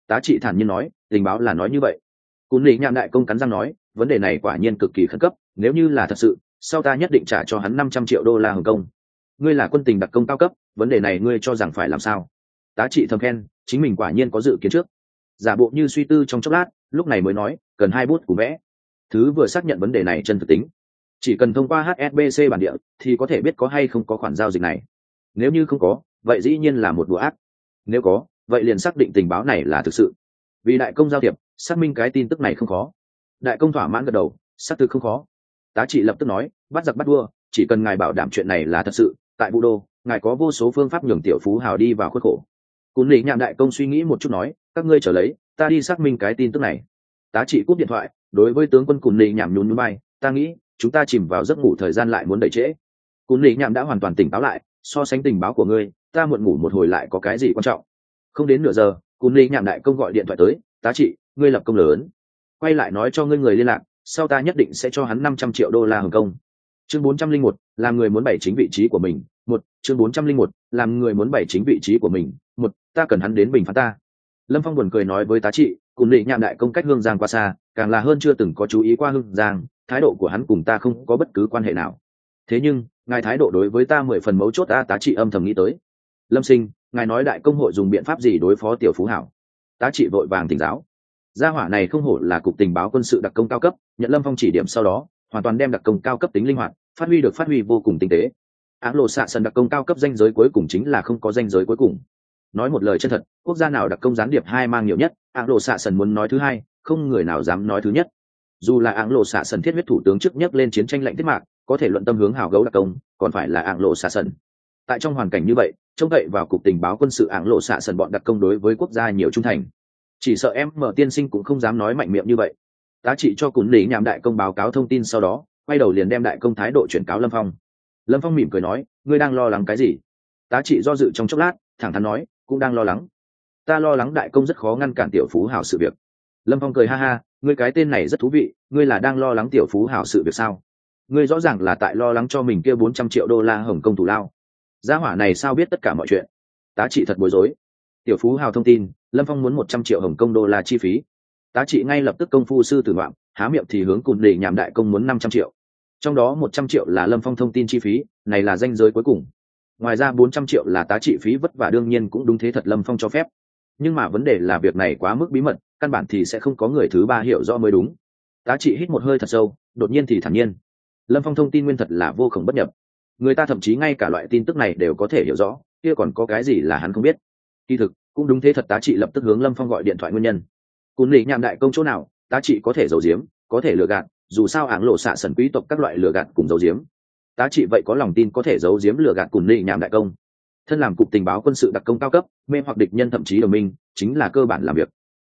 Tá trị thản nhiên nói, tình báo là nói như vậy. Cún lý nhạm đại công cắn răng nói, vấn đề này quả nhiên cực kỳ khẩn cấp, nếu như là thật sự, sau ta nhất định trả cho hắn năm trăm triệu đô la hồng kông. Ngươi là quân tình đặc công cao cấp, vấn đề này ngươi cho rằng phải làm sao? Tá trị thầm khen, chính mình quả nhiên có dự kiến trước. Giả bộ như suy tư trong chốc lát, lúc này mới nói, cần hai bút của vẽ. Thứ vừa xác nhận vấn đề này chân thực tính. Chỉ cần thông qua hsbc bản địa, thì có thể biết có hay không có khoản giao dịch này. Nếu như không có, vậy dĩ nhiên là một đùa ác. Nếu có, vậy liền xác định tình báo này là thực sự. Vì đại công giao thiệp, xác minh cái tin tức này không khó. Đại công thỏa mãn gật đầu, xác thực không khó. Tá trị lập tức nói, bắt giặc bắt đua chỉ cần ngài bảo đảm chuyện này là thật sự, tại vũ đô, ngài có vô số phương pháp nhường tiểu phú hào đi vào khuất khổ cún lý nhạn đại công suy nghĩ một chút nói, các ngươi trở lấy, ta đi xác minh cái tin tức này. Tá trị cúp điện thoại, đối với tướng quân cún lý nhảm nhún núi bay ta nghĩ, chúng ta chìm vào giấc ngủ thời gian lại muốn đẩy trễ. Cún lý nhảm đã hoàn toàn tỉnh táo lại, so sánh tình báo của ngươi, ta muộn ngủ một hồi lại có cái gì quan trọng? Không đến nửa giờ, cún lý nhảm đại công gọi điện thoại tới, tá trị, ngươi lập công lớn. Quay lại nói cho ngươi người liên lạc, sau ta nhất định sẽ cho hắn năm trăm triệu đô la hồng công. Chương bốn trăm linh một, làm người muốn bày chính vị trí của mình. Một, chương bốn trăm linh một, làm người muốn bày chính vị trí của mình ta cần hắn đến bình phán ta. Lâm phong buồn cười nói với tá trị, cùng định nhạm đại công cách hương giang qua xa, càng là hơn chưa từng có chú ý qua hương giang, thái độ của hắn cùng ta không có bất cứ quan hệ nào. Thế nhưng, ngài thái độ đối với ta mười phần mấu chốt ta tá trị âm thầm nghĩ tới. Lâm sinh, ngài nói đại công hội dùng biện pháp gì đối phó tiểu phú hảo? Tá trị vội vàng tỉnh giáo. Gia hỏa này không hổ là cục tình báo quân sự đặc công cao cấp, nhận lâm phong chỉ điểm sau đó, hoàn toàn đem đặc công cao cấp tính linh hoạt, phát huy được phát huy vô cùng tinh tế. Áng lộ xạ sần đặc công cao cấp danh giới cuối cùng chính là không có danh giới cuối cùng nói một lời chân thật, quốc gia nào đặc công gián điệp hai mang nhiều nhất áng lộ xạ sần muốn nói thứ hai, không người nào dám nói thứ nhất. Dù là áng lộ xạ sần thiết huyết thủ tướng trước nhất lên chiến tranh lạnh thiết mạc, có thể luận tâm hướng hào gấu đặc công, còn phải là áng lộ xạ sần tại trong hoàn cảnh như vậy, trông cậy vào cục tình báo quân sự áng lộ xạ sần bọn đặc công đối với quốc gia nhiều trung thành. Chỉ sợ em mở tiên sinh cũng không dám nói mạnh miệng như vậy. Tá trị cho cún lý nhằm đại công báo cáo thông tin sau đó, quay đầu liền đem đại công thái độ chuyển cáo lâm phong. Lâm phong mỉm cười nói, ngươi đang lo lắng cái gì? Tá trị do dự trong chốc lát, thẳng thắn nói cũng đang lo lắng. Ta lo lắng đại công rất khó ngăn cản tiểu phú hảo sự việc. Lâm phong cười ha ha, ngươi cái tên này rất thú vị, ngươi là đang lo lắng tiểu phú hảo sự việc sao? Ngươi rõ ràng là tại lo lắng cho mình kia bốn trăm triệu đô la hồng công thủ lao. Gia hỏa này sao biết tất cả mọi chuyện? Tá trị thật bối rối. Tiểu phú hào thông tin, lâm phong muốn một trăm triệu hồng công đô la chi phí. Tá trị ngay lập tức công phu sư tử ngoạm há miệng thì hướng cụt để nhảm đại công muốn năm trăm triệu. Trong đó một trăm triệu là lâm phong thông tin chi phí, này là danh giới cuối cùng ngoài ra bốn trăm triệu là tá trị phí vất vả đương nhiên cũng đúng thế thật lâm phong cho phép. Nhưng mà vấn đề là việc này quá mức bí mật, căn bản thì sẽ không có người thứ ba hiểu rõ mới đúng. Tá trị hít một hơi thật sâu, đột nhiên thì thản nhiên. Lâm phong thông tin nguyên thật là vô khổng bất nhập. Người ta thậm chí ngay cả loại tin tức này đều có thể hiểu rõ, kia còn có cái gì là hắn không biết. Kỳ thực, cũng đúng thế thật tá trị lập tức hướng lâm phong gọi điện thoại nguyên nhân. Cún lì nhạm đại công chỗ nào, tá trị có thể giấu giếm, có thể lừa gạt, dù sao ảng lộ xạ sần quý tộc các loại lừa gạt cùng giấu giếm tá trị vậy có lòng tin có thể giấu giếm lừa gạt cùng lì nhảm đại công. Thân làm cục tình báo quân sự đặc công cao cấp, mê hoặc địch nhân thậm chí đồng minh, chính là cơ bản làm việc.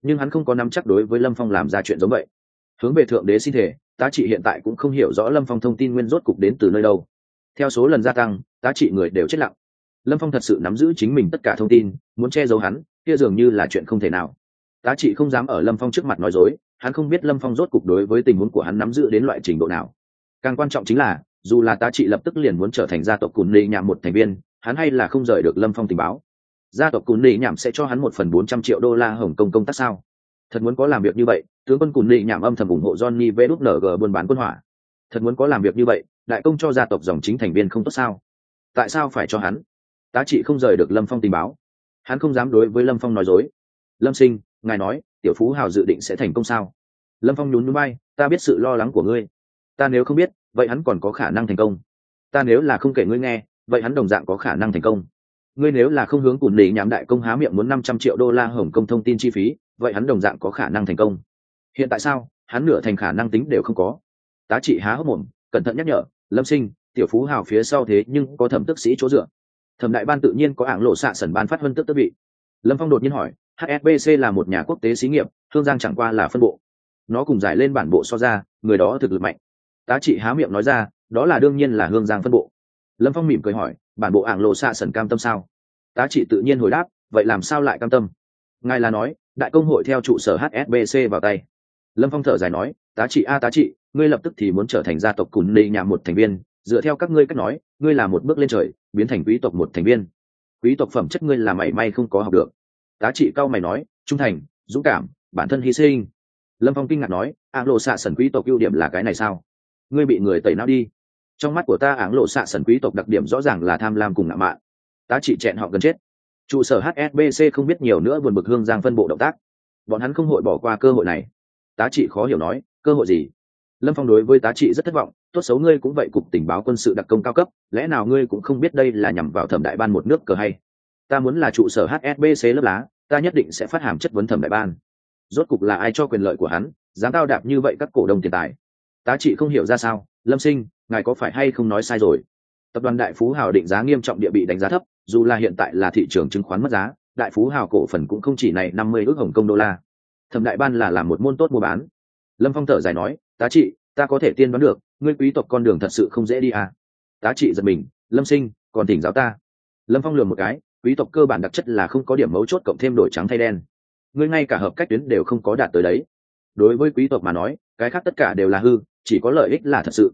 Nhưng hắn không có nắm chắc đối với lâm phong làm ra chuyện giống vậy. Hướng về thượng đế xin thể tá trị hiện tại cũng không hiểu rõ lâm phong thông tin nguyên rốt cục đến từ nơi đâu. Theo số lần gia tăng, tá trị người đều chết lặng. Lâm phong thật sự nắm giữ chính mình tất cả thông tin, muốn che giấu hắn, kia dường như là chuyện không thể nào. Tá trị không dám ở lâm phong trước mặt nói dối, hắn không biết lâm phong rốt cục đối với tình huống của hắn nắm giữ đến loại trình độ nào. Càng quan trọng chính là dù là tá trị lập tức liền muốn trở thành gia tộc cùn lì nhảm một thành viên, hắn hay là không rời được lâm phong tình báo. Gia tộc cùn lì nhảm sẽ cho hắn một phần bốn trăm triệu đô la hồng công công tác sao? Thật muốn có làm việc như vậy, tướng quân cùn lì nhảm âm thầm ủng hộ johnny vê đúc ng buôn bán quân hỏa. Thật muốn có làm việc như vậy, đại công cho gia tộc dòng chính thành viên không tốt sao? Tại sao phải cho hắn? Tá trị không rời được lâm phong tình báo. Hắn không dám đối với lâm phong nói dối. Lâm sinh, ngài nói, tiểu phú hào dự định sẽ thành công sao? Lâm phong nhún núi bay ta biết sự lo lắng của ngươi. Ta nếu không biết vậy hắn còn có khả năng thành công. Ta nếu là không kể ngươi nghe, vậy hắn đồng dạng có khả năng thành công. Ngươi nếu là không hướng cùn lì nhắm đại công há miệng muốn năm trăm triệu đô la hồng công thông tin chi phí, vậy hắn đồng dạng có khả năng thành công. Hiện tại sao, hắn nửa thành khả năng tính đều không có. Tá trị há hốc mồm, cẩn thận nhắc nhở, lâm sinh, tiểu phú hào phía sau thế nhưng có thẩm tức sĩ chỗ dựa. Thẩm đại ban tự nhiên có ảng lộ xạ sẩn ban phát huân tức tức vị. Lâm phong đột nhiên hỏi hsbc là một nhà quốc tế xí nghiệp thương giang chẳng qua là phân bộ. Nó cùng giải lên bản bộ so ra, người đó thực lực mạnh tá trị há miệng nói ra, đó là đương nhiên là hương giang phân bộ. Lâm phong mỉm cười hỏi, bản bộ ảng lộ xạ sần cam tâm sao? Tá trị tự nhiên hồi đáp, vậy làm sao lại cam tâm? Ngài là nói, đại công hội theo trụ sở hsbc vào tay. Lâm phong thở dài nói, tá trị a, tá trị, ngươi lập tức thì muốn trở thành gia tộc cùn nị nhà một thành viên, dựa theo các ngươi cách nói, ngươi là một bước lên trời, biến thành quý tộc một thành viên. Quý tộc phẩm chất ngươi là mảy may không có học được. Tá trị cao mày nói, trung thành, dũng cảm, bản thân hy sinh. Lâm phong kinh ngạc nói, ảng lộ xạ sần quý tộc ưu điểm là cái này sao? Ngươi bị người tẩy não đi. Trong mắt của ta áng lộ xạ sần quý tộc đặc điểm rõ ràng là tham lam cùng ngạo mạn. Tá trị chẹn họ gần chết. Trụ sở hsbc không biết nhiều nữa buồn bực hương giang phân bộ động tác. Bọn hắn không hội bỏ qua cơ hội này. Tá trị khó hiểu nói, cơ hội gì? Lâm phong đối với tá trị rất thất vọng, tốt xấu ngươi cũng vậy cục tình báo quân sự đặc công cao cấp, lẽ nào ngươi cũng không biết đây là nhằm vào thẩm đại ban một nước cờ hay? Ta muốn là trụ sở hsbc lớp lá, ta nhất định sẽ phát hàm chất vấn thẩm đại ban. Rốt cục là ai cho quyền lợi của hắn, dám tao đạp như vậy các cổ đông tiền tài? Tá trị không hiểu ra sao, lâm sinh, ngài có phải hay không nói sai rồi? Tập đoàn đại phú hào định giá nghiêm trọng địa bị đánh giá thấp, dù là hiện tại là thị trường chứng khoán mất giá, đại phú hào cổ phần cũng không chỉ này năm mươi ước hồng công đô la. Thẩm đại ban là làm một môn tốt mua bán. Lâm phong thở dài nói, tá trị, ta có thể tiên đoán được, ngươi quý tộc con đường thật sự không dễ đi à? Tá trị giật mình, lâm sinh, còn thỉnh giáo ta. Lâm phong lừa một cái, quý tộc cơ bản đặc chất là không có điểm mấu chốt cộng thêm đổi trắng thay đen. Ngươi ngay cả hợp cách tuyến đều không có đạt tới đấy. Đối với quý tộc mà nói, cái khác tất cả đều là hư chỉ có lợi ích là thật sự.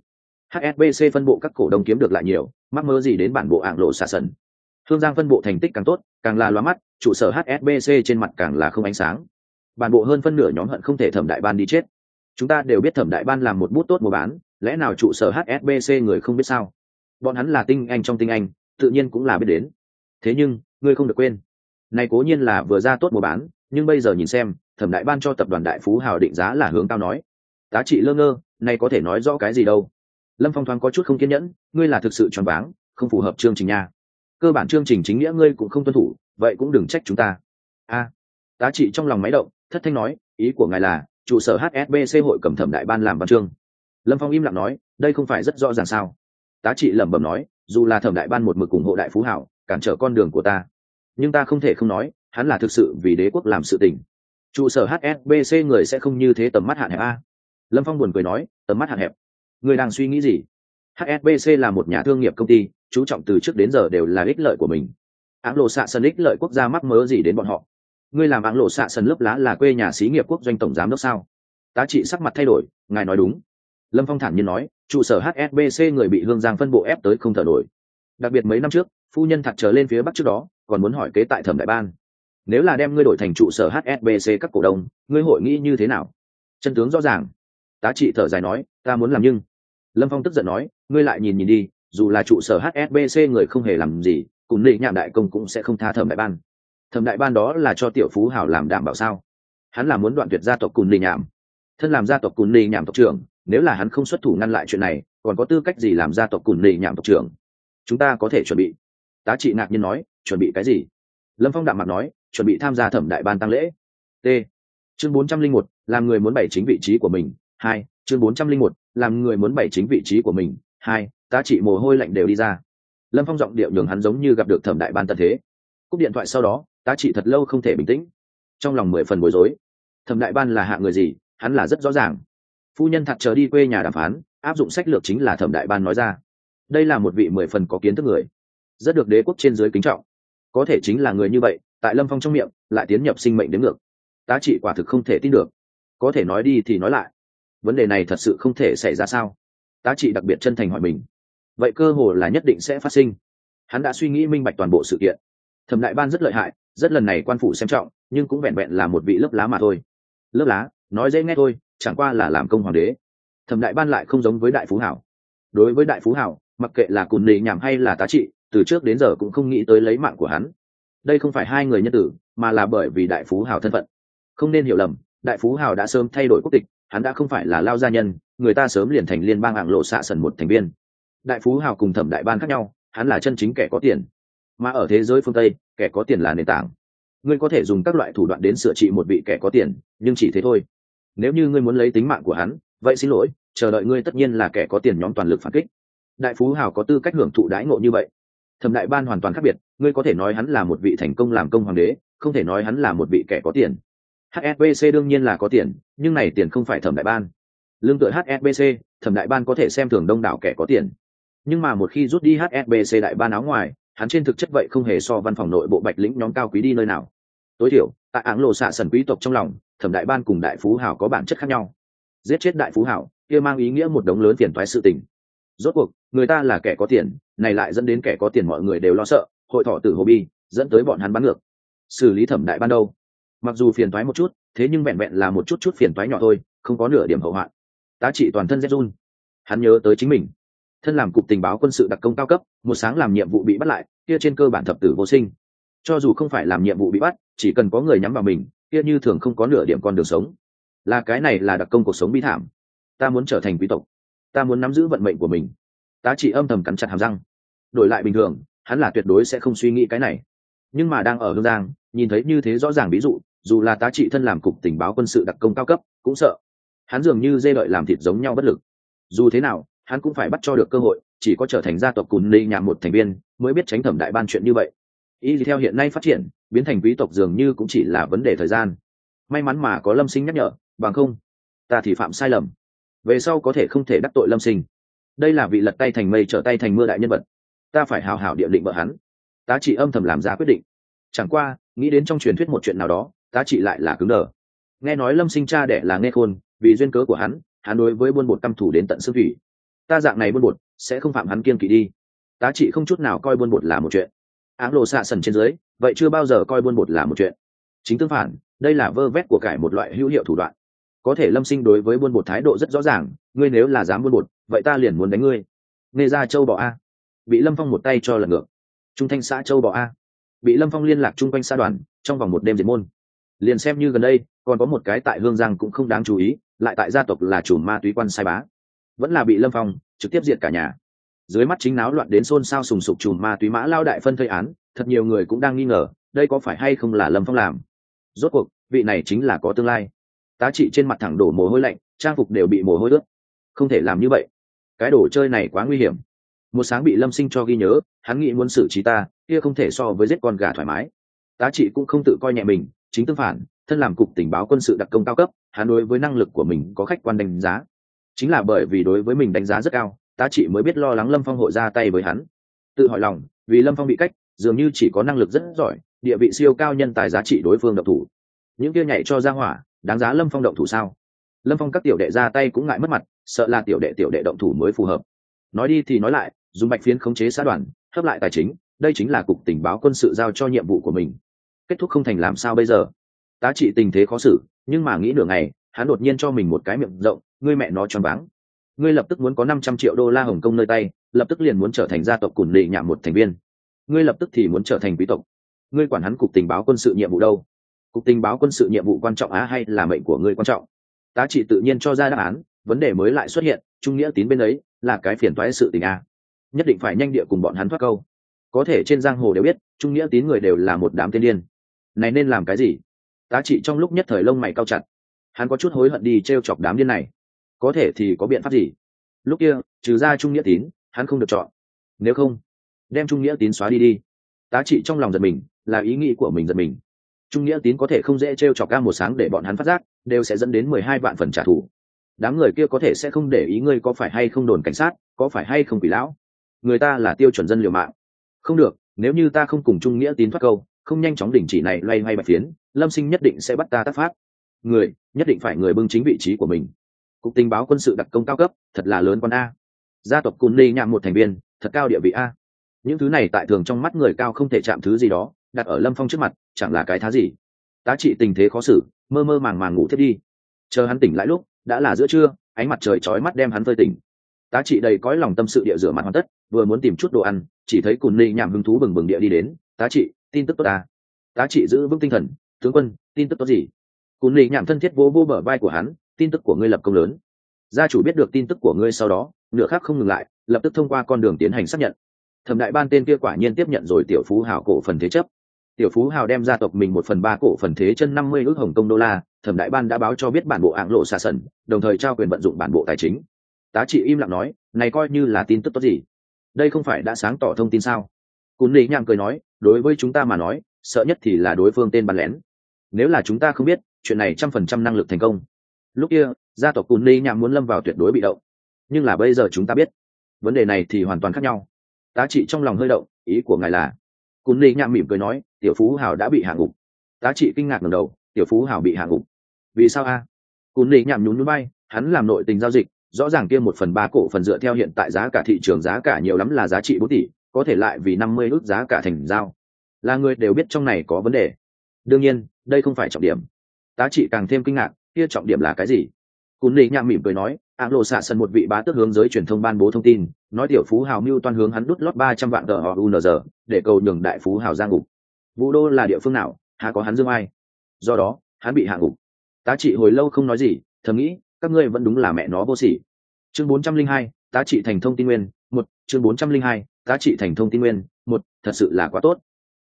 Hsbc phân bộ các cổ đông kiếm được lại nhiều, mắc mơ gì đến bản bộ ảng lộ xả sần. Thương giang phân bộ thành tích càng tốt, càng là loa mắt, trụ sở hsbc trên mặt càng là không ánh sáng. Bản bộ hơn phân nửa nhóm hận không thể thẩm đại ban đi chết. Chúng ta đều biết thẩm đại ban làm một bút tốt mua bán, lẽ nào trụ sở hsbc người không biết sao? Bọn hắn là tinh anh trong tinh anh, tự nhiên cũng là biết đến. Thế nhưng, ngươi không được quên. Này cố nhiên là vừa ra tốt mua bán, nhưng bây giờ nhìn xem, thẩm đại ban cho tập đoàn đại phú hào định giá là hướng cao nói. Giá trị lơ ngơ này có thể nói rõ cái gì đâu. Lâm phong thoáng có chút không kiên nhẫn ngươi là thực sự tròn váng không phù hợp chương trình nha. Cơ bản chương trình chính nghĩa ngươi cũng không tuân thủ vậy cũng đừng trách chúng ta. A. À, tá trị trong lòng máy động thất thanh nói ý của ngài là trụ sở hsbc hội cầm thẩm đại ban làm văn chương. Lâm phong im lặng nói đây không phải rất rõ ràng sao. Tá trị lẩm bẩm nói dù là thẩm đại ban một mực ủng hộ đại phú hảo cản trở con đường của ta. Nhưng ta không thể không nói hắn là thực sự vì đế quốc làm sự tình. Trụ sở hsbc người sẽ không như thế tầm mắt hạn hẹp a lâm phong buồn cười nói, tầm mắt hạn hẹp. Người đang suy nghĩ gì? Hsbc là một nhà thương nghiệp công ty, chú trọng từ trước đến giờ đều là ích lợi của mình. Áng lộ xạ sân ích lợi quốc gia mắc mớ gì đến bọn họ? Ngươi làm áng lộ xạ sân lớp lá là quê nhà xí nghiệp quốc doanh tổng giám đốc sao? Tá trị sắc mặt thay đổi, ngài nói đúng. Lâm phong thản nhiên nói, trụ sở hsbc người bị hương giang phân bộ ép tới không thở nổi. Đặc biệt mấy năm trước, phu nhân thật trở lên phía bắc trước đó, còn muốn hỏi kế tại thẩm đại ban. Nếu là đem ngươi đổi thành trụ sở hsbc các cổ đông, ngươi hội nghĩ như thế nào? Chân tướng rõ ràng tá trị thở dài nói, ta muốn làm nhưng. Lâm phong tức giận nói, ngươi lại nhìn nhìn đi, dù là trụ sở hsbc người không hề làm gì, cùng nị nhạm đại công cũng sẽ không tha thẩm đại ban. Thẩm đại ban đó là cho tiểu phú hảo làm đảm bảo sao? Hắn là muốn đoạn tuyệt gia tộc cùn nị nhảm. thân làm gia tộc cùn nị nhảm tộc trưởng, nếu là hắn không xuất thủ ngăn lại chuyện này, còn có tư cách gì làm gia tộc cùn nị nhảm tộc trưởng? Chúng ta có thể chuẩn bị. Tá trị ngạc nhiên nói, chuẩn bị cái gì? Lâm phong đạm mặt nói, chuẩn bị tham gia thẩm đại ban tăng lễ. T. Chương bốn trăm linh một, làm người muốn bày chính vị trí của mình hai, chương bốn trăm linh một, làm người muốn bày chính vị trí của mình. Hai tá trị mồ hôi lạnh đều đi ra. Lâm phong giọng điệu nhường hắn giống như gặp được thẩm đại ban tận thế. Cúp điện thoại sau đó tá trị thật lâu không thể bình tĩnh. Trong lòng mười phần bối rối. Thẩm đại ban là hạ người gì? Hắn là rất rõ ràng. Phu nhân thật chờ đi quê nhà đàm phán, áp dụng sách lược chính là thẩm đại ban nói ra. Đây là một vị mười phần có kiến thức người. Rất được đế quốc trên dưới kính trọng. Có thể chính là người như vậy, tại lâm phong trong miệng, lại tiến nhập sinh mệnh đến ngược. Tá trị quả thực không thể tin được. Có thể nói đi thì nói lại vấn đề này thật sự không thể xảy ra sao? Tá trị đặc biệt chân thành hỏi mình. Vậy cơ hồ là nhất định sẽ phát sinh. Hắn đã suy nghĩ minh bạch toàn bộ sự kiện. Thẩm đại ban rất lợi hại, rất lần này quan phủ xem trọng, nhưng cũng vẹn vẹn là một vị lớp lá mà thôi. Lớp lá, nói dễ nghe thôi, chẳng qua là làm công hoàng đế. Thẩm đại ban lại không giống với đại phú hảo. Đối với đại phú hảo, mặc kệ là cùn nỉ nhảm hay là tá trị, từ trước đến giờ cũng không nghĩ tới lấy mạng của hắn. Đây không phải hai người nhân tử, mà là bởi vì đại phú hảo thân phận. Không nên hiểu lầm đại phú hào đã sớm thay đổi quốc tịch, hắn đã không phải là lao gia nhân, người ta sớm liền thành liên bang hạng lộ xạ sần một thành viên. Đại phú hào cùng thẩm đại ban khác nhau, hắn là chân chính kẻ có tiền. Mà ở thế giới phương tây, kẻ có tiền là nền tảng. Ngươi có thể dùng các loại thủ đoạn đến sửa trị một vị kẻ có tiền, nhưng chỉ thế thôi. Nếu như ngươi muốn lấy tính mạng của hắn, vậy xin lỗi, chờ đợi ngươi tất nhiên là kẻ có tiền nhóm toàn lực phản kích. Đại phú hào có tư cách hưởng thụ đãi ngộ như vậy. Thẩm đại ban hoàn toàn khác biệt, ngươi có thể nói hắn là một vị thành công làm công hoàng đế, không thể nói hắn là một vị kẻ có tiền hsbc đương nhiên là có tiền, nhưng này tiền không phải thẩm đại ban. Lương tựa hsbc thẩm đại ban có thể xem thường đông đảo kẻ có tiền. Nhưng mà một khi rút đi hsbc đại ban áo ngoài, hắn trên thực chất vậy không hề so văn phòng nội bộ bạch lĩnh nhóm cao quý đi nơi nào. Tối thiểu, tại áng lộ xạ sần quý tộc trong lòng, thẩm đại ban cùng đại phú hảo có bản chất khác nhau. Giết chết đại phú hảo kia mang ý nghĩa một đống lớn tiền toái sự tình. Rốt cuộc, người ta là kẻ có tiền, này lại dẫn đến kẻ có tiền mọi người đều lo sợ, hội thọ tử hồ bi, dẫn tới bọn hắn bắn ngược. Xử lý thẩm đại ban đâu? Mặc dù phiền toái một chút, thế nhưng vẹn vẹn là một chút chút phiền toái nhỏ thôi, không có nửa điểm hậu hoạn. Tá trị toàn thân zhun run. Hắn nhớ tới chính mình. Thân làm cục tình báo quân sự đặc công cao cấp, một sáng làm nhiệm vụ bị bắt lại, kia trên cơ bản thập tử vô sinh. Cho dù không phải làm nhiệm vụ bị bắt, chỉ cần có người nhắm vào mình, kia như thường không có nửa điểm con đường sống. Là cái này là đặc công cuộc sống bi thảm. Ta muốn trở thành quý tộc. Ta muốn nắm giữ vận mệnh của mình. Tá trị âm thầm cắn chặt hàm răng. Đổi lại bình thường, hắn là tuyệt đối sẽ không suy nghĩ cái này. Nhưng mà đang ở hương giang, nhìn thấy như thế rõ ràng ví dụ dù là tá trị thân làm cục tình báo quân sự đặc công cao cấp, cũng sợ. Hắn dường như dê đợi làm thịt giống nhau bất lực. Dù thế nào, hắn cũng phải bắt cho được cơ hội, chỉ có trở thành gia tộc cùn lì nhà một thành viên, mới biết tránh thẩm đại ban chuyện như vậy. Y theo hiện nay phát triển, biến thành quý tộc dường như cũng chỉ là vấn đề thời gian. May mắn mà có lâm sinh nhắc nhở, bằng không, ta thì phạm sai lầm. Về sau có thể không thể đắc tội lâm sinh. Đây là vị lật tay thành mây trở tay thành mưa đại nhân vật. Ta phải hào hào địa định vợ hắn. Tá trị âm thầm làm ra quyết định. Chẳng qua, nghĩ đến trong truyền thuyết một chuyện nào đó tá trị lại là cứng đờ. Nghe nói lâm sinh cha đẻ là nghe khôn, vì duyên cớ của hắn hắn đối với buôn bột căm thủ đến tận xương thủy. Ta dạng này buôn bột, sẽ không phạm hắn kiên kỵ đi. Tá trị không chút nào coi buôn bột là một chuyện. Áng lộ xạ sần trên dưới, vậy chưa bao giờ coi buôn bột là một chuyện. Chính tương phản, đây là vơ vét của cải một loại hữu hiệu thủ đoạn. Có thể lâm sinh đối với buôn bột thái độ rất rõ ràng, ngươi nếu là dám buôn bột, vậy ta liền muốn đánh ngươi. Nghe ra châu bọ a. Bị lâm phong một tay cho lần ngược. Trung thanh xã châu bọ a. Bị lâm phong liên lạc chung quanh xã đoàn, trong vòng một đêm diệt môn liền xem như gần đây, còn có một cái tại hương giang cũng không đáng chú ý, lại tại gia tộc là chủ ma túy quan sai bá. Vẫn là bị lâm phong trực tiếp diệt cả nhà. Dưới mắt chính náo loạn đến xôn xao sùng sục chùm ma túy mã lao đại phân thây án, thật nhiều người cũng đang nghi ngờ, đây có phải hay không là lâm phong làm. Rốt cuộc, vị này chính là có tương lai. Tá trị trên mặt thẳng đổ mồ hôi lạnh, trang phục đều bị mồ hôi ướt. Không thể làm như vậy. Cái đồ chơi này quá nguy hiểm. Một sáng bị lâm sinh cho ghi nhớ, hắn nghĩ muốn xử trí ta, kia không thể so với giết con gà thoải mái. Tá trị cũng không tự coi nhẹ mình chính tương phản, thân làm cục tình báo quân sự đặc công cao cấp, hắn đối với năng lực của mình có khách quan đánh giá. Chính là bởi vì đối với mình đánh giá rất cao tá chỉ mới biết lo lắng lâm phong hội ra tay với hắn. Tự hỏi lòng, vì lâm phong bị cách, dường như chỉ có năng lực rất giỏi, địa vị siêu cao nhân tài giá trị đối phương độc thủ. Những kia nhảy cho ra hỏa, đáng giá lâm phong động thủ sao? Lâm phong các tiểu đệ ra tay cũng ngại mất mặt, sợ là tiểu đệ tiểu đệ động thủ mới phù hợp. Nói đi thì nói lại, dùng bạch phiến khống chế xã đoàn, hấp lại tài chính, đây chính là cục tình báo quân sự giao cho nhiệm vụ của mình kết thúc không thành làm sao bây giờ? Tá trị tình thế khó xử, nhưng mà nghĩ nửa ngày, hắn đột nhiên cho mình một cái miệng rộng, ngươi mẹ nó choáng váng. Ngươi lập tức muốn có năm trăm triệu đô la hồng kông nơi tay, lập tức liền muốn trở thành gia tộc cùn lì nhạ một thành viên. Ngươi lập tức thì muốn trở thành quý tộc. Ngươi quản hắn cục tình báo quân sự nhiệm vụ đâu? Cục tình báo quân sự nhiệm vụ quan trọng á hay là mệnh của ngươi quan trọng? Tá trị tự nhiên cho ra đáp án, vấn đề mới lại xuất hiện, trung nghĩa tín bên ấy là cái phiền toái sự tình a. Nhất định phải nhanh địa cùng bọn hắn thoát câu. Có thể trên giang hồ đều biết, trung nghĩa tín người đều là một đám tiên điên này nên làm cái gì? Tá trị trong lúc nhất thời lông mày cao chặt. Hắn có chút hối hận đi t r e o chọc đám điên này. Có thể thì có biện pháp gì? Lúc kia, trừ ra trung nghĩa tín, hắn không được chọn. Nếu không, đem trung nghĩa tín xóa đi đi. Tá trị trong lòng giật mình, là ý nghĩ của mình giật mình. Trung nghĩa tín có thể không dễ t r e o chọc ca một sáng để bọn hắn phát giác, đều sẽ dẫn đến mười hai vạn phần trả thù. Đám người kia có thể sẽ không để ý ngươi có phải hay không đồn cảnh sát, có phải hay không quỷ lão. Người ta là tiêu chuẩn dân liều mạng. Không được, nếu như ta không cùng trung nghĩa tín thoát câu không nhanh chóng đình chỉ này loay hoay bạch phiến, lâm sinh nhất định sẽ bắt ta tác pháp. Người, nhất định phải người bưng chính vị trí của mình. Cục tình báo quân sự đặc công cao cấp, thật là lớn con a. Gia tộc cùn ly nhạm một thành viên, thật cao địa vị a. Những thứ này tại thường trong mắt người cao không thể chạm thứ gì đó, đặt ở lâm phong trước mặt, chẳng là cái thá gì. Tá trị tình thế khó xử, mơ mơ màng màng ngủ thiết đi. Chờ hắn tỉnh lại lúc, đã là giữa trưa, ánh mặt trời chói mắt đem hắn phơi tỉnh. Tá trị đầy cõi lòng tâm sự địa rửa mặt hoàn tất, vừa muốn tìm chút đồ ăn, chỉ thấy cùn ly nhảm hứng thú bừng bừng địa đi đến. Tá trị tin tức tốt ta. Tá trị giữ vững tinh thần, tướng quân, tin tức tốt gì? Cùn lì nhảm thân thiết vô vô bờ vai của hắn, tin tức của ngươi lập công lớn. Gia chủ biết được tin tức của ngươi sau đó, nửa khác không ngừng lại, lập tức thông qua con đường tiến hành xác nhận. Thẩm đại ban tên kia quả nhiên tiếp nhận rồi tiểu phú hào cổ phần thế chấp. Tiểu phú hào đem gia tộc mình một phần ba cổ phần thế chân năm mươi ước hồng công đô la, thẩm đại ban đã báo cho biết bản bộ ảng lộ xa sần đồng thời trao quyền vận dụng bản bộ tài chính. Tá trị im lặng nói, này coi như là tin tức tốt gì? Đây không phải đã sáng tỏ thông tin sao? Cún lý nhang cười nói, đối với chúng ta mà nói, sợ nhất thì là đối phương tên bắn lén. Nếu là chúng ta không biết, chuyện này trăm phần trăm năng lực thành công. Lúc kia, gia tộc cún lý nhang muốn lâm vào tuyệt đối bị động. Nhưng là bây giờ chúng ta biết, vấn đề này thì hoàn toàn khác nhau. Tá trị trong lòng hơi động, ý của ngài là? Cún lý nhang mỉm cười nói, tiểu phú hào đã bị hạ ngục. Tá trị kinh ngạc ngầm đầu, tiểu phú hào bị hạ ngục? Vì sao a? Cún lý nhang nhún núi bay hắn làm nội tình giao dịch, rõ ràng kia một phần ba cổ phần dựa theo hiện tại giá cả thị trường giá cả nhiều lắm là giá trị bốn tỷ có thể lại vì năm mươi ước giá cả thành giao. Là người đều biết trong này có vấn đề. Đương nhiên, đây không phải trọng điểm. Tá trị càng thêm kinh ngạc, kia trọng điểm là cái gì? Cún lì nhạ mỉm cười nói áng lộ xạ sân một vị bá tước hướng giới truyền thông ban bố thông tin, nói tiểu phú hào mưu toàn hướng hắn đút lót ba trăm vạn tờ họ unz để cầu nhường đại phú hào ra ngục. Vũ đô là địa phương nào? Há có hắn dương ai? Do đó, hắn bị hạ ngục. Tá trị hồi lâu không nói gì, thầm nghĩ, các ngươi vẫn đúng là mẹ nó vô sỉ. Chương bốn trăm linh hai, tá trị thành thông tin nguyên, một, chương bốn trăm linh hai tá trị thành thông tin nguyên, một, thật sự là quá tốt.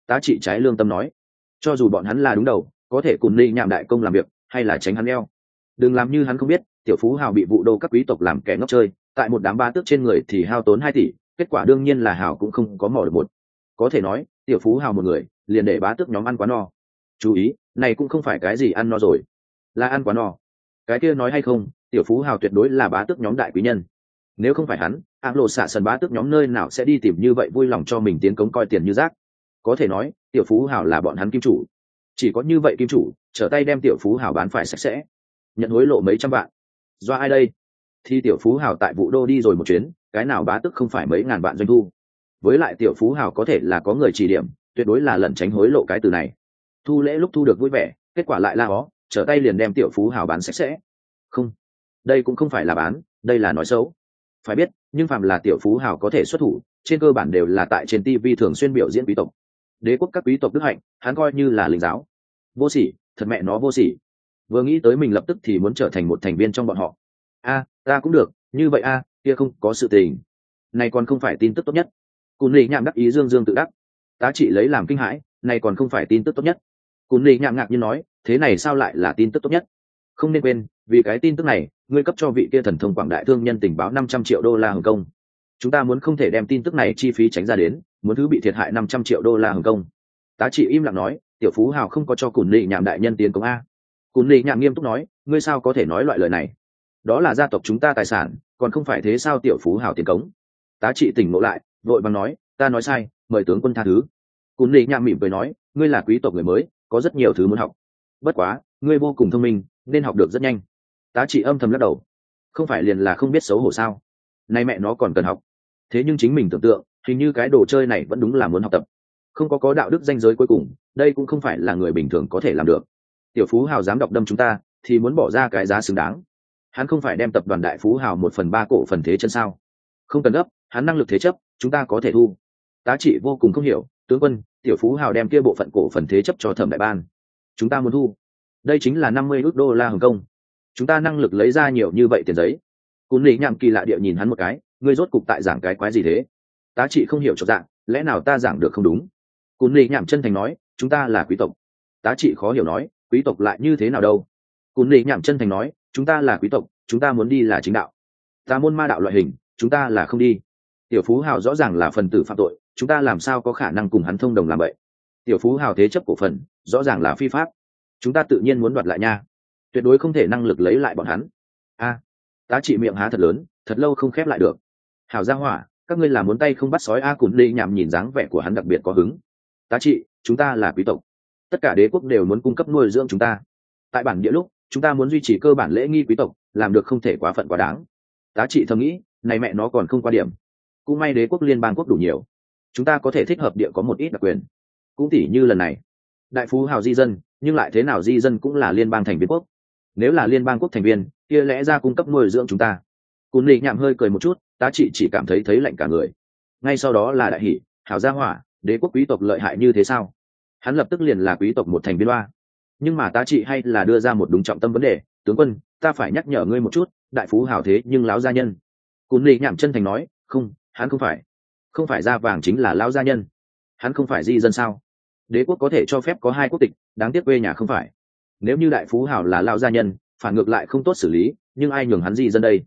Tá trị trái lương tâm nói, cho dù bọn hắn là đúng đầu, có thể cùng ly nhạm đại công làm việc, hay là tránh hắn eo. Đừng làm như hắn không biết, tiểu phú hào bị vụ đô các quý tộc làm kẻ ngốc chơi, tại một đám ba tước trên người thì hao tốn hai tỷ, kết quả đương nhiên là hào cũng không có mỏ được một. Có thể nói, tiểu phú hào một người, liền để bá tước nhóm ăn quá no. Chú ý, này cũng không phải cái gì ăn no rồi. Là ăn quá no. Cái kia nói hay không, tiểu phú hào tuyệt đối là bá tước nhóm đại quý nhân nếu không phải hắn ác lộ xạ sần bá tức nhóm nơi nào sẽ đi tìm như vậy vui lòng cho mình tiến cống coi tiền như rác? Có thể nói, tiểu phú hào là bọn hắn kim chủ. Chỉ có như vậy kim chủ, trở tay đem tiểu phú hào bán phải sạch sẽ. Nhận hối lộ mấy trăm vạn. Do ai đây? Thì tiểu phú hào tại vụ đô đi rồi một chuyến, cái nào bá tức không phải mấy ngàn vạn doanh thu? Với lại tiểu phú hào có thể là có người chỉ điểm, tuyệt đối là lẩn tránh hối lộ cái từ này. Thu lễ lúc thu được vui vẻ, kết quả lại la ó, trở tay liền đem tiểu phú hào bán sạch sẽ. Không, đây cũng không phải là bán, đây là nói xấu phải biết, nhưng phạm là tiểu phú hào có thể xuất thủ, trên cơ bản đều là tại trên tv thường xuyên biểu diễn quý tộc. Đế quốc các quý tộc đức hạnh, hắn coi như là linh giáo. Vô sỉ, thật mẹ nó vô sỉ. Vừa nghĩ tới mình lập tức thì muốn trở thành một thành viên trong bọn họ. A, ta cũng được, như vậy a, kia không có sự tình. Này còn không phải tin tức tốt nhất. Cùn lì nhạm đắc ý dương dương tự đắc. Tá trị lấy làm kinh hãi, này còn không phải tin tức tốt nhất. Cùn lì nhạm ngạc như nói, thế này sao lại là tin tức tốt nhất? Không nên quên, vì cái tin tức này, ngươi cấp cho vị kia thần thông quảng đại thương nhân tình báo năm trăm triệu đô la hồng kông. Chúng ta muốn không thể đem tin tức này chi phí tránh ra đến, muốn thứ bị thiệt hại năm trăm triệu đô la hồng kông. Tá trị im lặng nói, tiểu phú hào không có cho cùn lị nhạm đại nhân tiến công a. Cùn lị nhạm nghiêm túc nói, ngươi sao có thể nói loại lời này? Đó là gia tộc chúng ta tài sản, còn không phải thế sao tiểu phú hào tiền cống tá trị tỉnh ngộ lại, vội bằng nói, ta nói sai, mời tướng quân tha thứ. Cùn lị nhạm mỉm cười nói, ngươi là quý tộc người mới, có rất nhiều thứ muốn học. Bất quá, ngươi vô cùng thông minh nên học được rất nhanh. Tá trị âm thầm lắc đầu. Không phải liền là không biết xấu hổ sao? Nay mẹ nó còn cần học. Thế nhưng chính mình tưởng tượng hình như cái đồ chơi này vẫn đúng là muốn học tập. Không có có đạo đức danh giới cuối cùng, đây cũng không phải là người bình thường có thể làm được. Tiểu phú hào dám đọc đâm chúng ta, thì muốn bỏ ra cái giá xứng đáng. Hắn không phải đem tập đoàn đại phú hào một phần ba cổ phần thế chân sao? Không cần gấp, hắn năng lực thế chấp, chúng ta có thể thu. Tá trị vô cùng không hiểu, tướng quân, tiểu phú hào đem kia bộ phận cổ phần thế chấp cho thẩm đại ban. Chúng ta muốn thu đây chính là năm mươi ước đô la hồng kông. Chúng ta năng lực lấy ra nhiều như vậy tiền giấy. Cún lý nhạm kỳ lạ địa nhìn hắn một cái, ngươi rốt cục tại giảng cái quái gì thế? Tá trị không hiểu cho dạng, lẽ nào ta giảng được không đúng? Cún lý nhạm chân thành nói, chúng ta là quý tộc. Tá trị khó hiểu nói, quý tộc lại như thế nào đâu? Cún lý nhạm chân thành nói, chúng ta là quý tộc, chúng ta muốn đi là chính đạo. Ta môn ma đạo loại hình, chúng ta là không đi. Tiểu phú hào rõ ràng là phần tử phạm tội, chúng ta làm sao có khả năng cùng hắn thông đồng làm vậy? Tiểu phú hào thế chấp cổ phần, rõ ràng là phi pháp chúng ta tự nhiên muốn đoạt lại nha. Tuyệt đối không thể năng lực lấy lại bọn hắn. A, tá trị miệng há thật lớn, thật lâu không khép lại được. Hào ra hỏa, các ngươi làm muốn tay không bắt sói a cùn đi nhảm nhìn dáng vẻ của hắn đặc biệt có hứng. Tá trị, chúng ta là quý tộc. Tất cả đế quốc đều muốn cung cấp nuôi dưỡng chúng ta. Tại bản địa lúc, chúng ta muốn duy trì cơ bản lễ nghi quý tộc, làm được không thể quá phận quá đáng. Tá trị thầm nghĩ, này mẹ nó còn không qua điểm. Cũng may đế quốc liên bang quốc đủ nhiều. Chúng ta có thể thích hợp địa có một ít đặc quyền. Cũng tỉ như lần này đại phú hào di dân, nhưng lại thế nào di dân cũng là liên bang thành viên quốc. Nếu là liên bang quốc thành viên, kia lẽ ra cung cấp nuôi dưỡng chúng ta. Cún lì nhạm hơi cười một chút, tá trị chỉ cảm thấy thấy lạnh cả người. Ngay sau đó là đại hỷ hảo gia hỏa, đế quốc quý tộc lợi hại như thế sao? Hắn lập tức liền là quý tộc một thành viên loa nhưng mà tá trị hay là đưa ra một đúng trọng tâm vấn đề, tướng quân, ta phải nhắc nhở ngươi một chút, đại phú hào thế nhưng lão gia nhân. Cún lì nhạm chân thành nói, không, hắn không phải. Không phải da vàng chính là lão gia nhân. Hắn không phải di dân sao? Đế quốc có thể cho phép có hai quốc tịch, đáng tiếc quê nhà không phải. Nếu như đại phú hào là lao gia nhân, phản ngược lại không tốt xử lý, nhưng ai nhường hắn gì dân đây?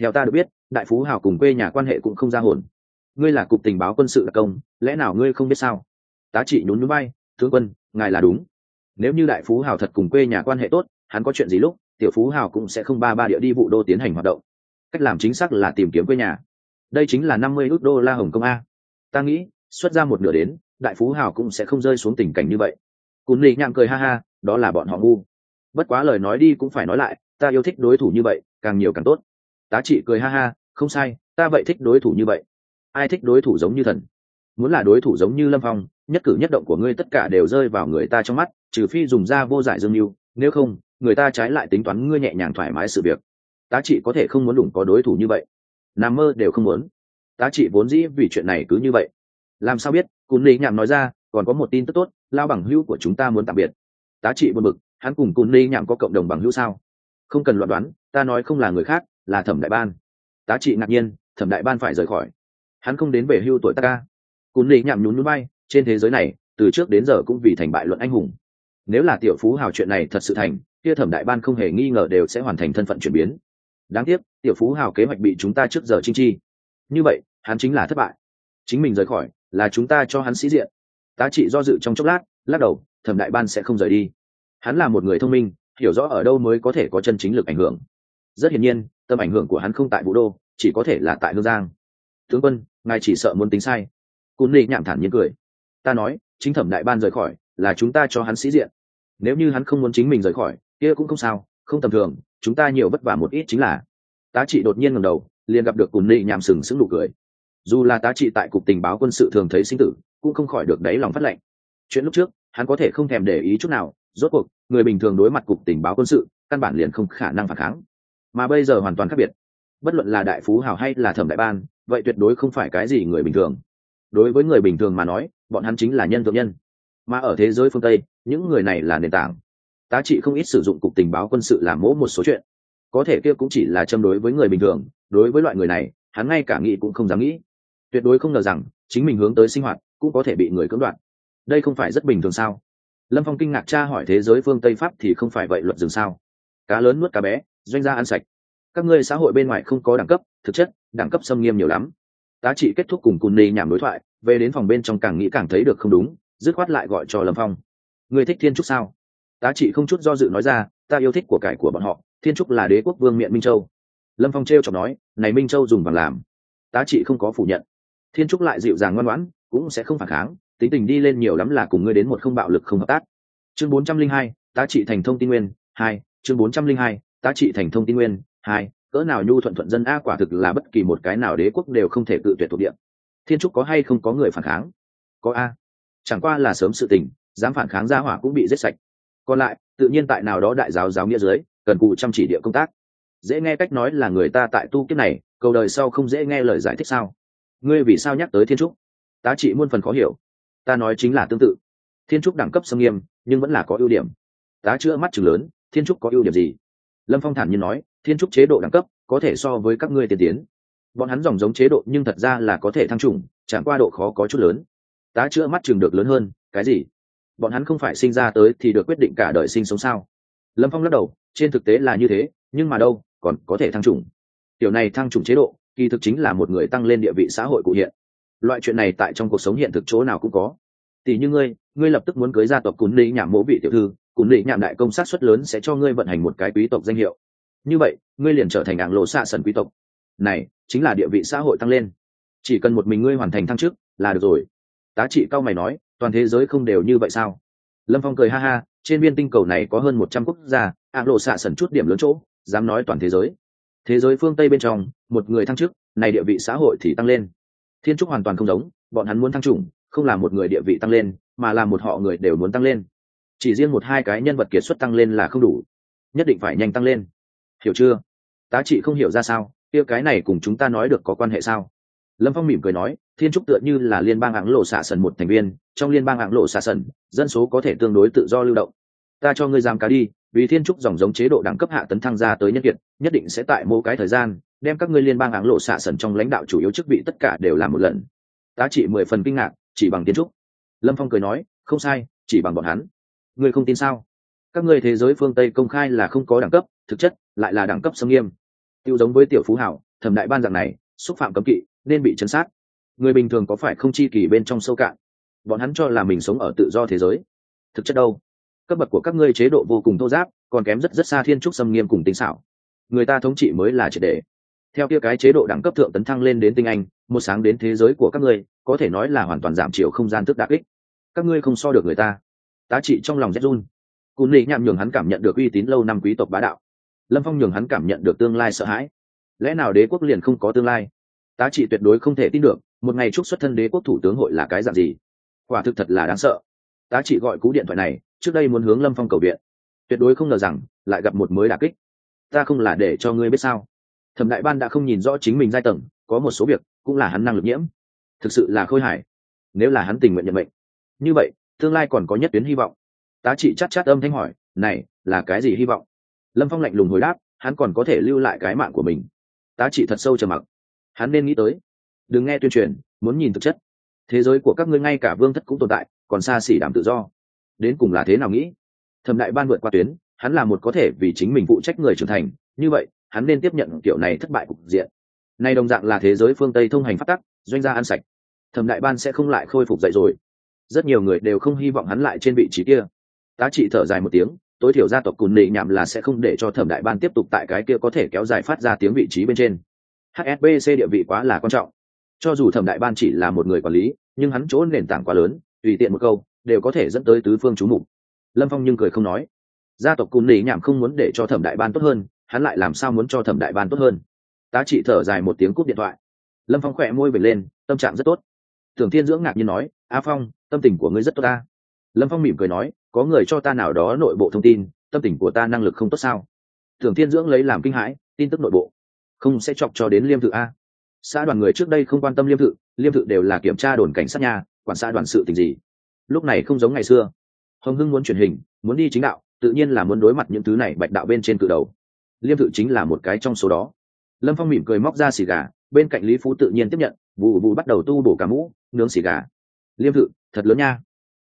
Theo ta được biết, đại phú hào cùng quê nhà quan hệ cũng không ra hồn. Ngươi là cục tình báo quân sự đặc công, lẽ nào ngươi không biết sao? Tá trị nhún núi bay tướng quân, ngài là đúng. Nếu như đại phú hào thật cùng quê nhà quan hệ tốt, hắn có chuyện gì lúc, tiểu phú hào cũng sẽ không ba ba địa đi vụ đô tiến hành hoạt động. Cách làm chính xác là tìm kiếm quê nhà. Đây chính là năm mươi ước đô la hồng công a. Ta nghĩ, xuất ra một nửa đến đại phú hào cũng sẽ không rơi xuống tình cảnh như vậy. Cún lì nhang cười ha ha, đó là bọn họ ngu. Bất quá lời nói đi cũng phải nói lại, ta yêu thích đối thủ như vậy, càng nhiều càng tốt. Tá trị cười ha ha, không sai, ta vậy thích đối thủ như vậy. Ai thích đối thủ giống như thần? Muốn là đối thủ giống như lâm phong, nhất cử nhất động của ngươi tất cả đều rơi vào người ta trong mắt, trừ phi dùng da vô giải dương mưu nếu không, người ta trái lại tính toán ngươi nhẹ nhàng thoải mái sự việc. Tá trị có thể không muốn đủng có đối thủ như vậy. Nằm mơ đều không muốn. Tá trị vốn dĩ vì chuyện này cứ như vậy. Làm sao biết? Cún lý nhảm nói ra, còn có một tin tức tốt lao bằng hữu của chúng ta muốn tạm biệt. Tá trị buồn bực, hắn cùng cún lý nhảm có cộng đồng bằng hữu sao? Không cần loạn đoán, ta nói không là người khác, là thẩm đại ban. Tá trị ngạc nhiên, thẩm đại ban phải rời khỏi. Hắn không đến về hưu tuổi ta ca. Cún lý nhảm nhún núi bay trên thế giới này, từ trước đến giờ cũng vì thành bại luận anh hùng. Nếu là tiểu phú hào chuyện này thật sự thành, kia thẩm đại ban không hề nghi ngờ đều sẽ hoàn thành thân phận chuyển biến. Đáng tiếc, tiểu phú hào kế hoạch bị chúng ta trước giờ chinh chi. Như vậy, hắn chính là thất bại. Chính mình rời khỏi là chúng ta cho hắn sĩ diện. Tá trị do dự trong chốc lát, lắc đầu, thẩm đại ban sẽ không rời đi. Hắn là một người thông minh, hiểu rõ ở đâu mới có thể có chân chính lực ảnh hưởng. Rất hiển nhiên, tâm ảnh hưởng của hắn không tại vũ đô, chỉ có thể là tại hương giang. Tướng quân, ngài chỉ sợ muốn tính sai. Cún ly nhảm thản nhiên cười. Ta nói, chính thẩm đại ban rời khỏi, là chúng ta cho hắn sĩ diện. Nếu như hắn không muốn chính mình rời khỏi, kia cũng không sao, không tầm thường, chúng ta nhiều vất vả một ít chính là. Tá trị đột nhiên ngầm đầu, liền gặp được cùn nị nhảm sừng sững nụ cười dù là tá trị tại cục tình báo quân sự thường thấy sinh tử, cũng không khỏi được đáy lòng phát lệnh. Chuyện lúc trước, hắn có thể không thèm để ý chút nào, rốt cuộc, người bình thường đối mặt cục tình báo quân sự, căn bản liền không khả năng phản kháng. Mà bây giờ hoàn toàn khác biệt. Bất luận là đại phú hào hay là thẩm đại ban, vậy tuyệt đối không phải cái gì người bình thường. Đối với người bình thường mà nói, bọn hắn chính là nhân thượng nhân. Mà ở thế giới phương tây, những người này là nền tảng. Tá trị không ít sử dụng cục tình báo quân sự làm mỗ một số chuyện. Có thể kia cũng chỉ là châm đối với người bình thường, đối với loại người này, hắn ngay cả nghĩ cũng không dám nghĩ tuyệt đối không ngờ rằng, chính mình hướng tới sinh hoạt cũng có thể bị người cưỡng đoạt. Đây không phải rất bình thường sao? Lâm phong kinh ngạc tra hỏi thế giới phương tây pháp thì không phải vậy, luật dừng sao? Cá lớn nuốt cá bé, doanh gia ăn sạch. Các ngươi xã hội bên ngoài không có đẳng cấp, thực chất, đẳng cấp xâm nghiêm nhiều lắm. Tá trị kết thúc cùng cùn ni nhảm đối thoại, về đến phòng bên trong càng nghĩ càng thấy được không đúng, dứt khoát lại gọi cho lâm phong. Người thích thiên trúc sao? Tá trị không chút do dự nói ra, ta yêu thích của cải của bọn họ, thiên trúc là đế quốc vương miện minh châu. Lâm phong t r e o chọc nói, này minh châu dùng vàng làm. Tá trị không có phủ nhận thiên trúc lại dịu dàng ngoan ngoãn, cũng sẽ không phản kháng, tính tình đi lên nhiều lắm là cùng ngươi đến một không bạo lực không hợp tác. Chương bốn trăm linh hai, tá trị thành thông tin nguyên, hai, chương bốn trăm linh hai, tá trị thành thông tin nguyên, hai, cỡ nào nhu thuận thuận dân a quả thực là bất kỳ một cái nào đế quốc đều không thể tự tuyệt thuộc địa. Thiên trúc có hay không có người phản kháng? Có a. Chẳng qua là sớm sự tình, dám phản kháng gia hỏa cũng bị giết sạch. Còn lại, tự nhiên tại nào đó đại giáo giáo nghĩa dưới, cần cụ chăm chỉ địa công tác. Dễ nghe cách nói là người ta tại tu kiếp này, cầu đời sau không dễ nghe lời giải thích sao? Ngươi vì sao nhắc tới thiên trúc? Tá trị muôn phần khó hiểu. Ta nói chính là tương tự. Thiên trúc đẳng cấp xâm nghiêm, nhưng vẫn là có ưu điểm. Tá chữa mắt chừng lớn, thiên trúc có ưu điểm gì? Lâm phong thản nhiên nói, thiên trúc chế độ đẳng cấp có thể so với các ngươi tiên tiến. Bọn hắn dòng giống chế độ nhưng thật ra là có thể thăng trùng chẳng qua độ khó có chút lớn. Tá chữa mắt chừng được lớn hơn, cái gì? Bọn hắn không phải sinh ra tới thì được quyết định cả đời sinh sống sao? Lâm phong lắc đầu, trên thực tế là như thế, nhưng mà đâu, còn có thể thăng trùng tiểu này thăng trùng chế độ kỳ thực chính là một người tăng lên địa vị xã hội cụ hiện. Loại chuyện này tại trong cuộc sống hiện thực chỗ nào cũng có. Tỷ như ngươi ngươi lập tức muốn cưới gia tộc cún lý nhảm mỗ vị tiểu thư, cún lý nhảm đại công sát xuất lớn sẽ cho ngươi vận hành một cái quý tộc danh hiệu. Như vậy, ngươi liền trở thành ảng lộ xạ sần quý tộc. Này, chính là địa vị xã hội tăng lên. Chỉ cần một mình ngươi hoàn thành thăng chức, là được rồi. Tá trị cao mày nói, toàn thế giới không đều như vậy sao? Lâm phong cười ha ha, trên viên tinh cầu này có hơn một trăm quốc gia, ảng lộ xạ sần chút điểm lớn chỗ, dám nói toàn thế giới thế giới phương tây bên trong, một người thăng chức, này địa vị xã hội thì tăng lên. Thiên trúc hoàn toàn không giống, bọn hắn muốn thăng trùng không là một người địa vị tăng lên, mà là một họ người đều muốn tăng lên. Chỉ riêng một hai cái nhân vật kiệt xuất tăng lên là không đủ. Nhất định phải nhanh tăng lên. Hiểu chưa? Tá trị không hiểu ra sao, kia cái này cùng chúng ta nói được có quan hệ sao? Lâm phong mỉm cười nói, thiên trúc tựa như là liên bang hãng lộ xạ sần một thành viên, trong liên bang hãng lộ xạ sần, dân số có thể tương đối tự do lưu động. Ta cho ngươi giam cá đi vì thiên trúc dòng giống chế độ đẳng cấp hạ tấn thăng ra tới nhân kiệt, nhất định sẽ tại mỗi cái thời gian, đem các ngươi liên bang áng lộ xạ sần trong lãnh đạo chủ yếu chức vị tất cả đều làm một lần. Tá trị mười phần kinh ngạc, chỉ bằng thiên trúc. Lâm phong cười nói, không sai, chỉ bằng bọn hắn. Ngươi không tin sao? Các ngươi thế giới phương tây công khai là không có đẳng cấp, thực chất lại là đẳng cấp sâm nghiêm. Tiêu giống với tiểu phú hảo, thẩm đại ban dạng này, xúc phạm cấm kỵ, nên bị chấn sát. Người bình thường có phải không chi kỳ bên trong sâu cạn? Bọn hắn cho là mình sống ở tự do thế giới. Thực chất đâu? Cấp bậc của các ngươi chế độ vô cùng thô giáp, còn kém rất rất xa thiên trúc xâm nghiêm cùng tinh xảo. Người ta thống trị mới là triệt đề. Theo kia cái chế độ đẳng cấp thượng tấn thăng lên đến tinh anh, một sáng đến thế giới của các ngươi, có thể nói là hoàn toàn giảm chiều không gian thức đặc ích các ngươi không so được người ta. Tá trị trong lòng rét run. Cún lì nhạm nhường hắn cảm nhận được uy tín lâu năm quý tộc bá đạo. Lâm phong nhường hắn cảm nhận được tương lai sợ hãi. Lẽ nào đế quốc liền không có tương lai? Tá trị tuyệt đối không thể tin được, một ngày chúc xuất thân đế quốc thủ tướng hội là cái dạng gì? Quả thực thật là đáng sợ. Tá trị gọi cú điện thoại này trước đây muốn hướng lâm phong cầu viện. Tuyệt đối không ngờ rằng, lại gặp một mới đà kích. Ta không là để cho ngươi biết sao. Thẩm đại ban đã không nhìn rõ chính mình giai tầng, có một số việc cũng là hắn năng lực nhiễm. Thực sự là khôi hài. Nếu là hắn tình nguyện nhận mệnh. Như vậy, tương lai còn có nhất tuyến hy vọng. Tá trị chát chát âm thanh hỏi, này, là cái gì hy vọng? Lâm phong lạnh lùng hồi đáp, hắn còn có thể lưu lại cái mạng của mình. Tá trị thật sâu trầm mặc. Hắn nên nghĩ tới. Đừng nghe tuyên truyền, muốn nhìn thực chất. Thế giới của các ngươi ngay cả vương thất cũng tồn tại, còn xa xỉ đảm tự do đến cùng là thế nào nghĩ? Thẩm đại ban vượt qua tuyến, hắn là một có thể vì chính mình phụ trách người trưởng thành, như vậy, hắn nên tiếp nhận kiểu này thất bại cục diện. Nay đồng dạng là thế giới phương tây thông hành phát tắc, doanh gia ăn sạch. Thẩm đại ban sẽ không lại khôi phục dậy rồi. Rất nhiều người đều không hy vọng hắn lại trên vị trí kia. Tá trị thở dài một tiếng, tối thiểu gia tộc cùn nị nhảm là sẽ không để cho thẩm đại ban tiếp tục tại cái kia có thể kéo dài phát ra tiếng vị trí bên trên. Hsbc địa vị quá là quan trọng. Cho dù thẩm đại ban chỉ là một người quản lý, nhưng hắn chỗ nền tảng quá lớn, tùy tiện một câu đều có thể dẫn tới tứ phương chú mục. Lâm phong nhưng cười không nói. Gia tộc cùn nỉ nhảm không muốn để cho thẩm đại ban tốt hơn, hắn lại làm sao muốn cho thẩm đại ban tốt hơn? Tá trị thở dài một tiếng cúp điện thoại. Lâm phong khỏe môi vệt lên, tâm trạng rất tốt. Tưởng thiên dưỡng ngạc nhiên nói, a phong, tâm tình của ngươi rất tốt ta. Lâm phong mỉm cười nói, có người cho ta nào đó nội bộ thông tin, tâm tình của ta năng lực không tốt sao? Tưởng thiên dưỡng lấy làm kinh hãi, tin tức nội bộ. Không sẽ chọc cho đến liêm thự a. Xã đoàn người trước đây không quan tâm liêm thự liêm thự đều là kiểm tra đồn cảnh sát nhà quản xã đoàn sự tình gì lúc này không giống ngày xưa. Hồng hưng muốn truyền hình, muốn đi chính đạo, tự nhiên là muốn đối mặt những thứ này bạch đạo bên trên cự đầu. Liêm thự chính là một cái trong số đó. Lâm phong mỉm cười móc ra xì gà, bên cạnh lý phú tự nhiên tiếp nhận vụ vụ bắt đầu tu bổ cả mũ, nướng xì gà. Liêm thự, thật lớn nha.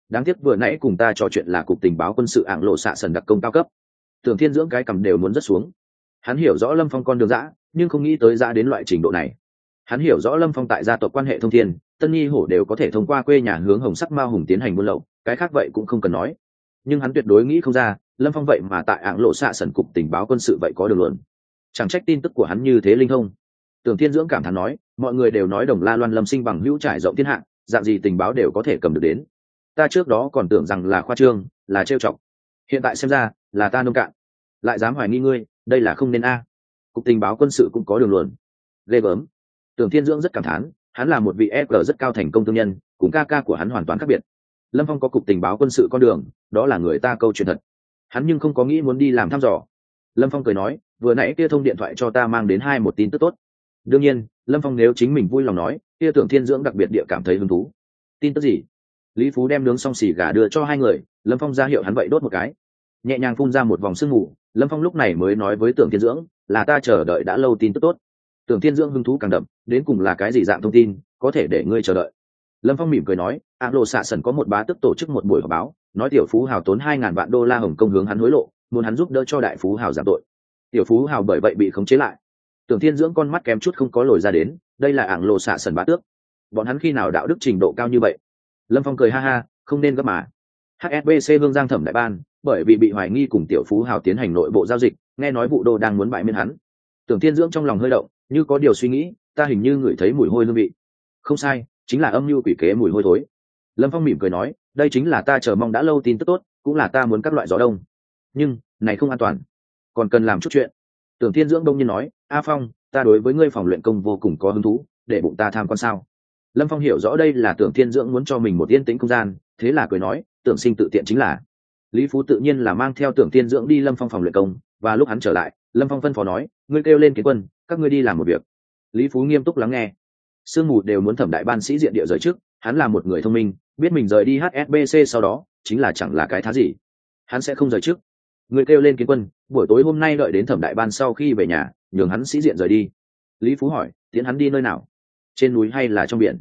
Đáng tiếc vừa nãy cùng ta trò chuyện là cục tình báo quân sự ảng lộ xạ sần đặc công cao cấp. Tưởng thiên dưỡng cái cầm đều muốn rất xuống. Hắn hiểu rõ lâm phong con đường giã nhưng không nghĩ tới giã đến loại trình độ này. Hắn hiểu rõ lâm phong tại gia tộc quan hệ thông thiên tân nhi hổ đều có thể thông qua quê nhà hướng hồng sắc ma hùng tiến hành buôn lậu, cái khác vậy cũng không cần nói. Nhưng hắn tuyệt đối nghĩ không ra, lâm phong vậy mà tại ảng lộ xạ sần cục tình báo quân sự vậy có đường luận. Chẳng trách tin tức của hắn như thế linh thông. Tưởng thiên dưỡng cảm thán nói, mọi người đều nói đồng la loan lâm sinh bằng hữu trải rộng thiên hạ, dạng gì tình báo đều có thể cầm được đến. Ta trước đó còn tưởng rằng là khoa trương, là trêu chọc. Hiện tại xem ra, là ta nông cạn. Lại dám hoài nghi ngươi, đây là không nên a. Cục tình báo quân sự cũng có đường luận. Ghê gớm. Tưởng thiên dưỡng rất cảm thán hắn là một vị e g rất cao thành công thương nhân, cùng ca ca của hắn hoàn toàn khác biệt. Lâm phong có cục tình báo quân sự con đường, đó là người ta câu chuyện thật. Hắn nhưng không có nghĩ muốn đi làm thăm dò. Lâm phong cười nói, vừa nãy kia thông điện thoại cho ta mang đến hai một tin tức tốt. Đương nhiên, lâm phong nếu chính mình vui lòng nói, kia tưởng thiên dưỡng đặc biệt địa cảm thấy hứng thú. Tin tức gì? Lý phú đem nướng xong xì gà đưa cho hai người, lâm phong ra hiệu hắn vậy đốt một cái. Nhẹ nhàng phun ra một vòng sương mù, lâm phong lúc này mới nói với tưởng thiên dưỡng, là ta chờ đợi đã lâu tin tức tốt tưởng thiên dưỡng hứng thú càng đậm, đến cùng là cái gì dạng thông tin, có thể để ngươi chờ đợi. Lâm phong mỉm cười nói, a lộ xạ sần có một bá tức tổ chức một buổi họp báo, nói tiểu phú hào tốn hai ngàn vạn đô la hồng công hướng hắn hối lộ, muốn hắn giúp đỡ cho đại phú hào giảm tội. Tiểu phú hào bởi vậy bị khống chế lại. Tưởng thiên dưỡng con mắt kém chút không có lồi ra đến, đây là ảng lộ xạ sần bá tước. Bọn hắn khi nào đạo đức trình độ cao như vậy? Lâm phong cười ha ha, không nên gấp mà. Hsbc hương giang thẩm đại ban, bởi vì bị hoài nghi cùng tiểu phú hào tiến hành nội bộ giao dịch, nghe nói vụ đô đang muốn bại miên hắn. Tưởng thiên dưỡng trong lòng hơi động như có điều suy nghĩ, ta hình như ngửi thấy mùi hôi hương vị. Không sai, chính là âm mưu quỷ kế mùi hôi thối. Lâm phong mỉm cười nói, đây chính là ta chờ mong đã lâu tin tức tốt, cũng là ta muốn các loại gió đông. Nhưng, này không an toàn. Còn cần làm chút chuyện. Tưởng thiên dưỡng đông nhiên nói, a phong, ta đối với ngươi phòng luyện công vô cùng có hứng thú, để bụng ta tham quan sao? Lâm phong hiểu rõ đây là tưởng thiên dưỡng muốn cho mình một yên tĩnh không gian, thế là cười nói, tưởng sinh tự tiện chính là lý phú tự nhiên là mang theo tưởng tiên dưỡng đi lâm phong phòng luyện công, và lúc hắn trở lại, lâm phong phân phó nói, ngươi kêu lên kiến quân, các ngươi đi làm một việc. Lý phú nghiêm túc lắng nghe. Sương mù đều muốn thẩm đại ban sĩ diện địa rời trước, hắn là một người thông minh, biết mình rời đi hsbc sau đó, chính là chẳng là cái thá gì. Hắn sẽ không rời trước. Người kêu lên kiến quân, buổi tối hôm nay đợi đến thẩm đại ban sau khi về nhà, nhường hắn sĩ diện rời đi. Lý phú hỏi tiến hắn đi nơi nào? Trên núi hay là trong biển?